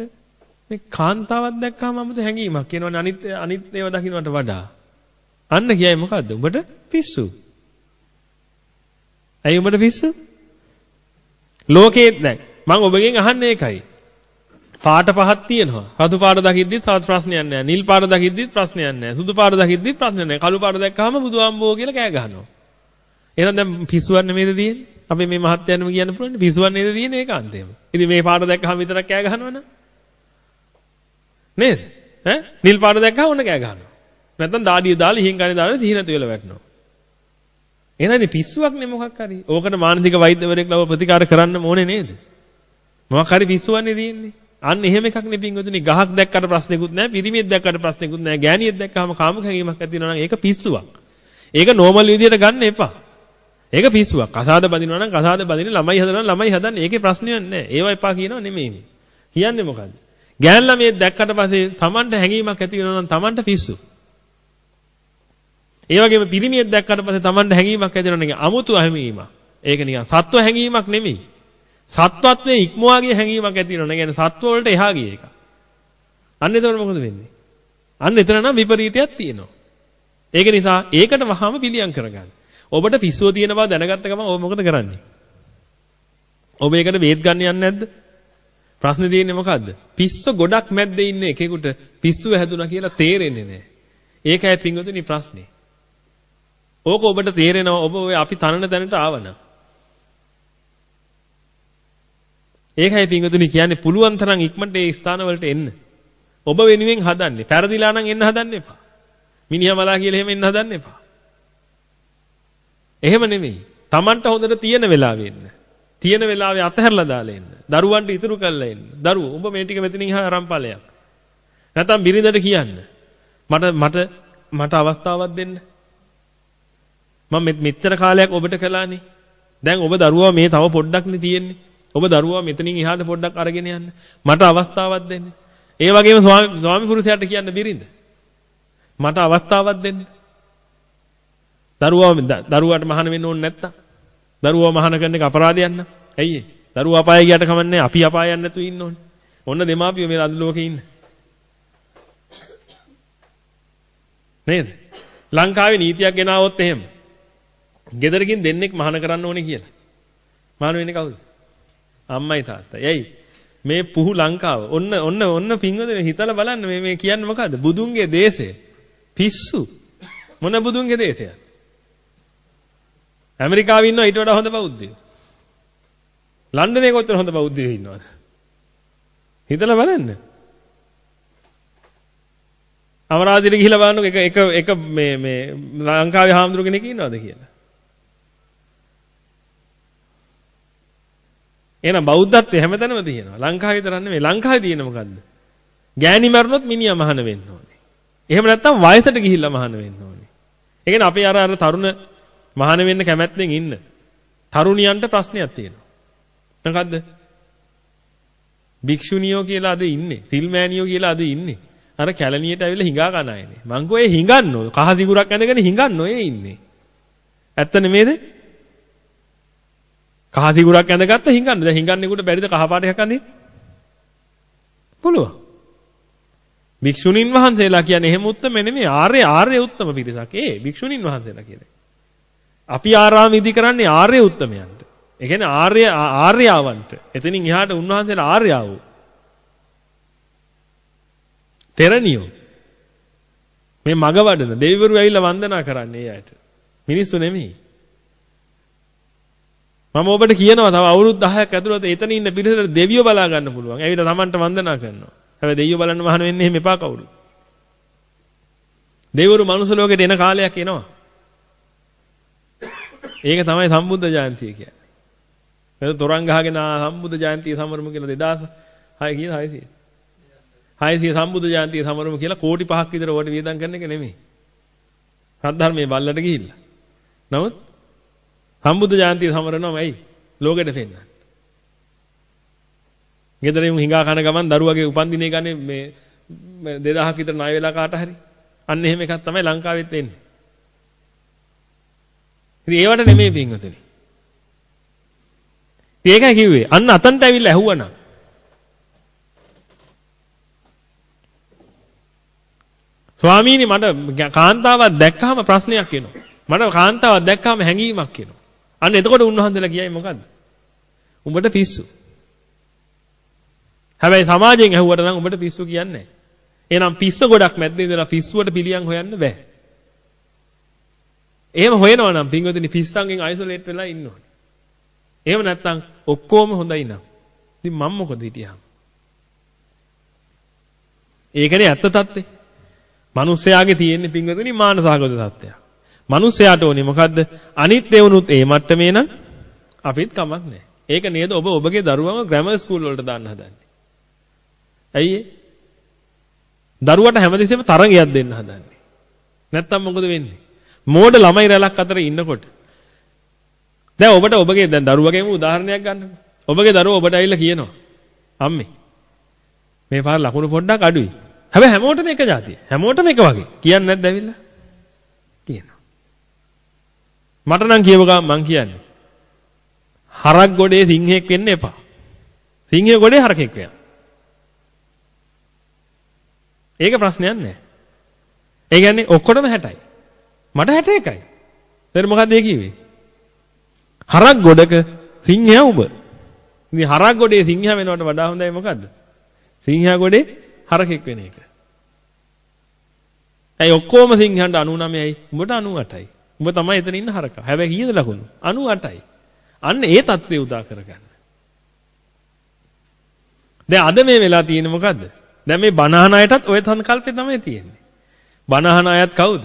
මේ කාන්තාවක් දැක්කම 아무ත හැඟීමක් එනවනේ අනිත් අනිත් ඒවා දකින්නට වඩා. අන්න කියයි මොකද්ද? උඹට පිස්සු. ඇයි උඹට පිස්සු? ලෝකේ දැන් මම ඔබගෙන් අහන්නේ ඒකයි. පාට පහක් තියෙනවා. රතු පාට දකිද්දිත් සාත් ප්‍රශ්නයක් නැහැ. නිල් පාට දකිද්දිත් ප්‍රශ්නයක් නැහැ. සුදු පාට දකිද්දිත් ප්‍රශ්නයක් නැහැ. කළු පාට දැක්කම බුදුහාම්බෝ කියලා කෑ ගහනවා. එහෙනම් දැන් පිස්සුවක් නෙමෙයිද තියෙන්නේ? අපි මේ මහත්යන්ම කියන්න පුළුවන් පිස්සුවක් නේද තියෙන්නේ ඒකාන්තයෙන්ම. ඉතින් මේ පාට දැක්කම විතරක් කෑ ගහනවනේ. නේද? ඈ නිල් පාට දැක්කම ඔන්න කෑ ගහනවා. නැත්තම් දාඩිය දාලා ඉහින් කනේ දාලා තීන නැති වෙලා වැටෙනවා. එහෙනම් ඉතින් පිස්සුවක් නේ මොකක් හරි. ඕකට මානසික වෛද්‍යවරයෙක් ලව ප්‍රතිකාර කරන්න ඕනේ නේද? මොකක් හරි පිස්සුවක් නේ තියෙන්නේ. අන්න එහෙම එකක් නේ පින්වතුනි ගහක් දැක්කට ප්‍රශ්නෙකුත් නැහැ පිරිමියෙක් දැක්කට ප්‍රශ්නෙකුත් නැහැ ගෑණියෙක් දැක්කම කාම කැවීමක් ඇති වෙනවා නම් ඒක පිස්සුවක්. ඒක නෝමල් විදියට ගන්න එපා. ඒක පිස්සුවක්. කසාද බඳිනවා නම් කසාද බඳින ළමයි හදනවා ළමයි හදන්නේ. ඒකේ ප්‍රශ්නයක් නැහැ. ඒවා එපා කියනව නෙමෙයි. කියන්නේ මොකද්ද? ගෑන් ළමයෙක් දැක්කට පස්සේ Tamanට හැඟීමක් ඇති වෙනවා නම් Tamanට පිස්සු. ඒ වගේම පිරිමියෙක් දැක්කට පස්සේ Tamanට හැඟීමක් ඇති වෙනවා නම් අමුතු හැඟීමක්. ඒක නිකන් සත්ව හැඟීමක් නෙමෙයි. සත්වත්වයේ ඉක්මවා ගිය හැඟීමක් ඇති වෙනවා. ඒ කියන්නේ සත්ව වලට එහා ගිය එක. අන්න එතකොට මොකද වෙන්නේ? අන්න එතන නම් විපරීතයක් තියෙනවා. ඒක නිසා ඒකට වහාම පිළියම් කරගන්න. ඔබට පිස්සුව තියෙන බව දැනගත්ත ගමන් ඔබ මොකද කරන්නේ? ඔබ ඒකට වේත් ගන්න යන්නේ නැද්ද? ප්‍රශ්නේ තියෙන්නේ මොකද්ද? පිස්ස ගොඩක් මැද්දේ ඉන්න එකෙකුට පිස්සුව හැදුනා කියලා තේරෙන්නේ නැහැ. ඒකයි පිංගුතුනි ප්‍රශ්නේ. ඕක ඔබට තේරෙනවා ඔබ ඔය අපි තනන තැනට ආවනම්. ඒකයි පිංගුතුනි කියන්නේ පුළුවන් තරම් ඉක්මනට ඒ ස්ථානවලට එන්න. ඔබ වෙනුවෙන් හදන්නේ. පෙරදිලා නම් එන්න හදන්න එපා. මිනිහා මලා කියලා එහෙම එන්න හදන්න එපා. එහෙම නෙමෙයි. Tamanට හොඳට තියෙන වෙලාවෙ එන්න. තියෙන වෙලාවේ අතහැරලා දාලා එන්න. දරුවන්ට ඉතුරු කරලා එන්න. දරුවෝ උඹ මේ ටික මෙතනින් අරන් ඵලයක්. නැත්නම් බිරිඳට කියන්න. මට මට මට අවස්ථාවක් දෙන්න. මම මෙච්චර කාලයක් ඔබට කළානේ. දැන් ඔබ දරුවා මේ තව පොඩ්ඩක්නේ තියෙන්නේ. ඔබ දරුවා මෙතනින් එහාට පොඩ්ඩක් අරගෙන යන්න. මට අවස්ථාවක් දෙන්න. ඒ වගේම ස්වාමි ස්වාමි පුරුෂයාට කියන්න බිරිඳ. මට අවස්ථාවක් දෙන්න. දරුවා දරුවාට මහාන වෙන්න ඕනේ නැත්තම් දරුවා මහාන කරන එක අපරාධයක් නෑ. ඇයි ඒ? දරුවා අපාය ගියට කමන්නේ අපි අපාය යන්නේ නැතුව ඉන්න ඕනේ. ඔන්න දෙමාපියෝ මේ අද ලෝකේ ඉන්න. නේද? ලංකාවේ නීතියක් ගෙනාවොත් එහෙම. ගෙදරකින් දෙන්නෙක් මහාන කරන්න ඕනේ කියලා. මහාන වෙන්නේ කවුද? අම්මයි තාත්තයි. ඇයි? මේ පුහු ලංකාව. ඔන්න ඔන්න ඔන්න පින්වදනේ හිතලා බලන්න මේ මේ කියන්නේ මොකද්ද? බුදුන්ගේ දේශය. පිස්සු. මොන බුදුන්ගේ දේශයක්ද? ඇමරිකාවේ ඉන්නවා ඊට වඩා හොඳ බෞද්ධයෝ. ලන්ඩනේ කොච්චර හොඳ බෞද්ධයෝ ඉන්නවද? හිතලා බලන්න. අමරාදිට ගිහිලා බලන්නකො එක එක එක මේ මේ ලංකාවේ හාමුදුරු කෙනෙක් ඉන්නවද කියලා. එහෙනම් බෞද්ධත්වය හැමතැනම තියෙනවා. ලංකාවේ විතරක් නෙමෙයි. ලංකාවේ තියෙන මොකද්ද? ගෑණි මරුණොත් මිනිහා මහාන වෙන්න ඕනේ. එහෙම නැත්නම් වයසට ගිහිල්ලා මහාන වෙන්න ඕනේ. ඒ කියන්නේ අපේ අර අර තරුණ මහාන වෙන්න කැමැත්තෙන් ඉන්න තරුණියන්ට ප්‍රශ්නයක් තියෙනවා. මොකද්ද? භික්ෂුණියෝ කියලා අද ඉන්නේ. සිල්මෑනියෝ කියලා අද ඉන්නේ. අර කැලණියට ඇවිල්ලා හිඟා කන අයනේ. මං කෝ හිඟන්නෝ. කහ දිගුරක් ඇඳගෙන හිඟන්නෝ ඒ ඉන්නේ. ඇත්ත නෙමේද? කහ දිගුරක් ඇඳගත්ත හිඟන්න. දැන් හිඟන්නෙකුට බැරිද කහ පාට එකක් අඳින්න? පුළුවන්. භික්ෂුණීන් වහන්සේලා කියන්නේ එහෙම උත්තම නෙමෙයි ආර්ය ආර්ය උත්තම පිරිසක්. ඒ භික්ෂුණීන් වහන්සේලා කියන්නේ. අපි ආරාම ඉදි කරන්නේ ආර්ය උත්තමයන්ට. ඒ කියන්නේ ආර්ය ආර්යාවන්ට. එතනින් එහාට උන්වහන්සේලා ආර්යාවෝ. තෙරණියෝ. මේ මග වඩන දෙවිවරු ඇවිල්ලා වන්දනා කරන්නේ ඒ අයට. මිනිස්සු නෙමෙයි. මම ඔබට කියනවා තව අවුරුදු 10ක් ඇතුළත එතන ඉන්න පිරිසට දෙවියෝ බලා ගන්න පුළුවන්. ඇවිල්ලා Tamanට වන්දනා කරනවා. හැබැයි දෙවියෝ බලන්න මහාන වෙන්නේ එහෙම එපා කවුරු. දෙවිවරු මනුස්ස ලෝකෙට එන කාලයක් එනවා. ඒක තමයි සම්බුද්ධ ජයන්තිය කියන්නේ. එතකොට තොරන් ගහගෙන සම්බුද්ධ ජයන්තිය සමරමු කියලා 2006 කියන 600. 600 සම්බුද්ධ ජයන්තිය සමරමු කියලා කෝටි 5ක් විතර ඕකට වියදම් කරන එක නෙමෙයි. සද්ධර්මයේ බල්ලට ගිහිල්ලා. නමුත් සම්බුද්ධ ජයන්තිය සමරනවාම ඇයි? ලෝකෙට පෙන්නන්න. ගෙදරින් හිඟා කන ගමන් දරුවගේ උපන්දිනේ ගන්නේ මේ 2000ක් විතර ණය වෙලා කාට හරි අන්න එහෙම එකක් තමයි ලංකාවෙත් වෙන්නේ. ඉතින් ඒවට නෙමෙයි පින්වතුනි. ඒකයි කිව්වේ. අන්න අතන්ට ඇවිල්ලා ඇහුවනම්. ස්වාමීනි මට කාන්තාවක් දැක්කහම ප්‍රශ්නයක් එනවා. මට කාන්තාවක් දැක්කහම හැඟීමක් එනවා. අන්න එතකොට උන්වහන්සේලා කියයි මොකද්ද? උඹට පිස්සු. හැබැයි සමාජයෙන් ඇහුවට නම් උඹට පිස්සු කියන්නේ නැහැ. එහෙනම් පිස්ස ගොඩක් මැද්දේ ඉඳලා පිස්සුවට පිළියම් හොයන්න බෑ. එහෙම හොයනවා නම් පින්වතුනි පිස්සන්ගෙන් අයිසොලේට් වෙලා ඉන්න ඕනේ. එහෙම නැත්නම් ඔක්කොම හොඳයි නම්. ඉතින් මම මොකද හිටියාම? ඒකනේ ඇත්ත తත්ත්වේ. මිනිස්යාගේ තියෙන්නේ පින්වතුනි මානසාගත තත්ත්වයක්. මිනිස්යාට ඕනේ මොකද්ද? අනිත් ඒවුනුත් ඒ මට්ටමේ නම් අපිත් කමක් නැහැ. ඒක නේද ඔබ ඔබගේ දරුවම ග්‍රැමර් ස්කූල් වලට දාන්න හදන්නේ. ඇයි දරුවට හැමදෙස්සෙම තරගයක් දෙන්න හදන්නේ. නැත්තම් මොකද වෙන්නේ? මෝඩ ළමයි රැලක් අතර ඉන්නකොට දැන් ඔබට ඔබගේ දැන් දරුවගේම උදාහරණයක් ගන්නකො. ඔබගේ දරුවා ඔබට ඇවිල්ලා කියනවා අම්මේ මේ පාර ලකුණු පොඩ්ඩක් අඩුයි. හැබැයි හැමෝටම එක જાතිය. හැමෝටම එක වගේ. කියන්නේ නැද්ද ඇවිල්ලා? කියනවා. මට නම් කියව ගමන් මං කියන්නේ. හරක් ගොඩේ සිංහෙක් වෙන්න එපා. සිංහය ගොඩේ හරකෙක් වෙන්න. ඒක ප්‍රශ්නයක් නෑ. ඒ කියන්නේ ඔක්කොටම 60යි. මට 61යි. දැන් මොකද්ද ඒ කිව්වේ? හරක් ගොඩක සිංහයා උඹ. ඉතින් හරක් ගොඩේ සිංහයා වෙනවට වඩා හොඳයි මොකද්ද? සිංහයා ගොඩේ හරකෙක් වෙන එක. ඇයි ඔක්කොම සිංහයන්ට 99යි උඹට 98යි. උඹ තමයි එතන ඉන්න හරකා. හැබැයි කීයද ලකුණු? 98යි. අන්න ඒ தත්ත්වය උදා කරගන්න. දැන් අද මේ වෙලා තියෙන්නේ මොකද්ද? දැන් මේ බනහන අයටත් ওই සංකල්පය තමයි තියෙන්නේ. බනහන අයත් කවුද?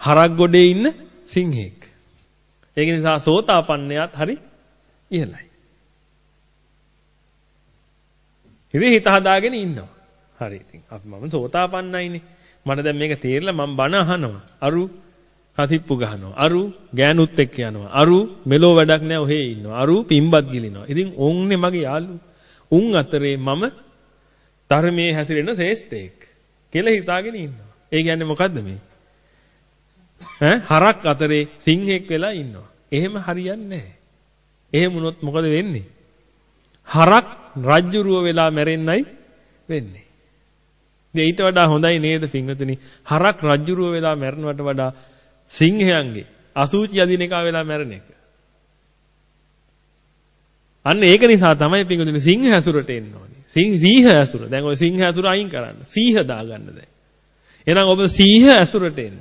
හරක් ගොඩේ ඉන්න සිංහෙක්. ඒක නිසා සෝතාපන්නයත් හරි ඉහළයි. ඉතින් හිත හදාගෙන ඉන්නවා. හරි ඉතින් අපි මම සෝතාපන්නයිනේ. මට දැන් මේක තේරෙලා මම බන අහනවා. අරු කතිප්පු ගහනවා. අරු ගෑනුත් එක්ක යනවා. අරු මෙලෝ වැඩක් නැහැ ඔහේ ඉන්නවා. අරු පිම්බත් ගිලිනවා. ඉතින් ඔන්නේ මගේ යාළු. උන් අතරේ මම ධර්මයේ හැසිරෙන ශ්‍රේෂ්ඨයෙක් කියලා හිතාගෙන ඉන්නවා. ඒ කියන්නේ මොකද්ද මේ? ඈ හරක් අතරේ සිංහෙක් වෙලා ඉන්නවා. එහෙම හරියන්නේ නැහැ. එහෙම වුණොත් මොකද වෙන්නේ? හරක් රජ්ජුරුව වෙලා මැරෙන්නයි වෙන්නේ. ඉතින් ඊට වඩා හොඳයි නේද පින්වතුනි? හරක් රජ්ජුරුව වෙලා මැරෙනවට වඩා සිංහයන්ගේ අසූචි අදින එක වෙලා මැරෙන එක. අන්න ඒක නිසා තමයි පින්වතුනි සිංහ ඇසුරට එන්න ඕනේ. සීහ ඇසුර. දැන් ඔය සිංහ ඇසුර අයින් කරන්න. සීහ දාගන්න දැන්. එහෙනම් ඔබ සීහ ඇසුරට එන්න.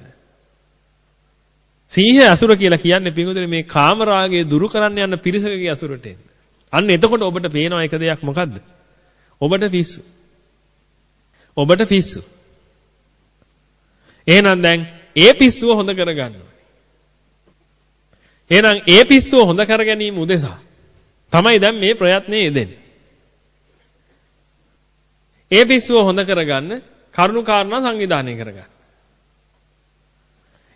සීහ ඇසුර කියලා කියන්නේ පින්වතුනි මේ කාමරාගය දුරු කරන්න යන පිරිසකගේ ඇසුරට එන්න. අන්න එතකොට ඔබට පේනවා එක දෙයක් මොකද්ද? ඔබට පිස්සු. ඔබට පිස්සු. එහෙනම් දැන් ඒ පිස්සුව හොඳ කරගන්න එහෙනම් ඒ පිස්සුව හොඳ කර ගැනීම උදෙසා තමයි දැන් මේ ප්‍රයත්නයේ යෙදෙන්නේ. ඒ පිස්සුව හොඳ කරගන්න කරුණු කාරණා සංවිධානය කරගන්න.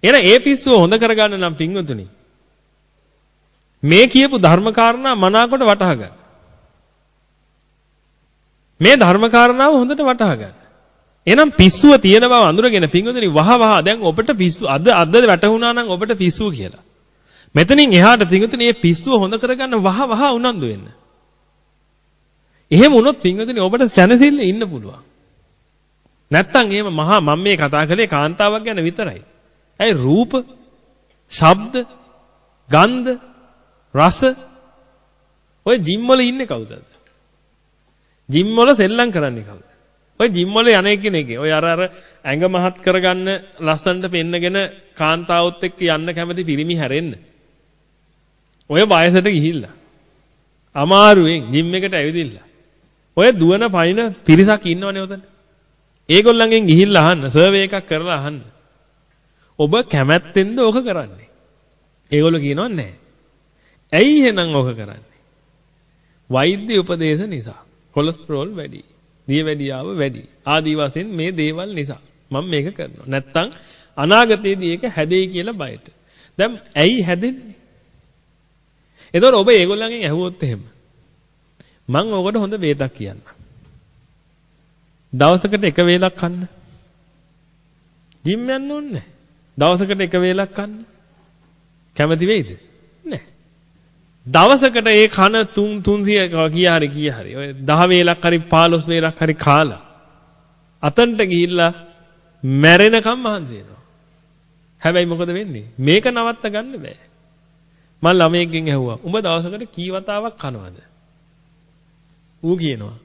එහෙනම් ඒ පිස්සුව හොඳ කරගන්න නම් පින්වතුනි මේ කියපු ධර්ම කාරණා මනාකොට වටහා ගන්න. මේ ධර්ම කාරණාව හොඳට වටහා ගන්න. එහෙනම් පිස්සුව තියෙන බව අඳුරගෙන පින්වතුනි වහ වහ දැන් ඔබට පිස්සු අද අද වැටහුණා නම් ඔබට පිස්සුව කියලා. මෙතනින් එහාට පින්වතුනි මේ පිස්සුව හොඳ කරගන්න වහ වහ උනන්දු වෙන්න. එහෙම වුණොත් පින්වතුනි ඔබට සැනසෙල්ල ඉන්න පුළුවන්. නැත්තම් එහෙම මහා මම මේ කතා කළේ කාන්තාවක් ගැන විතරයි. ඇයි රූප, ශබ්ද, ගන්ධ, රස ඔය ජිම් වල ඉන්නේ කවුදද? ජිම් වල සෙල්ලම් කරන්නේ කවුද? ඔය ජිම් වල යන කෙනෙක්ගේ ඔය අර අර ඇඟ මහත් කරගන්න ලස්සනට පෙන්නගෙන කාන්තාවොත් එක්ක යන්න කැමති පිරිමි හැරෙන්න. ඔය වයසට ගිහිල්ලා අමාරුවෙන් ජිම් එකට ඇවිදින්න. ඔය දුවන පයින් පිරිසක් ඉන්නවනේ උතන. ඒගොල්ලන්ගෙන් ගිහිල්ලා අහන්න සර්වේ එකක් කරලා අහන්න. ඔබ කැමැත්තෙන්ද ඕක කරන්නේ? ඒගොල්ලෝ කියනවා නැහැ. ඇයි එහෙනම් ඕක කරන්නේ? වෛද්‍ය උපදේශ නිසා. කොලෙස්ටරෝල් වැඩි. දියවැඩියාව වැඩි. ආදී වශයෙන් මේ දේවල් නිසා මම මේක කරනවා. නැත්තම් අනාගතයේදී ඒක හැදෙයි කියලා බයට. දැන් ඇයි හැදෙන්නේ? එතකොට ඔබ ඒගොල්ලන්ගෙන් ඇහුවොත් එහෙම මම ඔකට හොඳ වේදක් කියන්නම්. දවසකට එක වේලක් කන්න. ජිම් යන්න ඕනේ දවසකට එක වේලක් කන්න. කැමති වෙයිද? නැහැ. දවසකට ඒ කන 3 300 කියා හරි කියා හරි ඔය 10 වේලක් හරි 15 වේලක් හරි කාලා අතන්ට ගිහිල්ලා මැරෙනකම් මහන්සි වෙනවා. හැබැයි මොකද වෙන්නේ? මේක නවත්ත ගන්න බෑ. මම ළමයෙක්ගෙන් ඇහුවා. උඹ දවසකට කී වතාවක් කනවද? ඌ කියනවා.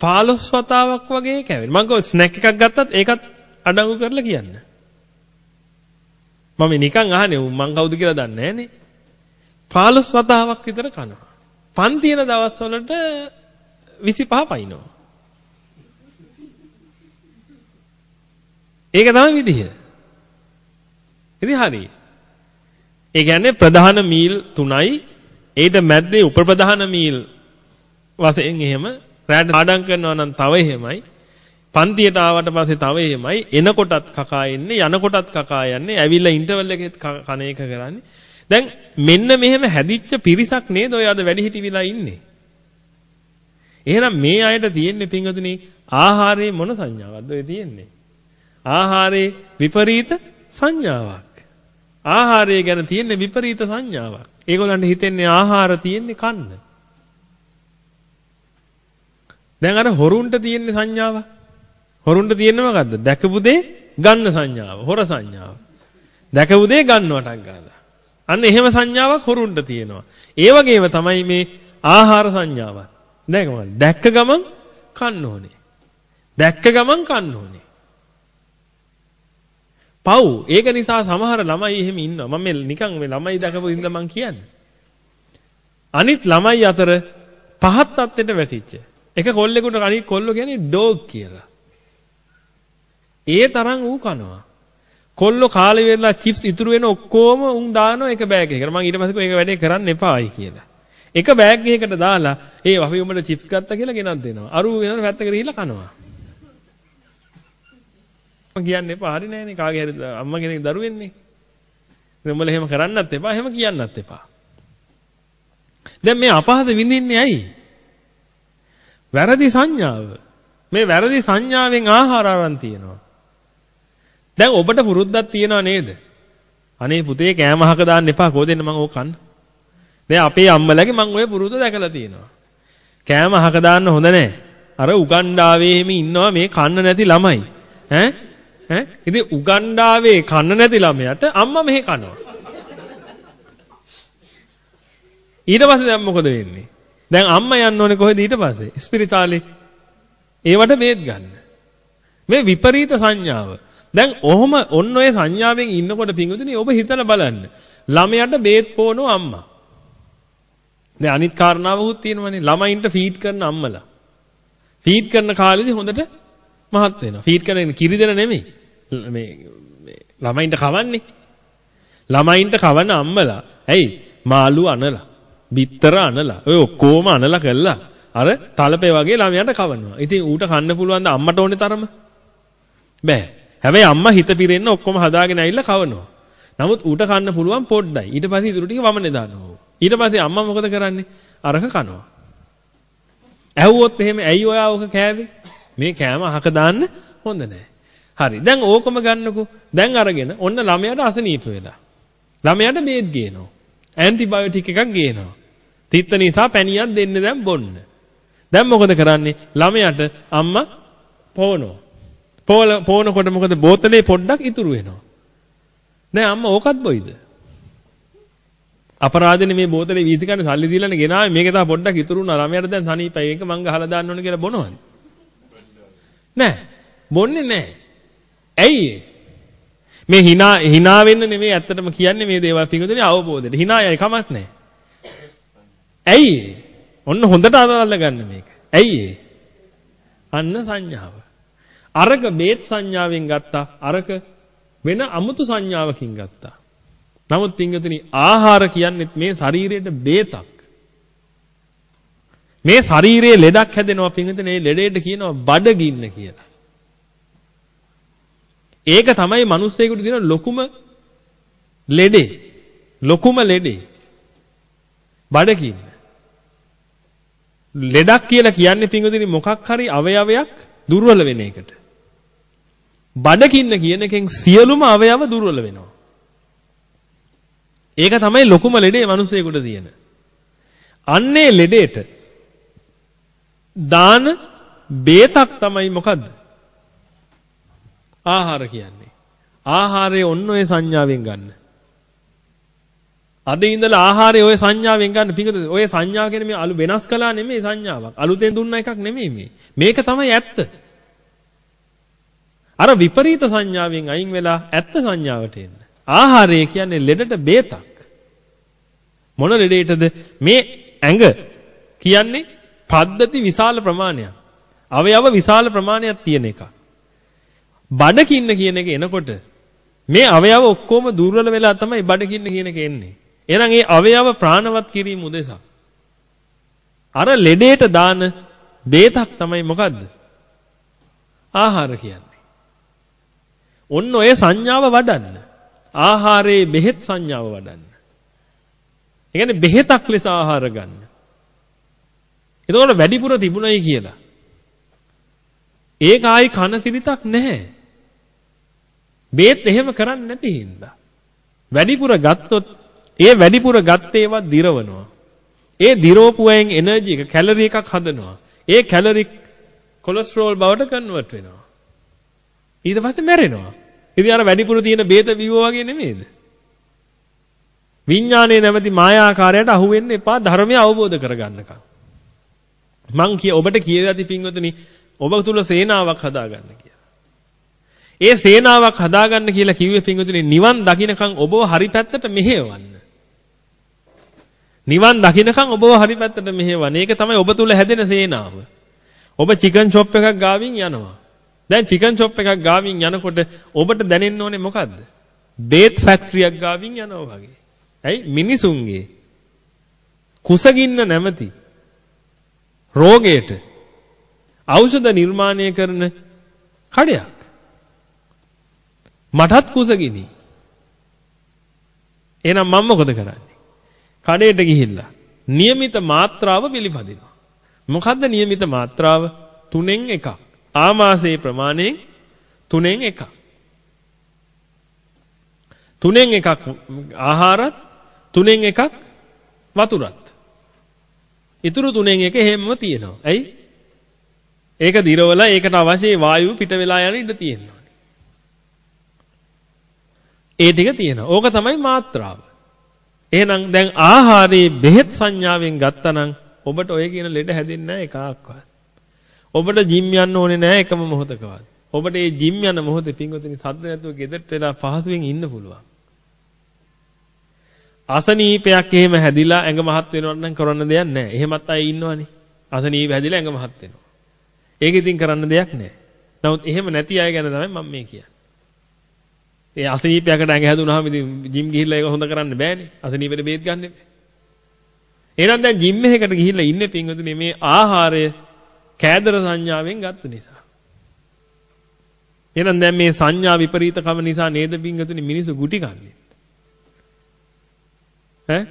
15 වතාවක් වගේ කැවෙන. මම කව ස්නැක් එකක් ගත්තත් ඒකත් අඩංගු කරලා කියන්න. මම නිකන් අහන්නේ මං කවුද කියලා දන්නේ නැහනේ. 15 වතාවක් විතර කනවා. පන් තියෙන දවස්වලට 25 පයින්නවා. ඒක තමයි විදිහ. ඉතින් හරි. ඒ කියන්නේ ප්‍රධාන මීල් 3යි ඊට මැද්දේ උපප්‍රධාන මීල් වශයෙන් එහෙම රැට ආඩම් කරනවා නම් තව එහෙමයි. පන්තියට ආවට පස්සේ තව එහෙමයි. එනකොටත් කකා එන්නේ යනකොටත් කකා යන්නේ. ඇවිල්ලා ඉන්ටර්වල් එකෙත් කණ එක කරන්නේ. දැන් මෙන්න මෙහෙම හැදිච්ච පිරිසක් නේද ඔය අද වැඩිහිටි විලා ඉන්නේ. එහෙනම් මේ අයට තියෙන්නේ පින්වතුනි ආහාරයේ මොන සංඥාවක්ද ඔය තියෙන්නේ? ආහාරයේ විපරීත සංඥාවක්. ආහාරය ගැන තියෙන්නේ විපරීත සංඥාවක්. ඒගොල්ලන්ට හිතෙන්නේ ආහාර තියෙන්නේ කන්න. දැන් අර හොරුන්ට තියෙන්නේ සංඥාවක්. හොරුන්ට තියෙන්නේ මොකද්ද? දැකපු දේ ගන්න සංඥාව, හොර සංඥාව. දැකපු දේ ගන්නවටක් ගාලා. අන්න එහෙම සංඥාවක් හොරුන්ට තියෙනවා. ඒ වගේම තමයි මේ ආහාර සංඥාවක්. දැන් මොකද? දැක්ක ගමන් කන්න ඕනේ. දැක්ක ගමන් කන්න ඕනේ. පව් ඒක නිසා සමහර ළමයි එහෙම ඉන්නවා. මම මේ නිකන් මේ ළමයි දැකපු ඉඳලා මං කියන්නේ. අනිත් ළමයි අතර පහත් තත්ත්වයට වැටිච්ච. එක කොල්ලෙකුට අනිත් කොල්ලෝ කියන්නේ ඩොග් කියලා. ඒ තරම් ඌ කනවා. කොල්ලෝ කාලේ වෙලා චිප්ස් ඉතුරු වෙන ඔක්කොම උන් දානවා එක බෑග් එකකට. මම ඊට පස්සේ ඒක වැඩේ කරන්න එපායි කියලා. එක බෑග් එකකට දාලා ඒ අපි උඹට චිප්ස් ගත්තා කියලා ගෙනත් දෙනවා. අරු වෙන පැත්තකට ගිහිල්ලා කනවා. මම කියන්නේ එපා. හරි නෑනේ කාගේ හරි අම්මා කෙනෙක් දරුවෙන්නේ. ඉතින් උඹලා එහෙම කරන්නත් එපා. එහෙම කියන්නත් එපා. දැන් මේ අපහද විඳින්නේ ඇයි? වැරදි සංඥාව. මේ වැරදි සංඥාවෙන් ආහාර අරන් තියෙනවා. දැන් ඔබට පුරුද්දක් තියනව නේද? අනේ පුතේ කෑම අහක දාන්න එපා කොහෙන්ද මම ඕක කන්න. දැන් අපේ අම්මලාගේ මම ওই පුරුද්ද දැකලා තියෙනවා. කෑම අහක දාන්න හොඳ නැහැ. අර උගන්ඩාවේ එහෙම ඉන්නවා මේ කන්න නැති ළමයි. ඈ ඈ ඉතින් උගන්ඩාවේ කන්න නැති ළමයට අම්මා මෙහෙ කනවා. ඊට පස්සේ දැන් මොකද වෙන්නේ? දැන් අම්මා යන්න ඕනේ කොහෙද ඊට පස්සේ? ස්පිරිතාලේ. ඒවට මේත් ගන්න. මේ විපරීත සංඥාව. දැන් ඔහොම ඔන්න ඔය සංඥාවෙන් ඉන්නකොට පිංගුතුනි ඔබ හිතලා බලන්න. ළමයට බේත් පොවනෝ අම්මා. දැන් අනිත් කාරණාවකුත් තියෙනවනේ ළමයින්ට ෆීඩ් කරන අම්මලා. ෆීඩ් කරන කාලෙදි හොඳට මහත් වෙනවා. ෆීඩ් කරන කිරි දෙන නෙමෙයි. මේ ළමයින්ට කවන්නේ. ළමයින්ට කවන අම්මලා. ඇයි? මාළු අනලා, බිත්තර අනලා, ඔය ඔක්කොම අනලා කළා. අර තලපේ වගේ ළමයාට කවනවා. ඉතින් ඌට කන්න පුළුවන් ද අම්මට ඕනේ තරම? බෑ. හැබැයි අම්මා හිත පිරෙන්න ඔක්කොම හදාගෙන ඇවිල්ලා කවනවා. නමුත් ඌට කන්න පුළුවන් පොඩ්ඩයි. ඊට පස්සේ ඉතුරු ටික වමනේ දානවා. ඊට පස්සේ අම්මා මොකද කරන්නේ? අරක කනවා. ඇහුවොත් එහෙම ඇයි ඔයා ඔක කෑවේ? මේ කෑම අහක දාන්න හොඳ නැහැ. හරි. දැන් ඕකම ගන්නකෝ. දැන් අරගෙන ඔන්න ළමයාට අසනීප වෙලා. ළමයාට බේත් ගේනවා. ඇන්ටිබයොටික් එකක් ගේනවා. තිත්ත නිසා පැණියක් දෙන්න දැන් බොන්න. දැන් මොකද කරන්නේ? ළමයාට අම්මා පොවනවා. පොවල පොවනකොට මොකද බෝතලේ පොඩ්ඩක් ඉතුරු වෙනවා. දැන් අම්මා ඕකත් බොයිද? අපරාධනේ මේ බෝතලේ වීසි ගන්න සල්ලි දීලානේ ගෙනාවේ මේක තමයි පොඩ්ඩක් ඉතුරු වුණා ළමයාට දැන් සනීපයි ඒක මං ගහලා දාන්න ඕන කියලා බොනවද? නෑ. බොන්නේ නෑ. ඇයි මේ hina hina වෙන්න නෙමෙයි ඇත්තටම කියන්නේ මේ දේවල් පිඟුදෙනේ අවබෝධයට. hina යයි කමක් නෑ. ඇයි ඔන්න හොඳට අදාළ ගන්න මේක. ඇයි අන්න සංඥාව. අරක බේත් සංඥාවෙන් ගත්තා. අරක වෙන අමුතු සංඥාවකින් ගත්තා. නමුත් පින්ගතුනි ආහාර කියන්නේ මේ ශරීරයට බේතක්. මේ ශරීරයේ ලෙඩක් හැදෙනවා පින්ගතුනි මේ ලෙඩේට කියනවා බඩගින්න කියලා. ඒක තමයි මිනිස්සෙකුට තියෙන ලොකුම ලෙඩේ. ලොකුම ලෙඩේ. බඩගින්න. ලෙඩක් කියලා කියන්නේ පින්වතුනි මොකක් හරි අවයවයක් දුර්වල වෙන එකට. බඩකින්න කියන එකෙන් සියලුම අවයව දුර්වල වෙනවා. ඒක තමයි ලොකුම ලෙඩේ මිනිසෙකුට තියෙන. අන්නේ ලෙඩේට දාන බේතක් තමයි මොකද්ද? ආහාර කියන්නේ. ආහාරය ඔන්න ඔය සංඥාවෙන් ගන්න. අද ඉඳලා ආහාරය ඔය සංඥාවෙන් ගන්න පිඟුද ඔය සංඥාව කියන්නේ මේ අලු වෙනස් කළා නෙමෙයි සංඥාවක්. අලුතෙන් දුන්න එකක් නෙමෙයි මේ. මේක තමයි ඇත්ත. අර විපරීත සංඥාවෙන් අයින් වෙලා ඇත්ත සංඥාවට එන්න. ආහාරය කියන්නේ ලෙඩට බේතක්. මොන ලෙඩේටද මේ ඇඟ කියන්නේ පද්ධති විශාල ප්‍රමාණයක්. අවයව විශාල ප්‍රමාණයක් තියෙන එකක්. බඩකින්න කියන එක එනකොට මේ අවයව ඔක්කොම දුර්වල වෙලා තමයි බඩකින්න කියන එක එන්නේ. එහෙනම් මේ අවයව ප්‍රාණවත් කිරීම උදෙසා අර ලෙඩේට දාන බේතක් තමයි මොකද්ද? ආහාර කියන්නේ. ඔන්න ඔය සංඥාව වඩන්න. ආහාරයේ බෙහෙත් සංඥාව වඩන්න. ඒ කියන්නේ බෙහෙතක් ලෙස ආහාර ගන්න. එතකොට වැඩිපුර තිබුණයි කියලා. ඒක ආයි කන සිරිතක් නැහැ. බේත් එහෙම කරන්නේ නැති හින්දා. වැඩිපුර ගත්තොත් ඒ වැඩිපුර ගත්ත ඒවා දිරවනවා. ඒ දිරෝපුවෙන් එනර්ජි එක කැලරි එකක් හදනවා. ඒ කැලරි කොලෙස්ටරෝල් බවට කන්වර්ට් වෙනවා. ඊට පස්සේ මැරෙනවා. ඉතින් අර වැඩිපුර තියෙන බේත බිව්වා වගේ නෙමෙයිද? විඥානයේ නැමැති මායාකාරයට අහු වෙන්න එපා ධර්මය අවබෝධ කරගන්නකම්. මං කිය ඔබට කියලා ඇති පින්වතුනි ඔබ තුල සේනාවක් හදාගන්න කියලා. ඒ සේනාවක් හදාගන්න කියලා කිව්වේ පින්වතුනි නිවන් දකින්නකම් ඔබව හරි පැත්තට මෙහෙවන්න. නිවන් දකින්නකම් ඔබව හරි පැත්තට මෙහෙවන්න. ඒක තමයි ඔබ තුල හැදෙන සේනාව. ඔබ චිකන් ෂොප් එකක් ගාවින් යනවා. දැන් චිකන් ෂොප් එකක් ගාවින් යනකොට ඔබට දැනෙන්න ඕනේ මොකද්ද? බේත් ෆැක්ටරියක් ගාවින් යනවා වගේ. ඇයි මිනිසුන්ගේ කුසගින්න නැමැති රෝගයට ඖෂධ නිර්මාණය කරන කඩයක්. මටත් කුසගිනි. එහෙනම් මම මොකද කරන්නේ? කඩේට ගිහිල්ලා નિયમિત මාත්‍රාව පිළිපදිනවා. මොකද්ද નિયમિત මාත්‍රාව? තුනෙන් එකක්. ආමාශයේ ප්‍රමාණයෙන් තුනෙන් එකක්. තුනෙන් එකක් ආහාරත් තුනෙන් එකක් වතුරත්. ඉතුරු තුනෙන් එක හැමම තියෙනවා. ඇයි? ඒක දිරවලා ඒකට අවශ්‍ය වායුව පිට වෙලා යන ඉඩ තියෙනවා. ඒ ටික තියෙනවා. ඕක තමයි මාත්‍රාව. එහෙනම් දැන් ආහාරයේ බෙහෙත් සංඥාවෙන් ගත්තනම් ඔබට ඔය කියන ලෙඩ හැදෙන්නේ නැහැ එකක්වත්. ඔබට ජිම් යන්න ඕනේ නැහැ එකම මොහොතකවත්. ඔබට මේ ජිම් යන මොහොතේ පින්වතුනි සද්ද නැතුව ගෙදරට වෙලා පහසුවෙන් ඉන්න පුළුවන්. අසනීපයක් එහෙම හැදිලා ඇඟ මහත් වෙනවට නම් කරන්න දෙයක් නැහැ. එහෙමත් අය ඉන්නවනේ. අසනීප හැදිලා ඇඟ මහත් වෙනවා. ඒක ඉතින් කරන්න දෙයක් නැහැ. නමුත් එහෙම නැති අය ගැන තමයි මම මේ කියන්නේ. ඒ අසනීපයකට ඇඟ හැදුනහම ඉතින් ජිම් ගිහිල්ලා ඒක හොඳ කරන්න බෑනේ. අසනීපෙට බේත් ගන්න එපා. එහෙනම් දැන් ජිම් එකකට ගිහිල්ලා ඉන්නේ පින්වතුනි මේ ආහාරය කෑදර සංඥාවෙන් ගත්ත නිසා. එහෙනම් දැන් මේ සංඥා විපරීතකම නිසා නේද පින්වතුනි මිනිස්සු ගුටි කන්නේ. ඈ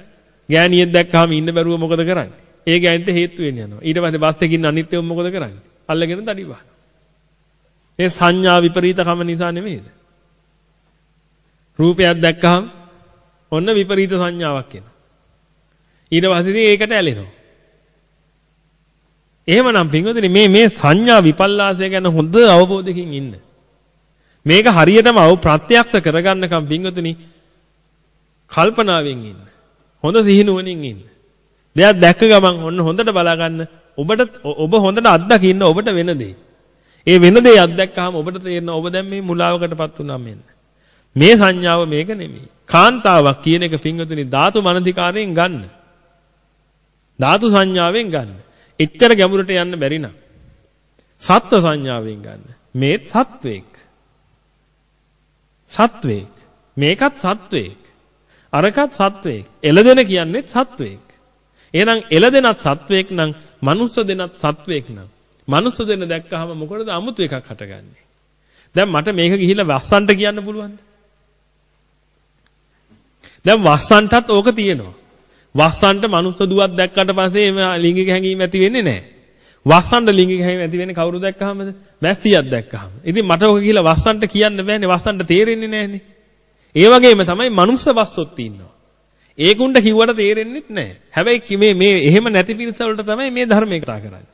ගෑණියෙක් දැක්කහම ඉන්න බැරුව මොකද කරන්නේ? ඒ ගෑණිට හේතු වෙන්න යනවා. ඊට පස්සේ බස් එකකින් අනිත් ඒවා මොකද කරන්නේ? අල්ලගෙන දඩි බහනවා. මේ සංඥා විපරීතකම නිසා නෙමෙයිද? රූපයක් දැක්කහම ඔන්න විපරීත සංඥාවක් එනවා. ඊට පස්සේ ඒකට ඇලෙනවා. එහෙමනම් පින්වතුනි මේ මේ සංඥා විපල්ලාසය ගැන හොඳ අවබෝධයකින් ඉන්න. මේක හරියටම අව ප්‍රත්‍යක්ෂ කරගන්නකම් පින්වතුනි කල්පනාවෙන් ඉන්න. හොඳ සිහිනුවණින් ඉන්න. දෙයක් දැක්ක ගමන් ඔන්න හොඳට බලා ගන්න. ඔබට ඔබ හොඳට අත්දකින්න ඔබට වෙන දේ. ඒ වෙන දේ අත්දැක්කහම ඔබට තේරෙනවා ඔබ දැන් මේ මුලාවකටපත් වුණා මෙන්න. මේ සංඥාව මේක නෙමෙයි. කාන්තාවක් කියන එක පින්වතුනි ධාතු මනධිකාරයෙන් ගන්න. ධාතු සංඥාවෙන් ගන්න. එච්චර ගැඹුරට යන්න බැරි නම් සත්ව සංඥාවෙන් ගන්න. මේ සත්වේක්. සත්වේක්. මේකත් සත්වේක්. අරකත් සත්වේක්. එළදෙන කියන්නේත් සත්වේක්. එහෙනම් එළදෙනත් සත්වේක් නම් මනුස්ස දෙනත් සත්වේක් නම් මනුස්ස දෙන දැක්කහම මොකටද අමුතු එකක් හටගන්නේ? දැන් මට මේක ගිහිල්ලා වස්සන්ට කියන්න පුළුවන්ද? දැන් වස්සන්ටත් ඕක තියෙනවා. වස්සන්ට මනුස්ස දුවක් දැක්කට පස්සේ එම ලිංගික හැඟීම් ඇති වෙන්නේ නැහැ. වස්සන්ට ලිංගික හැඟීම් ඇති වෙන්නේ කවුරු දැක්කහමද? මැස්තියක් දැක්කහම. ඉතින් මට ඔක කියලා වස්සන්ට කියන්න බෑනේ. වස්සන්ට තේරෙන්නේ නෑනේ. ඒ වගේම තමයි මනුස්ස වස්සොත් ඉන්නවා. ඒකුණ්ඩ කිව්වට තේරෙන්නේ නැහැ. හැබැයි මේ මේ එහෙම නැති පිරිස වලට තමයි මේ ධර්මය කතා කරන්නේ.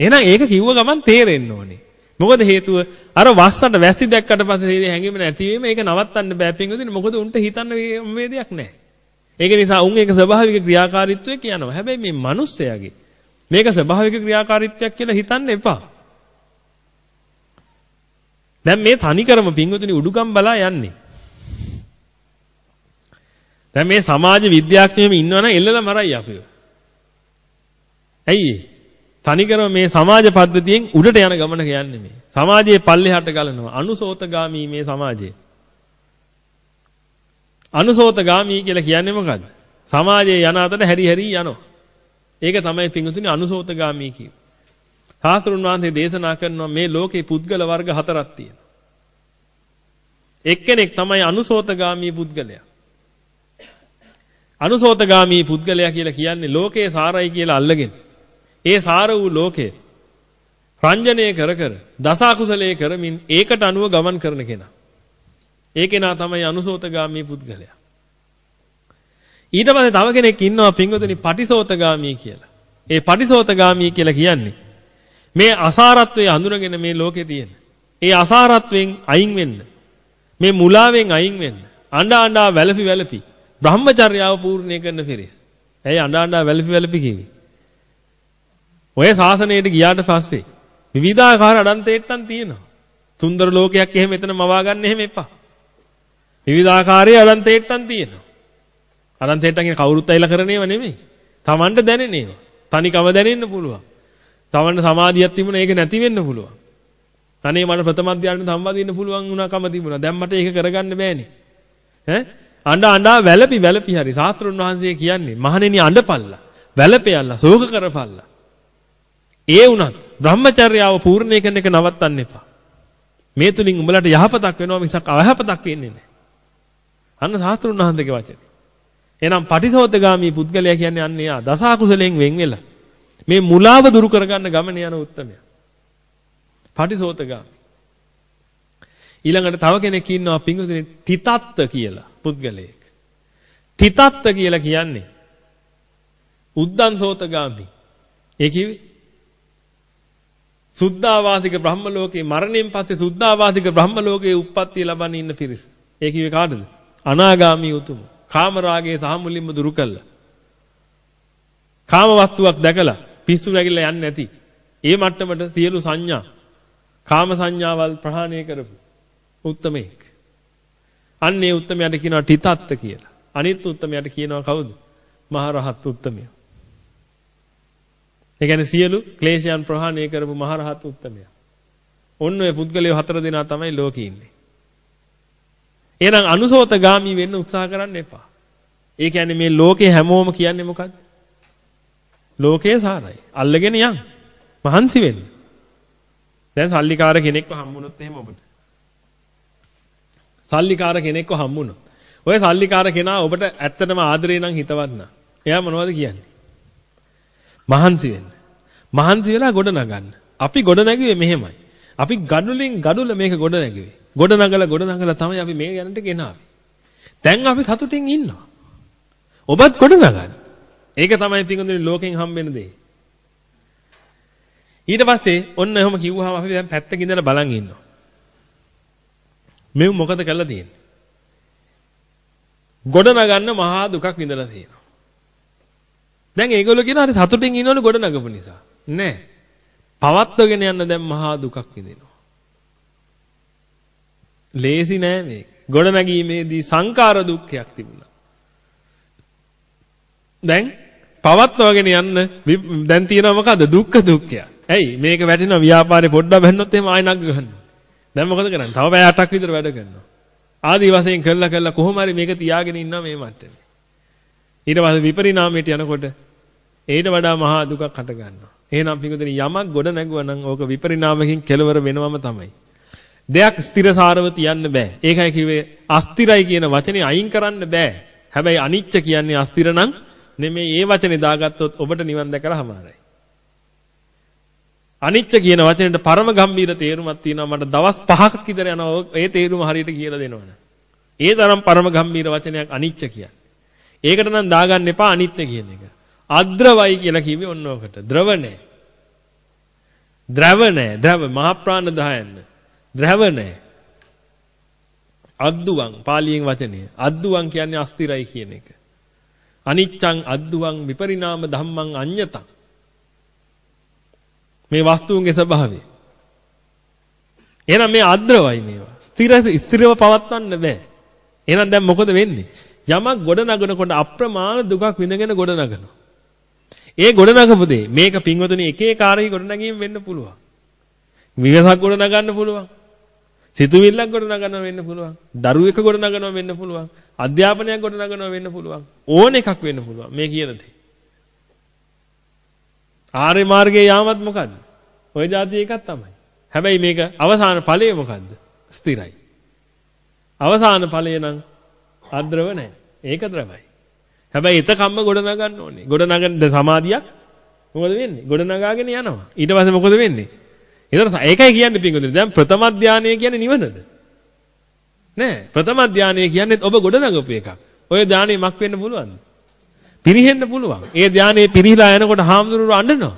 එහෙනම් ඒක කිව්ව ගමන් තේරෙන්න ඕනේ. මොකද හේතුව අර වස්සන්ට වැස්සි දැක්කට පස්සේ හැංගීම නැතිවීම ඒක නවත්තන්න බෑ පින්වදින මොකද උන්ට හිතන්න මේ දෙයක් නැහැ. ඒක නිසා උන් ඒක ස්වභාවික ක්‍රියාකාරීත්වය කියනවා. හැබැයි මේ මිනිස්සයාගේ මේක ස්වභාවික ක්‍රියාකාරීත්වයක් කියලා හිතන්න එපා. දැන් මේ තනිකරම පින්වතුනි උඩුකම් බලා යන්නේ. දැන් මේ සමාජ විද්‍යාඥයෝ ඉන්නවනම් එල්ලලා මරයි අපිව. ඇයි තනිකරම මේ සමාජ පද්ධතියෙන් උඩට යන ගමනක යන්නේ මේ. සමාජයේ පල්ලෙහාට ගලනවා. අනුසෝතගාමී මේ සමාජය. අනුසෝතගාමී කියලා කියන්නේ මොකද්ද? සමාජයේ යන අතර හැරි හැරි යනවා. ඒක තමයි පිංගුතුනි අනුසෝතගාමී කියන්නේ. සාස්ත්‍රුන් වහන්සේ දේශනා කරනවා මේ ලෝකේ පුද්ගල වර්ග හතරක් තියෙනවා. එක්කෙනෙක් තමයි අනුසෝතගාමී පුද්ගලයා. අනුසෝතගාමී පුද්ගලයා කියලා කියන්නේ ලෝකේ සාරයි කියලා අල්ලගෙන ඒ සාර වූ ලෝකේ රංජනය කර කර දසකුසලයේ කරමින් ඒකට අනුව ගමන් කරන කෙනා. ඒ කෙනා තමයි අනුසෝතගාමී පුද්ගලයා. ඊට පස්සේ තව කෙනෙක් ඉන්නවා පින්වතුනි පටිසෝතගාමී කියලා. ඒ පටිසෝතගාමී කියලා කියන්නේ මේ අසාරත්වයේ හඳුනගෙන මේ ලෝකේ තියෙන. ඒ අසාරත්වයෙන් අයින් වෙන්න. මේ මුලාවෙන් අයින් වෙන්න. අඬා අඬා වැළපි වැළපි බ්‍රහ්මචර්යාව පූර්ණේ කරන පිරිස්. ඇයි අඬා අඬා වැළපි වැළපි කිව්වේ? ඔය ශාසනයට ගියාට පස්සේ විවිධාකාර අඩන්තේට්ටන් තියෙනවා. සුන්දර ලෝකයක් එහෙම එතන මවා ගන්න එහෙම එපා. විවිධාකාරයේ අඩන්තේට්ටන් තියෙනවා. අඩන්තේට්ටන් කියන කවුරුත් ඇවිල්ලා කරන ඒවා නෙමෙයි. Tamanට දැනෙන ඒවා. තනිකම දැනෙන්න පුළුවන්. Tamanට සමාධියක් තිබුණා ඒක නැති වෙන්න පුළුවන්. අනේ මට ප්‍රථම අධ්‍යානෙ සම්බන්ධ පුළුවන් වුණාකම තිබුණා. දැන් මට ඒක කරගන්න බෑනේ. ඈ අඬ අඬා වැළපි වැළපි හරි සාස්ත්‍රුන් වහන්සේ කියන්නේ මහණෙනි අඬපල්ලා වැළපෙයල්ලා ශෝක කරපල්ලා ඒ වුණත් බ්‍රහ්මචර්යාව පූර්ණේ කරන එක නවත්තන්න එපා මේ තුලින් උඹලට යහපතක් වෙනවා මිසක් අයහපතක් වෙන්නේ නැහැ අන්න සාස්ත්‍රුන් වහන්සේගේ වචනේ එහෙනම් පටිසෝතගාමී පුද්ගලයා කියන්නේ අන්නේ ආ දසාකුසලෙන් වෙන් වෙලා මේ මුලාව දුරු කරගන්න ගමන යන උත්මයා පටිසෝතගාමී ඊළඟට තව කෙනෙක් ඉන්නවා පිංගුතුනේ තිතත්ත කියලා පුද්ගලයෙක්. තිතත්ත කියලා කියන්නේ උද්දන්සෝතගාමි. ඒ කිව්වේ සුද්ධාවාසික බ්‍රහ්ම ලෝකේ මරණයෙන් පස්සේ සුද්ධාවාසික බ්‍රහ්ම ලෝකේ උප්පත්තිය ලබන්න ඉන්න පිරිස. ඒ කිව්වේ කාටද? අනාගාමි උතුම. කාමරාගයේ සහ මුලින්ම දුරු කළා. කාම වස්තුවක් දැකලා පිස්සු නැගිලා යන්නේ නැති. ඒ මට්ටමට සියලු සංඥා කාම සංඥාවල් ප්‍රහාණය කරපු උත්තමෙක්. අන්න ඒ උත්තමයාට කියනවා ටිතත්ත කියලා. අනිත් උත්තමයාට කියනවා කවුද? මහරහත් උත්තමයා. ඒ කියන්නේ සියලු ක්ලේශයන් ප්‍රහාණය කරපු මහරහත් උත්තමයා. ඔන්න ඔය පුද්ගලයෝ හතර දෙනා තමයි ලෝකේ ඉන්නේ. එහෙනම් අනුසෝතගාමි වෙන්න උත්සාහ කරන්න එපා. ඒ කියන්නේ මේ ලෝකේ හැමෝම කියන්නේ මොකද්ද? ලෝකේ සාරයි. අල්ලගෙන යන්. මහන්සි වෙන්න. දැන් සල්ලිකාර කෙනෙක්ව හම්බුනොත් එහෙම ඔබට. සල්ලිකාර කෙනෙක්ව හම්බුනොත්. ඔය සල්ලිකාර කෙනා ඔබට ඇත්තටම ආදරේ නම් හිතවත් නා. එයා මොනවද කියන්නේ? මහන්සි වෙන්න. මහන්සි වෙලා ගොඩ නගන්න. අපි ගොඩ නැගුවේ මෙහෙමයි. අපි ගඩොලින් ගඩොල මේක ගොඩ නැගුවේ. ගොඩ නගලා ගොඩ නගලා තමයි අපි මේ යන්නට ගෙනාවේ. දැන් අපි සතුටින් ඉන්නවා. ඔබත් ගොඩ නගන්න. ඒක තමයි පිටුඳුනි ලෝකෙන් හම්බෙන දේ. ඊට පස්සේ ඔන්න එහෙම කිව්වහම අපි දැන් පැත්තකින් ඉඳලා බලන් ඉන්නවා. මේ මොකද කරලා තියෙන්නේ? ගොඩ නගන්න මහා දුකක් විඳලා තියෙනවා. දැන් ඒගොල්ලෝ කියන හරි සතුටින් ඉන්නවලු ගොඩ නගපු නිසා. නෑ. පවත්වගෙන යන්න දැන් මහා දුකක් විඳිනවා. ලේසි නෑ මේක. ගොඩ නැගීමේදී සංකාර දුක්ඛයක් තිබුණා. දැන් පවත්වගෙන යන්න දැන් තියෙනවා මොකද්ද? දුක්ඛ දුක්ඛය. ඇයි මේක වැටෙනවා ව්‍යාපාරේ පොඩ්ඩක් බැන්නොත් එහෙම ආයෙ නග ගන්නවා. දැන් මොකද කරන්නේ? තව පැය 8ක් විතර වැඩ කරනවා. ආදි වශයෙන් කළා කළා කොහොම හරි මේක තියාගෙන ඉන්නවා මේ මට්ටමේ. ඊට පස්සේ විපරිණාමයට යනකොට ඊට වඩා මහා දුකක් හට ගන්නවා. එහෙනම් පිටුදෙනි යමක් ගොඩ නැගුවා නම් ඕක විපරිණාමකින් කෙලවර වෙනවම තමයි. දෙයක් ස්ථිරසාරව තියන්න බෑ. ඒකයි කිව්වේ අස්තිරයි කියන වචනේ අයින් කරන්න බෑ. හැබැයි අනිච්ච කියන්නේ අස්තිර නම් නෙමෙයි ඒ වචනේ දාගත්තොත් ඔබට නිවන් දැකලා හමාරයි. අනිච්ච කියන වචනෙට පරම ගම්බීර තේරුමක් තියෙනවා මට දවස් 5ක් විතර යනවා ඒ තේරුම හරියට කියලා දෙනවනේ. ඒ තරම් පරම ගම්බීර වචනයක් අනිච්ච කියන්නේ. ඒකට නම් දාගන්න එපා අනිත්‍ය කියන එක. අද්‍රවයි කියලා කිව්වේ ඔන්න ඔකට. ද්‍රව නැහැ. ද්‍රව නැහැ. ද්‍රව මහ ප්‍රාණ දහයන්න. ද්‍රව නැහැ. අද්දුවං පාලියෙන් වචනය. අද්දුවං කියන්නේ අස්තිරයි කියන එක. අනිච්ඡං අද්දුවං විපරිණාම ධම්මං අඤ්ඤතං. මේ වස්තුන්ගේ ස්වභාවය. එහෙනම් මේ අද්‍රවයි මේවා. ස්ථිර ස්ථිරව පවත්වන්න බෑ. එහෙනම් දැන් මොකද වෙන්නේ? යමක් ගොඩ නගනකොට අප්‍රමාණ දුකක් විඳගෙන ගොඩ නගනවා. ඒ ගොඩ නගපු දේ මේක පින්වතුනි එක එක කාර්යය ගොඩ නැගීම වෙන්න පුළුවන්. විගසක් ගොඩ නගන්න පුළුවන්. සිතුවිල්ලක් ගොඩනගනවා වෙන්න පුළුවන්. දරුවෙක් ගොඩනගනවා වෙන්න පුළුවන්. අධ්‍යාපනයක් ගොඩනගනවා වෙන්න පුළුවන්. ඕන එකක් වෙන්න පුළුවන් මේ කියන දේ. ආර්ය මාර්ගයේ යාමත් මොකද්ද? ওই જાති එකක් තමයි. හැබැයි මේක අවසාන ඵලය මොකද්ද? ස්ථිරයි. අවසාන ඵලය නම් අද්‍රව නැහැ. ඒක ද්‍රවයි. හැබැයි එතකම්ම ගොඩනගන්න ඕනේ. ගොඩනගන සමාධියක් මොකද වෙන්නේ? ගොඩනගාගෙන යනවා. ඊට පස්සේ මොකද වෙන්නේ? ඒතර ඒකයි කියන්නේ පින්වතුනි. දැන් ප්‍රථම ධානය කියන්නේ නිවනද? නෑ. ප්‍රථම ධානය කියන්නේ ඔබ ගොඩ නගපු එකක්. ඔය ධානය මක් වෙන්න පුළුවන්ද? පිරිහෙන්න පුළුවන්. ඒ ධානයේ පිරිහිලා යනකොට හාමුදුරුවෝ අඬනවා.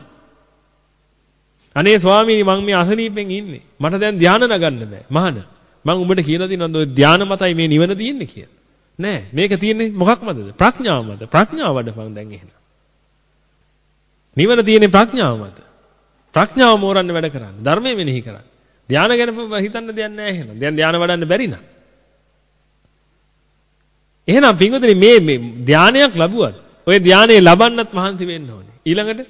අනේ ස්වාමීනි මං මේ අසනීපෙන් ඉන්නේ. මට දැන් ධාන නගන්න බෑ. මහාන. මං උඹට කියලා දිනවද ඔය ධාන මතයි මේ නිවන තියෙන්නේ කියලා. නෑ. මේක තියෙන්නේ මොකක් මතද? ප්‍රඥාව මත. ප්‍රඥාව වඩපන් දැන් එහෙනම්. නිවන තියෙන්නේ ප්‍රඥාව මත. ප්‍රඥාව මෝරන්න වැඩ කරන්න. ධර්මයේ මෙනෙහි කරන්න. ධාන ගැන හිතන්න දෙයක් නෑ එහෙනම්. දැන් ධාන වඩන්න බැරි නා. එහෙනම් පින්වතුනි මේ මේ ධානයක් ලැබුවත් ඔය ධානයේ ලබන්නත් මහන්සි වෙන්න ඕනේ. ඊළඟට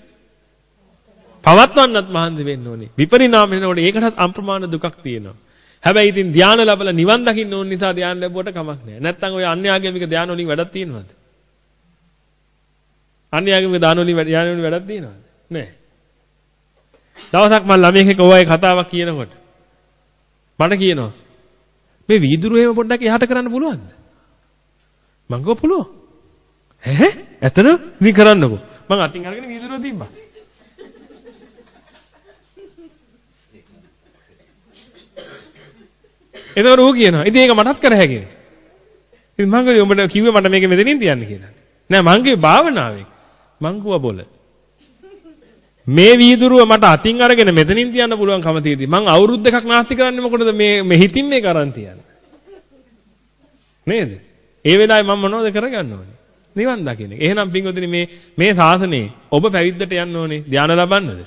පවත්වන්නත් මහන්සි වෙන්න ඕනේ. විපරිණාම වෙනකොට ඒකටත් අප්‍රමාණ දුකක් තියෙනවා. හැබැයි ඉතින් ධාන ලැබලා නිවන් දකින්න ඕන නිසා ධාන ලැබුවට කමක් නැහැ. නැත්තම් ඔය අන්‍යාගමික ධාන වලින් වැඩක් තියෙනවද? අන්‍යාගමික ධාන වලින් ධාන වලින් වැඩක් තියෙනවද? නැහැ. දවසක් මම ළමයෙක් එක්ක ඔය කතාවක් කියනකොට මට කියනවා මේ වීදුරු එහෙම පොඩ්ඩක් එහාට කරන්න පුළුවන්ද? මං ගෝ පුළුවන්. ඈ? ඇතන ඉතින් කරන්නකෝ. මං අතින් අරගෙන වීදුරුව තිබ්බා. එතකොට ඌ කියනවා. ඉතින් ඒක මටත් කර හැකියි. ඉතින් මං කිව්වේ උඹට කිව්වේ මට මේක මෙතනින් තියන්න කියලා. නෑ මං කිව්වේ භාවනාවෙන්. මං කිව්වා බොල. මේ වීදුරුව මට අතින් අරගෙන මෙතනින් තියන්න පුළුවන්කම තියෙදි මං අවුරුදු දෙකක් නාස්ති කරන්නේ මොකටද මේ මේ හිතින් මේක අරන් තියන්නේ. නේද? ඒ වෙලාවේ මම මොනවද කරගන්න ඕනේ? නිවන් දකින්න. එහෙනම් පින්වතුනි මේ මේ ශාසනයේ ඔබ පැවිද්දට යන්න ඕනේ ධානය ලබන්නද?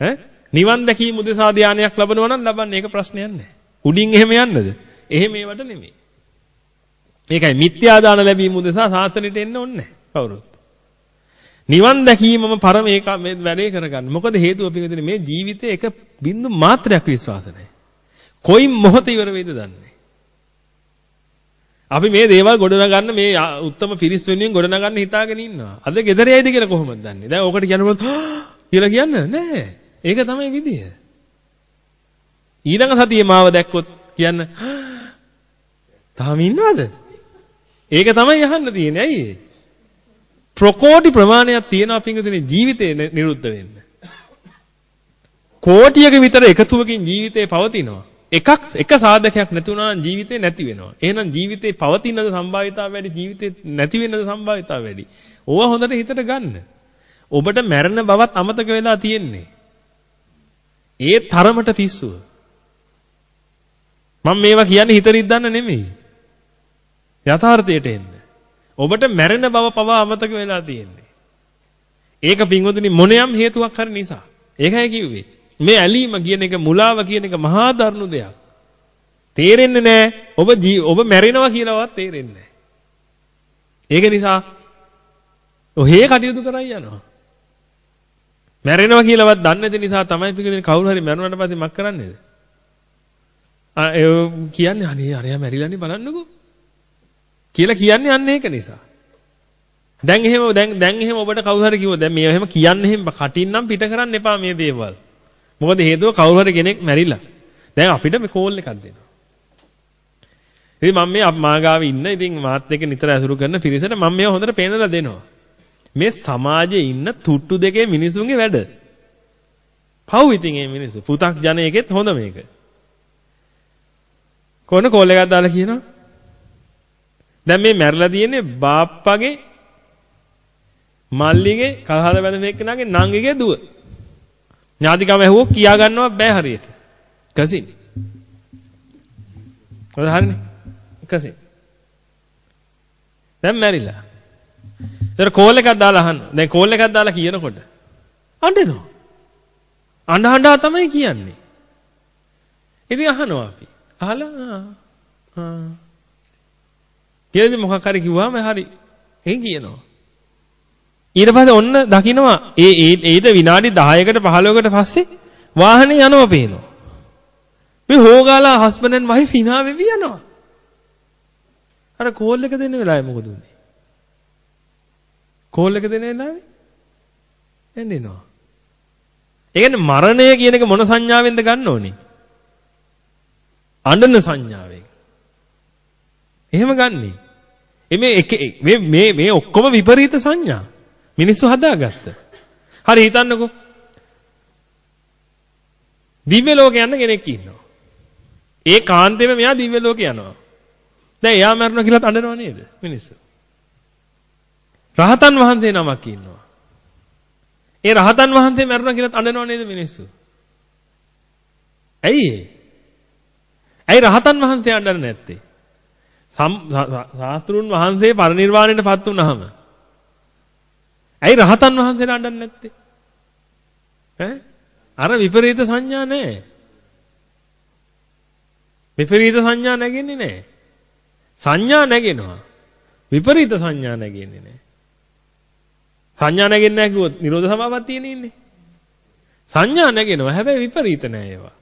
ඈ? නිවන් දැකීම උදෙසා ධානයක් ලබනවා නම් ලබන්න ඒක ප්‍රශ්නයක් නෑ. උඩින් එහෙම යන්නද? එහෙම ඒවට නෙමෙයි. මේකයි මිත්‍යා දාන ලැබීම උදෙසා ශාසනයට එන්න ඕනේ නැහැ කවුරුත්. නිවන් දැකීමම පරම ඒක මේ වැඩේ කරගන්න. මොකද හේතුව පිටින් මේ ජීවිතේ එක බින්දු මාත්‍රයක් විශ්වාස නැහැ. කොයි මොහොත ඉවර වෙයිද දන්නේ. අපි මේ දේවල් ගොඩනගන්න මේ උත්තම පිරිස් වෙනුවෙන් ගොඩනගන්න හිතාගෙන ඉන්නවා. අද ගෙදර යයිද කියලා කොහොමද දන්නේ? දැන් ඕකට කියනකොට කියලා කියන්න නෑ. ඒක තමයි විදිය. ඊළඟ සතියේ මාව දැක්කොත් කියන්න තාම ඉන්නවද? ඒක තමයි අහන්න තියෙන්නේ. ඇයි ප්‍රකෝටි ප්‍රමාණයක් තියෙනවා පිංගුතුනේ ජීවිතේ නිරුද්ධ වෙන්න. කෝටියක විතර එකතුවකින් ජීවිතේ පවතිනවා. එකක් එක සාධකයක් නැතුණා නම් ජීවිතේ නැති වෙනවා. එහෙනම් ජීවිතේ පවතිනද සම්භාවිතාව වැඩි ජීවිතේ නැති වෙනද සම්භාවිතාව වැඩි. ඕවා හොඳට හිතට ගන්න. ඔබට මැරෙන බවත් අමතක වෙලා තියෙන්නේ. ඒ තරමට පිස්සුව. මම මේවා කියන්නේ හිත රිද්දන්න නෙමෙයි. යථාර්ථයට එන්න. ඔබට මැරෙන බව පවා අමතක වෙලා තියෙන්නේ. ඒක පින්වතුනි මොනියම් හේතුවක් හරි නිසා. ඒකයි කිව්වේ. මේ ඇලීම කියන එක මුලාව කියන එක මහා දරුණු දෙයක්. තේරෙන්නේ නැහැ. ඔබ ඔබ මැරෙනවා කියලාවත් තේරෙන්නේ නැහැ. ඒක නිසා ඔහේ කටයුතු කරයි යනවා. මැරෙනවා කියලාවත් දන්නේ නැති නිසා තමයි පිටින් කවුරු හරි මැරුණාට පස්සේ මක් කරන්නේද? ආ ඒ කියන්නේ අනේ අරයා මැරිලානේ බලන්නකෝ. කියලා කියන්නේ අන්න ඒක නිසා. දැන් එහෙම දැන් දැන් එහෙම ඔබට කවුරු හරි කිව්වොත් දැන් මේ එහෙම කියන්නේ එහෙම කටින් නම් පිට කරන්න එපා මේ දේවල්. මොකද හේතුව කවුරු හරි කෙනෙක් මැරිලා. දැන් අපිට මේ කෝල් එකක් දෙනවා. ඉතින් මම මේ මාගාවේ ඉන්න ඉතින් මාත් එක්ක නිතර ඇසුරු කරන පිරිසට මම මේව හොඳට පේනලා දෙනවා. මේ සමාජයේ ඉන්න තුට්ටු දෙකේ මිනිසුන්ගේ වැඩ. පව් ඉතින් මේ මිනිස්සු. පු탁 ජනයකෙත් හොඳ මේක. කොන කෝල් එකක් දාලා කියනවා. දැන් මේ මැරිලා තියෙන්නේ බාප්පගේ මල්ලිගේ කහල බැඳ මේකනාගේ නංගිගේ දුව. ඥාතිකම ඇහුවෝ කියා ගන්නව බෑ හරියට. කසින්. ඔය හරිනේ. කසින්. දැන් මැරිලා. ඒතර කෝල් එකක් දාලා අහන්න. දැන් කෝල් එකක් දාලා කියනකොට අඬනවා. අඬ අඬා තමයි කියන්නේ. ඉතින් අහනවා අපි. අහලා ආ කියලා මොකක් හරි කිව්වම හරි. එහෙන් කියනවා. ඊට පස්සේ ඔන්න දකින්නවා ඒ ඊට විනාඩි 10කට 15කට පස්සේ වාහනේ යනවා පේනවා. මේ හොගාලා හස්බන්ඩ් ඇන්ඩ් වයිෆ් hina වෙවි යනවා. අර කෝල් එක දෙන්න වෙලාවේ මොකද උනේ? කෝල් එක දෙන්න වෙලාවේ එන්නෙනවා. ඒ කියන්නේ මරණය කියන එක මොන සංඥාවෙන්ද ගන්න ඕනේ? අඬන සංඥාවෙන්. එහෙම ගන්නේ. මේ එක මේ මේ මේ ඔක්කොම විපරීත සංඥා. මිනිස්සු හදාගත්ත. හරි හිතන්නකෝ. දිව්‍ය ලෝකේ යන්න කෙනෙක් ඉන්නවා. ඒ කාන්තේම මෙයා දිව්‍ය ලෝකේ යනවා. දැන් එයා මරනවා කියලා අඬනව නේද මිනිස්සු? රහතන් වහන්සේ නමක් ඉන්නවා. ඒ රහතන් වහන්සේ මරනවා කියලා අඬනව නේද මිනිස්සු? ඇයි ඒ? ඇයි රහතන් වහන්සේ අඬන්නේ නැත්තේ? සාස්ත්‍රුන් වහන්සේ පරිනිර්වාණයටපත් වුණාම ඇයි රහතන් වහන්සේලා අඬන්නේ නැත්තේ? ඈ? අර විපරීත සංඥා නැහැ. විපරීත සංඥා නැගෙන්නේ නැහැ. සංඥා නැගෙනවා. විපරීත සංඥා නැගෙන්නේ නැහැ. සංඥා නැගෙන්නේ නැහැ කිව්වොත් නිරෝධ සමාපත්තියනේ ඉන්නේ. සංඥා නැගෙනවා. හැබැයි විපරීත නෑ ඒවා.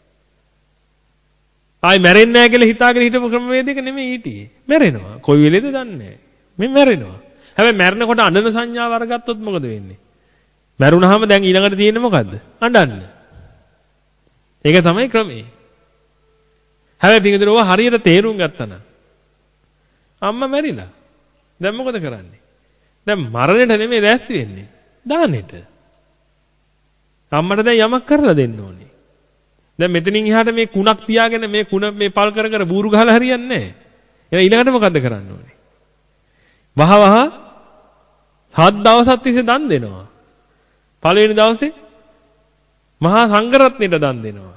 ආයි මැරෙන්නේ නැහැ කියලා හිතාගෙන හිටපු ක්‍රමවේදයක නෙමෙයි හිටියේ. මැරෙනවා. කොයි වෙලේද දන්නේ නැහැ. මේ මැරෙනවා. හැබැයි මැරෙනකොට අඬන සංඥාව අරගත්තොත් මොකද වෙන්නේ? මැරුණාම දැන් ඊළඟට තියෙන්නේ මොකද්ද? අඬන්න. ඒක තමයි ක්‍රමේ. හැබැයි පිටින්දරව හරියට තේරුම් ගත්තා නම් අම්මා මැරිලා. දැන් මොකද කරන්නේ? දැන් මරණයට නෙමෙයි දැස්ති වෙන්නේ. දානෙට. අම්මට දැන් යමක් කරලා දෙන්න ඕනේ. දැන් මෙතනින් එහාට මේ කුණක් තියාගෙන මේ කුණ මේ පල් කර කර බూరు ගහලා හරියන්නේ නැහැ. එහෙනම් ඊළඟට මොකද්ද කරන්න ඕනේ? වහ වහ හත් දවසක් තිස්සේ දන් දෙනවා. පළවෙනි දවසේ මහා සංඝරත්නයට දන් දෙනවා.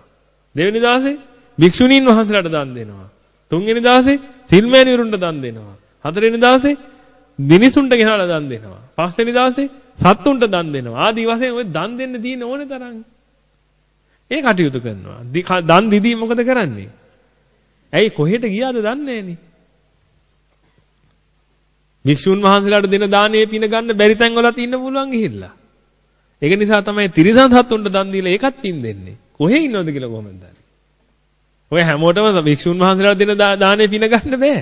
දෙවෙනි දවසේ භික්ෂුණීන් වහන්සේලාට දන් දෙනවා. තුන්වෙනි දවසේ සිල්මෑණිවරුන්ට දන් දෙනවා. හතරවෙනි දවසේ මිනිසුන්ට ගෙනලා දන් දෙනවා. පස්වෙනි දවසේ සත්තුන්ට දන් දෙනවා. ආදි වශයෙන් ওই දන් දෙන්න තියෙන ඕනේ තරම්. ඒ කටයුතු කරනවා. දන් දීදී මොකද කරන්නේ? ඇයි කොහෙට ගියාද දන්නේ නැහෙනි. වික්ෂුන් වහන්සේලාට දෙන දානේ පින ගන්න බැරි තැන් වලත් ඉන්න පුළුවන් ගිහිල්ලා. ඒක නිසා තමයි තිරිසන් සත්තුන්ට දන් දීලා ඒකත් පින් දෙන්නේ. කොහේ ඉන්නවද කියලා කොහොමද දන්නේ? ඔය හැමෝටම වික්ෂුන් වහන්සේලාට දෙන දානේ පින ගන්න බෑ.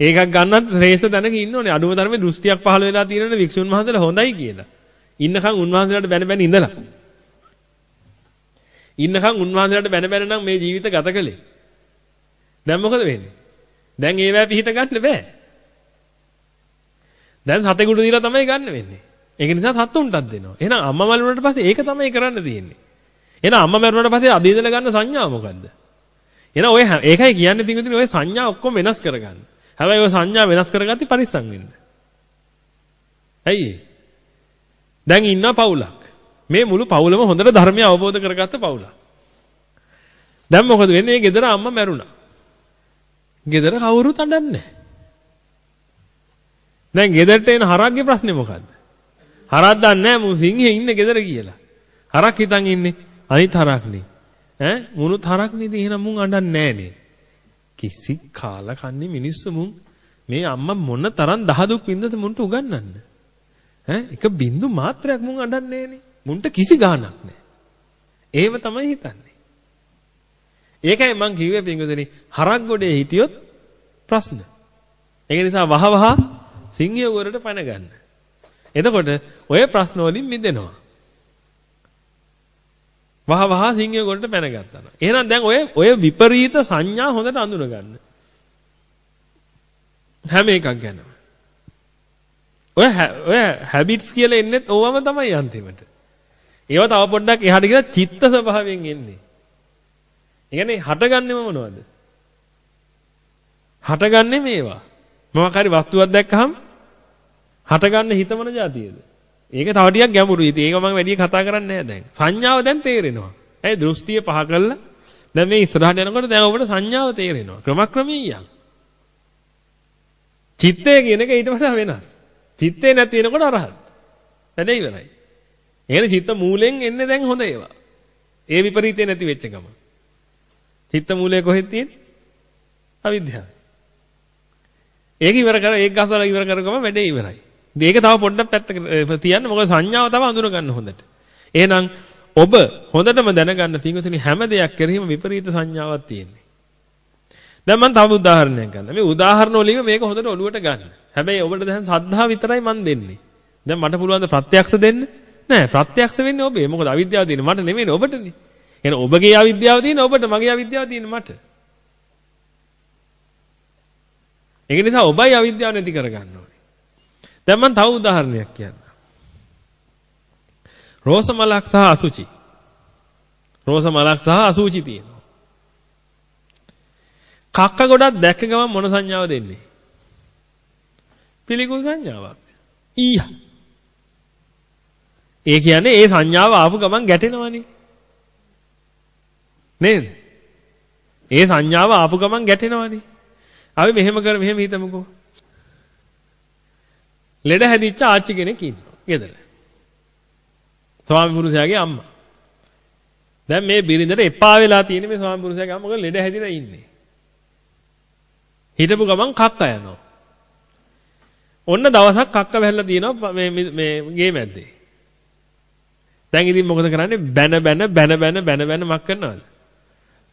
ඒකක් ගන්නත් ශ්‍රේෂ්ඨ තැනක ඉන්න ඕනේ. අඩුම තරමේ දෘෂ්ටියක් පහළ වෙලා තියෙනවනේ වික්ෂුන් වහන්සේලා හොඳයි කියලා. ඉන්නකම් උන්වහන්සේලාට බැන බැන ඉඳලා. ඉන්නකම් උන්වහන්සේලාට බැන බැන නම් මේ ජීවිත ගත කළේ. දැන් මොකද වෙන්නේ? දැන් ඒවැ පිහිට ගන්න බෑ. දැන් සතෙකුට දීලා තමයි ගන්න වෙන්නේ. ඒක නිසා සත්තුන්ටත් දෙනවා. එහෙනම් අම්මා මරුණාට පස්සේ ඒක තමයි කරන්න තියෙන්නේ. එහෙනම් අම්මා මරුණාට පස්සේ අදීදල ගන්න සංඥාව මොකද්ද? එහෙනම් ඔය ඒකයි කියන්නේ පිංගුතුනි ඔය සංඥා ඔක්කොම වෙනස් කරගන්න. හැබැයි ඔය සංඥා වෙනස් කරගත්තී පරිස්සම් වෙන්න. ඇයි? දැන් ඉන්න පවුලක්. මේ මුළු පවුලම හොඳට ධර්මය අවබෝධ කරගත්ත පවුලක්. දැන් මොකද වෙන්නේ? ගෙදර අම්මා මැරුණා. ගෙදර කවුරුත් අඬන්නේ නැහැ. දැන් ගෙදරට එන හරක්ගේ ප්‍රශ්නේ මොකද්ද? හරක් දන්නේ නැහැ මු සිංහේ ඉන්නේ ගෙදර කියලා. හරක් හිතන් ඉන්නේ අනිත් හරක්නේ. ඈ මුනුත් හරක් නේද එහෙනම් මුන් අඬන්නේ නැහනේ. කිසි කාලා කන්නේ මිනිස්සු මුන් මේ අම්මා මොන තරම් දහදුක් වින්දද මුන්ට උගන්වන්න. ඈ එක බින්දු මාත්‍රයක් මුන් අඬන්නේ නැහනේ. මුන්ට කිසි ගාණක් නැහැ. ඒව තමයි හිතන්නේ. ඒකයි මං කිව්වේ පින්වතුනි හරක් ගොඩේ හිටියොත් ප්‍රශ්න. ඒක නිසා වහ වහ සිංහය උවරට පැන ගන්න. එතකොට ඔය ප්‍රශ්න වලින් මිදෙනවා. වහ වහ සිංහය උවරට පැන ගත්තා. එහෙනම් දැන් ඔය ඔය විපරීත සංඥා හොඳට අඳුන ගන්න. හැම එකක් ගැන. ඔය ඔය හැබිට්ස් කියලා එන්නේ ඕවම තමයි අන්තිමට. ඒවා තව පොඩ්ඩක් එහාට ගිහලා චිත්ත ස්වභාවයෙන් එන්නේ. ඒ කියන්නේ හටගන්නේම මොනවද? හටගන්නේ මේවා. මොකක් හරි වස්තුවක් දැක්කහම හටගන්න හිතමන જાතියද? ඒක තව ටිකක් ගැඹුරුයි. ඉතින් ඒක මම වැඩි කතා කරන්නේ නැහැ දැන්. සංඥාව දැන් තේරෙනවා. ඇයි දෘෂ්ටිය පහ කළා දැන් මේ ඉස්සරහට යනකොට දැන් ඔබට සංඥාව තේරෙනවා. ක්‍රමක්‍රමීයන්. චිත්තය කියන එක ඊට වඩා වෙනස්. චිත්තේ නැති වෙනකොට අරහත්. වැඩ ඉවරයි. එහෙනම් චිත්ත මූලෙන් එන්නේ දැන් හොඳ ඒවා. ඒ විපරීතේ නැති වෙච්ච ගම. චිත්ත මූලය කොහෙද තියෙන්නේ? අවිද්‍යාව. ඒක ඉවර කර ඒක ගසලා ඉවර කරගම වැඩේ ඉවරයි. මේක තව පොඩ්ඩක් පැත්තක තියන්න මොකද සංඥාව තව අඳුර ගන්න හොඳට. එහෙනම් ඔබ හොඳටම දැනගන්න පින්වතුනි හැම දෙයක් කෙරෙහිම විපරීත සංඥාවක් තියෙන්නේ. දැන් මම තව උදාහරණයක් ගන්න. මේ උදාහරණ වලින් මේක හොඳට ඔලුවට ගන්න. හැබැයි ඔබට දැන් සද්ධා විතරයි මම දෙන්නේ. දැන් මට පුළුවන් ද ප්‍රත්‍යක්ෂ දෙන්න? නෑ ප්‍රත්‍යක්ෂ වෙන්නේ ඔබේ. මොකද අවිද්‍යාව තියෙන්නේ මට නෙමෙයි ඔබටනේ. එහෙනම් ඔබගේ අවිද්‍යාව තියෙන්නේ ඔබට මගේ අවිද්‍යාව තියෙන්නේ මට. ඒක නිසා ඔබයි අවිද්‍යාව නැති කරගන්න ඕනේ. දැන් මම තව උදාහරණයක් කියන්නම්. රෝස මලක් සහ අසුචි. රෝස මලක් සහ අසුචි තියෙනවා. කක්ක ගොඩක් දැක්ක ගමන් මොන සංඥාව දෙන්නේ? පිළිකුල් සංඥාවක්. ඊය. ඒ කියන්නේ ඒ සංඥාව ආපු ගමන් ගැටෙනවනේ. නේද? ඒ සංඥාව ආපු ගමන් ගැටෙනවනේ. අපි මෙහෙම කර මෙහෙම හිතමුකෝ. ලෙඩ හැදිච්ච ආච්චි කෙනෙක් ඉන්නවා ගෙදර. ස්වාමි පුරුෂයාගේ අම්මා. දැන් මේ බිරිඳට එපා වෙලා තියෙන මේ ස්වාමි පුරුෂයාගේ අම්මා ලෙඩ හැදිලා ඉන්නේ. හිටපු ගමන් කක්ක යනවා. ඔන්න දවසක් කක්ක වැහැලා තියෙනවා මේ මේ ගේ මැද්දේ. දැන් ඉතින් මොකද කරන්නේ? බැන බැන බැන බැන බැන බැන මක් කරනවද?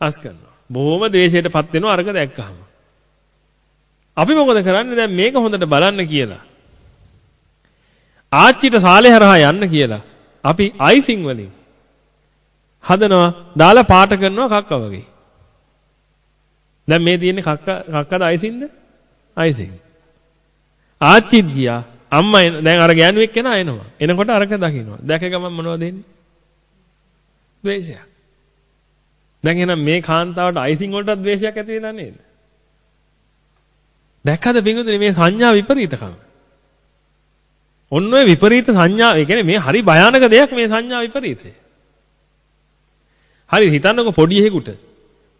අස් කරනවා. බොහොම ද්වේෂයටපත් වෙනවා අරක දැක්කහම. අපි මොකද කරන්නේ දැන් මේක හොඳට බලන්න කියලා. ආච්චිට සාලේ හරහා යන්න කියලා. අපි අයිසිං වලින් හදනවා දාලා පාට කරනවා කක්ක වගේ. දැන් මේ තියෙන්නේ කක්ක කක්කද අයිසින්ද? අයිසින්. ආච්චිත් ගියා අම්මා දැන් අර ගෑනුවෙක් කෙනා එනවා. එනකොට අරක දකින්නවා. දැක ගමන් මොනවද එන්නේ? ද්වේෂයක්. දැන් එහෙනම් මේ කාන්තාවට අයිසින් වලටත් ද්වේෂයක් ඇති වෙනා නේද? දැක්කද පින්වතුනි මේ සංඥා විපරීතකම? ඔන්න ඔය විපරීත සංඥා, ඒ කියන්නේ මේ හරි භයානක දෙයක් මේ සංඥා විපරීතය. හරි හිතන්නකො පොඩි එහෙකුට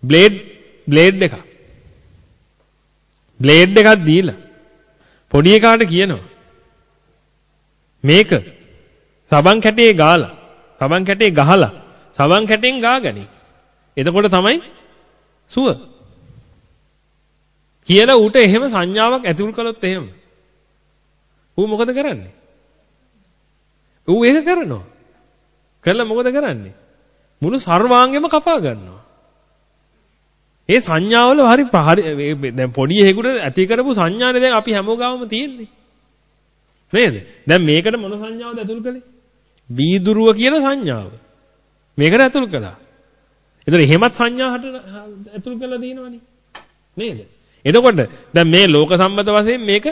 බ්ලේඩ් බ්ලේඩ් එකක්. බ්ලේඩ් එකක් දීලා පොඩි එකාට කියනවා මේක සබන් කැටේ ගාලා සබන් කැටේ ගහලා සබන් කැටෙන් ගාගනි. එතකොට තමයි සුව. කියලා ඌට එහෙම සංඥාවක් ඇතුල් කළොත් එහෙම. ඌ මොකද කරන්නේ? ඌ ඒක කරනවා. කරලා මොකද කරන්නේ? මුළු සර්වාංගෙම කපා ගන්නවා. ඒ සංඥාවල හරි හරි දැන් පොඩි එහෙකුට ඇති කරපු සංඥානේ දැන් අපි හැමෝගාවම තියෙන්නේ. නේද? දැන් මේකට මොන සංඥාවද ඇතුල් කළේ? බීදුරුව කියන සංඥාව. මේකට ඇතුල් කළා. එතකොට එහෙමත් සංඥා හට ඇතුල් කරලා දිනවනේ. නේද? එතකොට දැන් මේ ලෝක සම්මත වශයෙන් මේක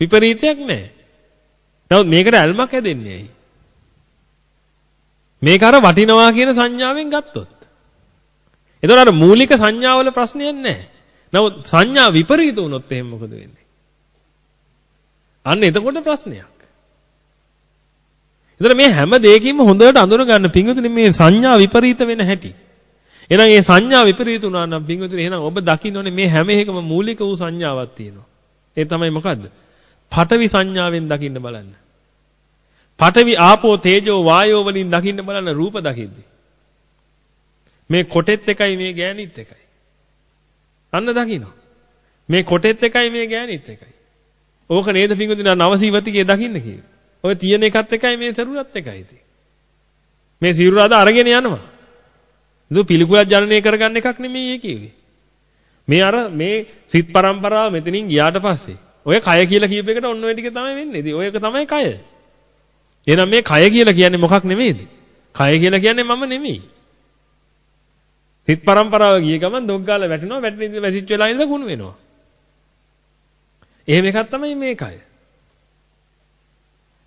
විපරීතයක් නෑ. නමුත් මේකට ඇල්මක් හැදෙන්නේ ඇයි? මේක අර වටිනවා කියන සංඥාවෙන් ගත්තොත්. එතකොට අර මූලික සංඥාවල ප්‍රශ්නයක් නැහැ. නමුත් සංඥා විපරීත වුණොත් එහෙනම් මොකද වෙන්නේ? අන්න එතකොට ප්‍රශ්නයක්. එතකොට මේ හැම දෙයකින්ම හොඳට අඳුන ගන්න පිංගුතුනි මේ සංඥා විපරීත වෙන හැටි. එහෙනම් මේ සංඥා විපරීත වුණා නම් පිංගුතුනි එහෙනම් ඔබ දකින්න ඕනේ මේ හැම එකම මූලික වූ සංඥාවක් තියෙනවා. ඒ තමයි මොකද්ද? පඨවි සංඥාවෙන් දකින්න බලන්න. පඨවි ආපෝ තේජෝ වායෝ වලින් දකින්න බලන්න රූප දකිද්දී. මේ කොටෙත් එකයි මේ ගෑනිත් එකයි. අන්න දකින්න. මේ කොටෙත් එකයි මේ ගෑනිත් එකයි. ඕක නේද පිංගුදිනා නවසීවතිකේ දකින්න කියේ. ඔය තියෙන එකත් එකයි මේ සිරුරත් එකයි තියෙන්නේ. මේ සිරුර අද අරගෙන යනවා. දු පිළිකුලක් ජනනය කරගන්න එකක් නෙමෙයි ඒ කියේ. මේ අර මේ සිත් પરම්පරාව මෙතනින් ගියාට පස්සේ ඔය කය කියලා කියප එකට ඔන්න ඔය ටික තමයි වෙන්නේ. ඉතින් ඔයක තමයි කය. එහෙනම් මේ කය කියලා කියන්නේ මොකක් නෙමෙයිද? කය කියලා කියන්නේ මම නෙමෙයි. සිත් પરම්පරාව ගිය ගමන් දොග්ගාලා වැටෙනවා වැටෙන ඉඳි වැසිච්ච වෙලා ඉඳලා කුණු වෙනවා. එහෙම එකක් තමයි මේ කය.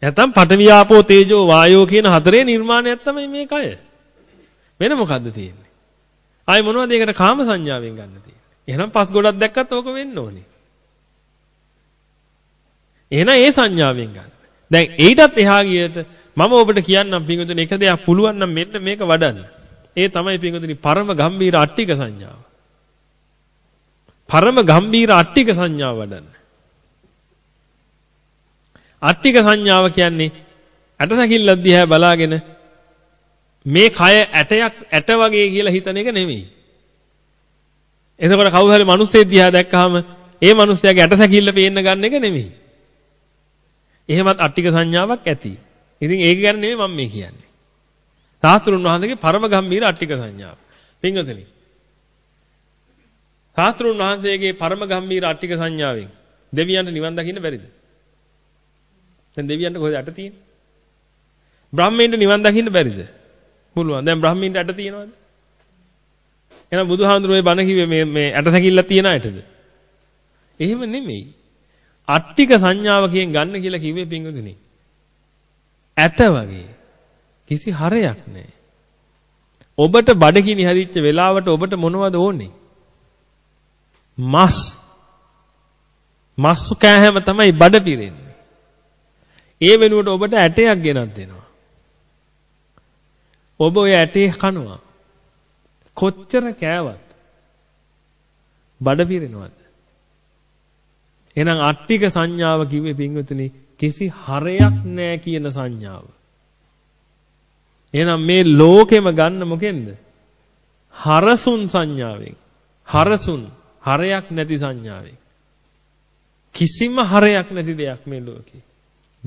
නැත්නම් පඨවි ආපෝ තේජෝ වායෝ කියන හතරේ නිර්මාණයක් තමයි මේ කය. වෙන මොකද්ද තියෙන්නේ? ආයි මොනවද ඒකට කාම සංඥාවෙන් ගන්න තියෙන්නේ? එහෙනම් පස් ගොඩක් දැක්කත් ඕක වෙන්න ඕනේ. එහෙනම් ඒ සංඥාවෙන් ගන්න. දැන් ඊටත් එහා ගියට මම ඔබට කියන්නම් පින්වතුනි එක දෙයක් පුළුවන් නම් මෙන්න මේක වඩන්න. ඒ තමයි පින්වතුනි පරම ගම්බීර අට්ටික සංඥාව. පරම ගම්බීර අට්ටික සංඥාව වඩන්න. අට්ටික සංඥාව කියන්නේ ඇටසැකිල්ලක් දිහා බලාගෙන මේ කය ඇටයක් ඇට වගේ කියලා හිතන එක නෙමෙයි. එතකොට කවුරු හරි මිනිස්සෙක් දිහා දැක්කහම ඒ මිනිස්යාගේ ඇටසැකිල්ල පේන්න ගන්න එක නෙමෙයි. එහෙමත් අට්ටික සංඥාවක් ඇති. ඉතින් ඒක ගැන නෙමෙයි මම මේ කියන්නේ. සාස්ත්‍රුන් වහන්සේගේ පරම ගම්භීර අට්ටික සංඥාව. පින්වතුනි. සාස්ත්‍රුන් වහන්සේගේ පරම ගම්භීර අට්ටික සංඥාවෙන් දෙවියන්ට නිවන් දකින්න බැරිද? දැන් දෙවියන්ට කොහෙද අට තියෙන්නේ? බ්‍රහ්මීන්ට නිවන් දකින්න බැරිද? පුළුවන්. දැන් බ්‍රහ්මීන්ට අට තියෙනවද? එහෙනම් බුදුහාඳුරේ බණ කිව්වේ මේ මේ ඇටසැකිල්ල තියෙන අයටද? එහෙම නෙමෙයි. අට්ටික සංඥාවකින් ගන්න කියලා කිව්වේ පින්වතුනි. ඇට වගේ කිසි හරයක් නැහැ. ඔබට බඩගිනි හැදිච්ච වෙලාවට ඔබට මොනවද ඕනේ? මස්. මස් කෑහැම තමයි බඩ පිරෙන්නේ. ඒ වෙනුවට ඔබට ඇටයක් ගෙනත් දෙනවා. ඔබ ඔය ඇටේ කනවා. කොච්චර කෑවත් බඩ පිරෙනවද? එහෙනම් අට්ටික සංඥාව කිව්වේ පින්වතුනි කිසි හරයක් නැහැ කියන සංඥාව. එහෙනම් මේ ලෝකෙම ගන්න මොකෙන්ද? හරසුන් සංඥාවෙන්. හරසුන් හරයක් නැති සංඥාවෙන්. කිසිම හරයක් නැති දෙයක් මේ ලෝකේ.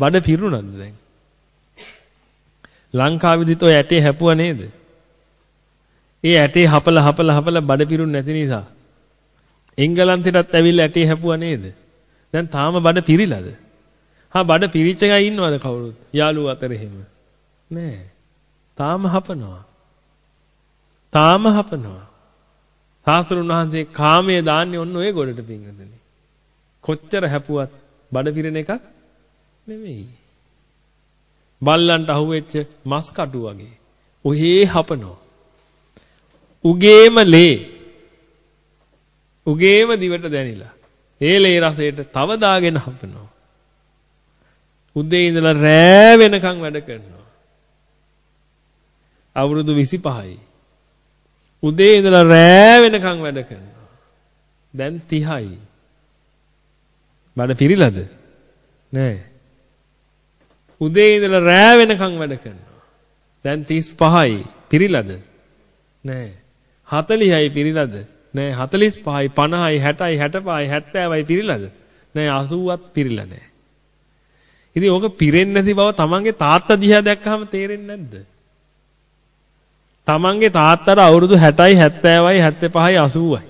බඩ පිරුණාද දැන්? ලංකාවේදීත් ඔය ඇටේ හැපුවා නේද? ඒ ඇටේ හපල හපල හපල බඩ පිරුන්නේ නැති නිසා එංගලන්තෙටත් ඇවිල්ලා ඇටේ හැපුවා නේද? දැන් තාම බඩ පිරිලාද? හා බඩ පිරිච්ච ගා ඉන්නවද කවුරුත්? යාළුවෝ අතර එහෙම. නෑ. තාම හපනවා. තාම හපනවා. සාස්ත්‍රුන් වහන්සේ කාමයේ දාන්නේ ඔන්න ඔය ගොඩට පිංගදනේ. කොච්චර හැපුවත් බඩ පිරෙන එකක් නෙමෙයි. බල්ලන්ට අහුවෙච්ච මස් කටු වගේ. ඔහේ හපනවා. උගේම ලේ. උගේම දිවට දැනිලා. ඒ ලේ රසයට තව දාගෙන හපනවා. උදේ ඉඳලා රෑ වෙනකන් වැඩ කරනවා. අවුරුදු 25යි. උදේ ඉඳලා රෑ වෙනකන් වැඩ කරනවා. දැන් 30යි. බඩ පිරිලාද? නෑ. උදේ ඉඳලා රෑ වෙනකන් වැඩ කරනවා. දැන් 35යි. පිරිලාද? නෑ. 40යි පිරිලාද? නෑ 45යි 50යි 60යි 65යි 70යි පිරිලාද? නෑ 80වත් පිරිලා නෑ. ඉතින් ඕක පිරෙන්නේ නැති බව තමන්ගේ තාත්තා දිහා දැක්කහම තේරෙන්නේ නැද්ද? තමන්ගේ තාත්තට අවුරුදු 60යි 70යි 75යි 80යි.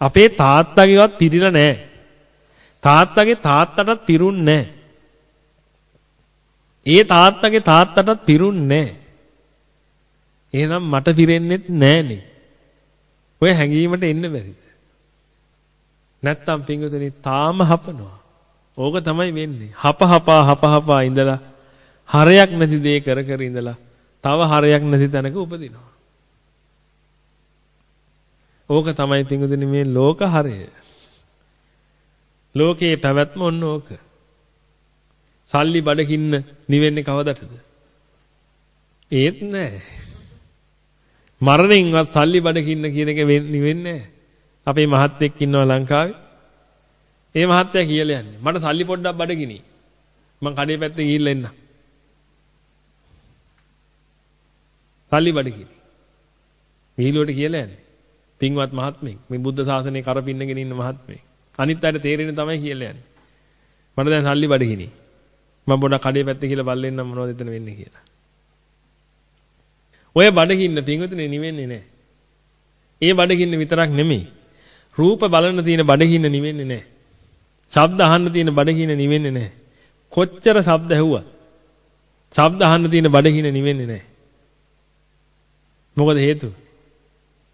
අපේ තාත්තගේවත් පිරිලා නෑ. තාත්තගේ තාත්තටත් පිරුන්නේ නෑ. ඒ තාත්තගේ තාත්තටත් පිරුන්නේ නෑ. එහෙනම් මට පිරෙන්නෙත් නෑනේ. ඔය හැංගීමට එන්න බැරිද? නැත්තම් පිංගුතුනි තාම හපනවා. ඕක තමයි වෙන්නේ. හප හපා හප හපා ඉඳලා හරයක් නැති දේ කර කර ඉඳලා තව හරයක් නැති තැනක උපදිනවා. ඕක තමයි පිංගුතුනි මේ ලෝක හරය. ලෝකේ පැවැත්ම ඔන්න ඕක. සල්ලි බඩකින්න නිවෙන්නේ කවදටද? ඒත් නෑ. මරණින්වත් සල්ලි බඩකින්න කියන එක වෙන්නේ අපේ මහත්තයෙක් ඉන්නවා ලංකාවේ. ඒ මහත්තයා කියලා යන්නේ මට සල්ලි පොඩ්ඩක් බඩගිනි. මං කඩේ පැත්තේ ගිහිල්ලා එන්න. සල්ලි බඩගිනි. විහිළුවට කියලා යන්නේ. පින්වත් මහත්මයෙක් මේ බුද්ධ ශාසනය කරපින්නගෙන ඉන්න මහත්මයෙක්. අනිත් අයට තේරෙන්නේ තමයි කියලා යන්නේ. මට දැන් සල්ලි බඩගිනි. මම පොඩක් කඩේ පැත්තේ කියලා බලෙන්නම් මොනවද එතන වෙන්නේ කියලා. ඔය බඩගින්න පින්වතුනි නිවෙන්නේ නැහැ. ඒ බඩගින්න විතරක් නෙමෙයි. රූප බලන තියෙන බඩගින්න නිවෙන්නේ නැහැ. ශබ්ද අහන්න තියෙන බඩගින්න නිවෙන්නේ නැහැ. කොච්චර ශබ්ද ඇහුවත් ශබ්ද අහන්න තියෙන බඩගින්න නිවෙන්නේ නැහැ. මොකද හේතුව?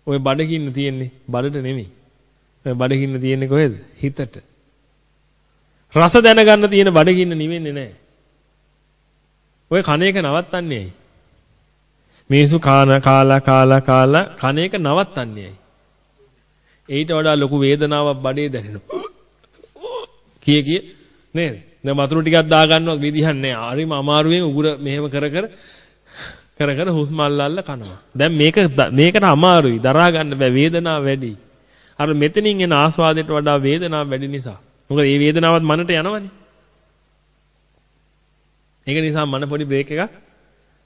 ඔය බඩගින්න තියෙන්නේ බඩට නෙමෙයි. ඔය බඩගින්න තියෙන්නේ කොහෙද? හිතට. රස දැනගන්න තියෙන බඩගින්න නිවෙන්නේ නැහැ. ඔය කණ එක නවත්තන්නේ ඇයි? මිනිස්සු කාන කාලා කාලා කාලා කණ එක නවත්තන්නේ ඇයි? ඊට වඩා ලොකු වේදනාවක් බඩේ දැනෙනවා. කිය කිය නේද? දැන් වතුර ටිකක් දාගන්නවා විදිහක් නැහැ. හරිම අමාරුවෙන් උගුර මෙහෙම කර කර කර කර හුස්ම අල්ලල්ල කනවා. දැන් මේක මේකට අමාරුයි. දරා ගන්න බෑ වේදනාව වැඩි. අර මෙතනින් එන ආස්වාදයට වඩා වේදනාව වැඩි නිසා. මොකද මේ වේදනාවත් මනට යනවනේ. ඒක නිසා මන පොඩි බ්‍රේක් එකක්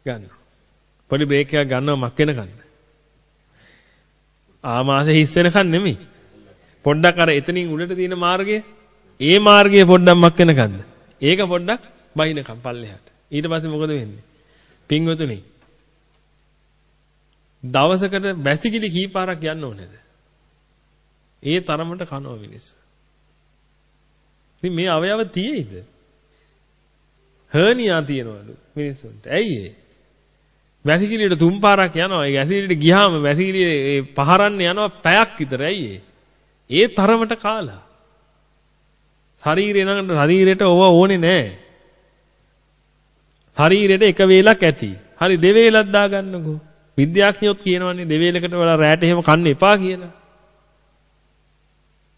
ගන්නවා. පොඩි බ්‍රේක් එකක් ගන්නවා මක් වෙනකන්. ආමාශය හිස් වෙනකන් නෙමෙයි. පොඩ්ඩක් අර එතනින් උඩට තියෙන මාර්ගය ඒ මාර්ගය පොඩ්ඩක් මක් වෙනකන්ද? ඒක පොඩ්ඩක් බහිනකම් පල්ලෙහාට. ඊට පස්සේ මොකද වෙන්නේ? පින්වතුනි. දවසකට වැසිකිලි කීපාරක් යන්න ඕනේද? ඒ තරමට කනවා මිනිස්සු. ඉතින් මේ අවයව තියෙයිද? හර්නියා තියනවලු මිනිස්සුන්ට. ඇයි ඒ? වැසිකිළියට තුන් පාරක් යනවා. ඒ වැසිකිළියට ගියාම වැසිකිළියේ පහරන්න යනවා පැයක් විතර. ඇයි ඒ? ඒ තරමට කාලා. ශරීරේ නම් ශරීරයට ඕව ඕනේ නැහැ. ශරීරයට එක වේලක් ඇති. හරි දෙවේලක් දාගන්නකෝ. විද්‍යාඥයොත් කියනවානේ දෙවේලකට වඩා රැට එහෙම කන්න එපා කියලා.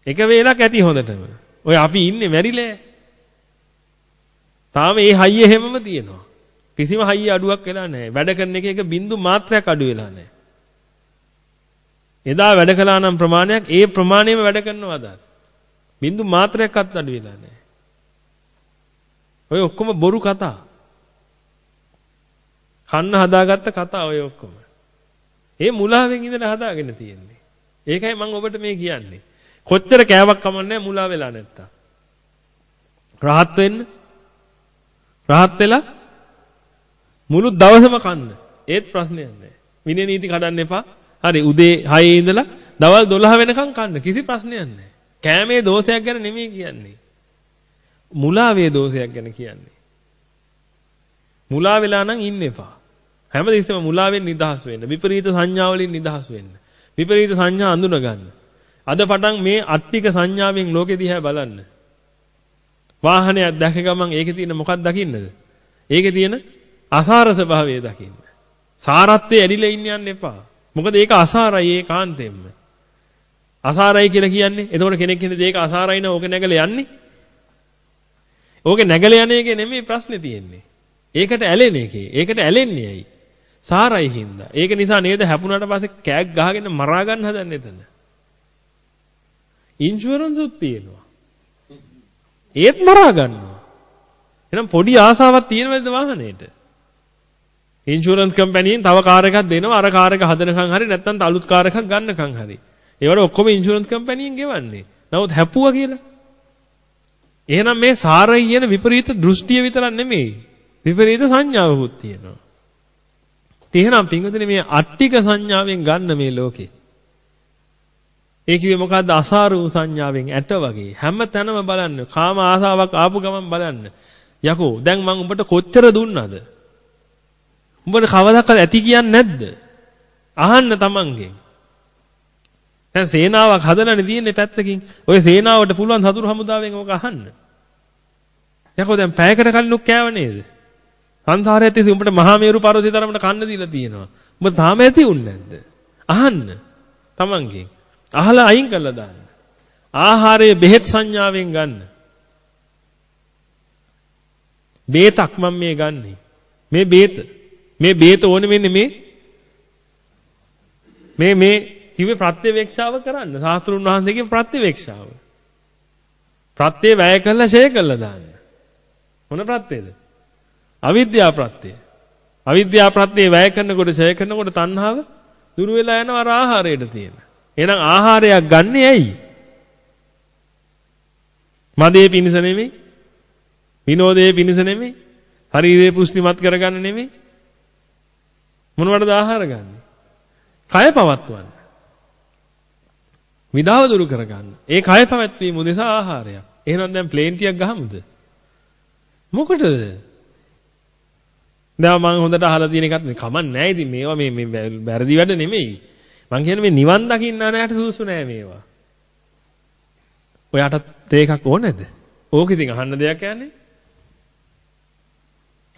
එක වේලක් ඇති හොඳටම. ඔය අපි ඉන්නේ මැරිලා. තාම ඒ හයිය හැමම තියෙනවා. කිසිම හයිය අඩුවක් වෙලා නැහැ. වැඩ කරන එක එක බින්දු මාත්‍රයක් අඩු වෙලා නැහැ. එදා වැඩ කළා නම් ප්‍රමාණයක් ඒ ප්‍රමාණයෙම වැඩ කරනවාද? බින්දු මාත්‍රයක්වත් අඩු වෙලා නැහැ. ඔය ඔක්කොම බොරු කතා. කන්න හදාගත්ත කතා ඔය ඔක්කොම. ඒ මුලාවෙන් ඉඳලා හදාගෙන තියෙන්නේ. ඒකයි මම ඔබට මේ කියන්නේ. කොච්චර කෑවක් කමන්නේ මුලා වෙලා නැත්තම්. rahat වෙන්න rahat වෙලා මුළු දවසම කන්න. ඒත් ප්‍රශ්නයක් නැහැ. විනය නීති කඩන්න එපා. හරි උදේ 6 ඉඳලා දවල් 12 වෙනකන් කන්න. කිසි ප්‍රශ්නයක් නැහැ. කෑමේ දෝෂයක් ගැන නෙමෙයි කියන්නේ. මුලාවේ දෝෂයක් ගැන කියන්නේ. මුලා වෙලා නම් ඉන්න එපා. හැමදෙස්සෙම මුලාවෙන් නිදහස් වෙන්න. විපරීත සංඥා වලින් නිදහස් වෙන්න. විපරීත සංඥා අඳුන ගන්න. අද පටන් මේ අට්ටික සංඥාවෙන් ලෝකෙ දිහා බලන්න. වාහනයක් දැක ගමන් ඒකේ තියෙන මොකක්ද දකින්නද? ඒකේ තියෙන අසාර ස්වභාවය දකින්න. සාරත්වයේ ඇලිලා ඉන්න යන්න එපා. මොකද ඒක අසාරයි ඒ කාන්තෙන්න. අසාරයි කියලා කියන්නේ එතකොට කෙනෙක් හිතේ ඒක අසාරයි නෝ ඕක නැගලා යන්නේ. ඕකේ නැගලා යන එකේ නෙමෙයි ප්‍රශ්නේ තියෙන්නේ. ඒකට ඇලෙන එකේ. ඒකට ඇලෙන්නේ ඇයි? සාරයි හින්දා. ඒක නිසා නේද හැපුණාට පස්සේ කෑග් ගහගෙන මරා ගන්න හදන්නේ එතන. ඉන්ෂුරන්ස් උත් තියෙනවා. ඒත් මරා ගන්නවා. එහෙනම් පොඩි ආසාවක් තියෙනවද වාහනේට? ඉන්ෂුරන්ස් කම්පැනියෙන් තව කාර් එකක් දෙනවා අර කාර් එක හදනකම් හරි නැත්නම් අලුත් කාර් එකක් ගන්නකම් හරි. ඒවට ඔක්කොම ඉන්ෂුරන්ස් කම්පැනියෙන් ගෙවන්නේ. නමුත් හැප්පුවා කියලා. එහෙනම් මේ සාරයි කියන විපරීත දෘෂ්ටිය විතරක් නෙමෙයි. විපරීත සංඥාවකුත් තියෙනවා. එහෙනම් පින්වතුනි මේ අට්ටික සංඥාවෙන් ගන්න මේ ලෝකේ. ඒ කිව්වේ මොකද්ද? අසාර වූ සංඥාවෙන් ඇට වගේ. හැම තැනම බලන්න. කාම ආසාවක් ආපු ගමන් බලන්න. යකෝ දැන් මං උඹට කොච්චර දුන්නද? උඹට කවදාකවත් ඇති කියන්නේ නැද්ද? අහන්න තමන්ගෙන්. දැන් සේනාවක් හදලානේ තියෙන්නේ පැත්තකින්. ඔය සේනාවට පුළුවන් සතුරු හමුදාවෙන් ඕක අහන්න. යකෝ දැන් පැයකට කලින් උක් කෑව නේද? සංසාරයේ තියදී උඹට මහා මේරු පර්වතය තරමට කන්න දීලා තියෙනවා. උඹ තාම ඇති උන්නේ නැද්ද? අහන්න තමන්ගෙන්. අහලා අයින් කරලා දාන්න. ආහාරයේ බෙහෙත් සංඥාවෙන් ගන්න. බේතක් මම මේ ගන්නෙ. මේ බේත. මේ බේත ඕනේ වෙන්නේ මේ මේ මේ කිව්වේ ප්‍රත්‍යවේක්ෂාව කරන්න. සාස්ත්‍රුන් වහන්සේගේ ප්‍රත්‍යවේක්ෂාව. ප්‍රත්‍ය වැය කළා ෂේ කළා දාන්න. මොන ප්‍රත්‍යද? අවිද්‍යා ප්‍රත්‍ය. අවිද්‍යා ප්‍රත්‍ය වැය කරනකොට ෂේ කරනකොට තණ්හාව දුරු වෙලා යනවා ආහාරයට තියෙන. එහෙනම් ආහාරයක් ගන්නෙ ඇයි? මදේ පිණිස නෙමෙයි. විනෝදයේ පිණිස නෙමෙයි. ශරීරය පුෂ්ටිමත් කරගන්න නෙමෙයි. මොනවටද ආහාර ගන්නෙ? කය පවත්වන්න. විඩාව දුරු කරගන්න. ඒ කය පැවැත්වීම උදෙසා ආහාරයක්. එහෙනම් දැන් ප්ලේන් ටිකක් ගහමුද? මොකටද? දැන් මම හොඳට අහලා තියෙන එකත් කමක් නැහැ ඉතින් මේවා මේ මේ වැරදි වැඩ නෙමෙයි. මං කියන්නේ මේ නිවන් දකින්න නෑට සුසු නෑ මේවා. ඔයාට තේකක් ඕනේද? ඕක ඉතින් අහන්න දෙයක් යන්නේ.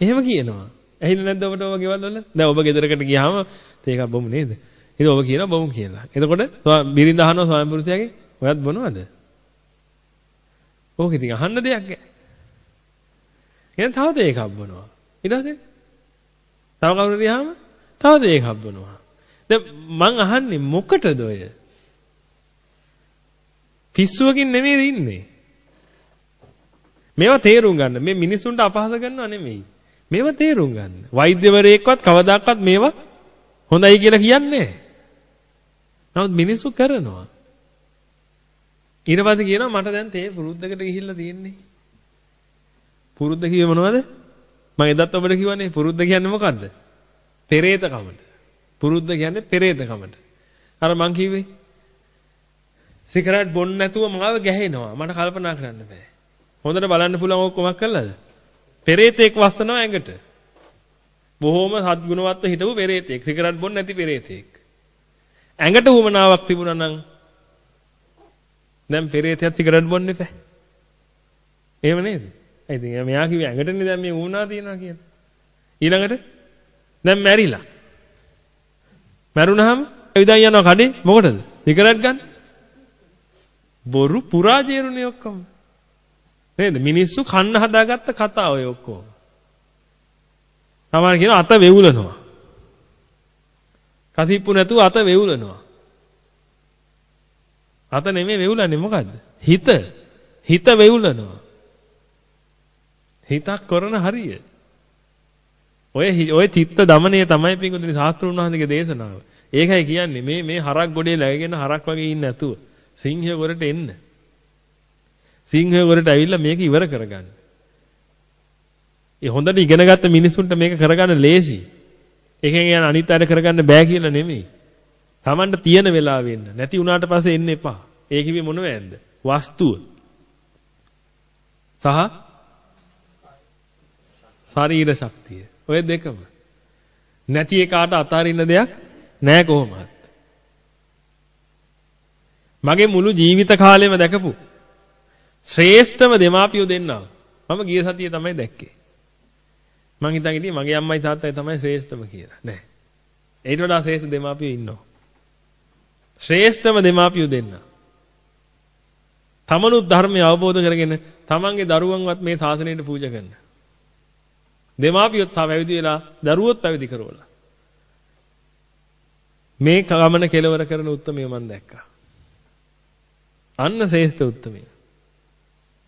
එහෙම කියනවා. ඇහිලා නැද්ද ඔබට ඔබ ගෙවල් වල? දැන් ඔබ ගෙදරකට ගියාම තේකක් බොමු නේද? ඉතින් ඔබ කියනවා බොමු කියලා. එතකොට බිරිඳ අහනවා ස්වාමි පුරුෂයාගේ ඔයත් බොනවද? ඕක ඉතින් අහන්න දෙයක් නෑ. එහෙනම් තව දෙයක්ක් බොනවා. ඊට පස්සේ තව කවුරු ගියාම තව දෙයක්ක් බොනවා. දැන් මං අහන්නේ මොකටද ඔය? පිස්සුවකින් නෙමෙයි ඉන්නේ. මේවා තේරුම් ගන්න. මේ මිනිසුන්ට අපහාස කරනවා නෙමෙයි. මේවා තේරුම් ගන්න. වෛද්‍යවරයෙක්වත් කවදාකවත් මේවා හොඳයි කියලා කියන්නේ නමුත් මිනිස්සු කරනවා. ඊට පස්සේ කියනවා මට දැන් තේ පුරුද්දකට ගිහිල්ලා තියෙන්නේ. පුරුද්ද කිව්වේ මොනවද? මම එදත් ඔබට කිව්වනේ පුරුද්ද කියන්නේ මොකද්ද? පෙරේතකමට. පුරුද්ද කියන්නේ පෙරේතකමට. අර මං කිව්වේ සිගරට් බොන්න නැතුව මාව ගැහෙනවා. මට කල්පනා කරන්න බෑ. හොඳට බලන්න පුළුවන් ඔක්කොම කළාද? පෙරේතෙක් වස්තනවා ඇඟට. බොහොම සත්ගුණවත්ව හිටපු පෙරේතෙක්. සිගරට් බොන්න නැති පෙරේතෙක්. ඇඟට උවමනාවක් තිබුණා නම් දැන් පෙරේතයත් සිගරට් බොන්න එපා. එහෙම නේද? ඒ ඉතින් මෙයා කිව්වේ ඇඟටනේ දැන් මේ උවමනා තියනවා කියලා. ඊළඟට දැන් මැරිලා. මැරුණාම ඇවිදන් යනවා කඩේ මොකටද? සිගරට් ගන්න. බොරු පුරාජේරුනේ ඔක්කොම. නේද? මිනිස්සු කන්න හදාගත්ත කතා ඔය ඔක්කොම. සමහර කියන අත වෙවුලනවා. කසිප්පු නැතුව අත වෙවුලනවා. අත නෙමෙයි වෙවුලන්නේ මොකද්ද? හිත. හිත වෙවුලනවා. හිතක් කරන හරිය. ඔය ඔය චිත්ත දමනය තමයි පින්කුතුනි සාස්ත්‍රුන් වහන්සේගේ දේශනාව. ඒකයි කියන්නේ මේ මේ හරක් ගොඩේ läගගෙන හරක් වගේ ඉන්නේ නැතුව සිංහය ගොරට එන්න. සිංහය ගොරට ඇවිල්ලා මේක ඉවර කරගන්න. ඒ හොඳට ඉගෙනගත්ත මිනිසුන්ට මේක කරගන්න ලේසි. එකෙන් යන අනිත් අය කරගන්න බෑ කියලා නෙමෙයි. Tamanට තියෙන වෙලාවෙ එන්න. නැති වුණාට පස්සේ එන්න එපා. ඒ කිව්වේ මොනවැන්ද? වස්තුව. සහ ශරීර ශක්තිය. ඔය දෙකම. නැති එකාට අතාරින්න දෙයක් නෑ කොහොමවත්. මගේ මුළු ජීවිත කාලෙම දැකපු ශ්‍රේෂ්ඨම දෙමාපියෝ දෙන්නා. මම ගිය සතියේ තමයි දැක්කේ. මං හිතන් හිටියේ මගේ අම්මයි තාත්තයි තමයි ශ්‍රේෂ්ඨම කියලා. නෑ. ඊට වඩා ශ්‍රේෂ්ඨ දෙමාපියෝ ඉන්නවා. ශ්‍රේෂ්ඨම දෙමාපියෝ දෙන්නා. තමනුත් ධර්මය අවබෝධ කරගෙන තමන්ගේ දරුවන්වත් මේ ශාසනයට පූජා කරන. දෙමාපියොත් තා පැවිදි වෙලා දරුවොත් පැවිදි කරවලා. මේ ගමන කෙලවර කරන උත්මය මම දැක්කා. අන්න ශ්‍රේෂ්ඨ උත්මය.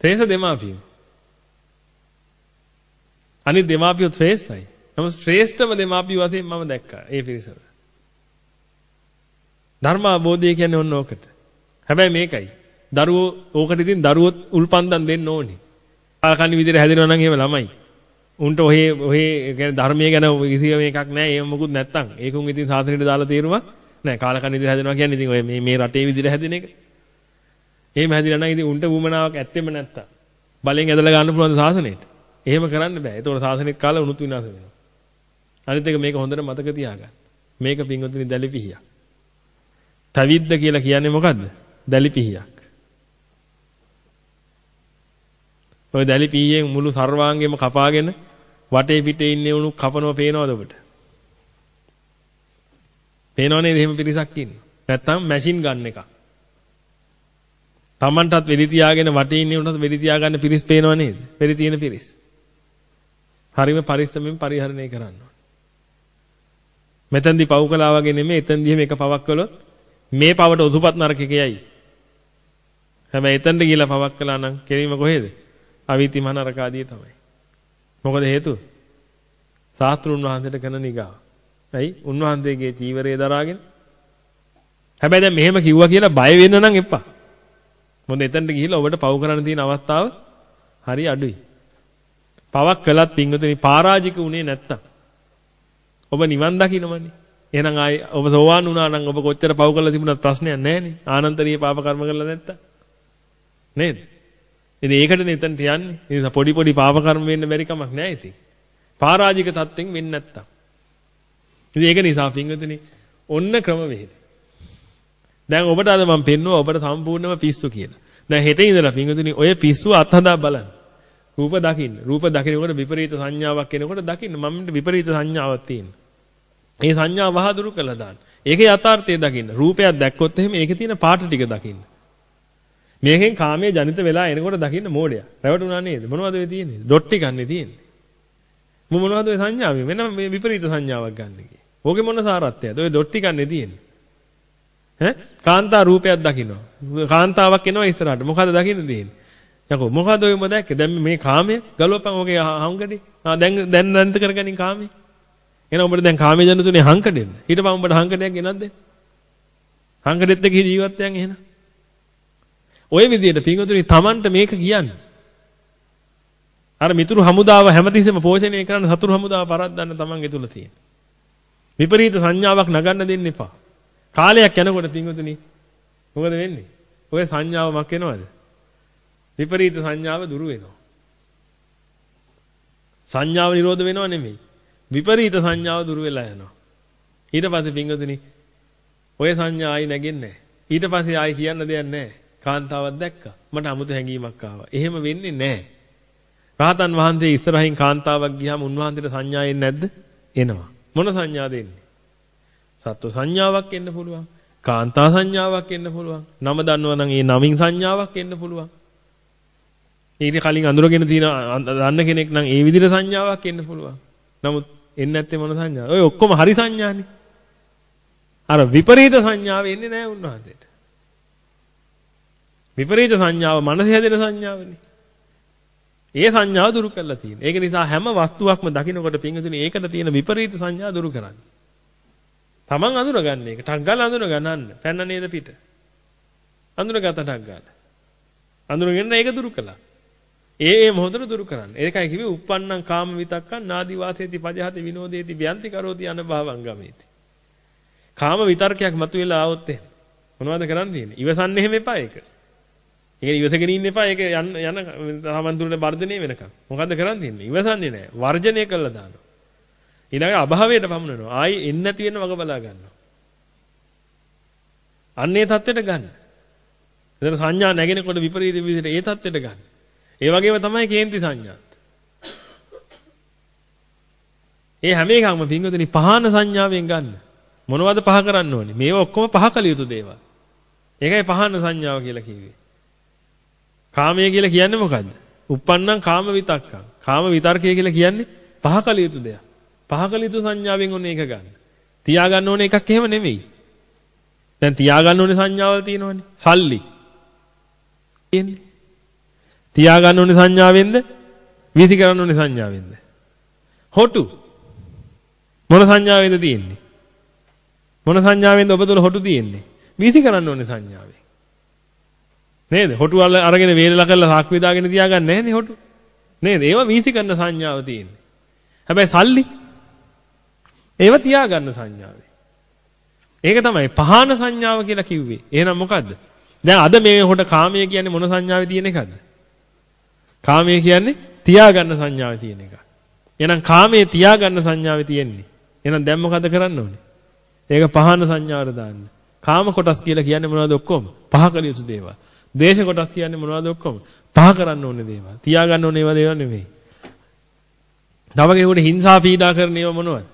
ශ්‍රේෂ්ඨ දෙමාපියෝ. අනිත් දෙමාපියොත් ශ්‍රේෂ්ඨයි. නමුත් ශ්‍රේෂ්ඨම දෙමාපියෝ වශයෙන් මම දැක්කා ඒ පිරිසව. ධර්ම අවබෝධය කියන්නේ ඔන්න ඕකට. හැබැයි මේකයි. දරුවෝ ඕකට ඉතින් දරුවොත් උල්පන්දම් දෙන්න ඕනේ. ආකන්නි විදිහට හැදෙනවා නම් එහෙම ළමයි. උන්ට ඔහේ ඔහේ කියන්නේ ධර්මයේ ගැන කිසිම එකක් නැහැ. ඒව මොකුත් නැත්තම්. ඒකුන් ඉතින් සාසනෙට දාලා තීරුමක් නැහැ. කාලකන් විදිහට හැදෙනවා කියන්නේ ඉතින් ඔය මේ මේ රටේ විදිහට හැදෙන එක. එහෙම හැදිලා නම් ඉතින් උන්ට වුමනාවක් ඇත්තෙම නැත්තම්. බලෙන් ඇදලා ගන්න පුළුවන් සාසනෙට. එහෙම කරන්න බෑ. ඒතකොට සාසනෙත් කාලා උණුත් විනාශ වෙනවා. අනිත් එක මේක හොඳට මතක තියාගන්න. මේක පින්වතුනි දැලිපිහියක්. තවිද්ද කියලා කියන්නේ මොකද්ද? දැලිපිහියක්. ඔය දැලිපිහියෙන් මුළු සර්වාංගෙම කපාගෙන වටේ පිටේ ඉන්නේ උණු කපනව පේනවද ඔබට? පේනව නේද එහෙම පිරිසක් ඉන්න. නැත්තම් මැෂින් ගන්න එක. Tamanටත් වෙඩි තියාගෙන වටේ ඉන්නේ උණුත් වෙඩි තියාගන්න පිරිස් පේනව නේද? වෙඩි තියෙන පිරිස්. හරිම පරිස්සමෙන් පරිහරණය කරන්න ඕනේ. මෙතෙන්දි පව් කළා වගේ නෙමෙයි එතෙන්දි එහෙම එක පවක් කළොත් මේ පවට ඔසුපත් නරකකයයි. හැබැයි එතෙන්ද ගිහලා පවක් කළා නම් කෙරීම කොහෙද? අවිති මනරක ආදී තමයි. මොකද හේතුව? සාස්ත්‍රුන් වහන්සේට කරන නිගාව. ඇයි? උන්වහන්සේගේ චීවරය දරාගෙන. හැබැයි දැන් මෙහෙම කිව්වා කියලා බය වෙන්න නම් එපා. මොකද එතනට ගිහිල්ලා ඔබට පව් කරන්න තියෙන අවස්ථාව හරි අඩුයි. පවක් කළත් පින්වතුනි පරාජික උනේ නැත්තම් ඔබ නිවන් දකින්නමනේ. එහෙනම් ආයි ඔබ සෝවාන් වුණා නම් ඔබ කොච්චර පව් කරලා තිබුණත් ප්‍රශ්නයක් නැහැ නේ. ආනන්තරීය පාප කර්ම කරලා නැත්තම්. නේද? ඉතින් ඒකටනේ එතනට යන්නේ. ඉතින් පොඩි පොඩි පාප කර්ම වෙන්න බැරි කමක් නැහැ ඉතින්. පරාජික තත්ත්වෙන් වෙන්නේ නැත්තම්. ඉතින් ඒක නිසා පින්වතුනි ඔන්න ක්‍රමවේද. දැන් ඔබට අද මම පෙන්නුවා ඔබට සම්පූර්ණම පිස්සු කියලා. දැන් හෙට ඉඳලා පින්වතුනි ඔය පිස්සුව අත්හදා බලන්න. රූප දකින්න. රූප දකිනකොට විපරීත සංඥාවක් එනකොට දකින්න මම විපරීත සංඥාවක් තියෙනවා. මේ සංඥාව වහ දුරු කළා දාන්න. ඒකේ යථාර්ථය දකින්න. රූපයක් දැක්කොත් එහෙම ඒකේ තියෙන පාට ටික දකින්න. මේකෙන් කාමයේ ජනිත වෙලා එනකොට දකින්න මෝඩය. රැවටුණා නේද? මොනවද වෙ තියෙන්නේ? ඩොට් ටිකන්නේ තියෙන්නේ. මො මොනවද ඔය සංඥාවේ? වෙන මේ විපරීත සංඥාවක් ගන්න කි. ඕකේ මොන සාරත්වයද? ඔය ඩොට් ටිකන්නේ තියෙන්නේ. ඈ කාන්තා රූපයක් දකින්නවා. කාන්තාවක් එනවා ඉස්සරහට. මොකද දකින්න තියෙන්නේ? යකෝ මොකද ඔයම දැක්කේ? දැන් මේ කාමය ගලවපන් ඔගේ හංගඩේ. ආ දැන් දැන් නැන්ත කරගනින් කාමේ. එහෙනම් උඹට දැන් කාමයේ ජනතුනේ හංකඩෙන්න. ඊට පස්සේ උඹට හංකඩයක් ගෙනත් දෙන්න. හංකඩෙත් එක්ක ජීවත් වෙන එහෙනම්. ඔය විදිහට පින්වතුනි Tamanට මේක කියන්නේ. අර මිතුරු හමුදාව හැමතිස්සෙම පෝෂණය කරන සතුරු හමුදාව පරද්දන්න Tamanගේ තුල තියෙන. විපරීත සංඥාවක් නගන්න දෙන්න එපා. කාලයක් යනකොට පින්වතුනි මොකද වෙන්නේ? ඔය සංඥාව මක් වෙනවද? විපරීත සංඥාව දුරු වෙනවා. සංඥාව නිරෝධ වෙනව නෙමෙයි. විපරීත සංඥාව දුරු වෙලා යනවා. ඊට පස්සේ පින්වතුනි ඔය සංඥා ආයි නැගෙන්නේ නැහැ. ඊට පස්සේ ආයි කියන්න දෙයක් නැහැ. කාන්තාවක් දැක්කා. මට 아무තු හැඟීමක් ආවා. එහෙම වෙන්නේ නැහැ. රහතන් වහන්සේ ඉස්සරහින් කාන්තාවක් ගියාම උන්වහන්සේට සංඥා එන්නේ නැද්ද? එනවා. මොන සංඥාද එන්නේ? සත්ව සංඥාවක් එන්න පුළුවන්. කාන්තා සංඥාවක් එන්න පුළුවන්. නම දන්නවා නම් ඒ නමින් සංඥාවක් එන්න පුළුවන්. ඊට කලින් අඳුරගෙන තියෙන දන්න කෙනෙක් නම් ඒ විදිහට සංඥාවක් එන්න පුළුවන්. නමුත් එන්නේ නැත්තේ මොන සංඥාවද? ඔය ඔක්කොම හරි සංඥානේ. අර විපරීත සංඥාව එන්නේ නැහැ උන්වහන්සේට. විපරීත සංඥාව මනස හැදෙන සංඥාවනේ. ඒ සංඥාව දුරු කරලා තියෙන. ඒක නිසා හැම වස්තුවක්ම දකින්නකොට පිංගුතුනි ඒකට තියෙන විපරීත සංඥා දුරු කරන්න. Taman අඳුනගන්න එක. ටක් ගාලා අඳුන ගන්නන්න. පැන්න නේද පිට. අඳුනගත ටක් ගාලා. අඳුනගෙන ඒක දුරු කළා. ඒ ඒ මොහොතට දුරු කරන්න. ඒකයි කිව්වේ uppannam කාම විතක්කං නාදි වාසේති පජහති විනෝදේති ව්‍යන්ති කරෝති අනභවං ගමේති. කාම විතර්කයක් මතුවෙලා ආවොත් එහෙම මොනවද කරන්න තියෙන්නේ? ඉවසන්න එහෙම එපා ඒක. ඒක ඉවසගෙන ඉන්න එපා. ඒක යන යන සමන්තුරට වර්ධනය වෙනකම්. මොකද්ද කරන්න තියෙන්නේ? ඉවසන්නේ නැහැ. වර්ජනය කළා දානවා. ඊළඟ අභාවයට පමුණනවා. ආයි එන්නේ නැති වෙන වග බලා ගන්නවා. අන්නේ தත්ත්වයට ගන්න. එතන සංඥා නැගෙනකොට විපරීත විදිහට ඒ தත්ත්වයට ගන්න. ඒ වගේම තමයි කේන්ති සංඥාත්. ඒ හැම එකක්ම පින්වතුනි පහන සංඥාවෙන් ගන්න. මොනවද පහ කරන්න ඕනේ? මේවා ඔක්කොම පහ කළ යුතු දේවල්. ඒකයි පහන සංඥාව කියලා කිව්වේ. කාමය කියලා කියන්නේ මොකද්ද? uppannam කාම විතක්කං. කාම විතර්කය කියලා කියන්නේ පහ කළ යුතු දෙයක්. පහ කළ යුතු සංඥාවෙන් ඕනේ ඒක ගන්න. තියාගන්න ඕනේ එකක් එහෙම නෙමෙයි. දැන් තියාගන්න ඕනේ සංඥාවල් තියෙනවනේ. සල්ලි. එන්නේ. තියාගන්න ඕනේ සංඥාවෙන්ද? විසි කරන්න ඕනේ සංඥාවෙන්ද? හොටු. මොන සංඥාවෙන්ද තියෙන්නේ? මොන සංඥාවෙන්ද ඔබ තුල හොටු තියෙන්නේ? විසි කරන්න ඕනේ සංඥාවෙන්. නේද? හොටු වල අරගෙන වේලලා කරලා සාක් වේදාගෙන තියාගන්න නැහැ නේ හොටු. නේද? ඒවා වීසි කරන සංඥාව තියෙන්නේ. හැබැයි සල්ලි ඒව තියාගන්න සංඥාවේ. ඒක තමයි පහන සංඥාව කියලා කිව්වේ. එහෙනම් මොකද්ද? දැන් අද මේ කොට කාමය කියන්නේ මොන සංඥාවේ තියෙන එකද? කාමය කියන්නේ තියාගන්න සංඥාවේ තියෙන එක. එහෙනම් කාමයේ තියාගන්න සංඥාවේ තියෙන්නේ. එහෙනම් දැන් මොකද කරන්න ඕනේ? ඒක පහන සංඥාවට දාන්න. කාම කොටස් කියලා කියන්නේ මොනවද ඔක්කොම? පහ කළ යුතු දේවල්. දේශ කොටස් කියන්නේ මොනවද ඔක්කොම? පහ කරන්න ඕනේ දේවල්. තියාගන්න ඕනේ ඒවා දේවල් නෙමෙයි. තව කෙනෙකුට හිංසා පීඩා කරන ඒවා මොනවද?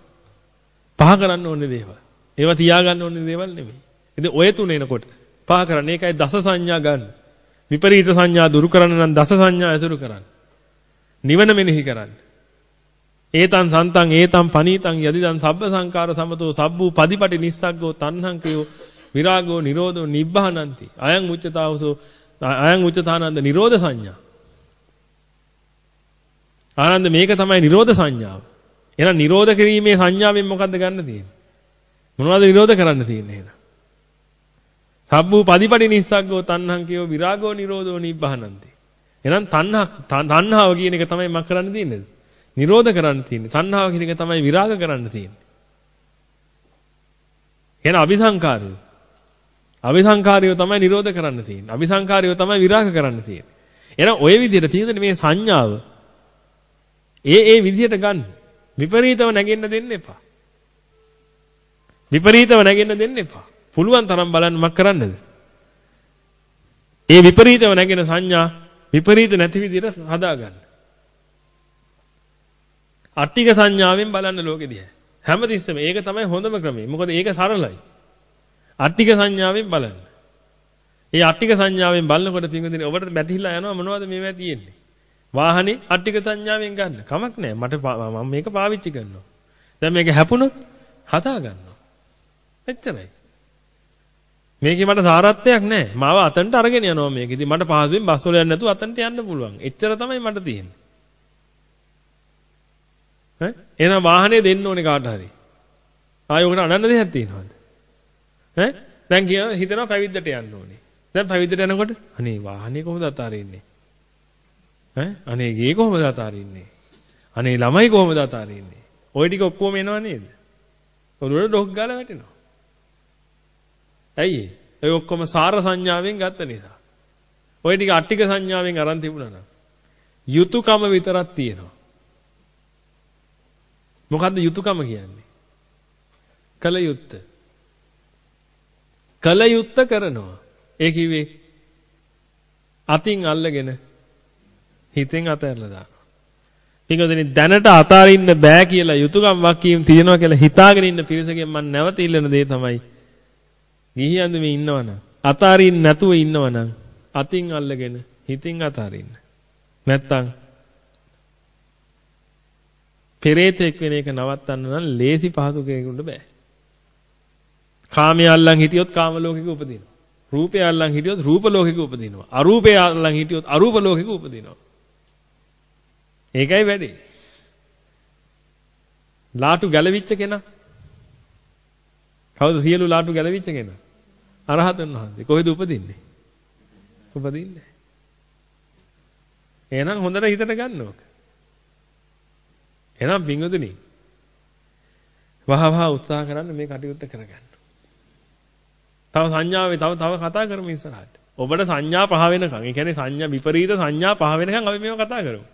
පහ කරන්න ඕනේ දේවල්. ඒවා තියාගන්න ඕනේ දේවල් නෙමෙයි. ඉතින් ඔය තුන එනකොට පහ කරන්න. ඒකයි දස සංඥා ගන්න. විපරීත සංඥා දුරු කරන්න නම් දස සංඥා ඇසුරු කරන්න. නිවන මෙනෙහි කරන්න. ඒතං සන්තං ඒතං පනීතං යදිදං සබ්බ සංකාර සමතෝ සබ්බූ පදිපටි නිස්සග්ගෝ තණ්හං කයෝ විරාගෝ නිරෝධෝ නිබ්බහනಂತಿ. අයං උච්චතාවසෝ අයං උච්චතානන්ද නිරෝධ සංඥා. ආනන්ද මේක තමයි නිරෝධ සංඥාව. එහෙනම් නිරෝධ කිරීමේ සංඥාවෙන් මොකද්ද ගන්න තියෙන්නේ? මොනවද නිරෝධ කරන්න තියෙන්නේ එහෙනම්? සබ්බූ පදිපටි නිස්සග්ගෝ තණ්හං කියෝ විරාගෝ නිරෝධෝ නිබ්බහනಂತಿ. එහෙනම් තණ්හා තණ්හාව කියන එක තමයි මම කරන්න තියෙන්නේ. නිරෝධ කරන්න තියෙන්නේ. තණ්හාව කියන එක තමයි විරාග කරන්න තියෙන්නේ. එහෙනම් අபிසංකාරය අවිසංකාරියව තමයි නිරෝධ කරන්න තියෙන්නේ. අවිසංකාරියව තමයි විරාග කරන්න තියෙන්නේ. එහෙනම් ওই විදිහට තියෙන මේ සංඥාව ඒ ඒ විදිහට ගන්න. විපරීතව නැගෙන්න දෙන්න එපා. විපරීතව නැගෙන්න දෙන්න එපා. පුළුවන් තරම් බලන්න මක් කරන්නද? ඒ විපරීතව නැගෙන සංඥා විපරීත නැති විදිහට හදාගන්න. අට්ටික සංඥාවෙන් බලන්න ලෝකෙ දිහා. හැමතිස්සෙම ඒක තමයි හොඳම ක්‍රමය. මොකද ඒක සරලයි. අට්ටික සංඥාවෙන් බලන්න. ඒ අට්ටික සංඥාවෙන් බලනකොට පින්වදිනේ ඔබට බැටිහිලා යනවා මොනවද මේවා තියෙන්නේ? වාහනේ අට්ටික සංඥාවෙන් ගන්න. කමක් නැහැ. මට මම මේක පාවිච්චි කරනවා. දැන් මේක හැපුණොත් හදා ගන්නවා. එච්චරයි. මේකේ මට සාරත්වයක් නැහැ. මාව අතන්ට අරගෙන යනවා මේක. ඉතින් මට පහසුවෙන් බස් වල යන්න නැතුව අතන්ට යන්න පුළුවන්. එච්චර තමයි මට තියෙන්නේ. ඈ එහෙනම් වාහනේ දෙන්න ඕනේ කාට හරි. ආයෙ උකට අනන්න දෙයක් තියෙනවද? ඈ දැන් කියන හිතනවා පැවිද්දට යන්න ඕනේ. දැන් පැවිද්දට යනකොට අනේ වාහනේ කොහොමද අතාරින්නේ? ඈ අනේ ගේ කොහොමද අතාරින්නේ? අනේ ළමයි කොහොමද අතාරින්නේ? ওই ටික ඔක්කොම එනවා නේද? ඔළුවට ඩොක් ගාලා වැටෙනවා. ඇයි ඒ ඔක්කොම සාර සංඥාවෙන් ගත්ත නිසා. ওই ටික අට්ටික සංඥාවෙන් අරන් තිබුණා නම් යුතුයකම විතරක් තියෙනවා. මොකද්ද යුතුයකම කියන්නේ? කල යුත්ත. කල යුත්ත කරනවා. ඒ කිව්වේ අතින් අල්ලගෙන හිතෙන් අතහැරලා දානවා. පිටුදෙනි දැනට අතාරින්න බෑ කියලා යුතුයකම් වක්කීම් තියෙනවා කියලා හිතාගෙන ඉන්න පිරිසකින් මම නැවත ඉල්ලන දේ තමයි ගිහි ඇඳුමේ ඉන්නවනම් අතාරින්න නැතුව ඉන්නවනම් අතින් අල්ලගෙන හිතින් අතාරින්න. නැත්තම් පෙරේතෙක් වෙන එක නවත්තන්න නම් ලේසි පහසු කෙනෙකුට බෑ. කාමයේ අල්ලන් හිටියොත් කාම ලෝකෙක උපදිනවා. රූපය අල්ලන් හිටියොත් රූප ලෝකෙක උපදිනවා. අරූපය අල්ලන් හිටියොත් අරූප ලෝකෙක උපදිනවා. ඒකයි වැඩේ. ලාටු ගැලවිච්ච කෙනා කවුද සියලු ලාටු ගැලවිච්ච කෙනා? අරහතන් වහන්සේ. කොහෙද උපදින්නේ? උපදින්නේ. එහෙනම් හොඳට හිතට ගන්න ඕක. එහෙනම් පින්වතුනි වහ වහ උත්සාහ කරන්න මේ කටයුත්ත කරගන්න. තව සංඥාවේ තව තව කතා කරමු ඉස්සරහට. ඔබට සංඥා පහ වෙනකන්. ඒ කියන්නේ සංඥා විපරීත සංඥා පහ වෙනකන් අපි මේව කතා කරමු.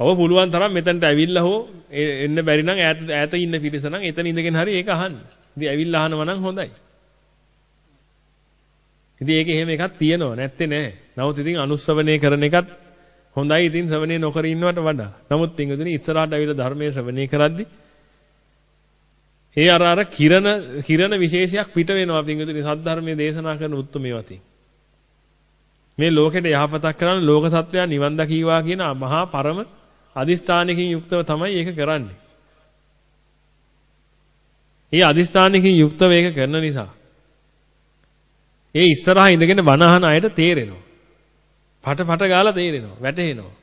ඔබ පුළුවන් තරම් මෙතනට ඇවිල්ලා හෝ එන්න බැරි නම් ඈත ඈත ඉන්න පිරිස නම් එතන ඉඳගෙන හරි ඒක අහන්න. ඉතින් ඇවිල්ලා අහනවා නම් හොඳයි. ඉතින් ඒක එහෙම එකක් තියෙනව නැත්තේ නෑ. නමුත් ඉතින් අනුශ්‍රවණය කරන එකත් හොඳයි ඉතින් ශ්‍රවණය නොකර ඉන්නවට වඩා. නමුත් පින්වතුනි ඉස්සරහට ඇවිල්ලා ධර්මයේ ශ්‍රවණය කරද්දී ඒ අර අර කිරණ කිරණ විශේෂයක් පිට වෙනවා පින්වතුනි සද්ධර්මයේ දේශනා කරන උත්තුමේ වතින්. මේ ලෝකෙට යහපතක් කරන ලෝක සත්වයා නිවන් දකීවා කියන මහා පරම අදිස්ථානකින් යුක්තව තමයි ඒක කරන්නේ. ඒ අදිස්ථානකින් යුක්තව ඒක කරන නිසා ඒ ඉස්සරහා ඉඳගෙන බණ අහන අයට තේරෙනවා. පට පට ගාලා තේරෙනවා, වැටහෙනවා.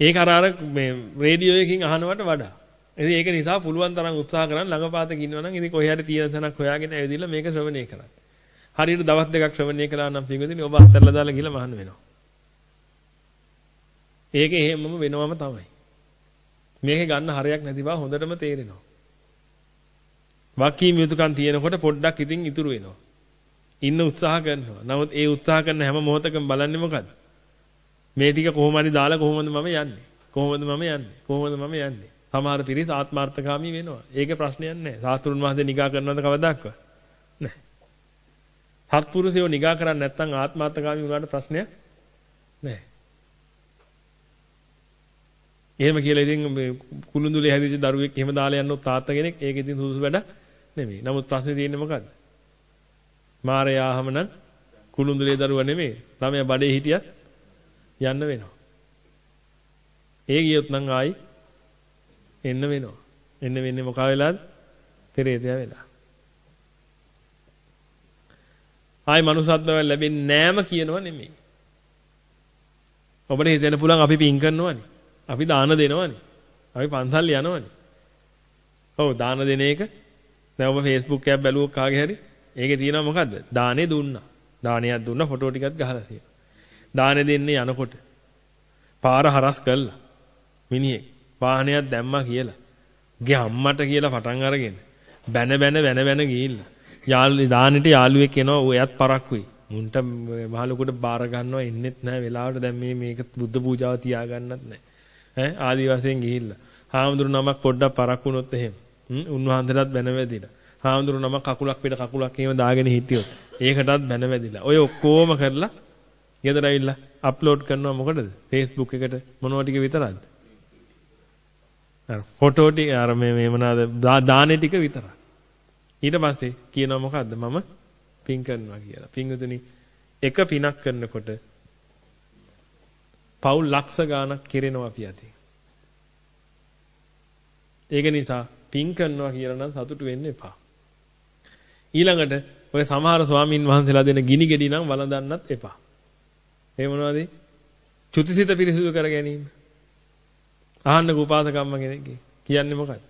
ඒක අර අර මේ රේඩියෝ එකකින් අහනවට වඩා. ඉතින් ඒක නිසා පුළුවන් තරම් උත්සාහ කරන් ළඟපාතක ඉන්නවනම් ඉතින් කොහේ හරි තියෙන තැනක් හොයාගෙන ඇවිදilla මේක ශ්‍රවණය කරන්න. හරියට දවස් දෙකක් ශ්‍රවණය කළා නම් පින්වදිනේ ඔබ අත්හැරලා දාලා ගිහලා මහාන වෙනවා. ඒක එහෙමම වෙනවම තමයි. මේකේ ගන්න හරයක් නැති බව හොඳටම තේරෙනවා. වකීම් යුතුයකම් තියෙනකොට පොඩ්ඩක් ඉතින් ඉතුරු වෙනවා. ඉන්න උත්සාහ කරනවා. නමුත් ඒ උත්සාහ කරන හැම මොහොතකම බලන්නේ මොකද්ද? මේ ටික කොහොම හරි දාලා කොහොමද මම යන්නේ? කොහොමද මම යන්නේ? කොහොමද මම යන්නේ? සමහර පිරිස ආත්මార్థකාමී වෙනවා. ඒකේ ප්‍රශ්නයක් නැහැ. සාතුරුන් වහන්සේ නිගා කරනවද කවදාක්වත්? නැහැ. සත්පුරුෂයෝ නිගා කරන්නේ නැත්නම් ආත්මార్థකාමී වුණාට ප්‍රශ්නයක් නැහැ. එහෙම කියලා ඉතින් මේ කුළුඳුලේ හැදිච්ච දරුවෙක් එහෙම දාලා යන්නොත් තාත්තා කෙනෙක් ඒක ඉතින් සුදුසු වැඩ නෙමෙයි. නමුත් ප්‍රශ්නේ තියෙන්නේ මොකද්ද? මාරයාහම නම් කුළුඳුලේ දරුවා නෙමෙයි. ළමයා බඩේ හිටියත් යන්න වෙනවා. ඒ ගියොත් නම් ආයි එන්න වෙනවා. එන්න වෙන්නේ මොකා වෙලාද? පෙරේතයා වෙලා. ආයි මනුසත්වය ලැබෙන්නේ නෑම කියනව නෙමෙයි. ඔබට හිතෙන්න පුළුවන් අපි පින් කරනවනේ. අපි දාන දෙනවනේ. අපි පන්සල් යනවනේ. ඔව් දාන දෙන එක දැන් ඔබ Facebook එකක් බැලුවොත් කාගේ හරි ඒකේ තියෙනවා මොකද්ද? දානේ දුන්නා. දානයක් දුන්නා ෆොටෝ ටිකක් ගහලා තියෙනවා. දානේ දෙන්නේ යනකොට පාර හරස් කළා. මිනිහෙක් වාහනයක් දැම්මා කියලා. ගේ අම්මට කියලා පටන් අරගෙන බැන බැන බැන බැන ගිහිල්ලා. යාළු දානෙට යාළුවෙක් එනවා ඔයත් පරක්කුයි. මුන්ට මහලුකට බාර ගන්නවා එන්නෙත් නැහැ වෙලාවට දැන් මේ මේක බුද්ධ පූජාව තියාගන්නත් නැහැ. ඈ ආදි වශයෙන් ගිහිල්ලා. හාමුදුරු නමක් පොඩ්ඩක් පරක් වුණොත් එහෙම. උන්වහන්සේලාත් බැන වැදිලා. හාමුදුරු නම කකුලක් පිට කකුලක් එහෙම දාගෙන හිටියොත් ඒකටත් බැන වැදිලා. ඔය ඔක්කොම කරලා ගෙදර ඇවිල්ලා අප්ලෝඩ් කරනවා මොකටද? Facebook එකට මොනවා ටික විතරක්ද? අර ෆොටෝ ටික අර මේ මේ මොනවාද දානේ ටික විතරක්. ඊට පස්සේ කියනවා මොකද්ද? මම පින් කරනවා කියලා. පින්වතුනි එක පිනක් කරනකොට පවුල් ලක්ෂ ගාණක් කෙරෙනවා අපි අතේ. ඒක නිසා පින් කරනවා කියලා නම් සතුටු වෙන්න එපා. ඊළඟට ඔය සමහර ස්වාමින් වහන්සේලා දෙන ගිනි ගෙඩි නම් වළඳන්නත් එපා. ඒ මොනවද? චුතිසිත පිරිසුදු කර ගැනීම. අහන්න උපාසකම්ම කෙනෙක්ගේ කියන්නේ මොකක්ද?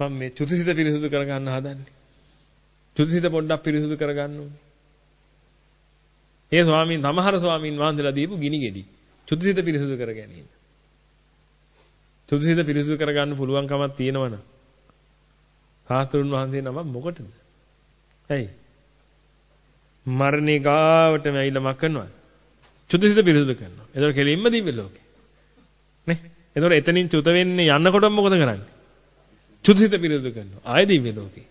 මම මේ චුතිසිත පිරිසුදු කර ගන්න හදන්නේ. චුතිසිත පොඩ්ඩක් පිරිසුදු කර ගන්න ඕනේ. ඒ ස්වාමීන් සමහර ස්වාමීන් වහන්සේලා දීපු ගිනි ගෙඩි. චුතිසිත පිරිසුදු කර ගැනීම. චුතිසිත පිරිසුදු කර ගන්න පුළුවන් කමක් තියෙනවනම් සාස්ත්‍රුන් වහන්සේ නම මොකටද? ඇයි? මරණේ ගාවටම ඇවිල්ලා මක් කරනවා. චුතිසිත පිරිසුදු කරනවා. ඒතකොට කෙලින්ම දිව්‍ය ලෝකේ. නේ? ඒතකොට එතනින් චුත වෙන්නේ යන්නකොටම මොකද කරන්නේ? චුතිසිත පිරිසුදු කරනවා. ආයෙ දිව්‍ය ලෝකේ.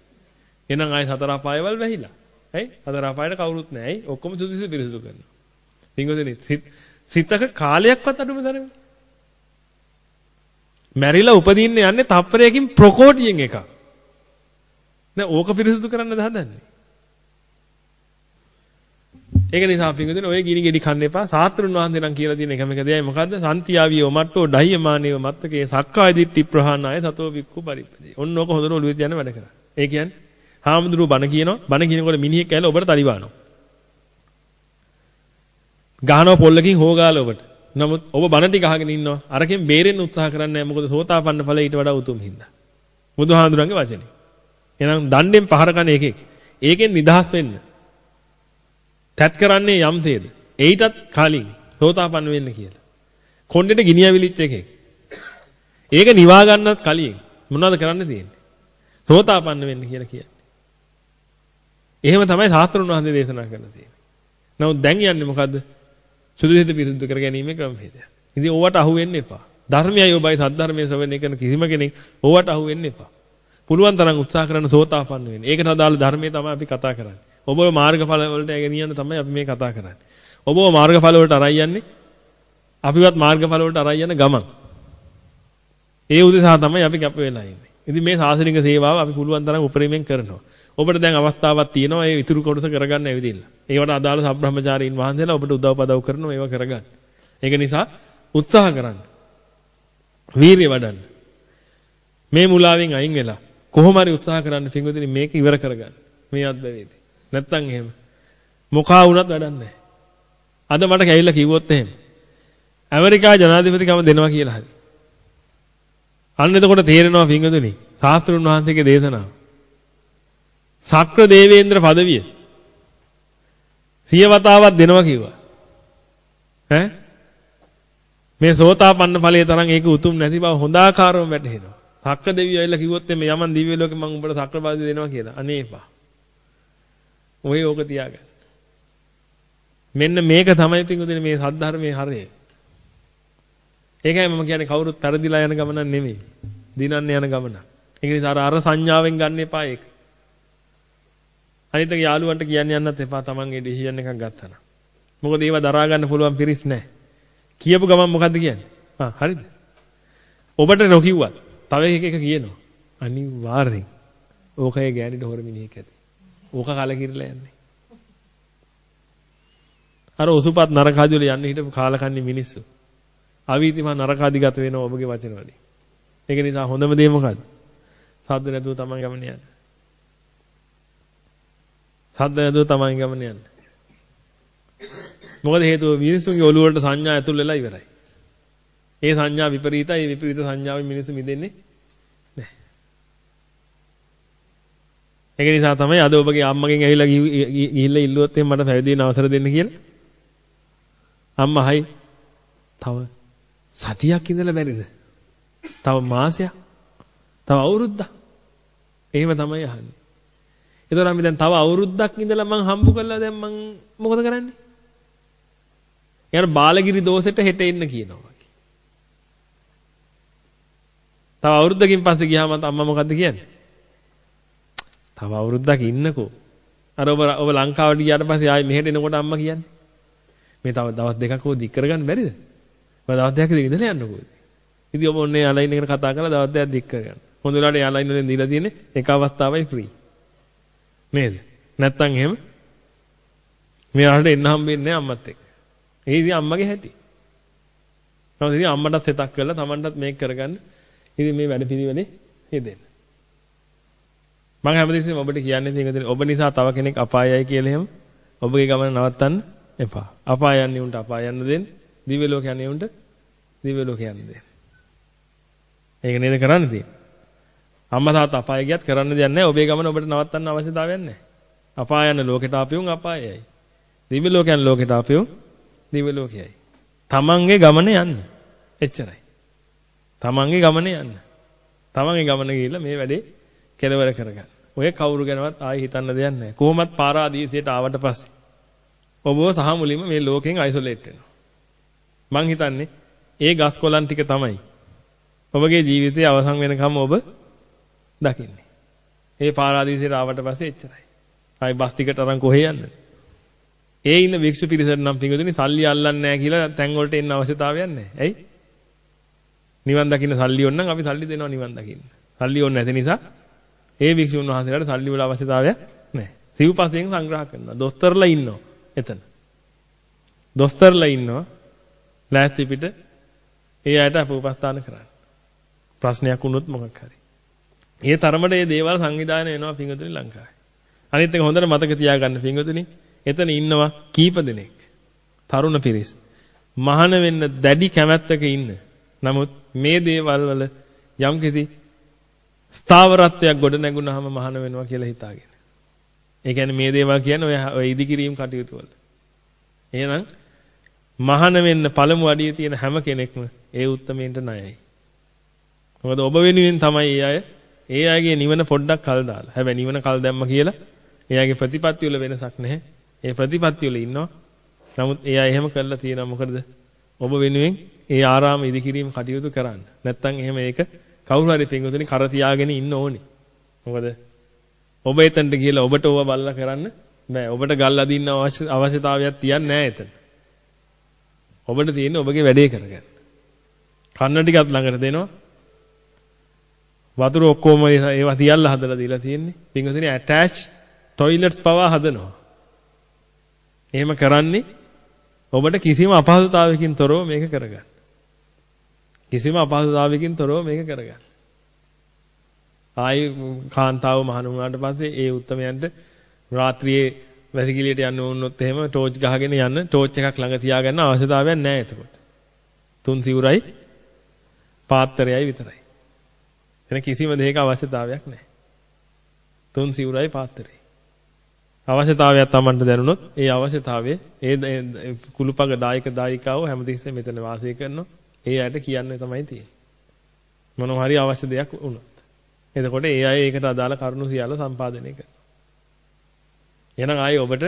එහෙනම් ආයෙ සතර අපායවල වැහිලා. ඇයි? සතර අපායට කවුරුත් නැහැ. ඇයි? ඔක්කොම චුතිසිත පිරිසුදු කරනවා. පින්වතුනි සිතක කාලයක්වත් අඩුම තරමේ. මැරිලා උපදින්න යන්නේ තප්පරයකින් ප්‍රකෝටියෙන් එකක්. දැන් ඕක පිරිසුදු කරන්නද හදන්නේ? ඒක නිසා පිංගුදින ඔය ගිනි ගෙඩි කන්න එපා. සාත්‍රුන් වහන්සේ නම් කියලා තියෙන එකම එක දෙයයි මොකද්ද? සන්තියාවියෝ මට්ටෝ ඩහියමානියෝ මත්තකේ සක්කාය දිට්ඨි ප්‍රහාණාය සතෝ වික්ඛු පරිප්පදේ. ඔන්න ඕක හොඳට ඔළුවේ තියන්න වැඩ කරා. ඒ කියන්නේ හාමුදුරුවෝ බණ කියනවා. බණ කියනකොට මිනිහෙක් ඇවිල්ලා ඔබට තලිබානවා. ගහනවා පොල්ලකින් හොගාලා ඔබට. නමුත් ඔබ බණ ටික අහගෙන ඉන්නවා. අරකින් බේරෙන්න උත්සාහ කරන්නේ නැහැ. මොකද සෝතාපන්න ඵලය ඊට වඩා උතුම් හින්දා. බුදුහාඳුරන්ගේ වචනේ. එහෙනම් දණ්ඩෙන් පහර කන එකෙක්. ඒකෙන් නිදහස් වෙන්න. තැත් කරන්නේ යම්තේද? එයිටත් කලින් සෝතාපන්න වෙන්න කියලා. කොණ්ඩෙට ගිනි ඇවිලිච්ච එකෙක්. ඒක නිවා ගන්නත් කලින් මොනවද කරන්න තියෙන්නේ? සෝතාපන්න වෙන්න කියලා කියන්නේ. එහෙම තමයි සාස්ත්‍රුන් වහන්සේ දේශනා කරලා තියෙන්නේ. නමුත් දැන් යන්නේ මොකද්ද? සුදුසිත පිරිසුදු කර ගැනීමේ ක්‍රමවේදය. ඉතින් ඕවට අහු වෙන්න එපා. ධර්මයයි ඔබයි සද්ධර්මයේ ශ්‍රවණය කරන කිසිම කෙනෙක් ඕවට අහු වෙන්න එපා. පුළුවන් තරම් උත්සාහ කරන සෝතාපන්න වෙන්න. ඒකට අදාළ ධර්මයේ තමයි අපි කතා කරන්නේ. ඔබ මාර්ගඵල වලට ගෙනියන්න තමයි අපි මේ කතා කරන්නේ. ඔබව මාර්ගඵල වලට අරයි යන්නේ. අපිවත් මාර්ගඵල වලට අරයි යන ගමන්. ඒ උදෙසා තමයි අපි කැප වෙලා ඉන්නේ. ඉතින් මේ සාසනික සේවාව අපි පුළුවන් තරම් උපරිමයෙන් කරනවා. ඔබට දැන් අවස්ථාවක් තියෙනවා ඒ ඉතුරු කොටස කරගන්න ඇවිදින්න. ඒවට අදාළ සම්බ්‍රහ්මචාරීන් වහන්සේලා ඔබට උදව් පදව් කරනවා ඒවා කරගන්න. ඒක නිසා උත්සාහ කරන්න. වීරිය වඩන්න. මේ මුලාවෙන් අයින් වෙලා කොහොම හරි උත්සාහ කරන්න පින්වදින මේක ඉවර කරගන්න. මේ අත්දැකීම. නැත්තම් එහෙම. මොකා වුණත් වැඩක් නැහැ. අද මට කැවිලා කිව්වොත් එහෙම. ඇමරිකා ජනාධිපතිකම දෙනවා කියලා හරි. අන්න එතකොට තේරෙනවා පින්වතුනි. ශාස්ත්‍රුන් වහන්සේගේ දේශනාව. සක්‍ර දේවේන්ද්‍ර පදවිය. සිය වතාවක් දෙනවා කිව්වා. ඈ මේ සෝතාපන්න ඵලයේ තරම් ඒක උතුම් නැති බව හොඳාකාරව වැටහෙනවා. සක්‍ර දෙවියෝ ඇවිල්ලා කිව්වොත් මේ යමන් දිව්‍ය ලෝකෙ මම උඹට සක්‍ර පදවිය දෙනවා කියලා. අනේ එපා. ඔය ඕක තියාගන්න. මෙන්න මේක තමයි පිංගුදින මේ සද්ධර්මයේ හරය. ඒකයි මම කියන්නේ කවුරුත් පෙරදිලා යන ගමනක් නෙමෙයි. දිනන්න යන ගමනක්. ඒක නිසා අර අර සංඥාවෙන් ගන්න එපා ඒක. අනිත් එක යාළුවන්ට කියන්න යන්නත් එපා තමන්ගේ ඩිසිෂන් එකක් ගත්තා නම්. මොකද ඒව දරා ගන්න පුළුවන් පිරිස් නැහැ. කියපු ගමන් මොකද්ද කියන්නේ? ආ හරිද? ඔබට නොකියුවත් තව එකක කියනවා. අනිවාර්යෙන්. ඕකේ ගෑනිට හොර මිනිහෙක් ඇති. ඕක කලකිරලා යන්නේ. අර ඔසුපත් නරකාදී වල යන්න හිටපු කාලකන්ණි මිනිස්සු. අවීතිම නරකාදිගත වෙනවා ඔබගේ වචන වලින්. ඒක නිසා හොඳම දේ මොකද්ද? සද්ද නැතුව තමන් ගමන යන්න. සද්ද නැතුව තමන් ගමන යන්න. මොකද හේතුව මිනිස්සුන්ගේ ඔළුව වලට සංඥා ඇතුල් වෙලා ඉවරයි. ඒ සංඥා විපරීතයි. ඒ විපරීත සංඥාවෙන් මිනිස්සු මිදෙන්නේ ඒක නිසා තමයි අද ඔබගේ අම්මගෙන් ඇවිල්ලා ගිහිල්ලා ඉල්ලුවොත් එහෙනම් මට පැවිදි වෙන්න අවසර දෙන්න කියලා. අම්මා හයි. තව සතියක් ඉඳලා බැරිද? තව මාසයක්? තව අවුරුද්දක්? එහෙම තමයි අහන්නේ. ඒතකොට අපි දැන් තව අවුරුද්දක් ඉඳලා මං හම්බු කරලා දැන් මං මොකද කරන්නේ? යාර බාලගිරි දෝසෙට හෙට එන්න කියනවා. තව අවුරුද්දකින් පස්සේ ගියාම අම්මා මොකද්ද කියන්නේ? තව අවුරුද්දක් ඉන්නකෝ. අර ඔබ ඔබ ලංකාවට ගියාට පස්සේ ආයි මෙහෙට එනකොට අම්මා කියන්නේ. මේ තව දවස් දෙකක් හෝ දික් කරගන්න බැරිද? මම දවස් දෙකක් ඉඳලා යන්නකෝ. ඉතින් ඔබ ඔන්නේ යාලයින් එකට කතා කරලා දවස් දෙකක් දික් කරගන්න. හොඳ වෙලාවට යාලයින් වලින් දීලා තියෙන්නේ එක අවස්ථාවයි ෆ්‍රී. නේද? නැත්තම් එහෙම මෙයාට එන්න හම්බෙන්නේ නැහැ අම්මත් එක්ක. ඒ ඉතින් අම්මගේ හැටි. නමුත් ඉතින් අම්මටත් හිතක් කරලා Tamanටත් මේක කරගන්න. ඉතින් මේ වැඩ පිළිවෙලේ යෙදෙන්න. මම හැමදෙස්සෙම ඔබට කියන්නේ තියෙන ඔබ නිසා තව කෙනෙක් අපායයි කියලා එහෙම ඔබගේ ගමන නවත්තන්න එපා. අපාය යන්නේ උන්ට අපාය යන්න දෙන්න. දිව්‍ය ලෝක යන්නේ උන්ට දිව්‍ය ලෝක යන්න දෙන්න. ඒක නේද කරන්න තියෙන්නේ. අම්මා තාත්තා අපාය ගියත් කරන්න දෙයක් නැහැ. ඔබේ ගමන ඔබට නවත්තන්න අවශ්‍යතාවයක් නැහැ. අපාය යන ලෝකෙට ආපියුන් අපායයි. දිව්‍ය ලෝක යන ලෝකෙට ආපියුන් දිව්‍ය ලෝකයයි. තමන්ගේ ගමන යන්න. එච්චරයි. තමන්ගේ ගමන යන්න. තමන්ගේ ගමන ගිහිල්ලා මේ වැඩේ කෙලවර කරගන්න. ඔය කවුරු ගැනවත් ආයෙ හිතන්න දෙයක් නැහැ. කොහොමත් පාරාදීසයට ආවට පස්සේ ඔබව සහ මුලින්ම මේ ලෝකෙන් අයිසොලේට් වෙනවා. මං හිතන්නේ ඒ ගස් කොළන් ටික තමයි ඔබගේ ජීවිතයේ අවසන් වෙනකම් ඔබ දකින්නේ. ඒ පාරාදීසයට ආවට පස්සේ එච්චරයි. ආයි බස් ටිකට අරන් කොහේ යන්නද? ඒ ඉන්න වික්ෂු පිරිසට නම් පිඟුතුනි සල්ලි අල්ලන්නේ නැහැ කියලා තැන් වලට එන්න අවශ්‍යතාවයක් නැහැ. ඇයි? නිවන් දකින්න සල්ලි ඕන නම් අපි සල්ලි දෙනවා නිවන් දකින්න. සල්ලි ඕන නැති නිසා ඒ වික්ෂුන් වහන්සේලාට සල්ලි වල අවශ්‍යතාවයක් නැහැ. සිව්පසයෙන් සංග්‍රහ කරනවා. දොස්තරලා ඉන්නවා එතන. දොස්තරලා ඉන්නවා ලෑස්ති පිට ඒ අයට අපෝපස්ථාන කරන්න. ප්‍රශ්නයක් වුණොත් මොකක් හරි. ඒ තරමට මේ දේවල් සංවිධානය වෙනවා පිංගුතුනි ලංකාවේ. අනිත් එක හොඳට මතක තියාගන්න පිංගුතුනි. එතන ඉන්නවා කීප දෙනෙක්. තරුණ පිරිස්. මහාන වෙන්න දැඩි කැමැත්තක ඉන්න. නමුත් මේ දේවල් වල යම්කිසි ස්ථාවරත්වයක් ගොඩ නැගුණාම මහාන වෙනවා කියලා හිතාගෙන. ඒ කියන්නේ මේ දේවල් කියන්නේ ඔය ඉදිකිරීම කටයුතු වල. එහෙනම් මහාන වෙන්න පළමු අඩියේ තියෙන හැම කෙනෙක්ම ඒ උත්තරමෙන්ට ණයයි. මොකද ඔබ වෙනුවෙන් තමයි ඒ අය ඒ අයගේ නිවන පොඩ්ඩක් කල් දාලා. හැබැයි නිවන කල් දැම්ම කියලා එයාගේ ප්‍රතිපත්ති වල වෙනසක් නැහැ. ඒ ප්‍රතිපත්ති වල ඉන්නවා. නමුත් ඒ අය එහෙම කරලා තියෙනවා මොකද? ඔබ වෙනුවෙන් ඒ ආරාම ඉදිකිරීම කටයුතු කරන්න. නැත්තම් එහෙම ඒක කවුරු හරි පින්වතුනි කර තියාගෙන ඉන්න ඕනේ. මොකද ඔබ එතනට ගිහලා ඔබට ඕව බල්ලා කරන්න බෑ. ඔබට ගල් අදින්න අවශ්‍යතාවයක් තියන්නේ නැහැ එතන. ඔබට තියෙන්නේ ඔබගේ වැඩේ කරගන්න. කන්න ටිකත් ළඟට දෙනවා. වතුර ඔක්කොම ඒවා තියල්ලා හදලා දීලා තියෙන්නේ. පින්වතුනි ඇටච් টয়ලට්ස් පවා හදනවා. එහෙම කරන්නේ ඔබට කිසිම අපහසුතාවයකින් තොරව මේක කරගන්න. කිසිම අපහසුතාවයකින් තොරව මේක කරගන්න. ආයි කාන්තාව මහණ වුණාට පස්සේ ඒ උත්තමයන්ට රාත්‍රියේ වැසිකිළියට යන්න වුණොත් එහෙම ටෝච් ගහගෙන යන්න ටෝච් එකක් ළඟ තියාගන්න අවශ්‍යතාවයක් නැහැ එතකොට. තුන් සිවුරයි පාත්‍රයයි විතරයි. එන කිසිම දෙයක අවශ්‍යතාවයක් නැහැ. තුන් සිවුරයි පාත්‍රයයි. අවශ්‍යතාවයක් Tamanට දැනුණොත් ඒ අවශ්‍යතාවය ඒ කුළුපග දායක දායිකාව හැමතිස්සෙම මෙතන වාසය කරනවා. ඒ අයට කියන්නේ තමයි තියෙන්නේ. මොනවා හරි අවශ්‍ය දෙයක් වුණොත්. එතකොට ඒ අය ඒකට අදාළ කරුණු සියල්ල සම්පාදනය කරනවා. එහෙනම් ආයේ ඔබට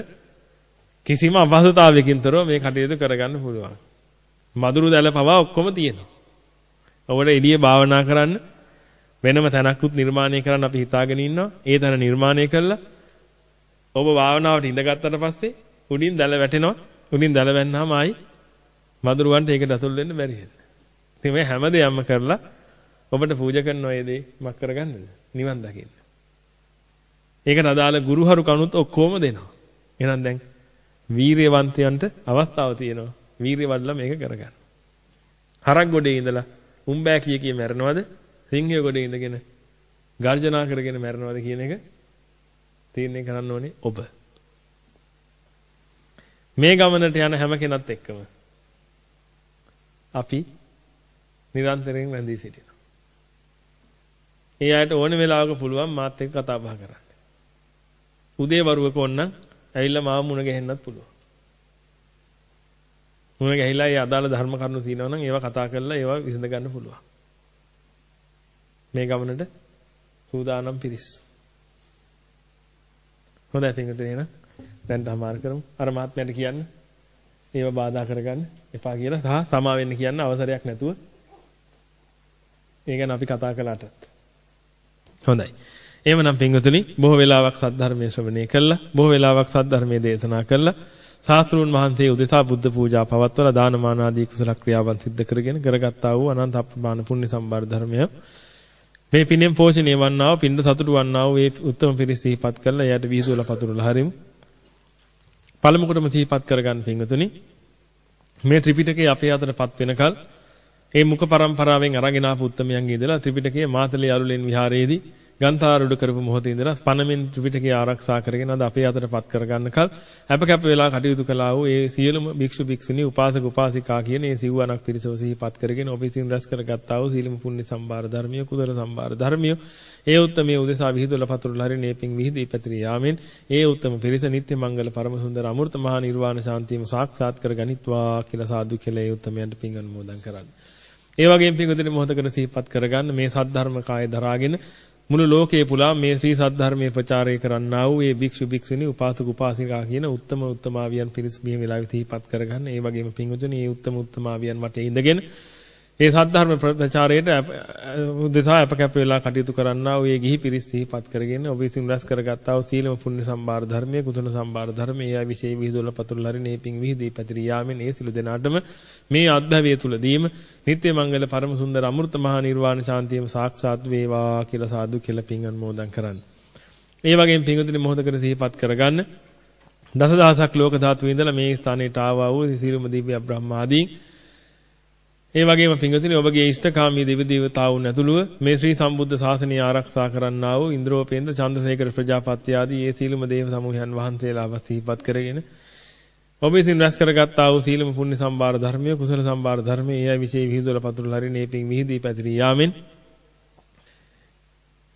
කිසිම අපහසුතාවයකින් තොරව මේ කටයුතු කරගන්න පුළුවන්. මදුරු දැල පවා ඔක්කොම තියෙනවා. ඔබට එළිය භාවනා කරන්න වෙනම තැනක්කුත් නිර්මාණය කරන්න අපි හිතාගෙන ඉන්නවා. ඒ තැන නිර්මාණය කළා ඔබ භාවනාවට ඉඳගත්තට පස්සේ උඩින් දැල වැටෙනවා. උඩින් දැල වැන්නාම ආයි මදුරුවන්ට ඒකට අතුල් වෙන්න බැරි වෙනවා. ඉතින් මේ හැම දෙයක්ම කරලා ඔබට පූජා කරන ඔය දේ මක් කරගන්නද? නිවන් දකින්න. ඒකට අදාළ ගුරුහරු කණුත් ඔක්කොම දෙනවා. එහෙනම් දැන් වීරියවන්තයන්ට අවස්ථාව තියෙනවා. වීරිය වඩලා මේක කරගන්න. හරක් ගොඩේ ඉඳලා උම්බෑ කිය කිය මැරනවද? සිංහය ගොඩේ ඉඳගෙන ගර්ජනා කරගෙන මැරනවද කියන එක තීරණය කරන්න ඕනේ ඔබ. මේ ගමනට යන හැම කෙනත් එක්කම අපි නිරන්තරයෙන් රැඳී සිටිනවා. ඒ අයට ඕන වෙලාවක පුළුවන් මාත් එක්ක කතා බහ කරන්න. උදේ වරුවක ඕනනම් ඇවිල්ලා මාව මුණ ගැහෙන්නත් පුළුවන්. මුණ ගැහිලා ඒ අදාළ ධර්ම කරුණු තියෙනවා නම් ඒවා කතා කරලා ඒවා විසඳ ගන්න පුළුවන්. මේ ගමනට සූදානම් පිරිස්. හොඳයි පින්විතනේ එහෙනම් දැන් තමාර කරමු. අර මහත්මයාට කියන්න. ඒව බාධා කරගන්න එපා කියලා සහ සමා වෙන්න කියන්න අවසරයක් නැතුව. ඒ ගැන අපි කතා කළාට. හොඳයි. එහෙමනම් පින්වතුනි බොහෝ වෙලාවක් සද්ධර්මයේ ශ්‍රවණය කළා බොහෝ වෙලාවක් සද්ධර්මයේ දේශනා කළා ශාස්ත්‍රූන් වහන්සේ උදෙසා බුද්ධ පූජා පවත්වලා දානමාන ආදී කුසල ක්‍රියාවන් සිද්ධ කරගෙන කරගත්තා වූ අනන්ත අප්‍රමාණ පුණ්‍ය සම්බාර ධර්මය මේ පිනෙන් පෝෂණය වන්නා වූ පින්ඳ සතුටු වන්නා වූ මේ උත්තම පිරිස සිහිපත් කරලා එයාට විහිදුවලා පතුරලා හරිමු පළමු කොටම සිහිපත් කරගන්න පින්වතුනි මේ ත්‍රිපිටකය අපේ අතටපත් වෙනකල් ඒ මුඛ පරම්පරාවෙන් අරගෙන ආපු උත්තමයන්ගේ ඉඳලා ත්‍රිපිටකයේ මාතලේ අලුලෙන් විහාරයේදී ගන්ථාරුඩ කරපු මොහොතේ ඉඳලා පණමින් ත්‍රිපිටකය ආරක්ෂා කරගෙන අද අපේ අතටපත් කරගන්නකල් අප කැප වෙලා කටයුතු කළා වූ ඒ සියලුම භික්ෂු භික්ෂුණී උපාසක උපාසිකා කියන මේ සිව්වණක් පිරිසව සිහිපත් කරගෙන ඔබ විසින් රැස් කරගත්තා වූ සීලම පුණ්‍ය සම්භාර ධර්මිය කුසල සම්භාර ධර්මිය ඒ උත්තමයේ උදෙසා විහිදුල පතුරුල හරි නේපින් විහිදී පැතිරී යාමෙන් ඒ උත්තම පිරිස නිත්‍ය මංගල පරම සුන්දර අමෘත මහා නිර්වාණ ශාන්තියම සාක්ෂාත් කර ගනිත්වා කියලා සාදු කියලා ඒ උත්තමයන්ට පින් අනුමෝදන් කරන්න. ඒ වගේම පින්වතුනි මොහොතකට සිහිපත් කරගන්න මේ සද්ධර්ම කාය දරාගෙන මුළු ලෝකයේ පුලා මේ ශ්‍රී සද්ධර්මයේ ප්‍රචාරය කරන්නා වූ මේ භික්ෂු භික්ෂුණී උපාසක උපාසිකා කියන උත්තම උත්තමාවියන් පිරිස් බිහිම වෙලා විහිපත් කරගන්න. ඒ වගේම පින්වතුනි මේ උත්තම උත්තමාවියන් වටේ ඉඳගෙන මේ සද්ධර්ම ප්‍රචාරයට උදෙසා අප කැප වෙලා කටයුතු කරන්නා වූ මේ ගිහි පිරිස් සිහිපත් කරගෙන ඔබ විසින් රැස් කරගත්තා වූ සීලම පුණ්‍ය සම්භාර ධර්මයේ කුතුන සම්භාර ධර්මයේ ආ විශේෂ විහිදුවල පතුල් හරි නේපින් විහිදී පැතිරී යාමෙන් ඒ සිළු දෙනාටම මේ අත්භවය තුලදීම නිත්‍ය මංගල පරම සුන්දර අමෘත මහා නිර්වාණ ශාන්තියම සාක්ෂාත් වේවා කියලා සාදු කියලා පින් අනුමෝදන් කරන්න. ඒ වගේම පින්වතුනි මොහොතකට සිහිපත් කරගන්න දසදහසක් ලෝක ධාතු ඉඳලා මේ ස්ථානයට ආවා වූ සියලුම දිව්‍ය බ්‍රහ්මාදීන් ඒ වගේම පිංගුතුනි ඔබගේ ඉෂ්ඨකාමී දෙවි දේවතාවුන් ඇතුළුව මේ ශ්‍රී සම්බුද්ධ ශාසනය ආරක්ෂා කරන්නා වූ ඉන්ද්‍රෝපේන්ද්‍ර චන්ද්‍රසේකර ප්‍රජාපති ආදී ඒ සීලම දේව සමූහයන් වහන්සේලාව සිහිපත් කරගෙන ඔබ විසින් රැස් කරගත්තා වූ සීලම පුණ්‍ය සම්භාර ධර්මය කුසල සම්භාර ධර්මය ඒ අය විශේෂ විහිදුවල පතුරුල හරිනේ පිං විහිදී පැතිරී යාමෙන්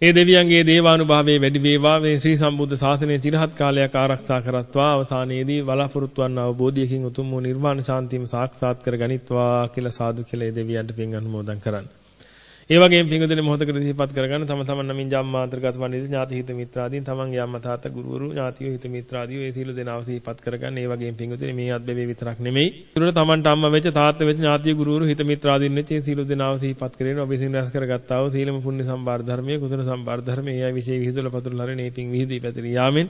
ඒ දෙවියන්ගේ දේවානුභාවයේ වැඩි වේවා. මේ ශ්‍රී සම්බුද්ධ ශාසනය চিරහත් කාලයක් ආරක්ෂා කරත්වා. අවසානයේදී බලාපොරොත්තු වන්නා වූ බෝධියකින් උතුම් වූ නිර්වාණ ශාන්තියම සාක්ෂාත් කර ගනිත්වා කියලා සාදු කියලා ඒ දෙවියන්ට පින් අනුමෝදන් කරන්නේ. ඒ වගේම පිංගුදෙන මොහොතකට සිහිපත් කරගන්න තම තමන් නමින් ජම්මාන්තරගත වන්නේ ඥාති හිත මිත්‍රාදීන් තමන්ගේ අම්මා තාත්තා ගුරුවරු ඥාතියෝ හිත මිත්‍රාදීෝ ඒ සීල දෙනාව සිහිපත් කරගන්න. ඒ වගේම පිංගුදෙන මේ අත්බැවේ විතරක් නෙමෙයි. ඒතර තමන්ට අම්මා වෙච්ච තාත්තා වෙච්ච ඥාතිය ගුරුවරු හිත මිත්‍රාදීන් වෙච්ච ඒ සීල දෙනාව සිහිපත් කරගෙන ඔබ විසින් රැස් කරගත්තා වූ සීලම පුණ්‍ය සම්බාර ධර්මයේ කුසල සම්බාර ධර්මයේ ඒ විශේෂ විහිදුල පතුල් හරිනේ පිං විහිදී පැතිරී යාමෙන්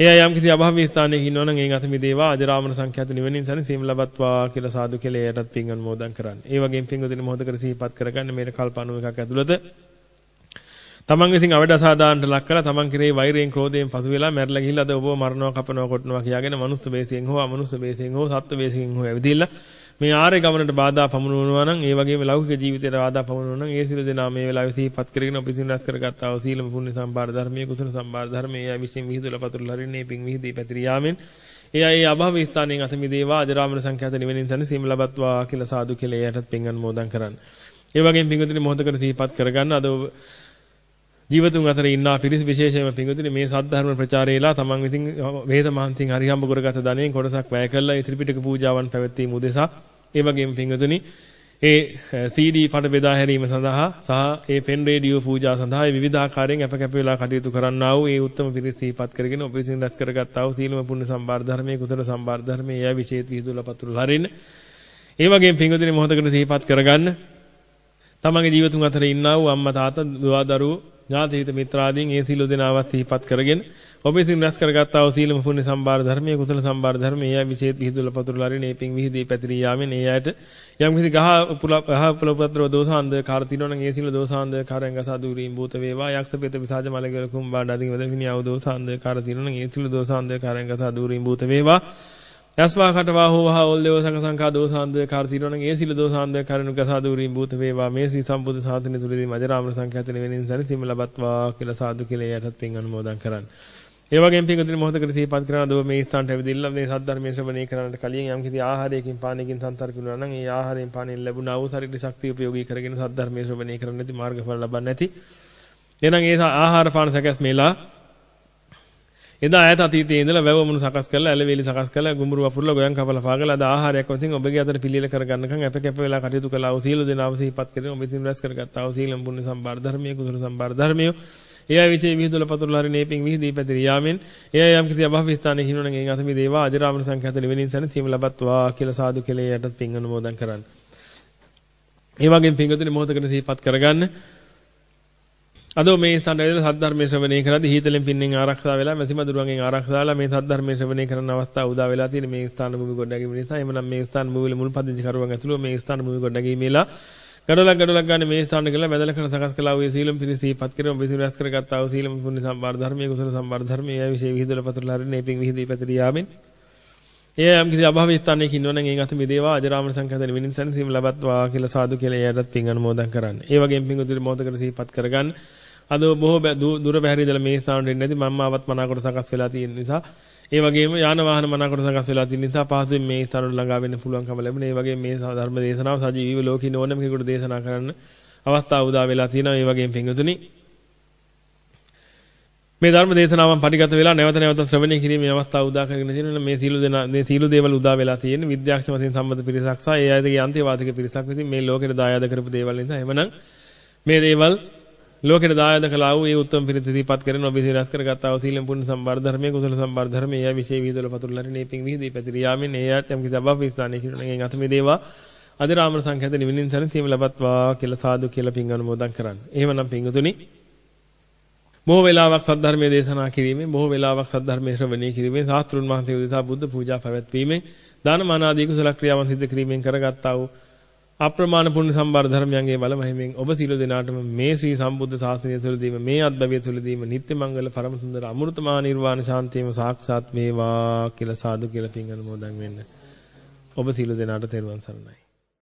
එය යම් කිසි අභාවී ස්ථානයක ඉන්නවනම් එයින් අත මිදේවා අජරාමර සංඛ්‍යාත නිවනින් සැන සීම ලබත්වා කියලා සාදු කියලා එයටත් පින් අනුමෝදන් කරන්න. ඒ වගේම පින් උදින මොහොතකට සිහිපත් කරගන්න මේක කල්ප 91ක් ඇතුළත තමන් විසින් අවඩ අසාදානට ලක් කරලා තමන් කෙරෙහි වෛරයෙන් ක්‍රෝධයෙන් පසු වෙලා මැරලා ගිහිල්ලා අද ඔබව මරනවා කපනවා කොටනවා කියාගෙන මනුස්ස බේසයෙන් හෝ අමනුස්ස බේසයෙන් හෝ සත්ත්ව බේසයෙන් හෝ ඇවිදිලා මේ ආර්ය ගමනට බාධා පමුණුවනවා නම් ඒ වගේම ලෞකික ජීවිතයට බාධා පමුණුවනවා නම් ඒ සියලු දෙනා මේ වෙලාවේ සිහිපත් කරගෙන ඔබ විසින් රැස් කරගත්තා වූ සීලම පුණ්‍ය සම්පාද ධර්මයේ කුසල සම්පාද ධර්මයේ ආ විශ්ින් විහිදුල පතුරුල හරින්නේ පිං විහිදී පැතිරී යාමෙන් ඒ අය අභව ස්ථානයෙන් අත මිදේවා අජරාමර සංඛ්‍යාත නිවෙනින් සනසීම ලබත්වා කියලා සාදු කියලා එයටත් පින් අනුමෝදන් කරන්න. ඒ වගේම පින්වතුනි මොහොතකට සිහිපත් කරගන්න අද ජීවතුන් අතර ඉන්නා පිරිස විශේෂයෙන්ම පිංගුතුනි මේ සද්ධර්ම ප්‍රචාරයලා තමන් විසින් වේද මහන්සියෙන් හරි හම්බ කරගත ධනෙන් කොටසක් වැය කළා. ඒ ත්‍රිපිටක පූජාවන් පැවැත්වීම උදෙසා ඒ වගේම පිංගුතුනි ඒ CD පට බෙදා හැරීම සඳහා සහ ඒ පෙන් රේඩියෝ පූජා සඳහා විවිධ ආකාරයෙන් අප කැප වේලා කටයුතු කරන්නා වූ ඒ උත්තම පිරිස සිහිපත් කරගෙන ඔබ විසින් රැස් කරගත්තා වූ සීලම පුණ්‍ය සම්බාර ධර්මයේ කුසල සම්බාර ධර්මයේ එය විශේෂ විහිදුල පතුරු හරින්න. ඒ වගේම පිංගුතුනි මොහොතකට සිහිපත් කරගන්න තමන්ගේ ජීවිතුන් අතර ඉන්නා වූ අම්මා තාත්තා දුවා දරුවෝ ඥාතිහිත මිත්‍රාදීන් ඒ සීල දෙනාවත් සිහිපත් කරගෙන ඔබ විසින් රැස් කරගත්තා වූ සීලම පුණ්‍ය සම්බාර ධර්මයේ කුසල සම්බාර ධර්මයේ එය විශේෂ විහිදුල පතුරුලාරි නේපින් විහිදී පැතිරී යාමෙන් ඒ අයට යම් කිසි ගහ පුල ගහ පුලපත්‍ර දෝසාන්ද කාර තිනවනම් ඒ සීල දෝසාන්ද කාරයන් ගසා දුරීම් භූත වේවා යක්ෂ පෙත විසාජ මලගල කුම්බාඩ අදින් වදමිනි ආව දෝසාන්ද කාර තිනවනම් ඒ සීල දෝසාන්ද කාරයන් ගසා දුරීම් භූත වේවා. යස්වා කටවා හෝ වහ ඔල්ලේව සංකසංකා දෝසාන්ද කාර තිනවනම් ඒ සීල දෝසාන්ද කාරණු ගසා දුරීම් භූත වේවා. මේ ශ්‍රී සම්බුද්ධ ශාසනය තුලදී මජරාමර සංඛ්‍යාත නිවෙනින් සැනසීම ලබත්වා කියලා සාදු කියලා යටත් පින් අනුමෝදන් කරන්නේ. ඒ වගේම පින්කතුනි මොහොතකට සිහිපත් කරන දව මේ ස්ථානට ඇවිදilla මේ සද්ධර්මයේ ශ්‍රවණය කරන්නට කලින් යම් කිසි ආහාරයකින් පානයකින් සංතරක වුණා නම් ඒ ආහාරයෙන් පානයෙන් ලැබුණා වූ ශරීර ශක්තිය උපයෝගී කරගෙන සද්ධර්මයේ ශ්‍රවණය කරන්න නැති මාර්ගඵල ලබන්නේ නැති එහෙනම් ඒ ආහාර පාන සැකස් මේලා එදා ඈත අතීතයේ ඉඳලා වැව මුණු සකස් කරලා ඇලවේලි සකස් කරලා ගුඹුරු වපුරලා ගොයන් කපලා පාගලා අද ආහාරයක් වශයෙන් ඔබගේ අතට පිළිල කරගන්නකම් අප කැප වෙලා කටයුතු කළා වූ සීල දෙනාව සිහිපත් කරගෙන ඔබ විසින් රැස් කරගත්තා වූ සීලම් පුණ්‍ය සම්බාර ධර්මයේ කුසල සම්බාර ධර්මයේ ඒ අය විශේෂ විහිදුල පතුරුල හරි නේපින් විහිදී පැතිරී යාමෙන් ඒ අය යම් කිසි අභව ස්ථානයේ හිනුණන් එයින් අතමි දේවා අජරාමර සංඛ්‍යාත නිවෙනින් සැනසීම ලබත්වා කියලා සාදු කෙලේ යටත් පින් අනුමෝදන් කරන්න. ඒ වගේම පින්ගතුනි මොහොතකට සිහිපත් කරගන්න. අද මේ ස්ථානවල සද්ධර්මයේ ශ්‍රවණය කරද්දී හීතලෙන් පින්නෙන් ආරක්ෂා වෙලා මැසිමදුරුවන්ගෙන් ආරක්ෂා වෙලා මේ සද්ධර්මයේ ශ්‍රවණය කරන අවස්ථාව උදා වෙලා තියෙන මේ ස්ථාන භූමි ගොඩනැගීම නිසා එhmenan මේ ස්ථාන භූමිවල මුල් පදිංචි කරුවන් ඇතුළු මේ ස්ථාන භූමි ගොඩනැගීමේලා ගඩොලක් ගඩොලක් ගන්න මේ ස්ථාන කියලා මැදල කරන සකස් කළා වූ සීලම් පිරිසීපත් කරන විසිරස් කරගත්තා වූ සීලම් පුණ්‍ය සම්බාර ධර්මයේ කුසල සම්බාර ධර්මයේ ආ විශේෂ විහිදල පතරලා හරිනේ පිං විහිදී පැතිරියාමෙන් එය යම් කිසි අභාවී ස්ථානයක ඉන්නවනම් ඒ අත මිදේවා අජරාමර සංඛ්‍යාතන විනිසන් සීම ලබත්වා කියලා සාදු කියලා එයාටත් පිං අනුමෝදන් කරන්න. ඒ වගේම පිං උදිරි මොහොතකට සිහිපත් කරගන්න. අද බොහෝ දුර බැහැර ඉඳලා මේ ස්ථානට එන්නේ නැති. මම ආවත් මනාකොට සකස් වෙලා තියෙන නිසා. ඒ වගේම යාන වාහන මනාකොට සකස් වෙලා තියෙන නිසා පහසුවෙන් මේ ස්ථානවල ළඟා වෙන්න පුළුවන්කම ලැබුණා. ඒ වගේම මේ ධර්ම දේශනාව සජීවීව ලෝකින ඕනම කෙනෙකුට දේශනා කරන්න අවස්ථාව උදා වෙලා තියෙනවා. ඒ වගේම පිංගුතුනි මේ ධර්ම දේශනාවන් පරිගත වෙලා නැවත නැවත ශ්‍රවණය කිරීමේ අවස්ථාව උදා කරගෙන තියෙනවා. මේ සීල දෙනා මේ සීල දේවල් උදා වෙලා තියෙන විද්‍යාඥ වශයෙන් සම්බන්ධ පිරිසක් සහ ඒ අයගේ අන්තිවාදික පිරිසක් විසින් මේ ලෝකෙට දායාද කරපු දේවල් නිසා. එවනම් මේ දේවල් ලෝකෙට දායාද කළා වූ ඒ උත්තම පිරිස දීපත් කරගෙන ඔබ ඉතිරස් කරගත්තා වූ සීලෙන් පුණ්‍ය සම්බාර ධර්මයේ කුසල සම්බාර ධර්මයේ එය විශේෂ විහිදවල පතුරුලරි නේපින් විහිදී පැතිරියාමෙන් එයත් යම් කිසි අභව ස්ථානයේ කිරුණගෙන් අත මේ දේවා අද රාමර සංඛ්‍යාත නිවිනින් සරණ තීම ලබත්වා කියලා සාදු කියලා පින් අනුමෝදන් කරන්න. එහෙමනම් පින්තුනි බොහෝ වෙලාවක් සද්ධර්මයේ දේශනා කිරීමෙන් බොහෝ වෙලාවක් සද්ධර්මයේ ශ්‍රවණය කිරීමෙන් සාස්ත්‍රුන් වහන්සේ උදෙසා බුද්ධ පූජා පැවැත්වීමෙන් දාන මාන ආදී කුසල ක්‍රියාවන් සිදු කිරීමෙන් කරගත්තා වූ අප්‍රමාණ පුණ්‍ය සම්බාර ධර්මයන්ගේ බල මහිමෙන් ඔබ සියලු දෙනාටම මේ ශ්‍රී සම්බුද්ධ ශාසනය තුළදීම මේ අද්භවය තුළදීම නිත්‍ය මංගල පරම සුන්දර අමෘතමා නිර්වාණ ශාන්තියම සාක්ෂාත් වේවා කියලා සාදු කියලා පින් අනුමෝදන් වෙන්න. ඔබ සියලු දෙනාට තෙරුවන් සරණයි.